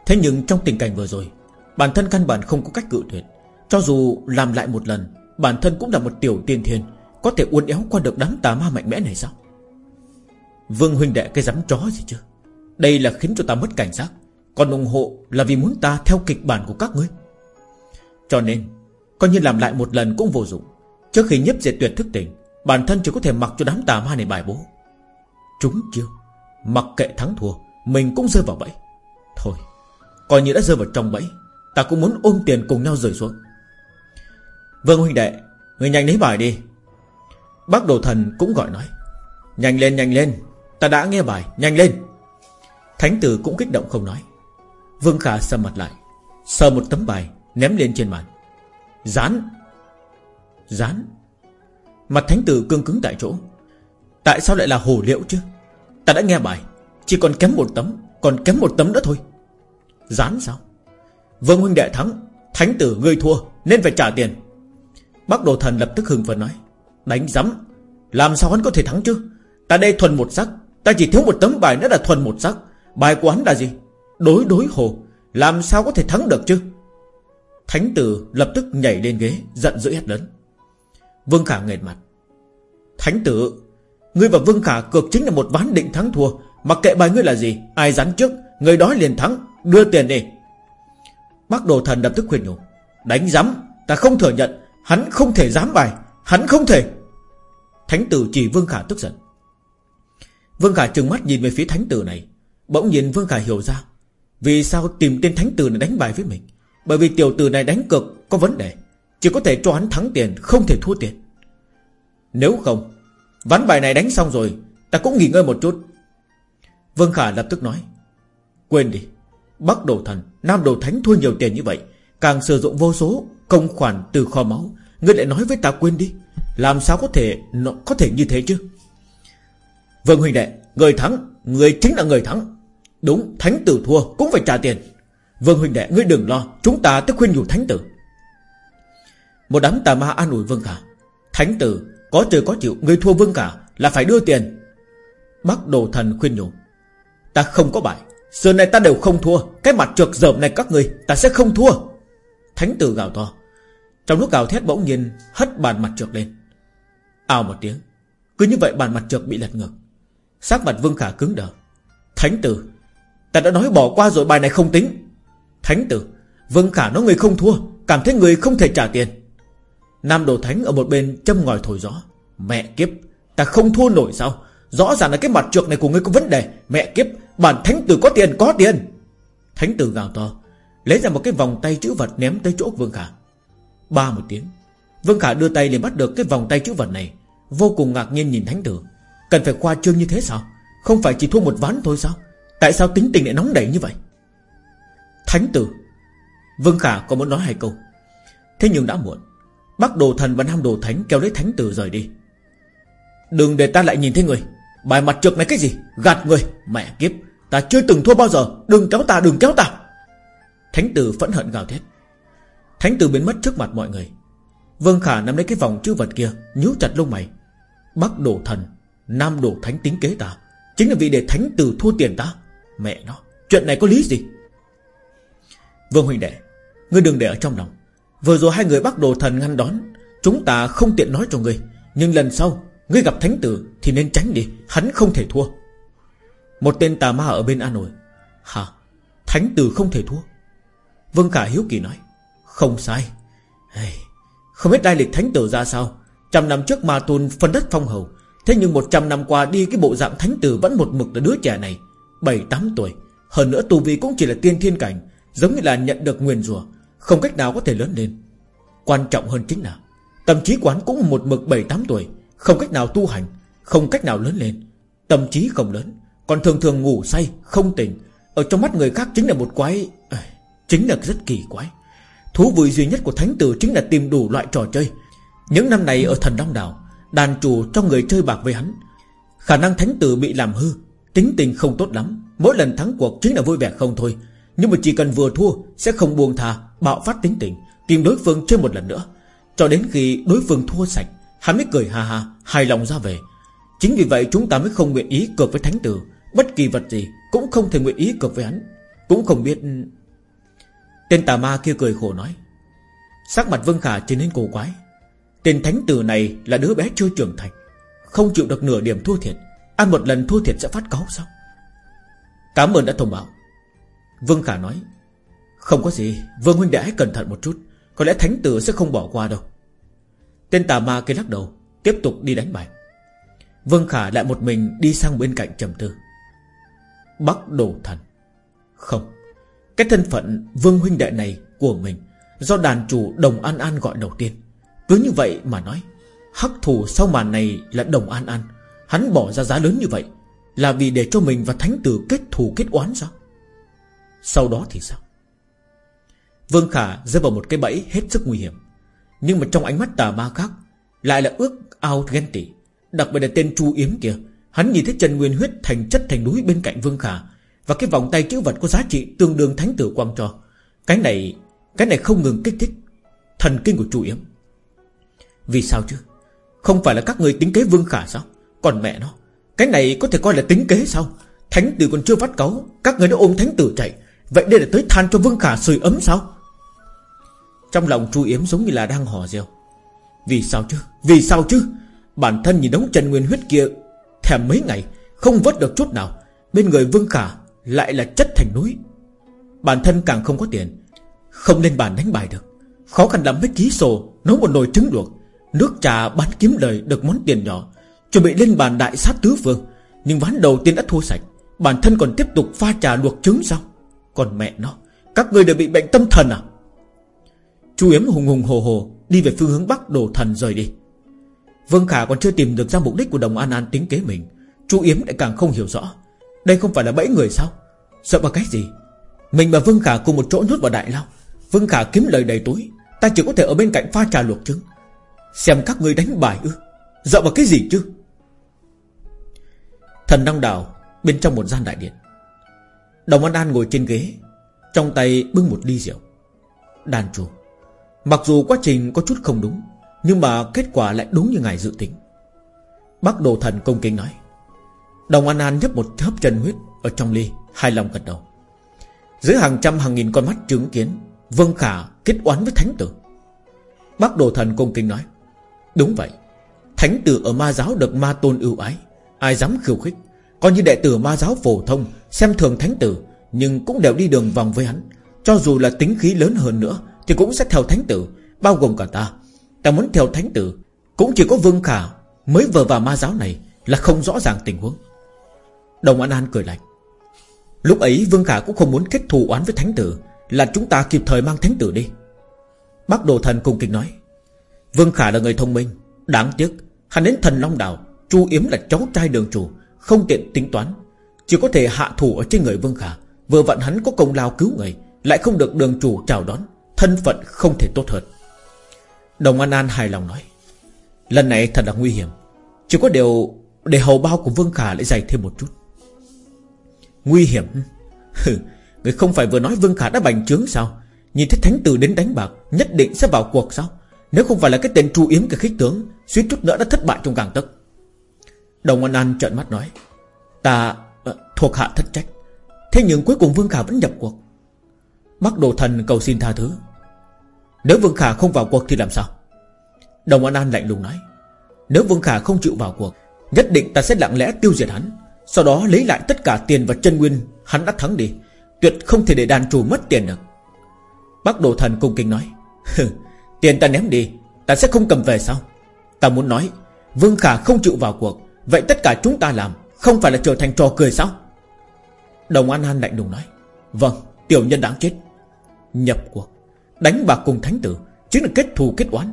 Thế nhưng trong tình cảnh vừa rồi, Bản thân căn bản không có cách cự tuyệt. Cho dù làm lại một lần, Bản thân cũng là một tiểu tiên thiên, Có thể uốn éo qua được đám tà ma mạnh mẽ này sao? Vương huynh đệ cái dám chó gì chứ đây là khiến cho ta mất cảnh giác. Còn ủng hộ là vì muốn ta theo kịch bản của các ngươi. Cho nên, Coi như làm lại một lần cũng vô dụng. Trước khi nhấp diệt tuyệt thức tỉnh, Bản thân chỉ có thể mặc cho đám tà ma này bài bố. Chúng chiêu, Mặc kệ thắng thua, Mình cũng rơi vào bẫy. Thôi, Coi như đã rơi vào trong bẫy, Ta cũng muốn ôm tiền cùng nhau rời xuống. Vương huynh đệ, Người nhanh lấy bài đi. Bác đồ thần cũng gọi nói, Nhanh lên nhanh lên, Ta đã nghe bài, nhanh lên. Thánh tử cũng kích động không nói. Vương Khả sầm mặt lại, Sờ một tấm bài, Ném lên trên bàn. Dán Dán Mặt thánh tử cương cứng tại chỗ. Tại sao lại là hồ liệu chứ? Ta đã nghe bài, Chỉ còn kém một tấm, Còn kém một tấm nữa thôi. Dán sao? Vương huynh đệ thắng, Thánh tử ngươi thua, Nên phải trả tiền. Bắc đồ thần lập tức hưng phấn nói, Đánh giấm, Làm sao hắn có thể thắng chứ? Ta đây thuần một sắc, Ta chỉ thiếu một tấm bài nữa là thuần một sắc. Bài của hắn là gì? Đối đối hồ, Làm sao có thể thắng được chứ? Thánh tử lập tức nhảy lên ghế, Giận dữ hét lớn. Vương Khả nghệt mặt. Thánh tử, Ngươi và Vương Khả cược chính là một ván định thắng thua. Mặc kệ bài ngươi là gì, Ai dán trước, Người đó liền thắng, Đưa tiền đi. Bác đồ thần lập tức khuyên nhủ. Đánh giám, Ta không thừa nhận, Hắn không thể dám bài, Hắn không thể. Thánh tử chỉ Vương Khả tức giận. Vương Khả trừng mắt nhìn về phía thánh tử này. Bỗng nhìn Vương Khả hiểu ra, Vì sao tìm tên thánh tử này đánh bài với mình? Bởi vì tiểu tử này đánh cược có vấn đề, Chỉ có thể cho hắn thắng tiền, Không thể thua tiền. Nếu không, Ván bài này đánh xong rồi, Ta cũng nghỉ ngơi một chút. Vương Khả lập tức nói, Quên đi, Bắc đồ thần, Nam đồ thánh thua nhiều tiền như vậy, Càng sử dụng vô số công khoản từ kho máu, Ngươi lại nói với ta quên đi, Làm sao có thể nó có thể như thế chứ? Vương huynh đệ, Người thắng, Người chính là người thắng. Đúng, thánh tử thua, cũng phải trả tiền. Vương huynh đệ, ngươi đừng lo, Chúng ta tới khuyên nhủ thánh tử. Một đám tà ma an ủi Vương Khả. Thánh tử, có trời có chịu, ngươi thua Vương Khả, là phải đưa tiền. Bắc đồ thần khuyên nhủ. Ta không có bại giờ này ta đều không thua, Cái mặt trượt dởm này các người Ta sẽ không thua. Thánh tử gào to. Trong lúc gào thét bỗng nhiên, Hất bàn mặt trượt lên. Ào một tiếng, Cứ như vậy bàn mặt trượt bị lật ngược. Sắc mặt Vương Khả cứng đờ. Thánh tử Ta đã nói bỏ qua rồi, bài này không tính. Thánh tử Vương Khả nói người không thua, Cảm thấy người không thể trả tiền. Nam Đồ Thánh ở một bên châm ngòi thổi gió. Mẹ kiếp, Ta không thua nổi sao? Rõ ràng là cái mặt trượt này của ngươi có vấn đề. Mẹ kiếp, Bản thánh tử có tiền có tiền. Thánh tử gào to, Lấy ra một cái vòng tay chữ vật ném tới chỗ Vương Khả. Ba một tiếng, Vương Khả đưa tay liền bắt được cái vòng tay chữ vật này. Vô cùng ngạc nhiên nhìn thánh tử. Cần phải khoa trương như thế sao? Không phải chỉ thua một ván thôi sao? Tại sao tính tình lại nóng đẩy như vậy? Thánh tử, Vương Khả có muốn nói hai câu. Thế nhưng đã muộn, Bắc đồ thần và Nam đồ thánh kéo lấy thánh tử rời đi. Đừng để ta lại nhìn thấy người. Bài mặt trượt này cái gì? Gạt người. Mẹ kiếp, Ta chưa từng thua bao giờ. Đừng kéo ta, đừng kéo ta. Thánh tử phẫn hận gào thét. Thánh tử biến mất trước mặt mọi người. Vương Khả nắm lấy cái vòng chữ vật kia, nhíu chặt lông mày. Bắc đổ thần, Nam đổ thánh tính kế ta. Chính là vì để thánh tử thua tiền ta. Mẹ nó. Chuyện này có lý gì? Vương huynh đệ Ngươi đừng để ở trong lòng. Vừa rồi hai người bắt đồ thần ngăn đón Chúng ta không tiện nói cho ngươi. Nhưng lần sau Ngươi gặp thánh tử thì nên tránh đi Hắn không thể thua. Một tên tà ma ở bên an nội. Hả? Thánh tử không thể thua. Vương Khả hiếu kỳ nói. Không sai. Hey, Không biết đại lịch thánh tử ra sao? Trăm năm trước ma tôn phân đất phong hầu. Thế nhưng một trăm năm qua đi cái bộ dạng thánh tử Vẫn một mực là đứa trẻ này. Bảy, tám tuổi. Hơn nữa tu vi cũng chỉ là tiên thiên cảnh, Giống như là nhận được nguyền rùa Không cách nào có thể lớn lên. Quan trọng hơn chính là, Tâm trí quán cũng một mực bảy, tám tuổi, Không cách nào tu hành, Không cách nào lớn lên. Tâm trí không lớn, Còn thường thường ngủ say, không tỉnh. Ở trong mắt người khác chính là một quái à, Chính là rất kỳ quái. Thú vui duy nhất của thánh tử chính là tìm đủ loại trò chơi. Những năm này ở thần Long Đảo, Đàn chủ cho người chơi bạc với hắn. Khả năng thánh tử bị làm hư Tính tình không tốt lắm. Mỗi lần thắng cuộc chính là vui vẻ không thôi. Nhưng mà chỉ cần vừa thua, Sẽ không buông thà Bạo phát tính tình, Tìm đối phương chơi một lần nữa. Cho đến khi đối phương thua sạch, Hắn mới cười ha ha, Hài lòng ra về. Chính vì vậy chúng ta mới không nguyện ý cược với thánh tử. Bất kỳ vật gì Cũng không thể nguyện ý cược với hắn. Cũng không biết Tên tà ma kia cười khổ nói. Sắc mặt Vương Khả trở nên cổ quái. Tên thánh tử này là đứa bé chưa trưởng thành, Không chịu được nửa điểm thua thiệt. Ăn một lần thua thiệt sẽ phát cáu sao? Cảm ơn đã thông báo. Vương Khả nói, Không có gì, Vương huynh đệ hãy cẩn thận một chút, Có lẽ thánh tử sẽ không bỏ qua đâu. Tên tà ma kia lắc đầu, Tiếp tục đi đánh bài. Vương Khả lại một mình đi sang bên cạnh trầm tư. Bắc đổ thần. Không, Cái thân phận vương huynh đệ này của mình Do đàn chủ Đồng An An gọi đầu tiên. Cứ như vậy mà nói, Hắc thủ sau màn này là Đồng An An Hắn bỏ ra giá lớn như vậy Là vì để cho mình và thánh tử kết thù, kết oán sao? Sau đó thì sao? Vương Khả rơi vào một cái bẫy hết sức nguy hiểm, Nhưng mà trong ánh mắt tà ma khác Lại là ước ao ghen tị. Đặc biệt là tên Chu Yếm kia, Hắn nhìn thấy Trần Nguyên huyết thành chất thành núi bên cạnh Vương Khả Và cái vòng tay chữ vật có giá trị Tương đương thánh tử quang cho, Cái này Cái này không ngừng kích thích Thần kinh của Chu Yếm. Vì sao chứ? Không phải là các người tính kế Vương Khả sao? Còn mẹ nó, Cái này có thể coi là tính kế sao? Thánh tử còn chưa phát cáu, Các người đã ôm thánh tử chạy. Vậy đây là tới than cho Vương Khả sưởi ấm sao? Trong lòng Chu Yếm giống như là đang hò reo. Vì sao chứ? Vì sao chứ? Bản thân nhìn đống Trần Nguyên huyết kia, Thèm mấy ngày, Không vớt được chút nào. Bên người Vương Khả Lại là chất thành núi. Bản thân càng không có tiền, Không lên bàn đánh bài được. Khó khăn lắm mới ký sổ, Nấu một nồi trứng luộc. Nước trà bán kiếm lời được món tiền nhỏ. Chuẩn bị lên bàn đại sát tứ phương Nhưng ván đầu tiên đã thua sạch, Bản thân còn tiếp tục pha trà luộc trứng sao Còn mẹ nó, Các người đều bị bệnh tâm thần à? Chu Yếm hùng hùng hồ hồ Đi về phương hướng Bắc đồ thần rời đi. Vương Khả còn chưa tìm được ra mục đích của đồng An An tính kế mình. Chu Yếm lại càng không hiểu rõ, Đây không phải là bẫy người sao? Sợ bằng cách gì? Mình và Vương Khả cùng một chỗ nuốt vào đại lao. Vương Khả kiếm lời đầy túi, Ta chỉ có thể ở bên cạnh pha trà luộc trứng. Xem các ngươi đánh bài ư? Dạo vào cái gì chứ? Thần Đăng Đào Bên trong một gian đại điện. Đồng An An ngồi trên ghế, Trong tay bưng một ly rượu. Đàn chủ Mặc dù quá trình có chút không đúng, Nhưng mà kết quả lại đúng như ngài dự tính. Bác đồ thần công kính nói. Đồng An An nhấp một hớp chân huyết Ở trong ly Hai lòng gật đầu. Dưới hàng trăm hàng nghìn con mắt chứng kiến, Vương Khả kết oán với Thánh Tử. Bác đồ thần công kính nói. Đúng vậy, Thánh Tử ở ma giáo được ma tôn ưu ái Ai dám khiêu khích? Coi như đệ tử ma giáo phổ thông, Xem thường Thánh Tử, Nhưng cũng đều đi đường vòng với hắn. Cho dù là tính khí lớn hơn nữa, Thì cũng sẽ theo Thánh Tử, Bao gồm cả ta. Ta muốn theo Thánh Tử, Cũng chỉ có Vương Khả Mới vừa vào ma giáo này Là không rõ ràng tình huống. Đồng An An cười lạnh. Lúc ấy Vương Khả cũng không muốn kết thù oán với Thánh Tử, Là chúng ta kịp thời mang Thánh Tử đi. Bác Đồ Thần cùng kịch nói. Vương Khả là người thông minh, Đáng tiếc, Hắn đến thần Long Đảo Chu Yếm là cháu trai đường chủ, Không tiện tính toán. Chỉ có thể hạ thủ ở trên người Vương Khả. Vừa vặn hắn có công lao cứu người, Lại không được đường chủ chào đón. Thân phận không thể tốt hơn. Đồng An An hài lòng nói, Lần này thật là nguy hiểm. Chỉ có điều Để hầu bao của Vương Khả lại dày thêm một chút. Nguy hiểm? (laughs) Người không phải vừa nói Vương Khả đã bành trướng sao? Nhìn thấy thánh tử đến đánh bạc, Nhất định sẽ vào cuộc sao? Nếu không phải là cái tên tru yếm cái khích tướng, Suýt chút nữa đã thất bại trong càng tức. Đồng An An trợn mắt nói Ta uh, thuộc hạ thất trách. Thế nhưng cuối cùng Vương Khả vẫn nhập cuộc. Mắc Đồ Thần cầu xin tha thứ. Nếu Vương Khả không vào cuộc thì làm sao? Đồng An An lạnh lùng nói Nếu Vương Khả không chịu vào cuộc Nhất định ta sẽ lặng lẽ tiêu diệt hắn. Sau đó lấy lại tất cả tiền và chân nguyên Hắn đã thắng đi. Tuyệt không thể để đàn chủ mất tiền được. Bác Đồ Thần cung kính nói Tiền ta ném đi Ta sẽ không cầm về sao? Ta muốn nói Vương Khả không chịu vào cuộc Vậy tất cả chúng ta làm Không phải là trở thành trò cười sao? Đồng An An lạnh lùng nói. Vâng tiểu nhân đáng chết. Nhập cuộc. Đánh bạc cùng thánh tử Chính là kết thù kết oán.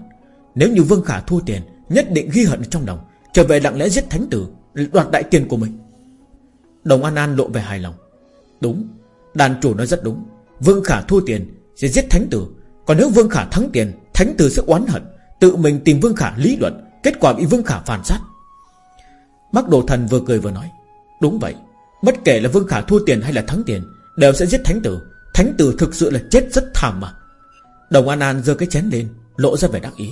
Nếu như Vương Khả thua tiền, Nhất định ghi hận trong lòng, Trở về lặng lẽ giết thánh tử, Đoạt đại tiền của mình. Đồng An An lộ về hài lòng. Đúng, Đàn chủ nói rất đúng. Vương Khả thua tiền Sẽ giết thánh tử. Còn nếu Vương Khả thắng tiền, Thánh tử sẽ oán hận, Tự mình tìm Vương Khả lý luận, Kết quả bị Vương Khả phản sát. Bắc Đồ Thần vừa cười vừa nói, Đúng vậy, Bất kể là Vương Khả thua tiền hay là thắng tiền, Đều sẽ giết Thánh Tử. Thánh Tử thực sự là chết rất thảm mà. Đồng An An giơ cái chén lên, Lộ ra vẻ đắc ý.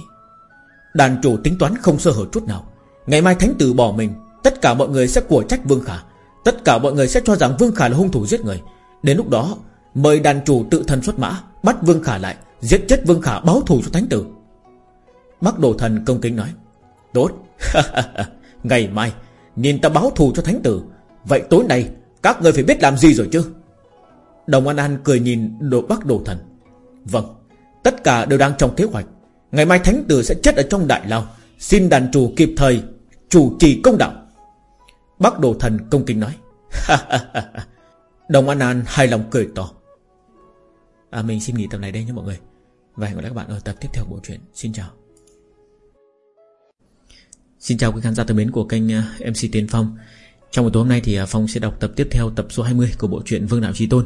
Đàn chủ tính toán không sơ hở chút nào. Ngày mai Thánh Tử bỏ mình, Tất cả mọi người sẽ của trách Vương Khả. Tất cả mọi người sẽ cho rằng Vương Khả là hung thủ giết người. Đến lúc đó, Mời đàn chủ tự thân xuất mã, Bắt Vương Khả lại, Giết chết Vương Khả báo thù cho Thánh Tử. Bắc Đồ Thần công kính nói, Tốt. (laughs) Ngày mai Nhìn ta báo thù cho Thánh Tử. Vậy tối nay Các người phải biết làm gì rồi chứ? Đồng An An cười nhìn đồ Bắc Đồ Thần. Vâng Tất cả đều đang trong kế hoạch. Ngày mai Thánh Tử sẽ chết ở trong đại lao. Xin đàn chủ kịp thời Chủ trì công đạo. Bắc Đồ Thần công kính nói. (laughs) Đồng An An hài lòng cười to. À, Mình xin nghỉ tập này đây nhé mọi người. Và hẹn gặp lại các bạn ở tập tiếp theo của bộ truyện. Xin chào. Xin chào quý khán giả thân mến của kênh ờ, MC Tiến Phong. Trong buổi tối hôm nay thì ờ, Phong sẽ đọc tập tiếp theo tập số 20 của bộ truyện Vương Đạo Trí Tôn.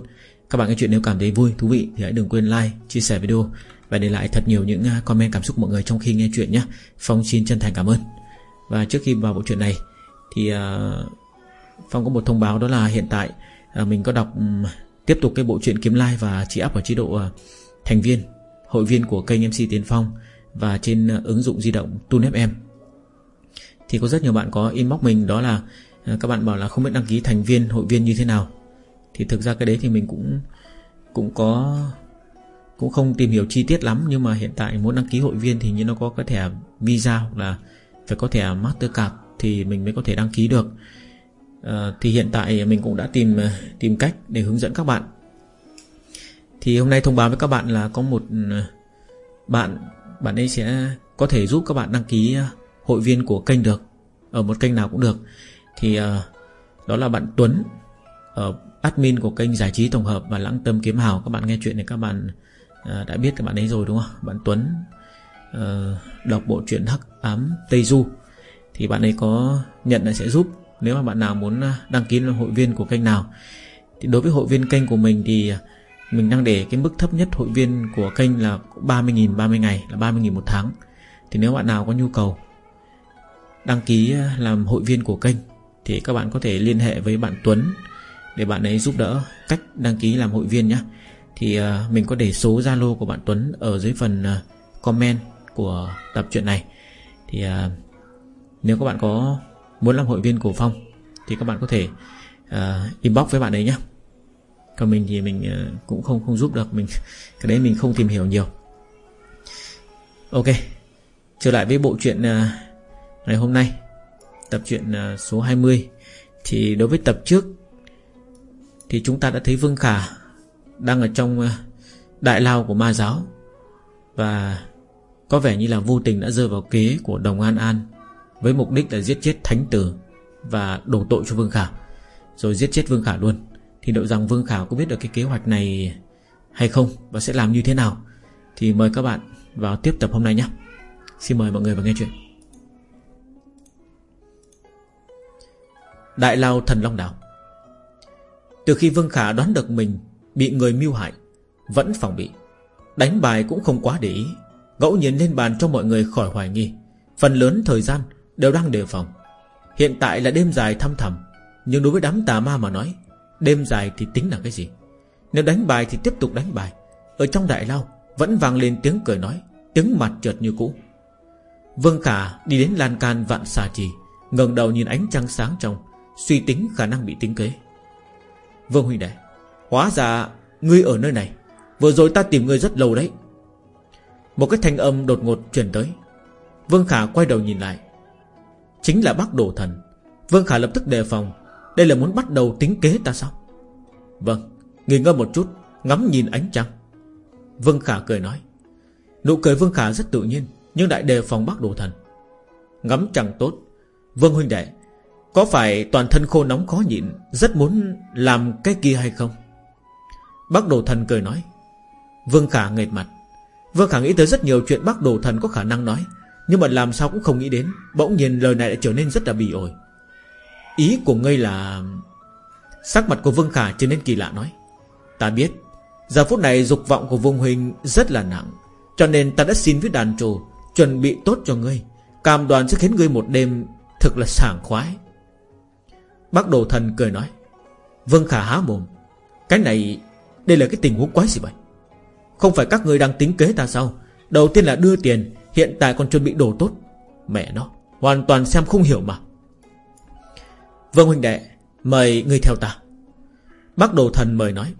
Các bạn nghe chuyện nếu cảm thấy vui, thú vị Thì hãy đừng quên like, chia sẻ video Và để lại thật nhiều những ờ, comment cảm xúc của mọi người trong khi nghe chuyện nhé. Phong xin chân thành cảm ơn. Và trước khi vào bộ truyện này Thì Phong có một thông báo đó là hiện tại Mình có đọc tiếp tục cái bộ truyện kiếm like Và chỉ áp ở chế độ thành viên Hội viên của kênh MC Tiến Phong Và trên ứng dụng di động Tune FM thì có rất nhiều bạn có inbox mình Đó là à, các bạn bảo là không biết đăng ký thành viên Hội viên như thế nào. Thì thực ra cái đấy thì mình cũng Cũng có Cũng không tìm hiểu chi tiết lắm Nhưng mà hiện tại muốn đăng ký hội viên Thì như nó có cái thẻ Visa hoặc là Phải có thẻ Mastercard Thì mình mới có thể đăng ký được. À, Thì hiện tại mình cũng đã tìm à, Tìm cách để hướng dẫn các bạn. Thì hôm nay thông báo với các bạn là có một à, bạn Bạn ấy sẽ có thể giúp các bạn đăng ký hội viên của kênh được Ở một kênh nào cũng được. Thì uh, đó là bạn Tuấn Ở admin của kênh giải trí tổng hợp và lãng tâm kiếm hào. Các bạn nghe chuyện thì các bạn uh, đã biết các bạn ấy rồi đúng không? Bạn Tuấn uh, đọc bộ truyện Hắc Ám Tây Du. Thì bạn ấy có nhận là sẽ giúp Nếu mà bạn nào muốn đăng ký là hội viên của kênh nào. Thì đối với hội viên kênh của mình thì mình đang để cái mức thấp nhất hội viên của kênh là 30.000 30 ngày là 30.000 một tháng. Thì nếu bạn nào có nhu cầu Đăng ký ờ, làm hội viên của kênh Thì các bạn có thể liên hệ với bạn Tuấn Để bạn ấy giúp đỡ cách đăng ký làm hội viên nhé Thì ờ, mình có để số Zalo của bạn Tuấn Ở dưới phần ờ, comment của tập truyện này. Thì nếu các bạn có muốn làm hội viên của Phong Thì các bạn có thể uh, inbox với bạn ấy nhé còn mình thì mình cũng không không giúp được mình (laughs) Cái đấy mình không tìm hiểu nhiều. Ok Trở lại với bộ truyện ngày hôm nay, Tập truyện à, số 20 Thì đối với tập trước, Thì chúng ta đã thấy Vương Khả Đang ở trong à, Đại lao của ma giáo. Và Có vẻ như là vô tình đã rơi vào kế của Đồng An An Với mục đích là giết chết Thánh Tử Và đổ tội cho Vương Khả. Rồi giết chết Vương Khả luôn. Thì liệu rằng Vương khả có biết được cái kế hoạch này hay không Và sẽ làm như thế nào? Thì mời các bạn vào tiếp tập hôm nay nhé. Xin mời mọi người vào nghe chuyện. Đại Lao Thần Long Đảo. Từ khi Vương Khả đoán được mình Bị người mưu hại, Vẫn phòng bị. Đánh bài cũng không quá để ý, Ngẫu nhiên lên bàn cho mọi người khỏi hoài nghi. Phần lớn thời gian đều đang đề phòng. Hiện tại là đêm dài thăm thầm Nhưng đối với đám tà ma mà nói, Đêm dài thì tính là cái gì? Nếu đánh bài thì tiếp tục đánh bài. Ở trong đại lao Vẫn vang lên tiếng cười nói, Tiếng mặt chợt như cũ. Vương Khả đi đến lan can vạn xà trì, ngẩng đầu nhìn ánh trăng sáng trong. Suy tính khả năng bị tính kế. Vương huynh đệ, Hóa ra ngươi ở nơi này, Vừa rồi ta tìm ngươi rất lâu đấy. Một cái thanh âm đột ngột truyền tới. Vương Khả quay đầu nhìn lại. Chính là bác đồ thần. Vương Khả lập tức đề phòng. Đây là muốn bắt đầu tính kế ta sao? Vâng Nghỉ ngơi một chút, Ngắm nhìn ánh trăng. Vương Khả cười nói. Nụ cười Vương Khả rất tự nhiên, Nhưng lại đề phòng bắc đồ thần. Ngắm trăng tốt. Vương huynh đệ có phải toàn thân khô nóng khó nhịn, Rất muốn làm cái kia hay không? Bắc đồ thần cười nói, Vương Khả nghệt mặt. Vương Khả nghĩ tới rất nhiều chuyện Bắc đồ thần có khả năng nói, Nhưng mà làm sao cũng không nghĩ đến, Bỗng nhiên lời này đã trở nên rất là bỉ ổi. Ý của ngươi là, Sắc mặt của Vương Khả trở nên kỳ lạ nói, Ta biết, Giờ phút này dục vọng của Vương Huynh rất là nặng, Cho nên ta đã xin với đàn trù, Chuẩn bị tốt cho ngươi. Cam đoàn sẽ khiến ngươi một đêm Thực là sảng khoái. Bác đồ thần cười nói, Vương Khả há mồm, Cái này, Đây là cái tình huống quái gì vậy. Không phải các ngươi đang tính kế ta sao? Đầu tiên là đưa tiền, Hiện tại còn chuẩn bị đồ tốt. Mẹ nó, Hoàn toàn xem không hiểu mà. Vương huynh đệ, Mời người theo ta. Bác đồ thần mời nói.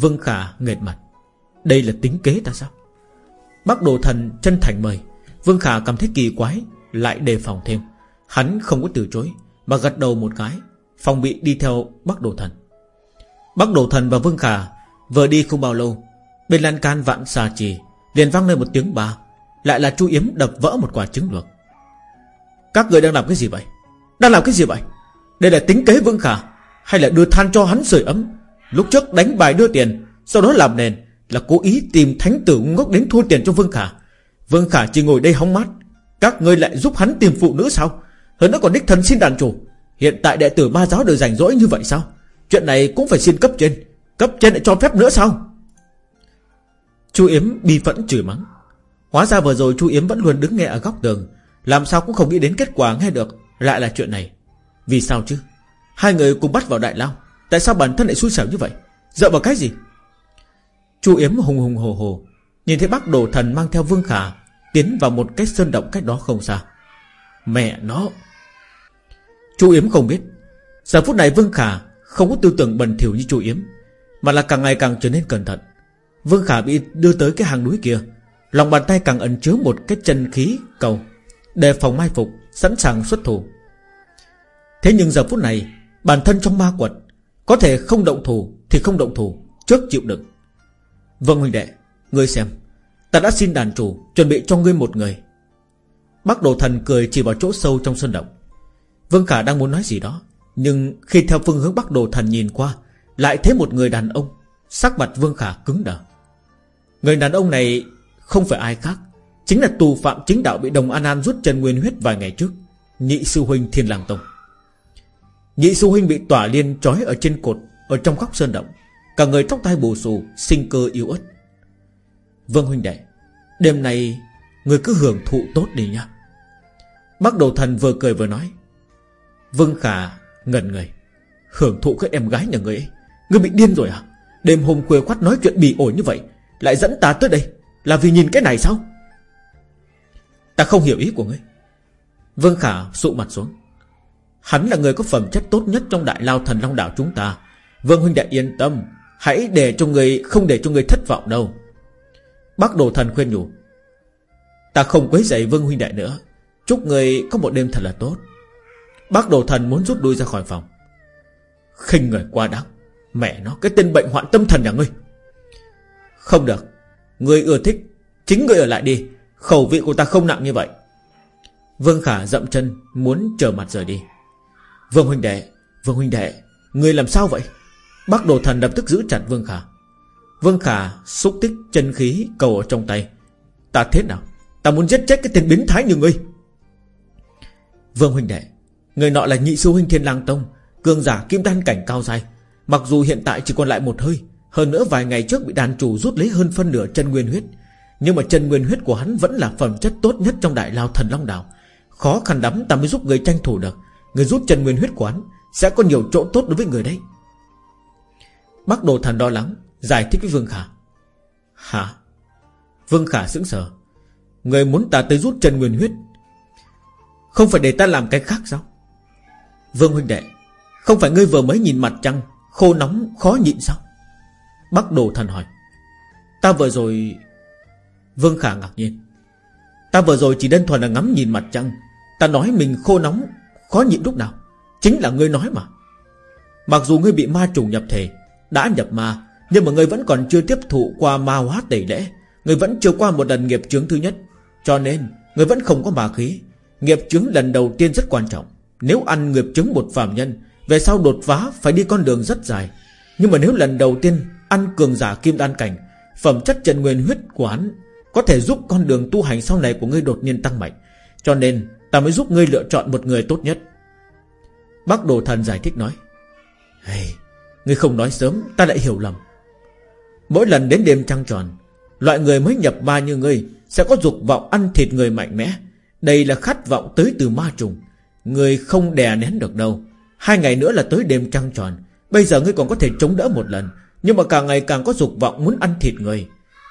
Vương khả nghệt mặt. Đây là tính kế ta sao? Bác đồ thần chân thành mời. Vương khả cảm thấy kỳ quái, Lại đề phòng thêm. Hắn không có từ chối. Mà gật đầu một cái Phòng bị đi theo Bắc đồ thần. Bắc đồ thần và Vương khả Vừa đi không bao lâu, Bên lan can vạn xà trì, liền vang lên một tiếng bà Lại là chu yếm đập vỡ một quả trứng luộc. Các người đang làm cái gì vậy? Đang làm cái gì vậy? Đây là tính kế Vương Khả, Hay là đưa than cho hắn sưởi ấm? Lúc trước đánh bài đưa tiền, Sau đó làm nền, Là cố ý tìm thánh tử ngốc đến thua tiền cho Vương Khả. Vương Khả chỉ ngồi đây hóng mát, Các ngươi lại giúp hắn tìm phụ nữ sao? Hơn nữa còn đích thân xin đàn chủ. Hiện tại đệ tử ba giáo đều rảnh rỗi như vậy sao? Chuyện này cũng phải xin cấp trên. Cấp trên lại cho phép nữa sao? Chu Yếm bi phẫn chửi mắng. Hóa ra vừa rồi Chu Yếm vẫn luôn đứng nghe ở góc tường. Làm sao cũng không nghĩ đến kết quả nghe được. Lại là chuyện này. Vì sao chứ? Hai người cùng bắt vào đại lao. Tại sao bản thân lại xui xẻo như vậy? Dựa vào cái gì? Chu Yếm hùng hùng hồ hồ. Nhìn thấy bác đồ thần mang theo Vương Khả Tiến vào một cái sơn động cách đó không xa. Mẹ nó! Chu Yếm không biết. Giờ phút này Vương Khả không có tư tưởng bần thiểu như Chu Yếm, Mà là càng ngày càng trở nên cẩn thận. Vương Khả bị đưa tới cái hàng núi kia, Lòng bàn tay càng ẩn chứa một cái chân khí cầu, Đề phòng mai phục, Sẵn sàng xuất thủ. Thế nhưng giờ phút này, Bản thân trong ma quật, Có thể không động thủ thì không động thủ, Trước chịu đựng. Vâng huynh đệ, Ngươi xem, Ta đã xin đàn chủ Chuẩn bị cho ngươi một người. Bắc đồ thần cười chỉ vào chỗ sâu trong sơn động. Vương Khả đang muốn nói gì đó, Nhưng khi theo phương hướng Bắc đồ thần nhìn qua, Lại thấy một người đàn ông, Sắc mặt Vương Khả cứng đờ. Người đàn ông này không phải ai khác, Chính là tù phạm chính đạo bị Đồng An An rút chân nguyên huyết vài ngày trước, Nhị sư huynh Thiên Làng Tông. Nhị sư huynh bị tỏa liên trói ở trên cột, Ở trong góc sơn động, Cả người tóc tai bù xù, Sinh cơ yếu ớt. Vương huynh đệ, Đêm nay Người cứ hưởng thụ tốt đi nha Bắc đầu thần vừa cười vừa nói Vương Khả ngẩn người. Hưởng thụ cái em gái nhà người ấy. Ngươi bị điên rồi à? Đêm hôm khuya khoát nói chuyện bỉ ổi như vậy, Lại dẫn ta tới đây. Là vì nhìn cái này sao? Ta không hiểu ý của ngươi. Vương Khả sụ mặt xuống. Hắn là người có phẩm chất tốt nhất Trong đại lao thần long đảo chúng ta. Vương huynh đệ yên tâm, Hãy để cho người không để cho người thất vọng đâu. Bác đồ thần khuyên nhủ. Ta không quấy dậy Vương huynh đệ nữa. Chúc người có một đêm thật là tốt. Bác đồ thần muốn rút đuôi ra khỏi phòng. Khinh người quá đáng. Mẹ nó, cái tên bệnh hoạn tâm thần nhà ngươi. Không được. Ngươi ưa thích. Chính ngươi ở lại đi. Khẩu vị của ta không nặng như vậy. Vương Khả dậm chân Muốn trở mặt rời đi. Vương huynh đệ, Vương huynh đệ, Ngươi làm sao vậy? Bác đồ thần lập tức giữ chặt Vương Khả. Vương Khả xúc tích chân khí cầu ở trong tay. Ta thế nào? Ta muốn giết chết cái tên biến thái như ngươi. Vương huynh đệ Người nọ là nhị sư huynh thiên lang tông cương giả kim đan cảnh cao dài Mặc dù hiện tại chỉ còn lại một hơi, Hơn nữa vài ngày trước bị đàn chủ rút lấy hơn phân nửa chân nguyên huyết. Nhưng mà chân nguyên huyết của hắn Vẫn là phẩm chất tốt nhất trong đại lao thần long đảo. Khó khăn lắm ta mới giúp người tranh thủ được. Người rút chân nguyên huyết của hắn Sẽ có nhiều chỗ tốt đối với người đấy. Bắc đồ thần lo lắng, Giải thích với Vương Khả. Hả? Vương Khả sững sờ. Người muốn ta tới rút chân nguyên huyết, Không phải để ta làm cái khác sao? Vương huynh đệ, Không phải ngươi vừa mới nhìn mặt trăng, Khô nóng, khó nhịn sao? Bắc đồ thần hỏi. Ta vừa rồi, Vương Khả ngạc nhiên. Ta vừa rồi chỉ đơn thuần là ngắm nhìn mặt trăng. Ta nói mình khô nóng, Khó nhịn lúc nào? Chính là ngươi nói mà. Mặc dù ngươi bị ma trùng nhập thể, Đã nhập ma, Nhưng mà ngươi vẫn còn chưa tiếp thụ qua ma hóa tẩy lễ. Ngươi vẫn chưa qua một lần nghiệp chướng thứ nhất. Cho nên, Ngươi vẫn không có ma khí. Nghiệp chướng lần đầu tiên rất quan trọng. Nếu ăn nghiệp chứng một phàm nhân Về sau đột phá phải đi con đường rất dài. Nhưng mà nếu lần đầu tiên Ăn cường giả kim đan cảnh Phẩm chất chân nguyên huyết của hắn Có thể giúp con đường tu hành sau này của ngươi đột nhiên tăng mạnh. Cho nên ta mới giúp ngươi lựa chọn một người tốt nhất. Bác đồ thần giải thích nói hey, Ngươi không nói sớm ta lại hiểu lầm. Mỗi lần đến đêm trăng tròn Loại người mới nhập ma như ngươi Sẽ có dục vọng ăn thịt người mạnh mẽ. Đây là khát vọng tới từ ma trùng người không đè nén được đâu. Hai ngày nữa là tới đêm trăng tròn. Bây giờ ngươi còn có thể chống đỡ một lần. Nhưng mà càng ngày càng có dục vọng muốn ăn thịt người.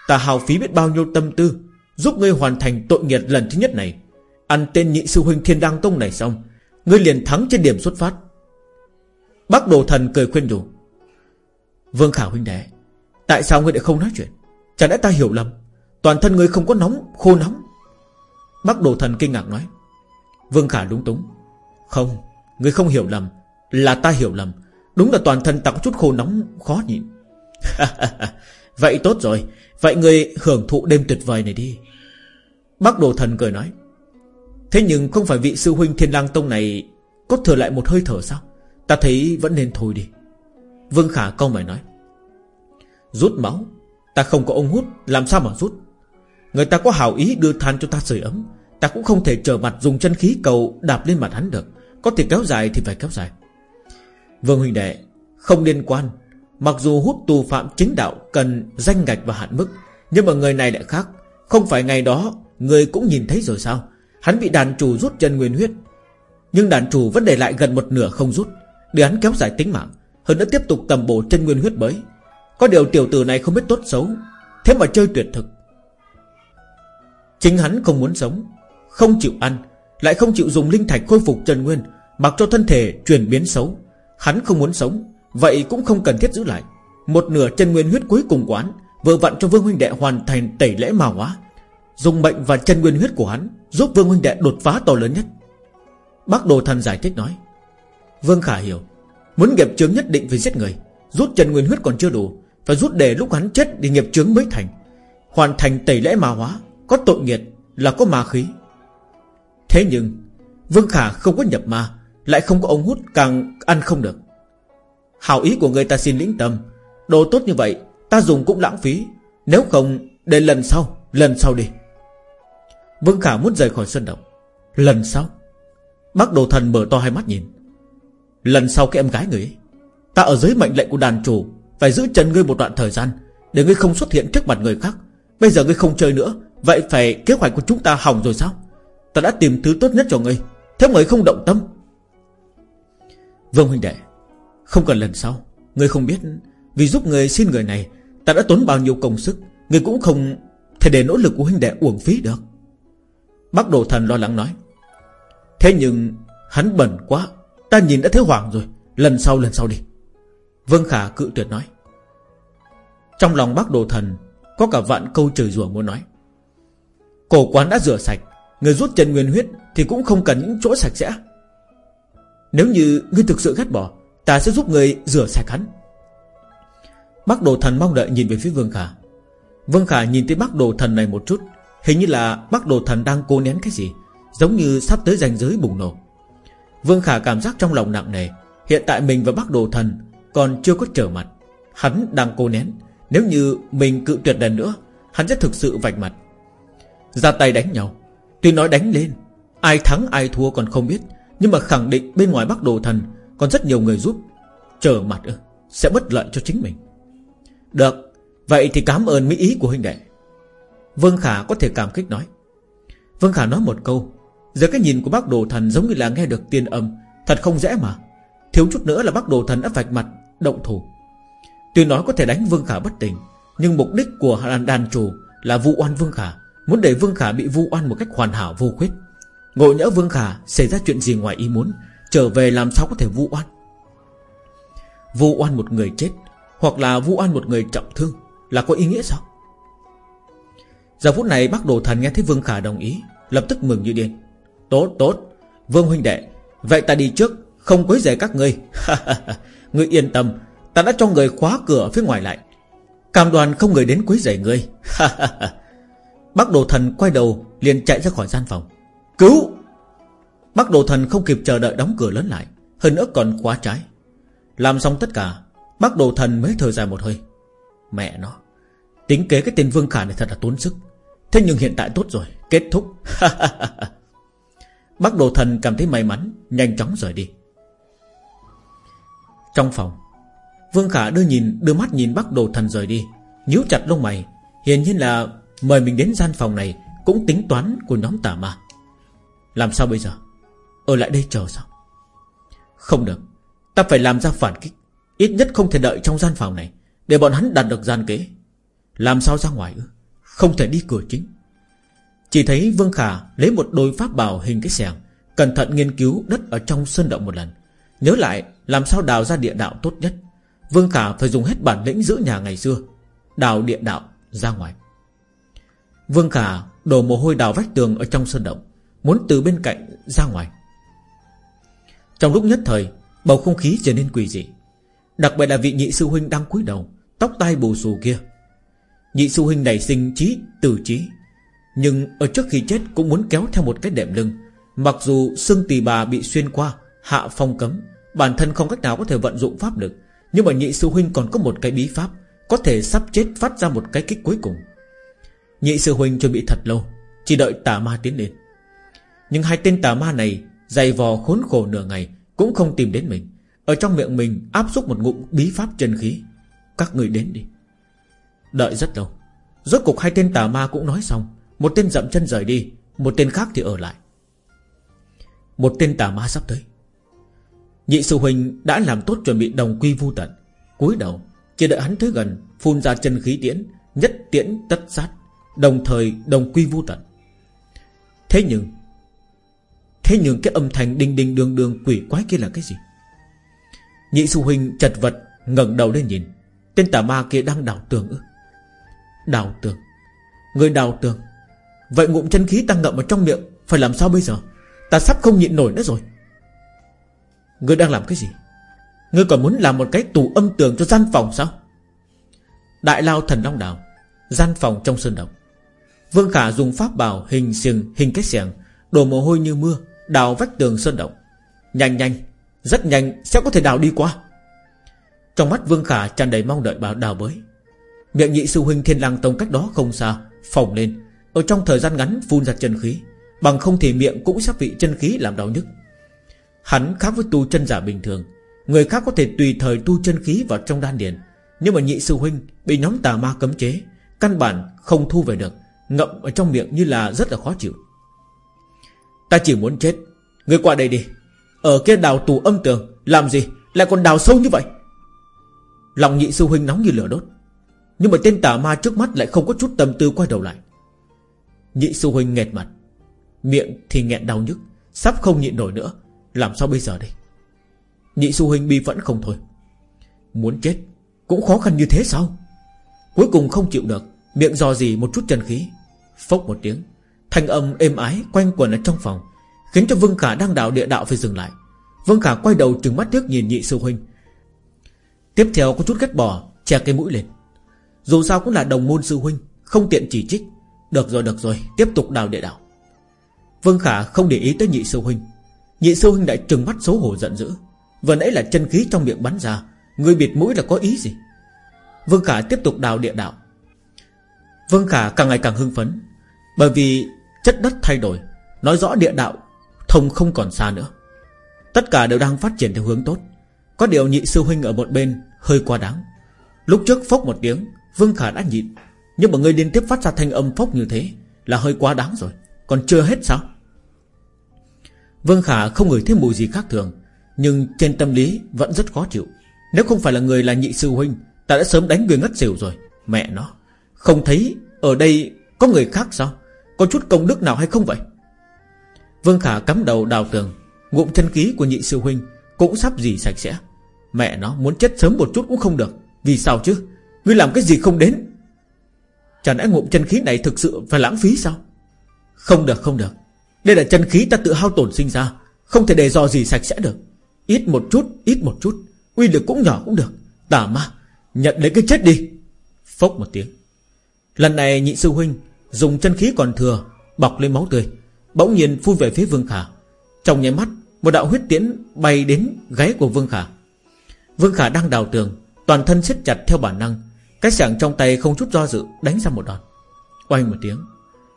Ta hào phí biết bao nhiêu tâm tư, Giúp ngươi hoàn thành tội nghiệp lần thứ nhất này. Ăn tên nhị sư huynh thiên đăng tông này xong, Ngươi liền thắng trên điểm xuất phát. Bác đồ thần cười khuyên nhủ. Vương Khả huynh đệ, Tại sao ngươi lại không nói chuyện? Chẳng lẽ ta hiểu lầm? Toàn thân ngươi không có nóng, khô nóng. Bác đồ thần kinh ngạc nói. Vương Khả đúng túng. Không, người không hiểu lầm, Là ta hiểu lầm. Đúng là toàn thân ta có chút khô nóng, khó nhịn. (laughs) Vậy tốt rồi, Vậy người hưởng thụ đêm tuyệt vời này đi. Bác đồ thần cười nói, Thế nhưng không phải vị sư huynh thiên lang tông này Có thừa lại một hơi thở sao? Ta thấy vẫn nên thôi đi. Vương Khả câu mày nói, Rút máu, Ta không có ông hút, Làm sao mà rút? Người ta có hảo ý đưa than cho ta sưởi ấm, Ta cũng không thể trở mặt dùng chân khí cầu Đạp lên mặt hắn được. Có thể kéo dài thì phải kéo dài. Vương huynh đệ, Không liên quan. Mặc dù hút tù phạm chính đạo Cần danh ngạch và hạn mức, Nhưng mà người này lại khác. Không phải ngày đó, Người cũng nhìn thấy rồi sao? Hắn bị đàn chủ rút chân nguyên huyết. Nhưng đàn chủ vẫn để lại gần một nửa không rút, Để hắn kéo dài tính mạng. Hơn nữa tiếp tục tầm bổ chân nguyên huyết mới Có điều tiểu tử này không biết tốt xấu, Thế mà chơi tuyệt thực. Chính hắn không muốn sống, Không chịu ăn, Lại không chịu dùng linh thạch khôi phục chân nguyên. Mặc cho thân thể chuyển biến xấu. Hắn không muốn sống, Vậy cũng không cần thiết giữ lại. Một nửa chân nguyên huyết cuối cùng quán Vừa vặn cho Vương Huynh Đệ hoàn thành tẩy lễ mà hóa. Dùng mệnh và chân nguyên huyết của hắn Giúp Vương Huynh Đệ đột phá to lớn nhất. Bác Đồ Thần giải thích nói, Vương Khả hiểu, Muốn nghiệp chướng nhất định phải giết người, Rút chân nguyên huyết còn chưa đủ, Phải rút để lúc hắn chết thì nghiệp chướng mới thành. Hoàn thành tẩy lễ ma hóa, Có tội nghiệt là có ma khí. Thế nhưng, Vương Khả không có nhập ma lại không có ống hút càng ăn không được. Hảo ý của người ta xin lĩnh tâm. Đồ tốt như vậy, Ta dùng cũng lãng phí. Nếu không, để lần sau Lần sau đi. Vương Khả muốn rời khỏi sân động. Lần sau? Bác đồ thần mở to hai mắt nhìn. Lần sau cái em gái người ấy. Ta ở dưới mệnh lệnh của đàn chủ, Phải giữ chân ngươi một đoạn thời gian, Để ngươi không xuất hiện trước mặt người khác. Bây giờ ngươi không chơi nữa, Vậy phải kế hoạch của chúng ta hỏng rồi sao? Ta đã tìm thứ tốt nhất cho ngươi. Thế người không động tâm Vương huynh đệ, Không cần lần sau, người không biết, Vì giúp người xin người này, Ta đã tốn bao nhiêu công sức, người cũng không thể để nỗ lực của huynh đệ uổng phí được. Bác đồ thần lo lắng nói, Thế nhưng Hắn bẩn quá, Ta nhìn đã thấy hoảng rồi, Lần sau lần sau đi. Vương Khả cự tuyệt nói, Trong lòng bác đồ thần Có cả vạn câu trời rủa muốn nói. Cổ quán đã rửa sạch, Người rút chân nguyên huyết Thì cũng không cần những chỗ sạch sẽ. Nếu như ngươi thực sự ghét bỏ, Ta sẽ giúp ngươi rửa sạch hắn. Bác đồ thần mong đợi nhìn về phía Vương Khả. Vương Khả nhìn thấy bác đồ thần này một chút, Hình như là bác đồ thần đang cố nén cái gì, Giống như sắp tới ranh giới bùng nổ. Vương Khả cảm giác trong lòng nặng nề, Hiện tại mình và bác đồ thần Còn chưa có trở mặt. Hắn đang cố nén, Nếu như mình cự tuyệt lần nữa, Hắn sẽ thực sự vạch mặt. Ra tay đánh nhau, Tuy nói đánh lên, Ai thắng ai thua còn không biết nhưng mà khẳng định bên ngoài bắc đồ thần Còn rất nhiều người giúp Trở mặt ư Sẽ bất lợi cho chính mình. Được Vậy thì cảm ơn mỹ ý của huynh đệ. Vương Khả có thể cảm kích nói. Vương Khả nói một câu Giờ cái nhìn của bác đồ thần giống như là nghe được tiên âm Thật không dễ mà. Thiếu chút nữa là bác đồ thần đã vạch mặt Động thủ. Tuy nói có thể đánh Vương Khả bất tỉnh Nhưng mục đích của đàn, đàn chủ Là vụ oan Vương Khả Muốn để Vương Khả bị vu oan một cách hoàn hảo vô khuyết. Ngộ nhỡ Vương Khả xảy ra chuyện gì ngoài ý muốn, Trở về làm sao có thể vu oan? Vu oan một người chết, Hoặc là vu oan một người trọng thương, Là có ý nghĩa sao? Giờ phút này bác đồ thần nghe thấy Vương Khả đồng ý, Lập tức mừng như điên. Tốt tốt, Vương huynh đệ, Vậy ta đi trước, Không quấy rầy các ngươi. (laughs) Ngươi yên tâm, Ta đã cho người khóa cửa phía ngoài lại. Cam đoàn không người đến quấy rầy ngươi. (laughs) Bác đồ thần quay đầu liền chạy ra khỏi gian phòng. Cứu! Bác đồ thần không kịp chờ đợi đóng cửa lớn lại, Hơn nữa còn khóa trái. Làm xong tất cả, Bác đồ thần mới thở dài một hơi. Mẹ nó, Tính kế cái tên Vương Khả này thật là tốn sức. Thế nhưng hiện tại tốt rồi, Kết thúc. (laughs) Bác đồ thần cảm thấy may mắn, Nhanh chóng rời đi. Trong phòng, Vương Khả đưa nhìn, đưa mắt nhìn bác đồ thần rời đi, nhíu chặt lông mày. Hiển nhiên là mời mình đến gian phòng này Cũng tính toán của nhóm tà ma. Làm sao bây giờ? Ở lại đây chờ sao? Không được. Ta phải làm ra phản kích. Ít nhất không thể đợi trong gian phòng này, Để bọn hắn đạt được gian kế. Làm sao ra ngoài ư? Không thể đi cửa chính. Chỉ thấy Vương Khả lấy một đôi pháp bảo hình cái xẻng, Cẩn thận nghiên cứu đất ở trong sơn động một lần. Nhớ lại, làm sao đào ra địa đạo tốt nhất. Vương Khả phải dùng hết bản lĩnh giữ nhà ngày xưa, Đào địa đạo ra ngoài. Vương Khả đổ mồ hôi đào vách tường ở trong sơn động. Muốn từ bên cạnh ra ngoài. Trong lúc nhất thời, Bầu không khí trở nên quỷ dị. Đặc biệt là vị nhị sư huynh đang cúi đầu, Tóc tai bù xù kia. Nhị sư huynh này sinh trí từ trí, Nhưng ở trước khi chết Cũng muốn kéo theo một cái đệm lưng. Mặc dù xương tỳ bà bị xuyên qua, Hạ phong cấm, Bản thân không cách nào có thể vận dụng pháp lực, Nhưng mà nhị sư huynh còn có một cái bí pháp, Có thể sắp chết phát ra một cái kích cuối cùng. Nhị sư huynh chuẩn bị thật lâu, Chỉ đợi tà ma tiến đến nhưng hai tên tà ma này Dày vò khốn khổ nửa ngày Cũng không tìm đến mình. Ở trong miệng mình áp xúc một ngụm bí pháp chân khí. Các người đến đi. Đợi rất lâu. Rốt cục hai tên tà ma cũng nói xong. Một tên dậm chân rời đi, Một tên khác thì ở lại. Một tên tà ma sắp tới. Nhị sư huynh đã làm tốt chuẩn bị đồng quy vu tận. Cúi đầu, Chỉ đợi hắn tới gần, Phun ra chân khí tiễn, Nhất tiễn tất sát, Đồng thời đồng quy vu tận. Thế nhưng Thế nhưng cái âm thanh đinh đinh đường đường quỷ quái kia là cái gì? Nhị sư huynh chật vật, ngẩng đầu lên nhìn. Tên tà ma kia đang đào tường ư? Đào tường. Người đào tường. Vậy ngụm chân khí tăng ngậm ở trong miệng, Phải làm sao bây giờ? Ta sắp không nhịn nổi nữa rồi. Ngươi đang làm cái gì? Ngươi còn muốn làm một cái tủ âm tường cho gian phòng sao? Đại lao thần long đào, Gian phòng trong sơn động. Vương Khả dùng pháp bảo hình xiềng Hình cái xẻng, Đổ mồ hôi như mưa Đào vách tường sơn động. Nhanh nhanh. Rất nhanh. Sẽ có thể đào đi qua? Trong mắt Vương Khả tràn đầy mong đợi bảo đào bới. Miệng nhị sư huynh thiên lang tông cách đó không xa, Phồng lên. Ở trong thời gian ngắn phun ra chân khí, Bằng không thì miệng cũng sắp bị chân khí làm đau nhức. Hắn khác với tu chân giả bình thường. Người khác có thể tùy thời tu chân khí vào trong đan điền. Nhưng mà nhị sư huynh Bị nhóm tà ma cấm chế, Căn bản không thu về được. Ngậm ở trong miệng như là rất là khó chịu. Ta chỉ muốn chết. Người qua đây đi. Ở kia đào tù âm tường, Làm gì lại còn đào sâu như vậy? Lòng nhị sư huynh nóng như lửa đốt. Nhưng mà tên tà ma trước mắt lại không có chút tâm tư quay đầu lại. Nhị sư huynh nghẹt mặt. Miệng thì nghẹn đau nhức, Sắp không nhịn nổi nữa. Làm sao bây giờ đây? Nhị sư huynh bi vẫn không thôi. Muốn chết, Cũng khó khăn như thế sao? Cuối cùng không chịu được, Miệng dò gì một chút chân khí, Phốc một tiếng. Thanh âm êm ái quanh quẩn ở trong phòng, Khiến cho Vương Khả đang đạo địa đạo phải dừng lại. Vương Khả quay đầu trừng mắt nước nhìn nhị sư huynh. Tiếp theo có chút ghét bỏ, Che cái mũi lên. Dù sao cũng là đồng môn sư huynh, Không tiện chỉ trích. Được rồi được rồi, Tiếp tục đào địa đạo. Vương Khả không để ý tới nhị sư huynh. Nhị sư huynh lại trừng mắt xấu hổ giận dữ. Vừa nãy là chân khí trong miệng bắn ra, Người bịt mũi là có ý gì? Vương Khả tiếp tục đào địa đạo. Vương Khả càng ngày càng hưng phấn, Bởi vì chất đất thay đổi, Nói rõ địa đạo, Thông không còn xa nữa. Tất cả đều đang phát triển theo hướng tốt. Có điều nhị sư huynh ở một bên Hơi quá đáng. Lúc trước phốc một tiếng, Vương Khả đã nhịn. Nhưng mà người liên tiếp phát ra thanh âm phốc như thế Là hơi quá đáng rồi. Còn chưa hết sao? Vương Khả không ngửi thấy mùi gì khác thường, Nhưng trên tâm lý vẫn rất khó chịu. Nếu không phải là người là nhị sư huynh, Ta đã sớm đánh người ngất xỉu rồi, Mẹ nó. Không thấy ở đây có người khác sao? Có chút công đức nào hay không vậy? Vương Khả cắm đầu đào tường, Ngụm chân khí của nhị sư huynh Cũng sắp gì sạch sẽ. Mẹ nó muốn chết sớm một chút cũng không được. Vì sao chứ? Ngươi làm cái gì không đến? Chẳng lẽ ngụm chân khí này thực sự phải lãng phí sao? Không được không được. Đây là chân khí ta tự hao tổn sinh ra, Không thể để do gì sạch sẽ được. Ít một chút, ít một chút. Uy lực cũng nhỏ cũng được. Tà ma, Nhận lấy cái chết đi. Phốc một tiếng. Lần này nhị sư huynh Dùng chân khí còn thừa Bọc lên máu tươi Bỗng nhiên phun về phía Vương Khả. Trong nháy mắt Một đạo huyết tiễn bay đến gáy của Vương Khả. Vương Khả đang đào tường Toàn thân siết chặt theo bản năng Cái sảng trong tay không chút do dự Đánh ra một đòn. Oanh một tiếng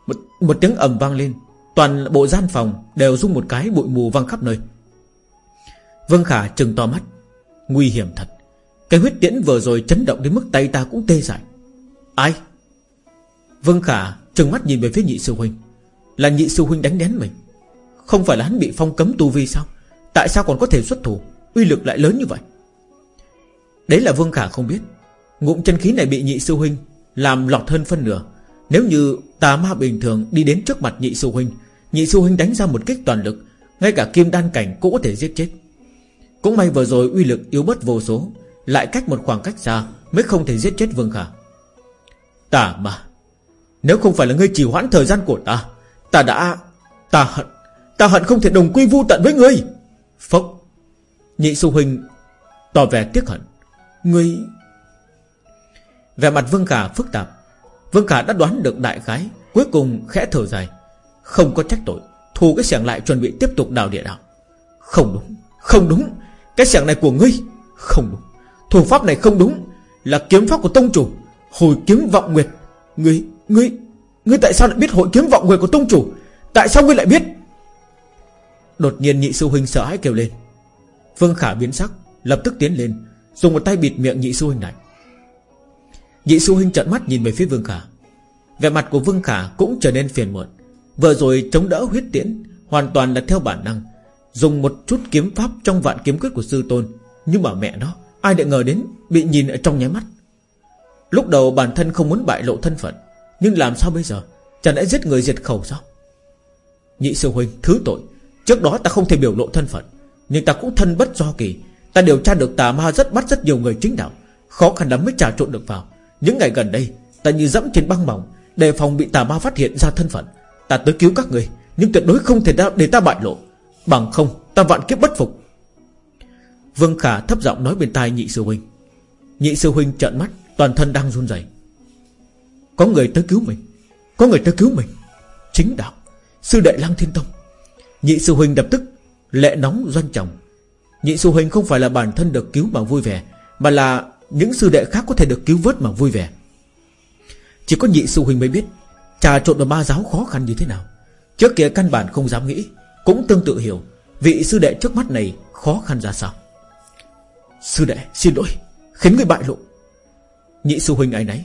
Một, một tiếng ầm vang lên Toàn bộ gian phòng đều rung một cái bụi mù văng khắp nơi. Vương Khả trừng to mắt Nguy hiểm thật. Cái huyết tiễn vừa rồi chấn động đến mức tay ta cũng tê dại. Ai? Vương Khả trừng mắt nhìn về phía nhị sư huynh. Là nhị sư huynh đánh đén mình. Không phải là hắn bị phong cấm tu vi sao? Tại sao còn có thể xuất thủ? Uy lực lại lớn như vậy. Đấy là Vương Khả không biết. Ngụm chân khí này bị nhị sư huynh Làm lọt hơn phân nửa. Nếu như tà ma bình thường đi đến trước mặt nhị sư huynh, Nhị sư huynh đánh ra một kích toàn lực, Ngay cả kim đan cảnh cũng có thể giết chết. Cũng may vừa rồi uy lực yếu bớt vô số, Lại cách một khoảng cách xa Mới không thể giết chết Vương Khả. Tà ma nếu không phải là ngươi trì hoãn thời gian của ta Ta đã, Ta hận Ta hận không thể đồng quy vu tận với ngươi. Phốc. Nhị sư huynh Tỏ vẻ tiếc hận. Ngươi. Vẻ mặt Vương Khả phức tạp. Vương Khả đã đoán được đại khái, Cuối cùng khẽ thở dài. Không có trách tội, Thu cái sẻng lại chuẩn bị tiếp tục đào địa đạo. Không đúng Không đúng, Cái sẻng này của ngươi, Không đúng. Thủ pháp này không đúng, Là kiếm pháp của tông chủ, Hồi kiếm vọng nguyệt. Ngươi Ngươi Ngươi tại sao lại biết hội kiếm vọng người của tông chủ? Tại sao ngươi lại biết? Đột nhiên nhị sư huynh sợ hãi kêu lên. Phương Khả biến sắc, Lập tức tiến lên, Dùng một tay bịt miệng nhị sư huynh này Nhị sư huynh trợn mắt nhìn về phía Vương Khả. Vẻ mặt của Vương Khả cũng trở nên phiền muộn. Vừa rồi chống đỡ huyết tiễn, Hoàn toàn là theo bản năng, Dùng một chút kiếm pháp trong vạn kiếm quyết của sư tôn. Nhưng mà mẹ nó, Ai đã ngờ đến bị nhìn ở trong nháy mắt. Lúc đầu bản thân không muốn bại lộ thân phận nhưng làm sao bây giờ? Chẳng lẽ giết người diệt khẩu sao? Nhị sư huynh, thứ tội. Trước đó ta không thể biểu lộ thân phận, Nhưng ta cũng thân bất do kỳ. Ta điều tra được tà ma rất bắt rất nhiều người chính đạo. Khó khăn lắm mới trà trộn được vào. Những ngày gần đây, Ta như dẫm trên băng mỏng, Đề phòng bị tà ma phát hiện ra thân phận. Ta tới cứu các người, Nhưng tuyệt đối không thể để ta bại lộ. Bằng không, ta vạn kiếp bất phục. Vương Khả thấp giọng nói bên tai nhị sư huynh. Nhị sư huynh trợn mắt, Toàn thân đang run rẩy. Có người tới cứu mình. Có người tới cứu mình. Chính đạo. Sư đệ Lăng Thiên Tông. Nhị sư huynh lập tức Lệ nóng doanh trọng. Nhị sư huynh không phải là bản thân được cứu mà vui vẻ, Mà là những sư đệ khác có thể được cứu vớt mà vui vẻ. Chỉ có nhị sư huynh mới biết Trà trộn vào ma giáo khó khăn như thế nào. Trước kia căn bản không dám nghĩ, Cũng tương tự hiểu Vị sư đệ trước mắt này khó khăn ra sao. Sư đệ, xin lỗi, Khiến người bại lộ. Nhị sư huynh ai nấy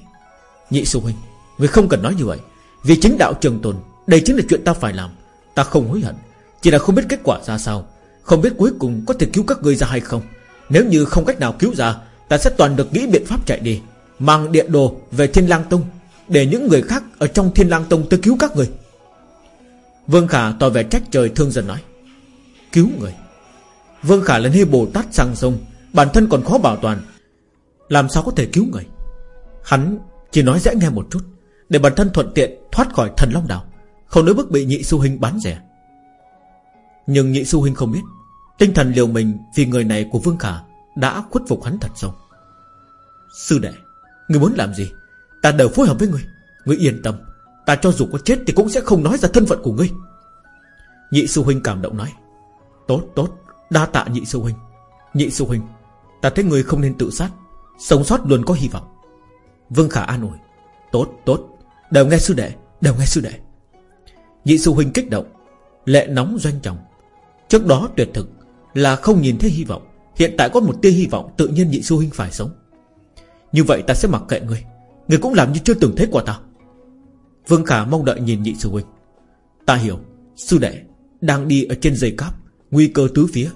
Nhị sư huynh, Người không cần nói như vậy. Vì chính đạo trường tồn, Đây chính là chuyện ta phải làm. Ta không hối hận, Chỉ là không biết kết quả ra sao. Không biết cuối cùng có thể cứu các người ra hay không. Nếu như không cách nào cứu ra, Ta sẽ toàn được nghĩ biện pháp chạy đi, Mang điện đồ về Thiên lang Tông, Để những người khác ở trong Thiên lang Tông tới cứu các người Vương Khả tỏ vẻ trách trời thương dần nói, Cứu người. Vương Khả là nê Bồ Tát sang sông, Bản thân còn khó bảo toàn, Làm sao có thể cứu người? Hắn chỉ nói dễ nghe một chút, Để bản thân thuận tiện thoát khỏi thần long đảo, Không nói bức bị nhị su huynh bán rẻ. Nhưng nhị su huynh không biết, Tinh thần liều mình vì người này của Vương Khả Đã khuất phục hắn thật sâu. Sư đệ, Người muốn làm gì? Ta đều phối hợp với người Người yên tâm, Ta cho dù có chết thì cũng sẽ không nói ra thân phận của ngươi. Nhị sư huynh cảm động nói, Tốt tốt, Đa tạ nhị sư huynh. Nhị sư huynh, Ta thấy người không nên tự sát, Sống sót luôn có hy vọng. Vương Khả an ủi, Tốt tốt, Đều nghe sư đệ, Đều nghe sư đệ. Nhị sư huynh kích động, Lệ nóng doanh trọng. Trước đó tuyệt thực Là không nhìn thấy hy vọng, Hiện tại có một tia hy vọng Tự nhiên nhị sư huynh phải sống. Như vậy ta sẽ mặc kệ ngươi Ngươi cũng làm như chưa từng thấy qua ta. Vương Khả mong đợi nhìn nhị sư huynh. Ta hiểu, Sư đệ Đang đi ở trên dây cáp, Nguy cơ tứ phía.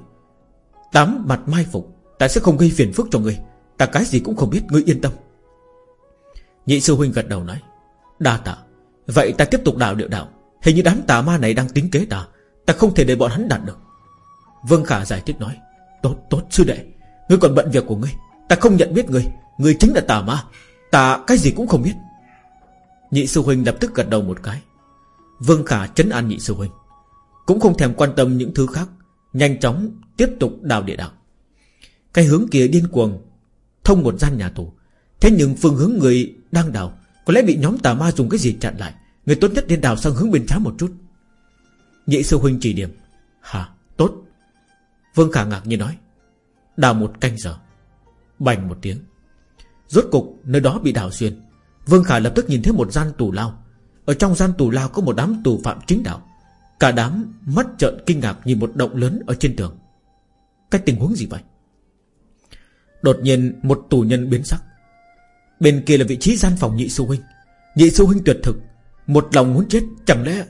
Tám mặt mai phục, Ta sẽ không gây phiền phức cho ngươi, Ta cái gì cũng không biết, ngươi yên tâm. Nhị sư huynh gật đầu nói, Đa tạ. Vậy ta tiếp tục đào địa đạo. Hình như đám tà ma này đang tính kế ta. Ta không thể để bọn hắn đạt được. Vương Khả giải thích nói, Tốt tốt sư đệ. Ngươi còn bận việc của ngươi. Ta không nhận biết ngươi. Ngươi chính là tà ma. Ta cái gì cũng không biết. Nhị sư huynh lập tức gật đầu một cái. Vương Khả chấn an nhị sư huynh. Cũng không thèm quan tâm những thứ khác, Nhanh chóng tiếp tục đào địa đạo. Cái hướng kia điên cuồng, Thông một gian nhà tù. Thế nhưng phương hướng người đang đào, Có lẽ bị nhóm tà ma dùng cái gì chặn lại. Người tốt nhất nên đào sang hướng bên trái một chút. Nhị sư huynh chỉ điểm. Hả, tốt. Vương Khả ngạc như nói. Đào một canh giờ. Bành một tiếng. Rốt cục, nơi đó bị đào xuyên. Vương Khả lập tức nhìn thấy một gian tù lao. Ở trong gian tù lao có một đám tù phạm chính đạo. Cả đám mắt trợn kinh ngạc Nhìn một động lớn ở trên tường. Cái tình huống gì vậy? Đột nhiên, một tù nhân biến sắc. Bên kia là vị trí gian phòng nhị sư huynh. Nhị sư huynh tuyệt thực. Một lòng muốn chết, Chẳng lẽ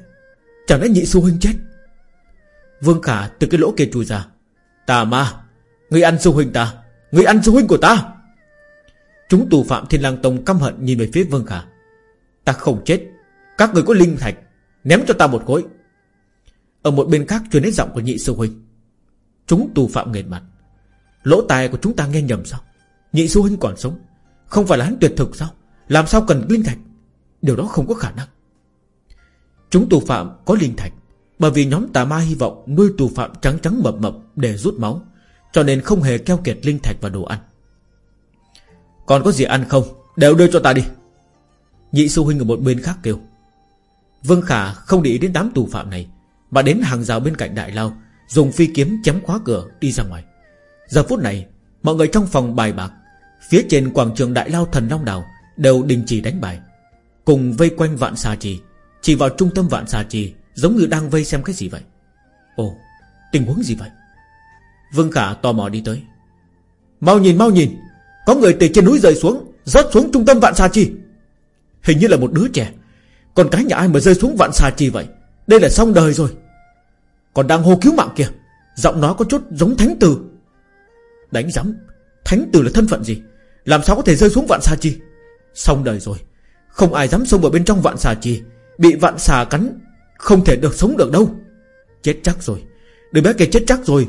Chẳng lẽ nhị sư huynh chết? Vương Khả từ cái lỗ kia chui ra. Tà ma Người ăn sư huynh ta, Người ăn sư huynh của ta. Chúng tù phạm thiên lang tông căm hận nhìn về phía Vương Khả. Ta không chết, Các người có linh thạch, Ném cho ta một khối. Ở một bên khác truyền đến giọng của nhị sư huynh. Chúng tù phạm nghệt mặt. Lỗ tai của chúng ta nghe nhầm sao? Nhị sư huynh còn sống. Không phải là hắn tuyệt thực sao? Làm sao cần linh thạch? Điều đó không có khả năng. Chúng tù phạm có linh thạch, Bởi vì nhóm tà ma hy vọng nuôi tù phạm trắng trắng mập mập để rút máu, Cho nên không hề keo kiệt linh thạch và đồ ăn. Còn có gì ăn không? Đều đưa cho ta đi. Nhị sư huynh ở một bên khác kêu. Vương Khả không để ý đến đám tù phạm này, Mà đến hàng rào bên cạnh đại lao, Dùng phi kiếm chém khóa cửa đi ra ngoài. Giờ phút này, Mọi người trong phòng bài bạc Phía trên quảng trường đại lao thần Long Đảo Đều đình chỉ đánh bài, Cùng vây quanh vạn xà trì, Chỉ vào trung tâm vạn xà trì, Giống như đang vây xem cái gì vậy. Ồ, tình huống gì vậy? Vương Khả tò mò đi tới. Mau nhìn mau nhìn, Có người từ trên núi rơi xuống Rớt xuống trung tâm vạn xà trì. Hình như là một đứa trẻ, Còn cái nhà ai mà rơi xuống vạn xà trì vậy? Đây là xong đời rồi. Còn đang hô cứu mạng kìa, Giọng nó có chút giống thánh tử. Đánh giấm Thánh tử là thân phận gì? Làm sao có thể rơi xuống vạn xà chi? Xong đời rồi, Không ai dám xông vào bên trong vạn xà chi. Bị vạn xà cắn, Không thể được sống được đâu. Chết chắc rồi, Đứa bé kia chết chắc rồi.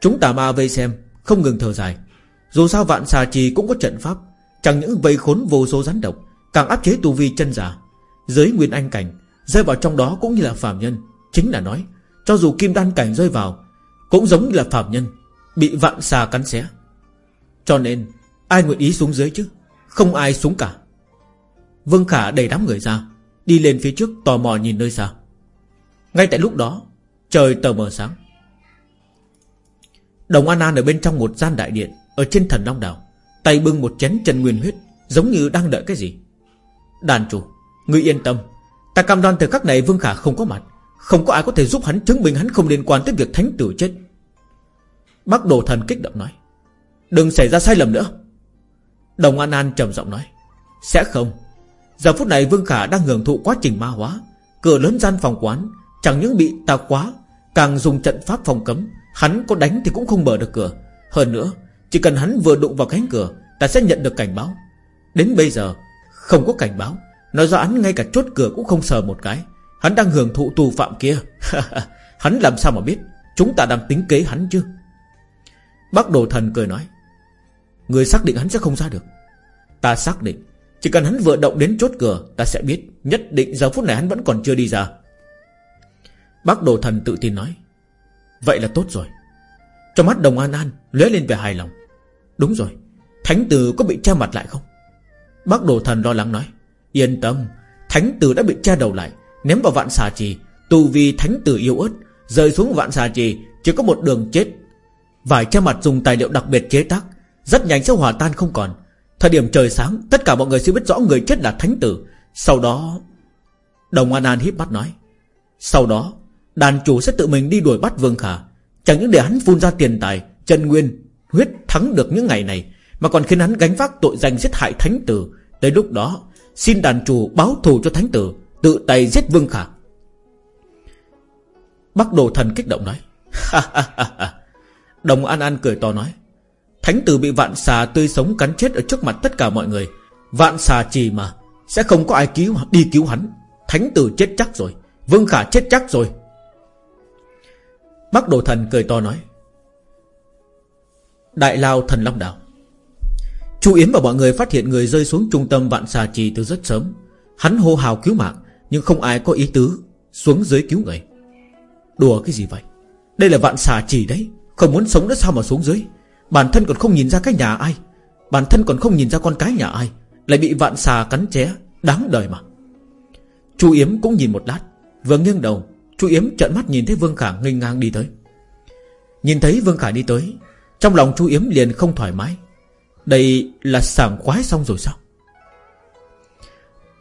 Chúng tà ma vây xem, Không ngừng thở dài. Dù sao vạn xà trì cũng có trận pháp, Chẳng những vây khốn vô số rắn độc, Càng áp chế tu vi chân giả. Giới nguyên anh cảnh, Rơi vào trong đó cũng như là phạm nhân, Chính là nói, Cho dù kim đan cảnh rơi vào, Cũng giống như là phạm nhân, Bị vạn xà cắn xé. Cho nên, ai nguyện ý xuống dưới chứ? Không ai xuống cả. Vương Khả đẩy đám người ra, Đi lên phía trước tò mò nhìn nơi xa. Ngay tại lúc đó, Trời tờ mờ sáng. Đồng An An ở bên trong một gian đại điện, Ở trên thần Long Đảo, Tay bưng một chén chân nguyên huyết, Giống như đang đợi cái gì. Đàn chủ, Ngươi yên tâm. Ta cam đoan từ các này Vương Khả không có mặt, Không có ai có thể giúp hắn chứng minh hắn không liên quan tới việc thánh tử chết. Bác đồ thần kích động nói. Đừng xảy ra sai lầm nữa. Đồng An An trầm giọng nói. Sẽ không. Giờ phút này Vương Khả đang hưởng thụ quá trình ma hóa. Cửa lớn gian phòng quán Chẳng những bị ta quá, Càng dùng trận pháp phòng cấm Hắn có đánh thì cũng không mở được cửa. Hơn nữa Chỉ cần hắn vừa đụng vào cánh cửa Ta sẽ nhận được cảnh báo. Đến bây giờ Không có cảnh báo. Nói rõ hắn ngay cả chốt cửa cũng không sờ một cái. Hắn đang hưởng thụ tù phạm kia. (laughs) Hắn làm sao mà biết? Chúng ta đang tính kế hắn chứ? Bác đồ thần cười nói. Người xác định hắn sẽ không ra được. Ta xác định, Chỉ cần hắn vừa động đến chốt cửa, Ta sẽ biết Nhất định giờ phút này hắn vẫn còn chưa đi ra. Bác đồ thần tự tin nói, Vậy là tốt rồi. Trong mắt đồng an an lóe lên về hài lòng. Đúng rồi, Thánh tử có bị che mặt lại không? Bác đồ thần lo lắng nói, Yên tâm, Thánh tử đã bị che đầu lại, Ném vào vạn xà trì. Tù vì thánh tử yêu ớt, Rơi xuống vạn xà trì, Chỉ có một đường chết. Vải che mặt dùng tài liệu đặc biệt chế tác rất nhanh sẽ hòa tan không còn. Thời điểm trời sáng, Tất cả mọi người sẽ biết rõ người chết là thánh tử. Sau đó, Đồng An An híp mắt nói, Sau đó, Đàn chủ sẽ tự mình đi đuổi bắt Vương Khả. Chẳng những để hắn phun ra tiền tài, Chân nguyên, Huyết thắng được những ngày này, Mà còn khiến hắn gánh vác tội danh giết hại thánh tử. Tới lúc đó, Xin đàn chủ báo thù cho thánh tử, Tự tay giết Vương Khả. Bắc đồ thần kích động nói (laughs) Đồng An An cười to nói Thánh tử bị vạn xà tươi sống cắn chết Ở trước mặt tất cả mọi người. Vạn xà trì mà, Sẽ không có ai cứu, đi cứu hắn. Thánh tử chết chắc rồi, Vương Khả chết chắc rồi. Bắc Đồ Thần cười to nói, Đại Lao Thần Long Đảo, Chu Yến và mọi người phát hiện người rơi xuống trung tâm vạn xà trì từ rất sớm. Hắn hô hào cứu mạng, Nhưng không ai có ý tứ Xuống dưới cứu người. Đùa cái gì vậy? Đây là vạn xà trì đấy, Không muốn sống nữa sao mà xuống dưới? Bản thân còn không nhìn ra cái nhà ai. Bản thân còn không nhìn ra con cái nhà ai. Lại bị vạn xà cắn ché Đáng đời mà. Chu Yếm cũng nhìn một lát. Vừa nghiêng đầu, Chu Yếm trợn mắt nhìn thấy Vương Khả nghênh ngang đi tới. Nhìn thấy Vương Khả đi tới, Trong lòng Chu Yếm liền không thoải mái. Đây là sảng khoái xong rồi sao?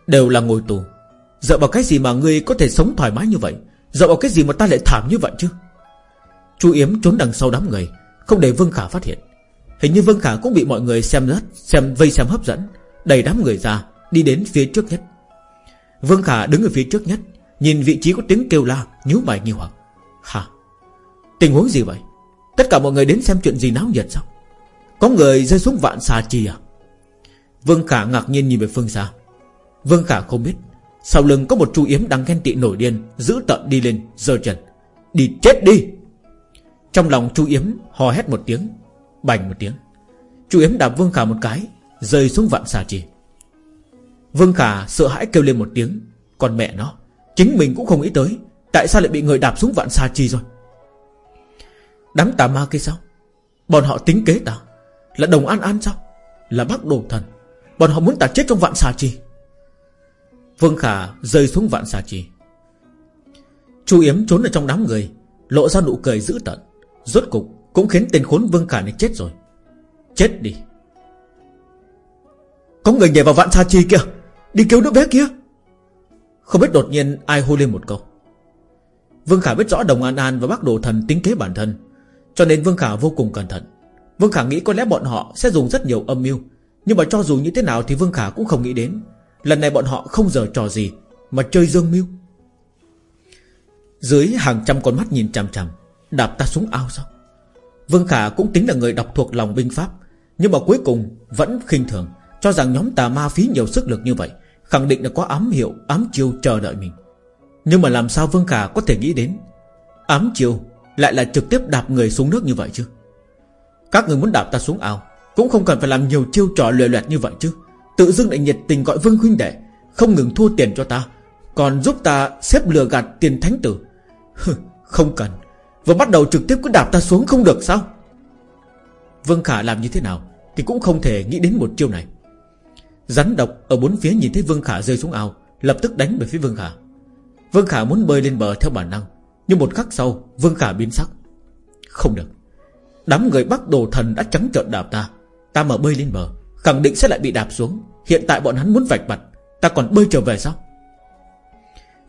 Đều là ngồi tù. Dựa vào cái gì mà ngươi có thể sống thoải mái như vậy? Dựa vào cái gì mà ta lại thảm như vậy chứ? Chu Yếm trốn đằng sau đám người. Không để Vương Khả phát hiện. Hình như Vương Khả cũng bị mọi người xem rất Xem vây xem hấp dẫn, Đẩy đám người ra, Đi đến phía trước nhất. Vương Khả đứng ở phía trước nhất, Nhìn vị trí có tiếng kêu la, nhíu mày nghi hoặc. Hả? Tình huống gì vậy? Tất cả mọi người đến xem chuyện gì náo nhiệt sao? Có người rơi xuống vạn xà chi à? Vương Khả ngạc nhiên nhìn về phương xa. Vương Khả không biết, Sau lưng có một chú yếm đang ghen tị nổi điên Giữ tận đi lên, giơ chân. Đi chết đi! Trong lòng chu yếm hò hét một tiếng, Bành một tiếng. Chu yếm đạp Vương Khả một cái, Rơi xuống vạn xà chi Vương Khả sợ hãi kêu lên một tiếng Còn mẹ nó, Chính mình cũng không nghĩ tới, Tại sao lại bị người đạp xuống vạn xà chi rồi? Đám tà ma kia sao? Bọn họ tính kế ta, Là đồng an an sao? Là bác đồ thần, Bọn họ muốn ta chết trong vạn xà chi Vương Khả rơi xuống vạn xà chi Chu Yếm trốn ở trong đám người, Lộ ra nụ cười dữ tợn. Rốt cục cũng khiến tên khốn Vương Khả này chết rồi. Chết đi. Có người nhảy vào vạn sa chi kia, Đi cứu đứa bé kia. Không biết đột nhiên ai hô lên một câu. Vương Khả biết rõ Đồng An An và bác đồ thần tính kế bản thân Cho nên Vương Khả vô cùng cẩn thận. Vương Khả nghĩ có lẽ bọn họ sẽ dùng rất nhiều âm mưu Nhưng mà cho dù như thế nào Thì Vương Khả cũng không nghĩ đến. Lần này bọn họ không giờ trò gì Mà chơi dương mưu. Dưới hàng trăm con mắt nhìn chằm chằm Đạp ta xuống ao sao? Vương Khả cũng tính là người đọc thuộc lòng binh pháp, Nhưng mà cuối cùng vẫn khinh thường, Cho rằng nhóm tà ma phí nhiều sức lực như vậy, Khẳng định là có ám hiệu, Ám chiêu chờ đợi mình. Nhưng mà làm sao Vương Khả có thể nghĩ đến Ám chiêu lại là trực tiếp đạp người xuống nước như vậy chứ? Các người muốn đạp ta xuống ao Cũng không cần phải làm nhiều chiêu trò lừa loẹt như vậy chứ. Tự dưng lại nhiệt tình gọi Vương huynh đệ, Không ngừng thua tiền cho ta, Còn giúp ta xếp lừa gạt tiền thánh tử. Không cần. Vừa bắt đầu trực tiếp cứ đạp ta xuống không được sao? Vương Khả làm như thế nào Thì cũng không thể nghĩ đến một chiêu này. Rắn độc ở bốn phía nhìn thấy Vương Khả rơi xuống ao, Lập tức đánh về phía Vương Khả. Vương Khả muốn bơi lên bờ theo bản năng, Nhưng một khắc sau, Vương Khả biến sắc. Không được. Đám người Bắc Đồ Thần đã trắng trợn đạp ta. Ta mà bơi lên bờ, Khẳng định sẽ lại bị đạp xuống. Hiện tại bọn hắn muốn vạch mặt, Ta còn bơi trở về sao?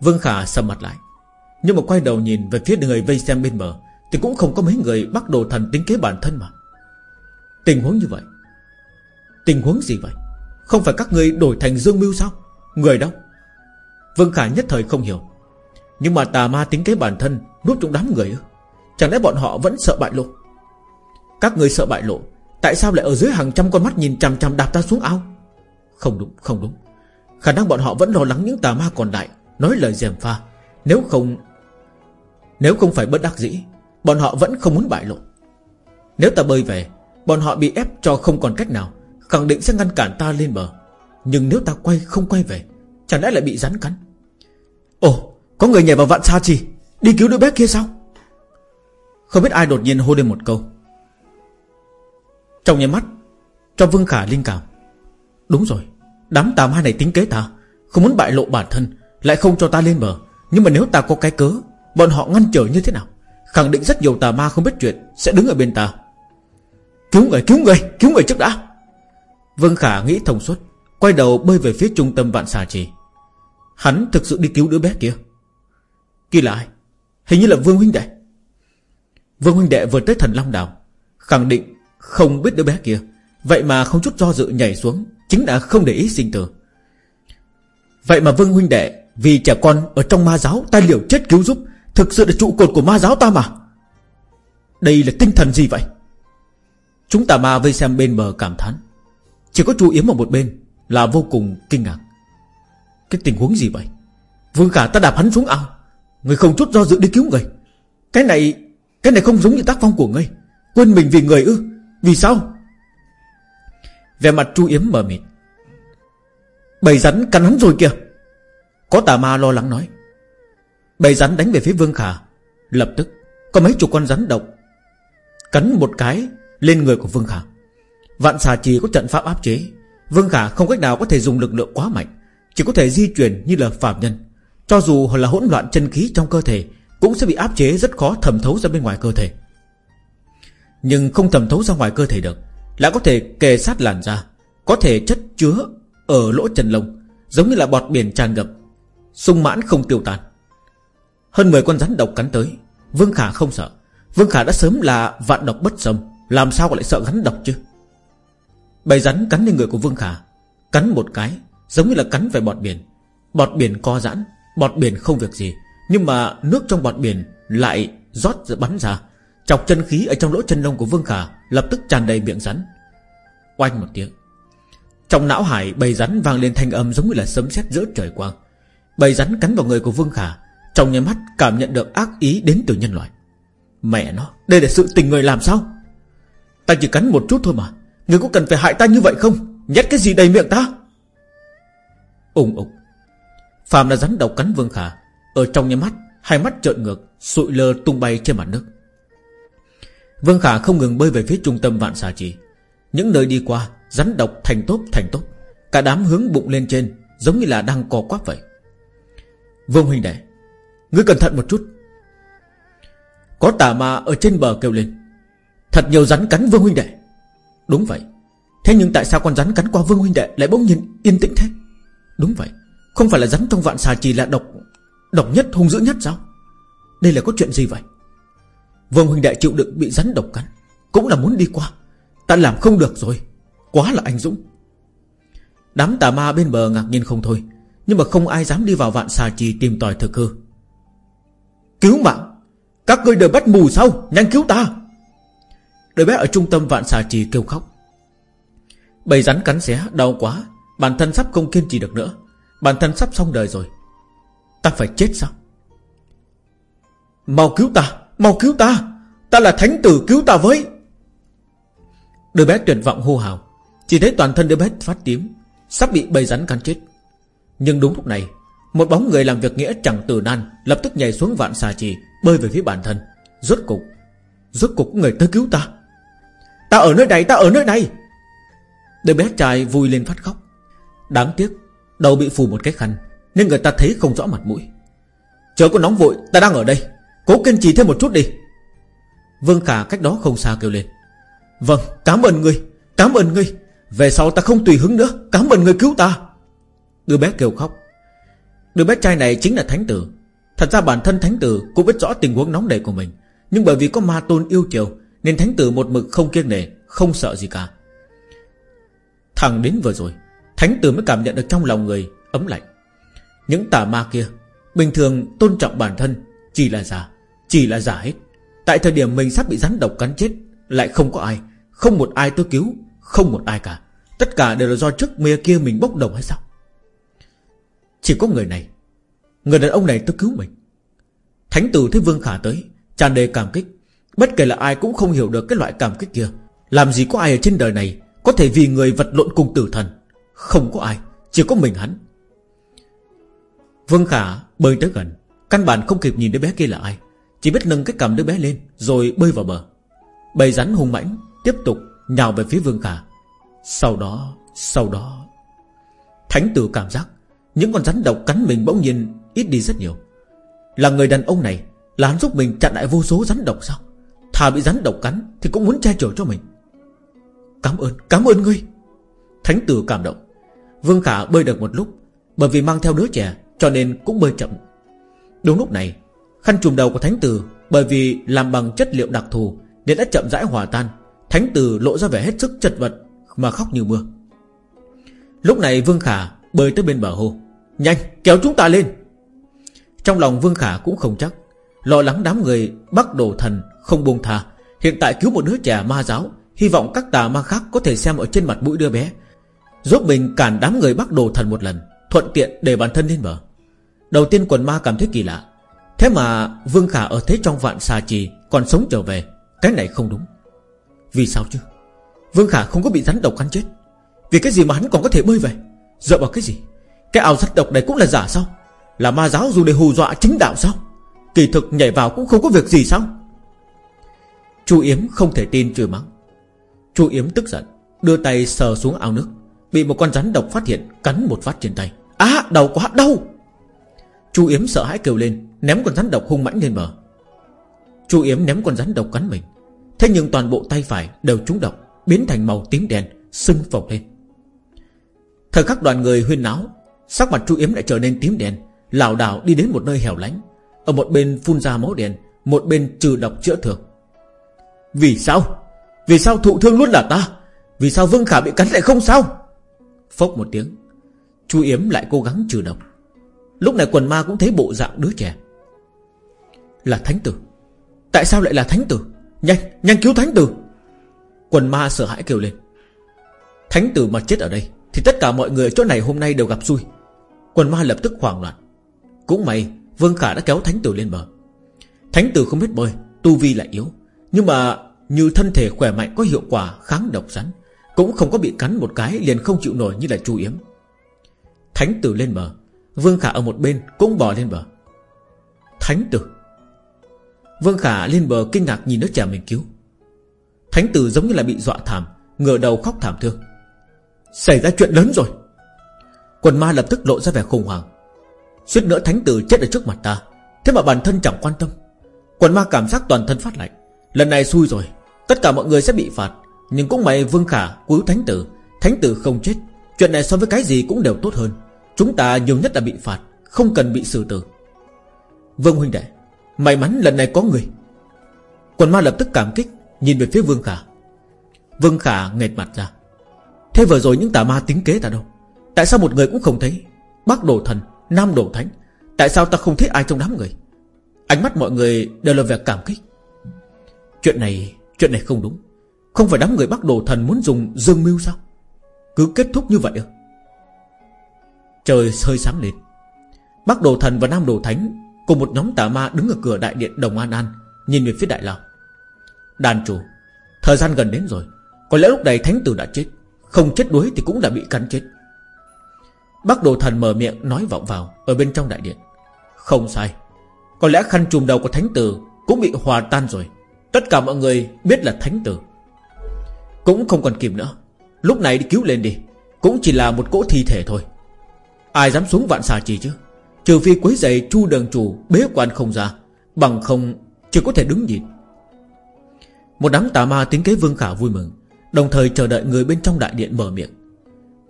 Vương Khả sầm mặt lại. Nhưng mà quay đầu nhìn về phía người vây xem bên bờ, Thì cũng không có mấy người bắt Đồ Thần tính kế bản thân mà. Tình huống như vậy? Tình huống gì vậy? Không phải các người đổi thành Dương Mưu sao? Người đâu? Vương khải nhất thời không hiểu. Nhưng mà tà ma tính kế bản thân Núp trong đám người Chẳng lẽ bọn họ vẫn sợ bại lộ? Các người sợ bại lộ, Tại sao lại ở dưới hàng trăm con mắt nhìn chằm chằm đạp ta xuống ao? Không đúng không đúng. Khả năng bọn họ vẫn lo lắng những tà ma còn lại, Nói lời dèm pha. Nếu không nếu không phải bất đắc dĩ, Bọn họ vẫn không muốn bại lộ. Nếu ta bơi về, Bọn họ bị ép cho không còn cách nào, Khẳng định sẽ ngăn cản ta lên bờ. Nhưng nếu ta quay không quay về, Chẳng lẽ lại bị rắn cắn? Ồ, có người nhảy vào vạn sa chi Đi cứu đứa bé kia sao? Không biết ai đột nhiên hô lên một câu. Trong nháy mắt, Cho Vương Khả linh cảm. Đúng rồi, Đám tà ma này tính kế ta, Không muốn bại lộ bản thân, Lại không cho ta lên bờ. Nhưng mà nếu ta có cái cớ Bọn họ ngăn trở như thế nào? Khẳng định rất nhiều tà ma không biết chuyện, Sẽ đứng ở bên ta. Cứu người cứu người cứu người trước đã. Vương Khả nghĩ thông suốt, Quay đầu bơi về phía trung tâm vạn xà trì. Hắn thực sự đi cứu đứa bé kia. Kia là ai Hình như là Vương Huynh Đệ. Vương Huynh Đệ vừa tới thần Long Đảo Khẳng định không biết đứa bé kia. Vậy mà không chút do dự nhảy xuống, Chính là không để ý sinh tử. Vậy mà Vương Huynh Đệ Vì trẻ con ở trong ma giáo Ta liều chết cứu giúp Thực sự là trụ cột của ma giáo ta mà. Đây là tinh thần gì vậy? Chúng ta ma vây xem bên bờ cảm thán. Chỉ có chú Yếm ở một bên Là vô cùng kinh ngạc. Cái tình huống gì vậy? Vương cả ta đạp hắn xuống ao. Người không chút do dự đi cứu người. Cái này Cái này không giống như tác phong của ngươi. Quên mình vì người ư? Vì sao? Về mặt chu Yếm mờ mịt. Bầy rắn cắn hắn rồi kìa. Có tà ma lo lắng nói. Bầy rắn đánh về phía Vương Khả. Lập tức, Có mấy chục con rắn độc Cắn một cái lên người của Vương Khả. Vạn xà trì có trận pháp áp chế. Vương Khả không cách nào có thể dùng lực lượng quá mạnh, Chỉ có thể di chuyển như là phạm nhân. Cho dù là hỗn loạn chân khí trong cơ thể, Cũng sẽ bị áp chế rất khó thẩm thấu ra bên ngoài cơ thể. Nhưng không thẩm thấu ra ngoài cơ thể được, Lại có thể kề sát làn da, Có thể chất chứa ở lỗ chân lông, Giống như là bọt biển tràn ngập, sung mãn không tiêu tan. Hơn 10 con rắn độc cắn tới. Vương Khả không sợ. Vương Khả đã sớm là vạn độc bất xâm. Làm sao lại sợ rắn độc chứ? Bầy rắn cắn lên người của Vương Khả. Cắn một cái, Giống như là cắn về bọt biển. Bọt biển co giãn, Bọt biển không việc gì. Nhưng mà nước trong bọt biển lại rót bắn ra. Chọc chân khí ở trong lỗ chân lông của Vương Khả Lập tức tràn đầy miệng rắn. Oanh một tiếng. Trong não hải, bầy rắn vang lên thanh âm Giống như là sấm sét giữa trời quang. Bầy rắn cắn vào người của Vương Khả trong nhà mắt cảm nhận được ác ý đến từ nhân loại. Mẹ nó, Đây là sự tình người làm sao? Ta chỉ cắn một chút thôi mà. Người có cần phải hại ta như vậy không? Nhét cái gì đầy miệng ta? Úng ục. Phạm đã rắn độc cắn Vương Khả, Ở trong nhà mắt, Hai mắt trợn ngược, Sụi lơ tung bay trên mặt nước. Vương Khả không ngừng bơi về phía trung tâm vạn xà trì. Những nơi đi qua, Rắn độc thành tốt thành tốt. Cả đám hướng bụng lên trên, Giống như là đang co quắp vậy. Vương huynh đệ Ngươi cẩn thận một chút. Có tà ma ở trên bờ kêu lên. Thật nhiều rắn cắn Vương Huynh Đệ. Đúng vậy. Thế nhưng tại sao con rắn cắn qua Vương Huynh Đệ Lại bỗng nhiên yên tĩnh thế? Đúng vậy. Không phải là rắn trong vạn xà chỉ là độc Độc nhất, hung dữ nhất sao? Đây là có chuyện gì vậy? Vương Huynh Đệ chịu đựng bị rắn độc cắn. Cũng là muốn đi qua. Ta làm không được rồi. Quá là anh Dũng. Đám tà ma bên bờ ngạc nhiên không thôi. Nhưng mà không ai dám đi vào vạn xà trì tìm tòi thực hư. Cứu mạng. Các ngươi đều bắt mù sao Nhanh cứu ta. Đứa bé ở trung tâm vạn xà trì kêu khóc. Bầy rắn cắn xé, đau quá. Bản thân sắp không kiên trì được nữa. Bản thân sắp xong đời rồi. Ta phải chết sao? Mau cứu ta, Mau cứu ta. Ta là thánh tử, cứu ta với. Đứa bé tuyệt vọng hô hào. Chỉ thấy toàn thân đứa bé phát tím. Sắp bị bầy rắn cắn chết. Nhưng đúng lúc này một bóng người làm việc nghĩa chẳng từ nan, Lập tức nhảy xuống vạn xà trì, Bơi về phía bản thân. Rốt cục Rốt cục người tới cứu ta. Ta ở nơi này, ta ở nơi này. Đứa bé trai vui lên phát khóc. Đáng tiếc, Đầu bị phù một cái khăn, Nên người ta thấy không rõ mặt mũi. Chớ có nóng vội, ta đang ở đây. Cố kiên trì thêm một chút đi. Vương Khả cách đó không xa kêu lên. Vâng cảm ơn ngươi, Cảm ơn ngươi. Về sau ta không tùy hứng nữa, Cảm ơn ngươi cứu ta. Đứa bé kêu khóc. Đứa bé trai này chính là thánh tử. Thật ra bản thân thánh tử cũng biết rõ tình huống nóng đầy của mình. Nhưng bởi vì có ma tôn yêu chiều, Nên thánh tử một mực không kiêng nể, Không sợ gì cả. Thằng đến vừa rồi, Thánh tử mới cảm nhận được trong lòng người ấm lạnh. Những tà ma kia, Bình thường tôn trọng bản thân Chỉ là giả, Chỉ là giả hết. Tại thời điểm mình sắp bị rắn độc cắn chết, Lại không có ai, Không một ai tôi cứu, Không một ai cả. Tất cả đều là do trước mê kia mình bốc đồng hay sao? Chỉ có người này. Người đàn ông này tôi cứu mình. Thánh tử thấy Vương Khả tới, tràn đầy cảm kích. Bất kể là ai cũng không hiểu được cái loại cảm kích kia. Làm gì có ai ở trên đời này Có thể vì người vật lộn cùng tử thần. Không có ai, Chỉ có mình hắn. Vương Khả bơi tới gần. Căn bản không kịp nhìn đứa bé kia là ai. Chỉ biết nâng cái cầm đứa bé lên, Rồi bơi vào bờ. Bầy rắn hung mãnh Tiếp tục nhào về phía Vương Khả. Sau đó Sau đó. Thánh tử cảm giác những con rắn độc cắn mình bỗng nhiên ít đi rất nhiều. Là người đàn ông này Là hắn giúp mình chặn lại vô số rắn độc sao? Thà bị rắn độc cắn Thì cũng muốn che chở cho mình. Cảm ơn, cảm ơn ngươi. Thánh tử cảm động. Vương Khả bơi được một lúc Bởi vì mang theo đứa trẻ Cho nên cũng bơi chậm. Đúng lúc này Khăn trùm đầu của thánh tử Bởi vì làm bằng chất liệu đặc thù Nên đã chậm rãi hòa tan. Thánh tử lộ ra vẻ hết sức chật vật Mà khóc như mưa. Lúc này Vương Khả bơi tới bên bờ hồ. Nhanh, kéo chúng ta lên. Trong lòng Vương Khả cũng không chắc, Lo lắng đám người bắt đồ thần Không buông thà Hiện tại cứu một đứa trẻ ma giáo, Hy vọng các tà ma khác có thể xem ở trên mặt mũi đứa bé. Giúp mình cản đám người bắt đồ thần một lần, Thuận tiện để bản thân lên bờ. Đầu tiên quần ma cảm thấy kỳ lạ. Thế mà Vương Khả ở thế trong vạn xà trì Còn sống trở về, Cái này không đúng. Vì sao chứ? Vương Khả không có bị rắn độc cắn chết. Vì cái gì mà hắn còn có thể bơi về Dựa vào cái gì? Cái ảo rắn độc này cũng là giả sao? Là ma giáo dù để hù dọa chính đạo sao? Kỳ thực nhảy vào cũng không có việc gì sao? Chu Yếm không thể tin chửi mắng. Chu Yếm tức giận, Đưa tay sờ xuống ao nước, Bị một con rắn độc phát hiện, Cắn một phát trên tay. Á, đau quá, đau! Chu Yếm sợ hãi kêu lên, Ném con rắn độc hung mãnh lên bờ. Chu Yếm ném con rắn độc cắn mình. Thế nhưng toàn bộ tay phải đều trúng độc, Biến thành màu tím đen, Sưng phồng lên. Thời khắc đoàn người huyên náo Sắc mặt Chu Yếm lại trở nên tím đen lảo đảo đi đến một nơi hẻo lánh. Ở một bên phun ra máu đen Một bên trừ độc chữa thương. Vì sao? Vì sao thụ thương luôn là ta? Vì sao Vương Khả bị cắn lại không sao? Phốc một tiếng Chu Yếm lại cố gắng trừ độc. Lúc này quần ma cũng thấy bộ dạng đứa trẻ. Là thánh tử. Tại sao lại là thánh tử? Nhanh, nhanh cứu thánh tử. Quần ma sợ hãi kêu lên. Thánh tử mà chết ở đây Thì tất cả mọi người ở chỗ này hôm nay đều gặp xui. Quần ma lập tức hoảng loạn. Cũng may, Vương Khả đã kéo thánh tử lên bờ. Thánh tử không biết bơi, Tu vi lại yếu. Nhưng mà như thân thể khỏe mạnh có hiệu quả, kháng độc rắn, Cũng không có bị cắn một cái liền không chịu nổi như là chu yếm. Thánh tử lên bờ, Vương Khả ở một bên cũng bò lên bờ. Thánh tử. Vương Khả lên bờ kinh ngạc nhìn đứa trẻ mình cứu. Thánh tử giống như là bị dọa thảm, Ngửa đầu khóc thảm thương. Xảy ra chuyện lớn rồi. Quần ma lập tức lộ ra vẻ khủng hoảng. Suýt nữa thánh tử chết ở trước mặt ta. Thế mà bản thân chẳng quan tâm. Quần ma cảm giác toàn thân phát lạnh. Lần này xui rồi. Tất cả mọi người sẽ bị phạt. Nhưng cũng may Vương Khả cứu thánh tử. Thánh tử không chết. Chuyện này so với cái gì cũng đều tốt hơn. Chúng ta nhiều nhất là bị phạt. Không cần bị xử tử. Vương huynh đệ, May mắn lần này có người. Quần ma lập tức cảm kích, Nhìn về phía Vương Khả. Vương Khả nghệt mặt ra. Thế vừa rồi những tà ma tính kế ta đâu? Tại sao một người cũng không thấy? Bắc đồ thần, Nam đồ thánh Tại sao ta không thấy ai trong đám người? Ánh mắt mọi người đều là vẻ cảm kích. Chuyện này Chuyện này không đúng. Không phải đám người Bắc đồ thần muốn dùng dương mưu sao? Cứ kết thúc như vậy à Trời hơi sáng lên. Bắc đồ thần và Nam đồ thánh Cùng một nhóm tà ma đứng ở cửa đại điện Đồng An An Nhìn về phía đại lão. Đàn chủ Thời gian gần đến rồi. Có lẽ lúc này thánh tử đã chết. Không chết đuối thì cũng đã bị cắn chết. Bác đồ thần mở miệng nói vọng vào, Ở bên trong đại điện. Không sai. Có lẽ khăn trùm đầu của thánh tử Cũng bị hòa tan rồi. Tất cả mọi người biết là thánh tử. Cũng không còn kịp nữa. Lúc này đi cứu lên đi. Cũng chỉ là một cỗ thi thể thôi. Ai dám xuống vạn xà chỉ chứ? Trừ phi quấy giày chu đường chủ Bế quan không ra, Bằng không chỉ có thể đứng nhìn. Một đám tà ma tính kế vương khả vui mừng, Đồng thời chờ đợi người bên trong đại điện mở miệng.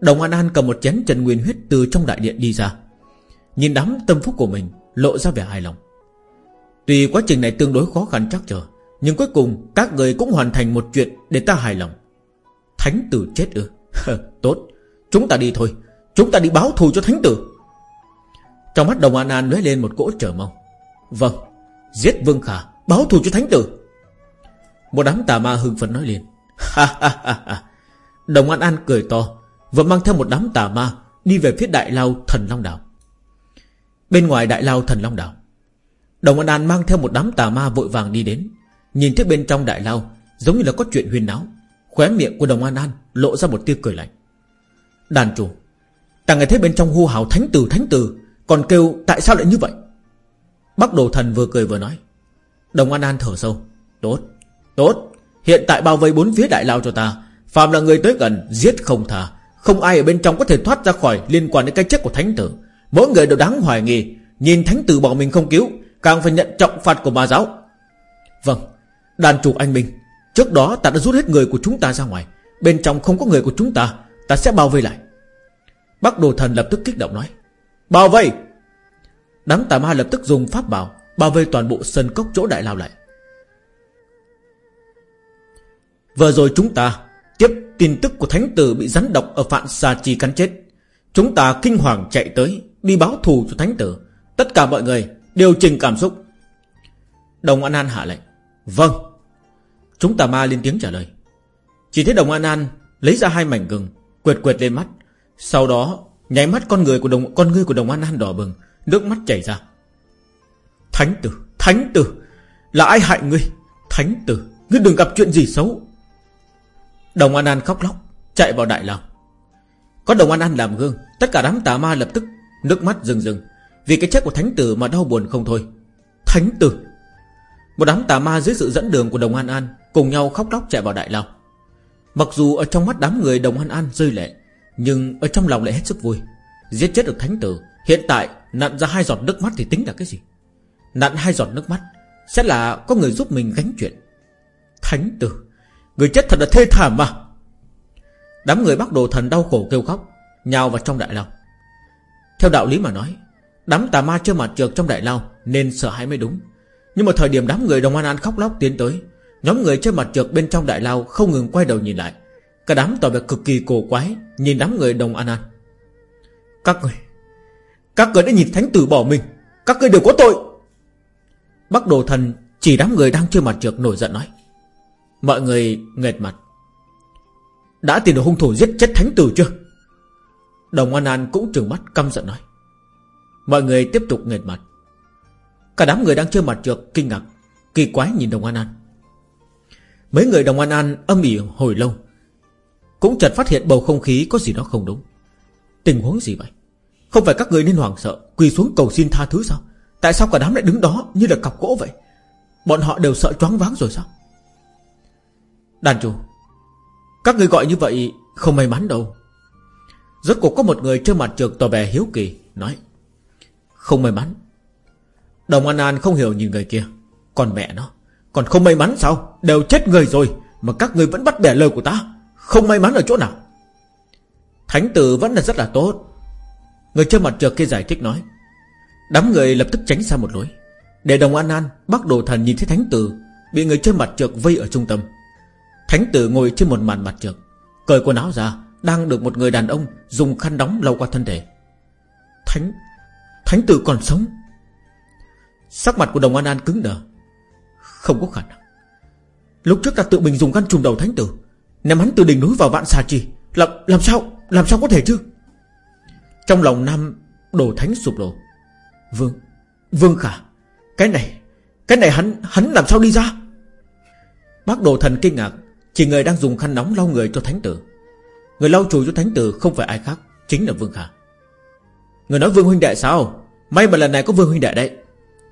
Đồng An An cầm một chén trần nguyên huyết Từ trong đại điện đi ra. Nhìn đám tâm phúc của mình, Lộ ra vẻ hài lòng. Tuy quá trình này tương đối khó khăn chắc chờ Nhưng cuối cùng các người cũng hoàn thành một chuyện Để ta hài lòng. Thánh tử chết ư? (laughs) Tốt. Chúng ta đi thôi. Chúng ta đi báo thù cho thánh tử. Trong mắt đồng An An lóe lên một cỗ trở mong. Vâng Giết Vương Khả, Báo thù cho thánh tử. Một đám tà ma hưng phấn nói liền (laughs) Ha ha ha ha. Đồng An An cười to. Và mang theo một đám tà ma Đi về phía đại lao thần Long Đảo. Bên ngoài đại lao thần Long Đảo Đồng An An mang theo một đám tà ma vội vàng đi đến. Nhìn thấy bên trong đại lao Giống như là có chuyện huyền náo Khóe miệng của Đồng An An lộ ra một tia cười lạnh. Đàn chủ Ta nghe thấy bên trong hô hào thánh tử thánh tử Còn kêu tại sao lại như vậy? Bắc đồ thần vừa cười vừa nói. Đồng An An thở sâu. Tốt, tốt Hiện tại bao vây bốn phía đại lao cho ta Phạm là người tới gần, giết không thà không ai ở bên trong có thể thoát ra khỏi Liên quan đến cái chết của thánh tử. Mỗi người đều đáng hoài nghi. Nhìn thánh tử bỏ mình không cứu Càng phải nhận trọng phạt của ma giáo. Vâng, đàn chủ anh Minh Trước đó ta đã rút hết người của chúng ta ra ngoài. Bên trong không có người của chúng ta Ta sẽ bao vây lại. Bắc đồ thần lập tức kích động nói Bao vây? Đám tà ma lập tức dùng pháp bảo Bao vây toàn bộ sân cốc chỗ đại lao lại. Vừa rồi chúng ta Tiếp tin tức của thánh tử bị rắn độc Ở phạn xà chi cắn chết. Chúng ta kinh hoàng chạy tới, Đi báo thù cho thánh tử. Tất cả mọi người điều chỉnh cảm xúc. Đồng An An hạ lệnh. Vâng. Chúng ta ma lên tiếng trả lời. Chỉ thấy Đồng An An lấy ra hai mảnh gừng, Quệt quệt lên mắt. Sau đó, nháy mắt con người của đồng, con ngươi của Đồng An An đỏ bừng, Nước mắt chảy ra. Thánh tử Thánh tử, Là ai hại ngươi? Thánh tử, Ngươi đừng gặp chuyện gì xấu. Đồng An An khóc lóc, Chạy vào đại lao Có Đồng An An làm gương, Tất cả đám tà ma lập tức Nước mắt rừng rừng Vì cái chết của thánh tử mà đau buồn không thôi. Thánh tử! Một đám tà ma dưới sự dẫn đường của Đồng An An Cùng nhau khóc lóc chạy vào đại lao Mặc dù ở trong mắt đám người Đồng An An rơi lệ, Nhưng ở trong lòng lại hết sức vui. Giết chết được thánh tử, Hiện tại nặn ra hai giọt nước mắt thì tính là cái gì? Nặn hai giọt nước mắt, Sẽ là có người giúp mình gánh chuyện. Thánh tử! Người chết thật là thê thảm mà. Đám người bắt đồ thần đau khổ kêu khóc, Nhào vào trong đại lao. Theo đạo lý mà nói, Đám tà ma chưa mặt trượt trong đại lao Nên sợ hãi mới đúng. Nhưng mà thời điểm đám người đồng an an khóc lóc tiến tới, Nhóm người chơi mặt trượt bên trong đại lao Không ngừng quay đầu nhìn lại. Cả đám tỏ vẻ cực kỳ cổ quái Nhìn đám người đồng an an. Các người Các người đã nhìn thánh tử bỏ mình, Các người đều có tội. Bắc đồ thần chỉ đám người đang chơi mặt trượt nổi giận nói Mọi người nghệt mặt. Đã tìm được hung thủ giết chết thánh tử chưa? Đồng An An cũng trừng mắt, căm giận nói. Mọi người tiếp tục nghệt mặt. Cả đám người đang chơi mặt trượt kinh ngạc, Kỳ quái nhìn Đồng An An. Mấy người Đồng An An âm ỉ hồi lâu, Cũng chợt phát hiện bầu không khí có gì đó không đúng. Tình huống gì vậy? Không phải các người nên hoảng sợ, Quỳ xuống cầu xin tha thứ sao? Tại sao cả đám lại đứng đó như là cọc gỗ vậy? Bọn họ đều sợ choáng váng rồi sao? Đàn chủ, Các người gọi như vậy không may mắn đâu. Rốt cuộc có một người trên mặt trượt tỏ vẻ hiếu kỳ, Nói, Không may mắn. Đồng An An không hiểu nhìn người kia. Còn mẹ nó, Còn không may mắn sao? Đều chết người rồi, Mà các người vẫn bắt bẻ lời của ta. Không may mắn ở chỗ nào? Thánh tử vẫn là rất là tốt. Người trên mặt trượt kia giải thích nói, Đám người lập tức tránh xa một lối. Để đồng An An bắt đồ thần nhìn thấy thánh tử, Bị người trên mặt trượt vây ở trung tâm. Thánh tử ngồi trên một màn mặt trượt Cởi quần áo ra Đang được một người đàn ông Dùng khăn đóng lau qua thân thể. Thánh Thánh tử còn sống. Sắc mặt của đồng An An cứng đờ. Không có khả năng. Lúc trước ta tự mình dùng khăn trùm đầu thánh tử. Ném hắn từ đỉnh núi vào vạn xà trì. Làm, làm sao Làm sao có thể chứ? Trong lòng Nam Đồ thánh sụp đổ. Vương Vương khả Cái này Cái này hắn Hắn làm sao đi ra? Bác đồ thần kinh ngạc. Chỉ người đang dùng khăn nóng lau người cho thánh tử. Người lau chùi cho thánh tử không phải ai khác, Chính là Vương khả Người nói Vương huynh đệ sao? May mà lần này có Vương huynh đệ đấy.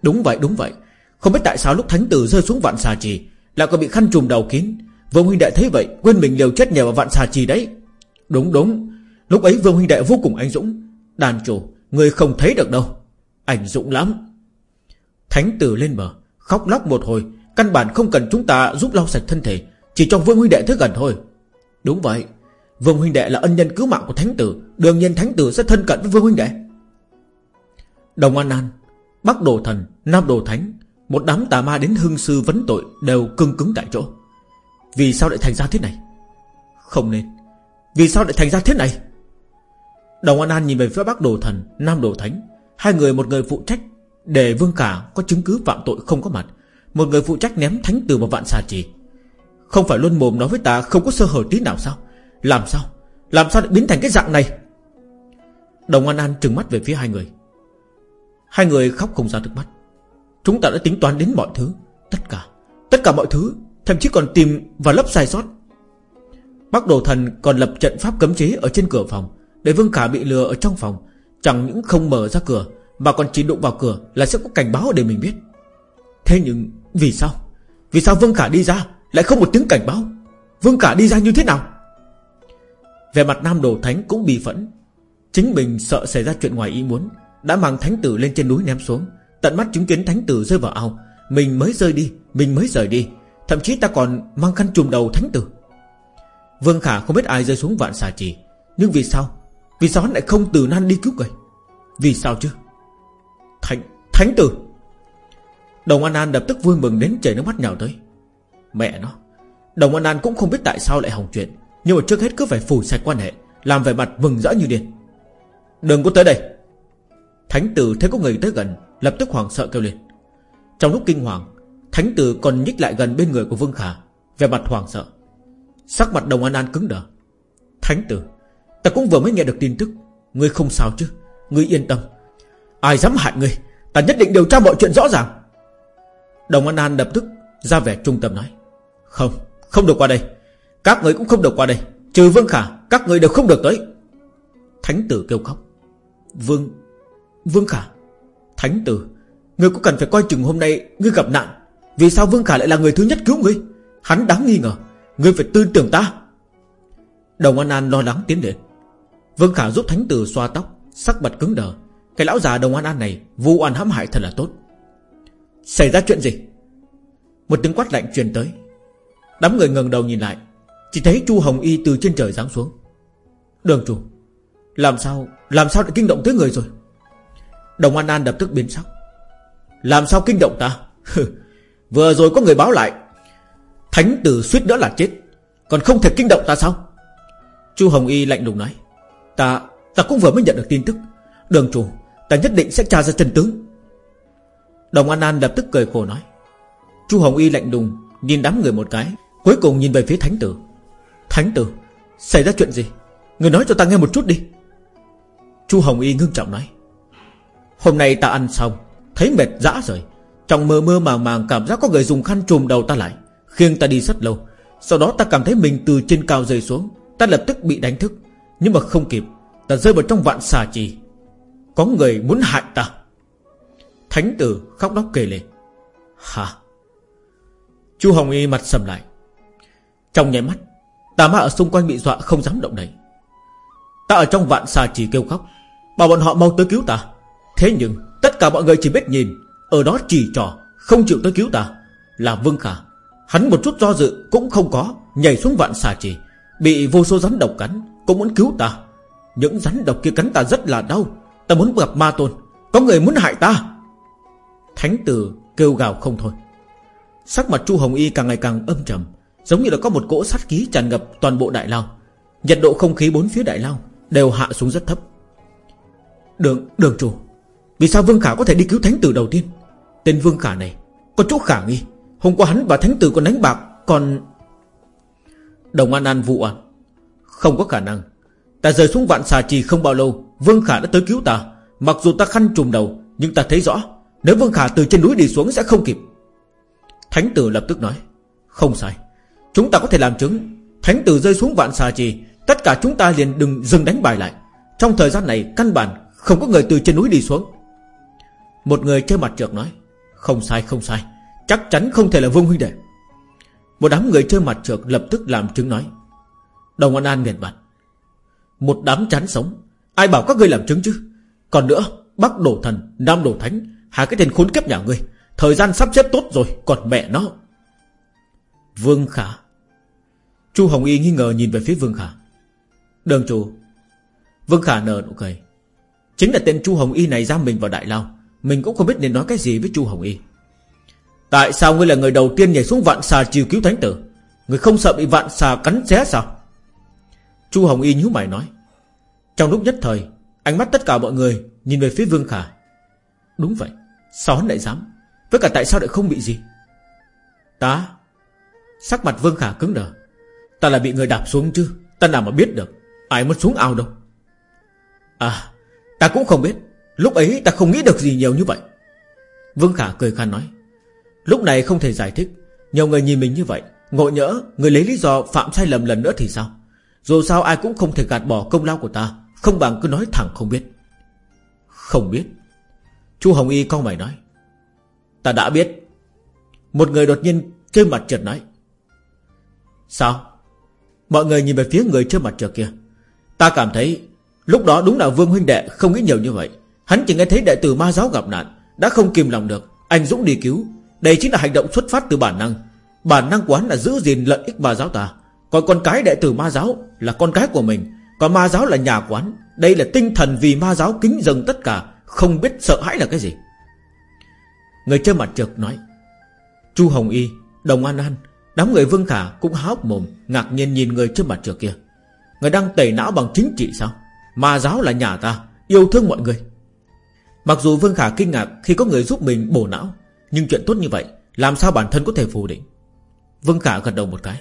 Đúng vậy đúng vậy. Không biết tại sao lúc thánh tử rơi xuống vạn xà trì, Lại còn bị khăn trùm đầu kín. Vương huynh đệ thấy vậy, Quên mình liều chết nhờ vào vạn xà trì đấy. Đúng đúng. Lúc ấy Vương huynh đệ vô cùng anh dũng. Đàn chủ, Người không thấy được đâu. Anh dũng lắm. Thánh tử lên bờ, Khóc lóc một hồi. Căn bản không cần chúng ta giúp lau sạch thân thể. Chỉ cho Vương huynh đệ tới gần thôi. Đúng vậy. Vương huynh đệ là ân nhân cứu mạng của thánh tử. Đương nhiên thánh tử sẽ thân cận với Vương huynh đệ. Đồng An An Bắc Đồ Thần, Nam Đồ Thánh Một đám tà ma đến hưng sư vấn tội Đều cưng cứng tại chỗ. Vì sao lại thành ra thế này? Không nên. Vì sao lại thành ra thế này? Đồng An An nhìn về phía Bắc Đồ Thần Nam Đồ Thánh. Hai người một người phụ trách Để Vương Cả có chứng cứ phạm tội không có mặt. Một người phụ trách ném thánh từ vào vạn xà trì. Không phải luôn mồm nói với ta Không có sơ hở tí nào sao? Làm sao? Làm sao lại biến thành cái dạng này? Đồng An An trừng mắt về phía hai người. Hai người khóc không ra nước mắt. Chúng ta đã tính toán đến mọi thứ, Tất cả Tất cả mọi thứ, Thậm chí còn tìm và lấp sai sót. Bắc Đồ Thần còn lập trận pháp cấm chế Ở trên cửa phòng, Để Vương Khả bị lừa ở trong phòng. Chẳng những không mở ra cửa, Mà còn chỉ đụng vào cửa là sẽ có cảnh báo để mình biết. Thế nhưng vì sao? Vì sao Vương Khả đi ra? Lại không một tiếng cảnh báo. Vương cả đi ra như thế nào? Về mặt Nam Đồ Thánh cũng bị phẫn. Chính mình sợ xảy ra chuyện ngoài ý muốn đã mang thánh tử lên trên núi ném xuống. Tận mắt chứng kiến thánh tử rơi vào ao. Mình mới rơi đi Mình mới rời đi. Thậm chí ta còn mang khăn trùm đầu thánh tử. Vương Khả không biết ai rơi xuống vạn xà trì. Nhưng vì sao? Vì sao hắn lại không từ nan đi cứu người? Vì sao chứ? Thánh, thánh tử! Đồng An An lập tức vui mừng đến chảy nước mắt nhào tới. Mẹ nó. Đồng An An cũng không biết tại sao lại hỏng chuyện, Nhưng mà trước hết cứ phải phủ sạch quan hệ, Làm vẻ mặt mừng rỡ như điên. Đừng có tới đây. Thánh tử thấy có người tới gần, Lập tức hoảng sợ kêu lên. Trong lúc kinh hoàng, Thánh tử còn nhích lại gần bên người của Vương Khả Về mặt hoảng sợ. Sắc mặt đồng an an cứng đờ. Thánh tử, Ta cũng vừa mới nghe được tin tức, Ngươi không sao chứ? Ngươi yên tâm. Ai dám hại ngươi? Ta nhất định điều tra mọi chuyện rõ ràng. Đồng An An lập tức ra vẻ trung tâm nói. Không, không được qua đây. Các người cũng không được qua đây. Trừ Vương Khả, các người đều không được tới. Thánh tử kêu khóc. Vương, Vương Khả Thánh tử người cũng cần phải coi chừng hôm nay Ngươi gặp nạn? Vì sao Vương Khả lại là người thứ nhất cứu ngươi? Hắn đáng nghi ngờ. Ngươi phải tư tưởng ta. Đồng An An lo lắng tiến đến. Vương Khả giúp thánh tử xoa tóc Sắc mặt cứng đờ. Cái lão già Đồng An An này Vu oan hãm hại thật là tốt. Xảy ra chuyện gì? Một tiếng quát lạnh truyền tới. Đám người ngẩng đầu nhìn lại, Chỉ thấy Chu Hồng Y từ trên trời giáng xuống. Đường chủ, Làm sao Làm sao lại kinh động tới người rồi? Đồng An An lập tức biến sắc. Làm sao kinh động ta? Vừa rồi có người báo lại, Thánh tử suýt nữa là chết, Còn không thể kinh động ta sao? Chu Hồng Y lạnh lùng nói. Ta ta cũng vừa mới nhận được tin tức. Đường chủ, Ta nhất định sẽ tra ra chân tướng. Đồng An An lập tức cười khổ nói. Chu Hồng Y lạnh lùng Nhìn đám người một cái. Cuối cùng nhìn về phía thánh tử. Thánh tử, Xảy ra chuyện gì? Người nói cho ta nghe một chút đi. Chu Hồng Y ngưng trọng nói. Hôm nay ta ăn xong, Thấy mệt dã rồi Trong mơ mơ màng màng cảm giác có người dùng khăn trùm đầu ta lại, Khiêng ta đi rất lâu. Sau đó ta cảm thấy mình từ trên cao rơi xuống, Ta lập tức bị đánh thức. Nhưng mà không kịp, Ta rơi vào trong vạn xà trì. Có người muốn hại ta. Thánh tử khóc đóc kề lên Hả? Chu Hồng Y mặt sầm lại. Trong nháy mắt, Tà ma ở xung quanh bị dọa không dám động đậy. Ta ở trong vạn xà trì kêu khóc, Bảo bọn họ mau tới cứu ta. Thế nhưng, tất cả mọi người chỉ biết nhìn, Ở đó chỉ trò Không chịu tới cứu ta. Là Vương Khả, Hắn một chút do dự cũng không có, Nhảy xuống vạn xà trì Bị vô số rắn độc cắn, Cũng muốn cứu ta. Những rắn độc kia cắn ta rất là đau, Ta muốn gặp ma tôn, Có người muốn hại ta. Thánh tử kêu gào không thôi. Sắc mặt Chu Hồng Y càng ngày càng âm trầm Giống như là có một cỗ sát khí tràn ngập toàn bộ đại lao. Nhiệt độ không khí bốn phía đại lao Đều hạ xuống rất thấp. Đường, đường chủ Vì sao Vương Khả có thể đi cứu thánh tử đầu tiên? Tên Vương Khả này Có chỗ khả nghi. Hôm qua hắn và thánh tử còn đánh bạc Còn Đồng An An vụ à? Không có khả năng. Ta rời xuống vạn xà trì không bao lâu Vương Khả đã tới cứu ta. Mặc dù ta khăn trùm đầu Nhưng ta thấy rõ Nếu Vương Khả từ trên núi đi xuống sẽ không kịp. Thánh tử lập tức nói Không sai. Chúng ta có thể làm chứng. Thánh tử rơi xuống vạn xà trì. Tất cả chúng ta liền đừng dừng đánh bài lại. Trong thời gian này, căn bản Không có người từ trên núi đi xuống. Một người chơi mặt trượt nói, Không sai không sai. Chắc chắn không thể là Vương Huynh Đệ. Một đám người chơi mặt trượt lập tức làm chứng nói, Đồng An An nghẹn mặt Một đám chán sống. Ai bảo các ngươi làm chứng chứ? Còn nữa, Bắc đổ thần, Nam đổ thánh, Hai cái tên khốn kiếp nhà ngươi. Thời gian sắp xếp tốt rồi, Còn mẹ nó. Vương Khả Chu Hồng Y nghi ngờ nhìn về phía Vương Khả. Đường chủ, Vương Khả nở nụ cười. Chính là tên Chu Hồng Y này giam mình vào đại lao, Mình cũng không biết nên nói cái gì với Chu Hồng Y. Tại sao ngươi là người đầu tiên nhảy xuống vạn xà chiều cứu thánh tử? Ngươi không sợ bị vạn xà cắn xé sao? Chu Hồng Y nhíu mày nói. Trong lúc nhất thời, Ánh mắt tất cả mọi người nhìn về phía Vương Khả. Đúng vậy, Sao hắn lại dám? Với cả tại sao lại không bị gì? Ta, Sắc mặt Vương Khả cứng đờ. Ta là bị người đạp xuống chứ? Ta nào mà biết được, Ai mất xuống ao đâu. À Ta cũng không biết. Lúc ấy ta không nghĩ được gì nhiều như vậy. Vương Khả cười khan nói, Lúc này không thể giải thích. Nhiều người nhìn mình như vậy, Ngộ nhỡ Người lấy lý do phạm sai lầm lần nữa thì sao? Dù sao ai cũng không thể gạt bỏ công lao của ta, Không bằng cứ nói thẳng không biết. Không biết. Chu Hồng Y con mày nói, Ta đã biết. Một người đột nhiên kêu mặt trượt nói, Sao? Mọi người nhìn về phía người trước mặt trượt kia. Ta cảm thấy Lúc đó đúng là Vương Huynh Đệ không nghĩ nhiều như vậy. Hắn chỉ nghe thấy đệ tử ma giáo gặp nạn, Đã không kìm lòng được. Anh Dũng đi cứu. Đây chính là hành động xuất phát từ bản năng. Bản năng quán là giữ gìn lợi ích ma giáo ta. Còn con cái đệ tử ma giáo Là con cái của mình. Còn ma giáo là nhà quán Đây là tinh thần vì ma giáo kính dâng tất cả, Không biết sợ hãi là cái gì. Người chơi mặt trượt nói, Chu Hồng Y, Đồng An An Đám người Vương Khả cũng há hốc mồm, Ngạc nhiên nhìn người trên mặt trước kia. Người đang tẩy não bằng chính trị sao? Mà giáo là nhà ta, Yêu thương mọi người. Mặc dù Vương Khả kinh ngạc khi có người giúp mình bổ não, Nhưng chuyện tốt như vậy, Làm sao bản thân có thể phủ định? Vương Khả gật đầu một cái.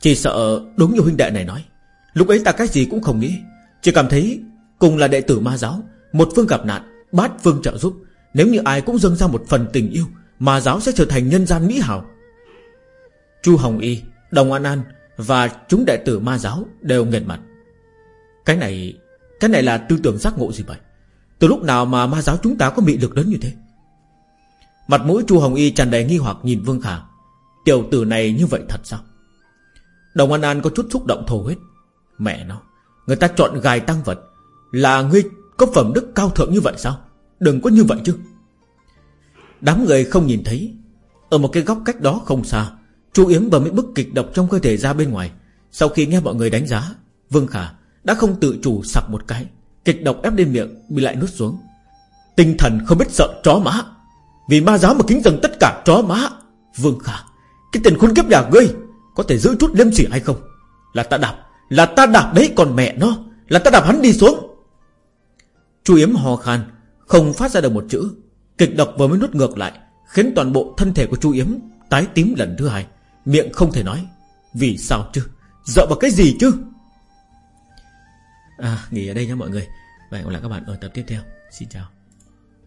Chỉ sợ đúng như huynh đệ này nói, Lúc ấy ta cái gì cũng không nghĩ, Chỉ cảm thấy cùng là đệ tử ma giáo, Một phương gặp nạn, Bát phương trợ giúp, Nếu như ai cũng dâng ra một phần tình yêu, Ma giáo sẽ trở thành nhân gian mỹ hảo Chu Hồng Y, Đồng An An Và chúng đệ tử ma giáo đều nghẹn mặt. Cái này Cái này là tư tưởng giác ngộ gì vậy? Từ lúc nào mà ma giáo chúng ta có mị lực lớn như thế? Mặt mũi Chu Hồng Y tràn đầy nghi hoặc nhìn Vương Khả. Tiểu tử này như vậy thật sao? Đồng An An có chút xúc động thổ huyết. Mẹ nó, Người ta chọn gài tăng vật Là ngươi có phẩm đức cao thượng như vậy sao? Đừng có như vậy chứ. Đám người không nhìn thấy. Ở một cái góc cách đó không xa Chu Yếm và mấy bức kịch độc trong cơ thể ra bên ngoài. Sau khi nghe mọi người đánh giá, Vương Khả đã không tự chủ sặc một cái. Kịch độc ép lên miệng Bị lại nuốt xuống. Tinh thần không biết sợ chó má. Vì ma giáo mà kính dần tất cả chó má. Vương Khả, Cái tên khốn kiếp nhà ngươi, Có thể giữ chút liêm sỉ hay không? Là ta đạp, Là ta đạp đấy còn mẹ nó, Là ta đạp hắn đi xuống. Chu Yếm hò khan, Không phát ra được một chữ. Kịch độc vừa mới nuốt ngược lại, Khiến toàn bộ thân thể của Chu Yếm Tái tím lần thứ hai. Miệng không thể nói. Vì sao chứ? Dợ vào cái gì chứ? À nghỉ ở đây nha mọi người. Và hẹn gặp lại các bạn ở tập tiếp theo. Xin chào.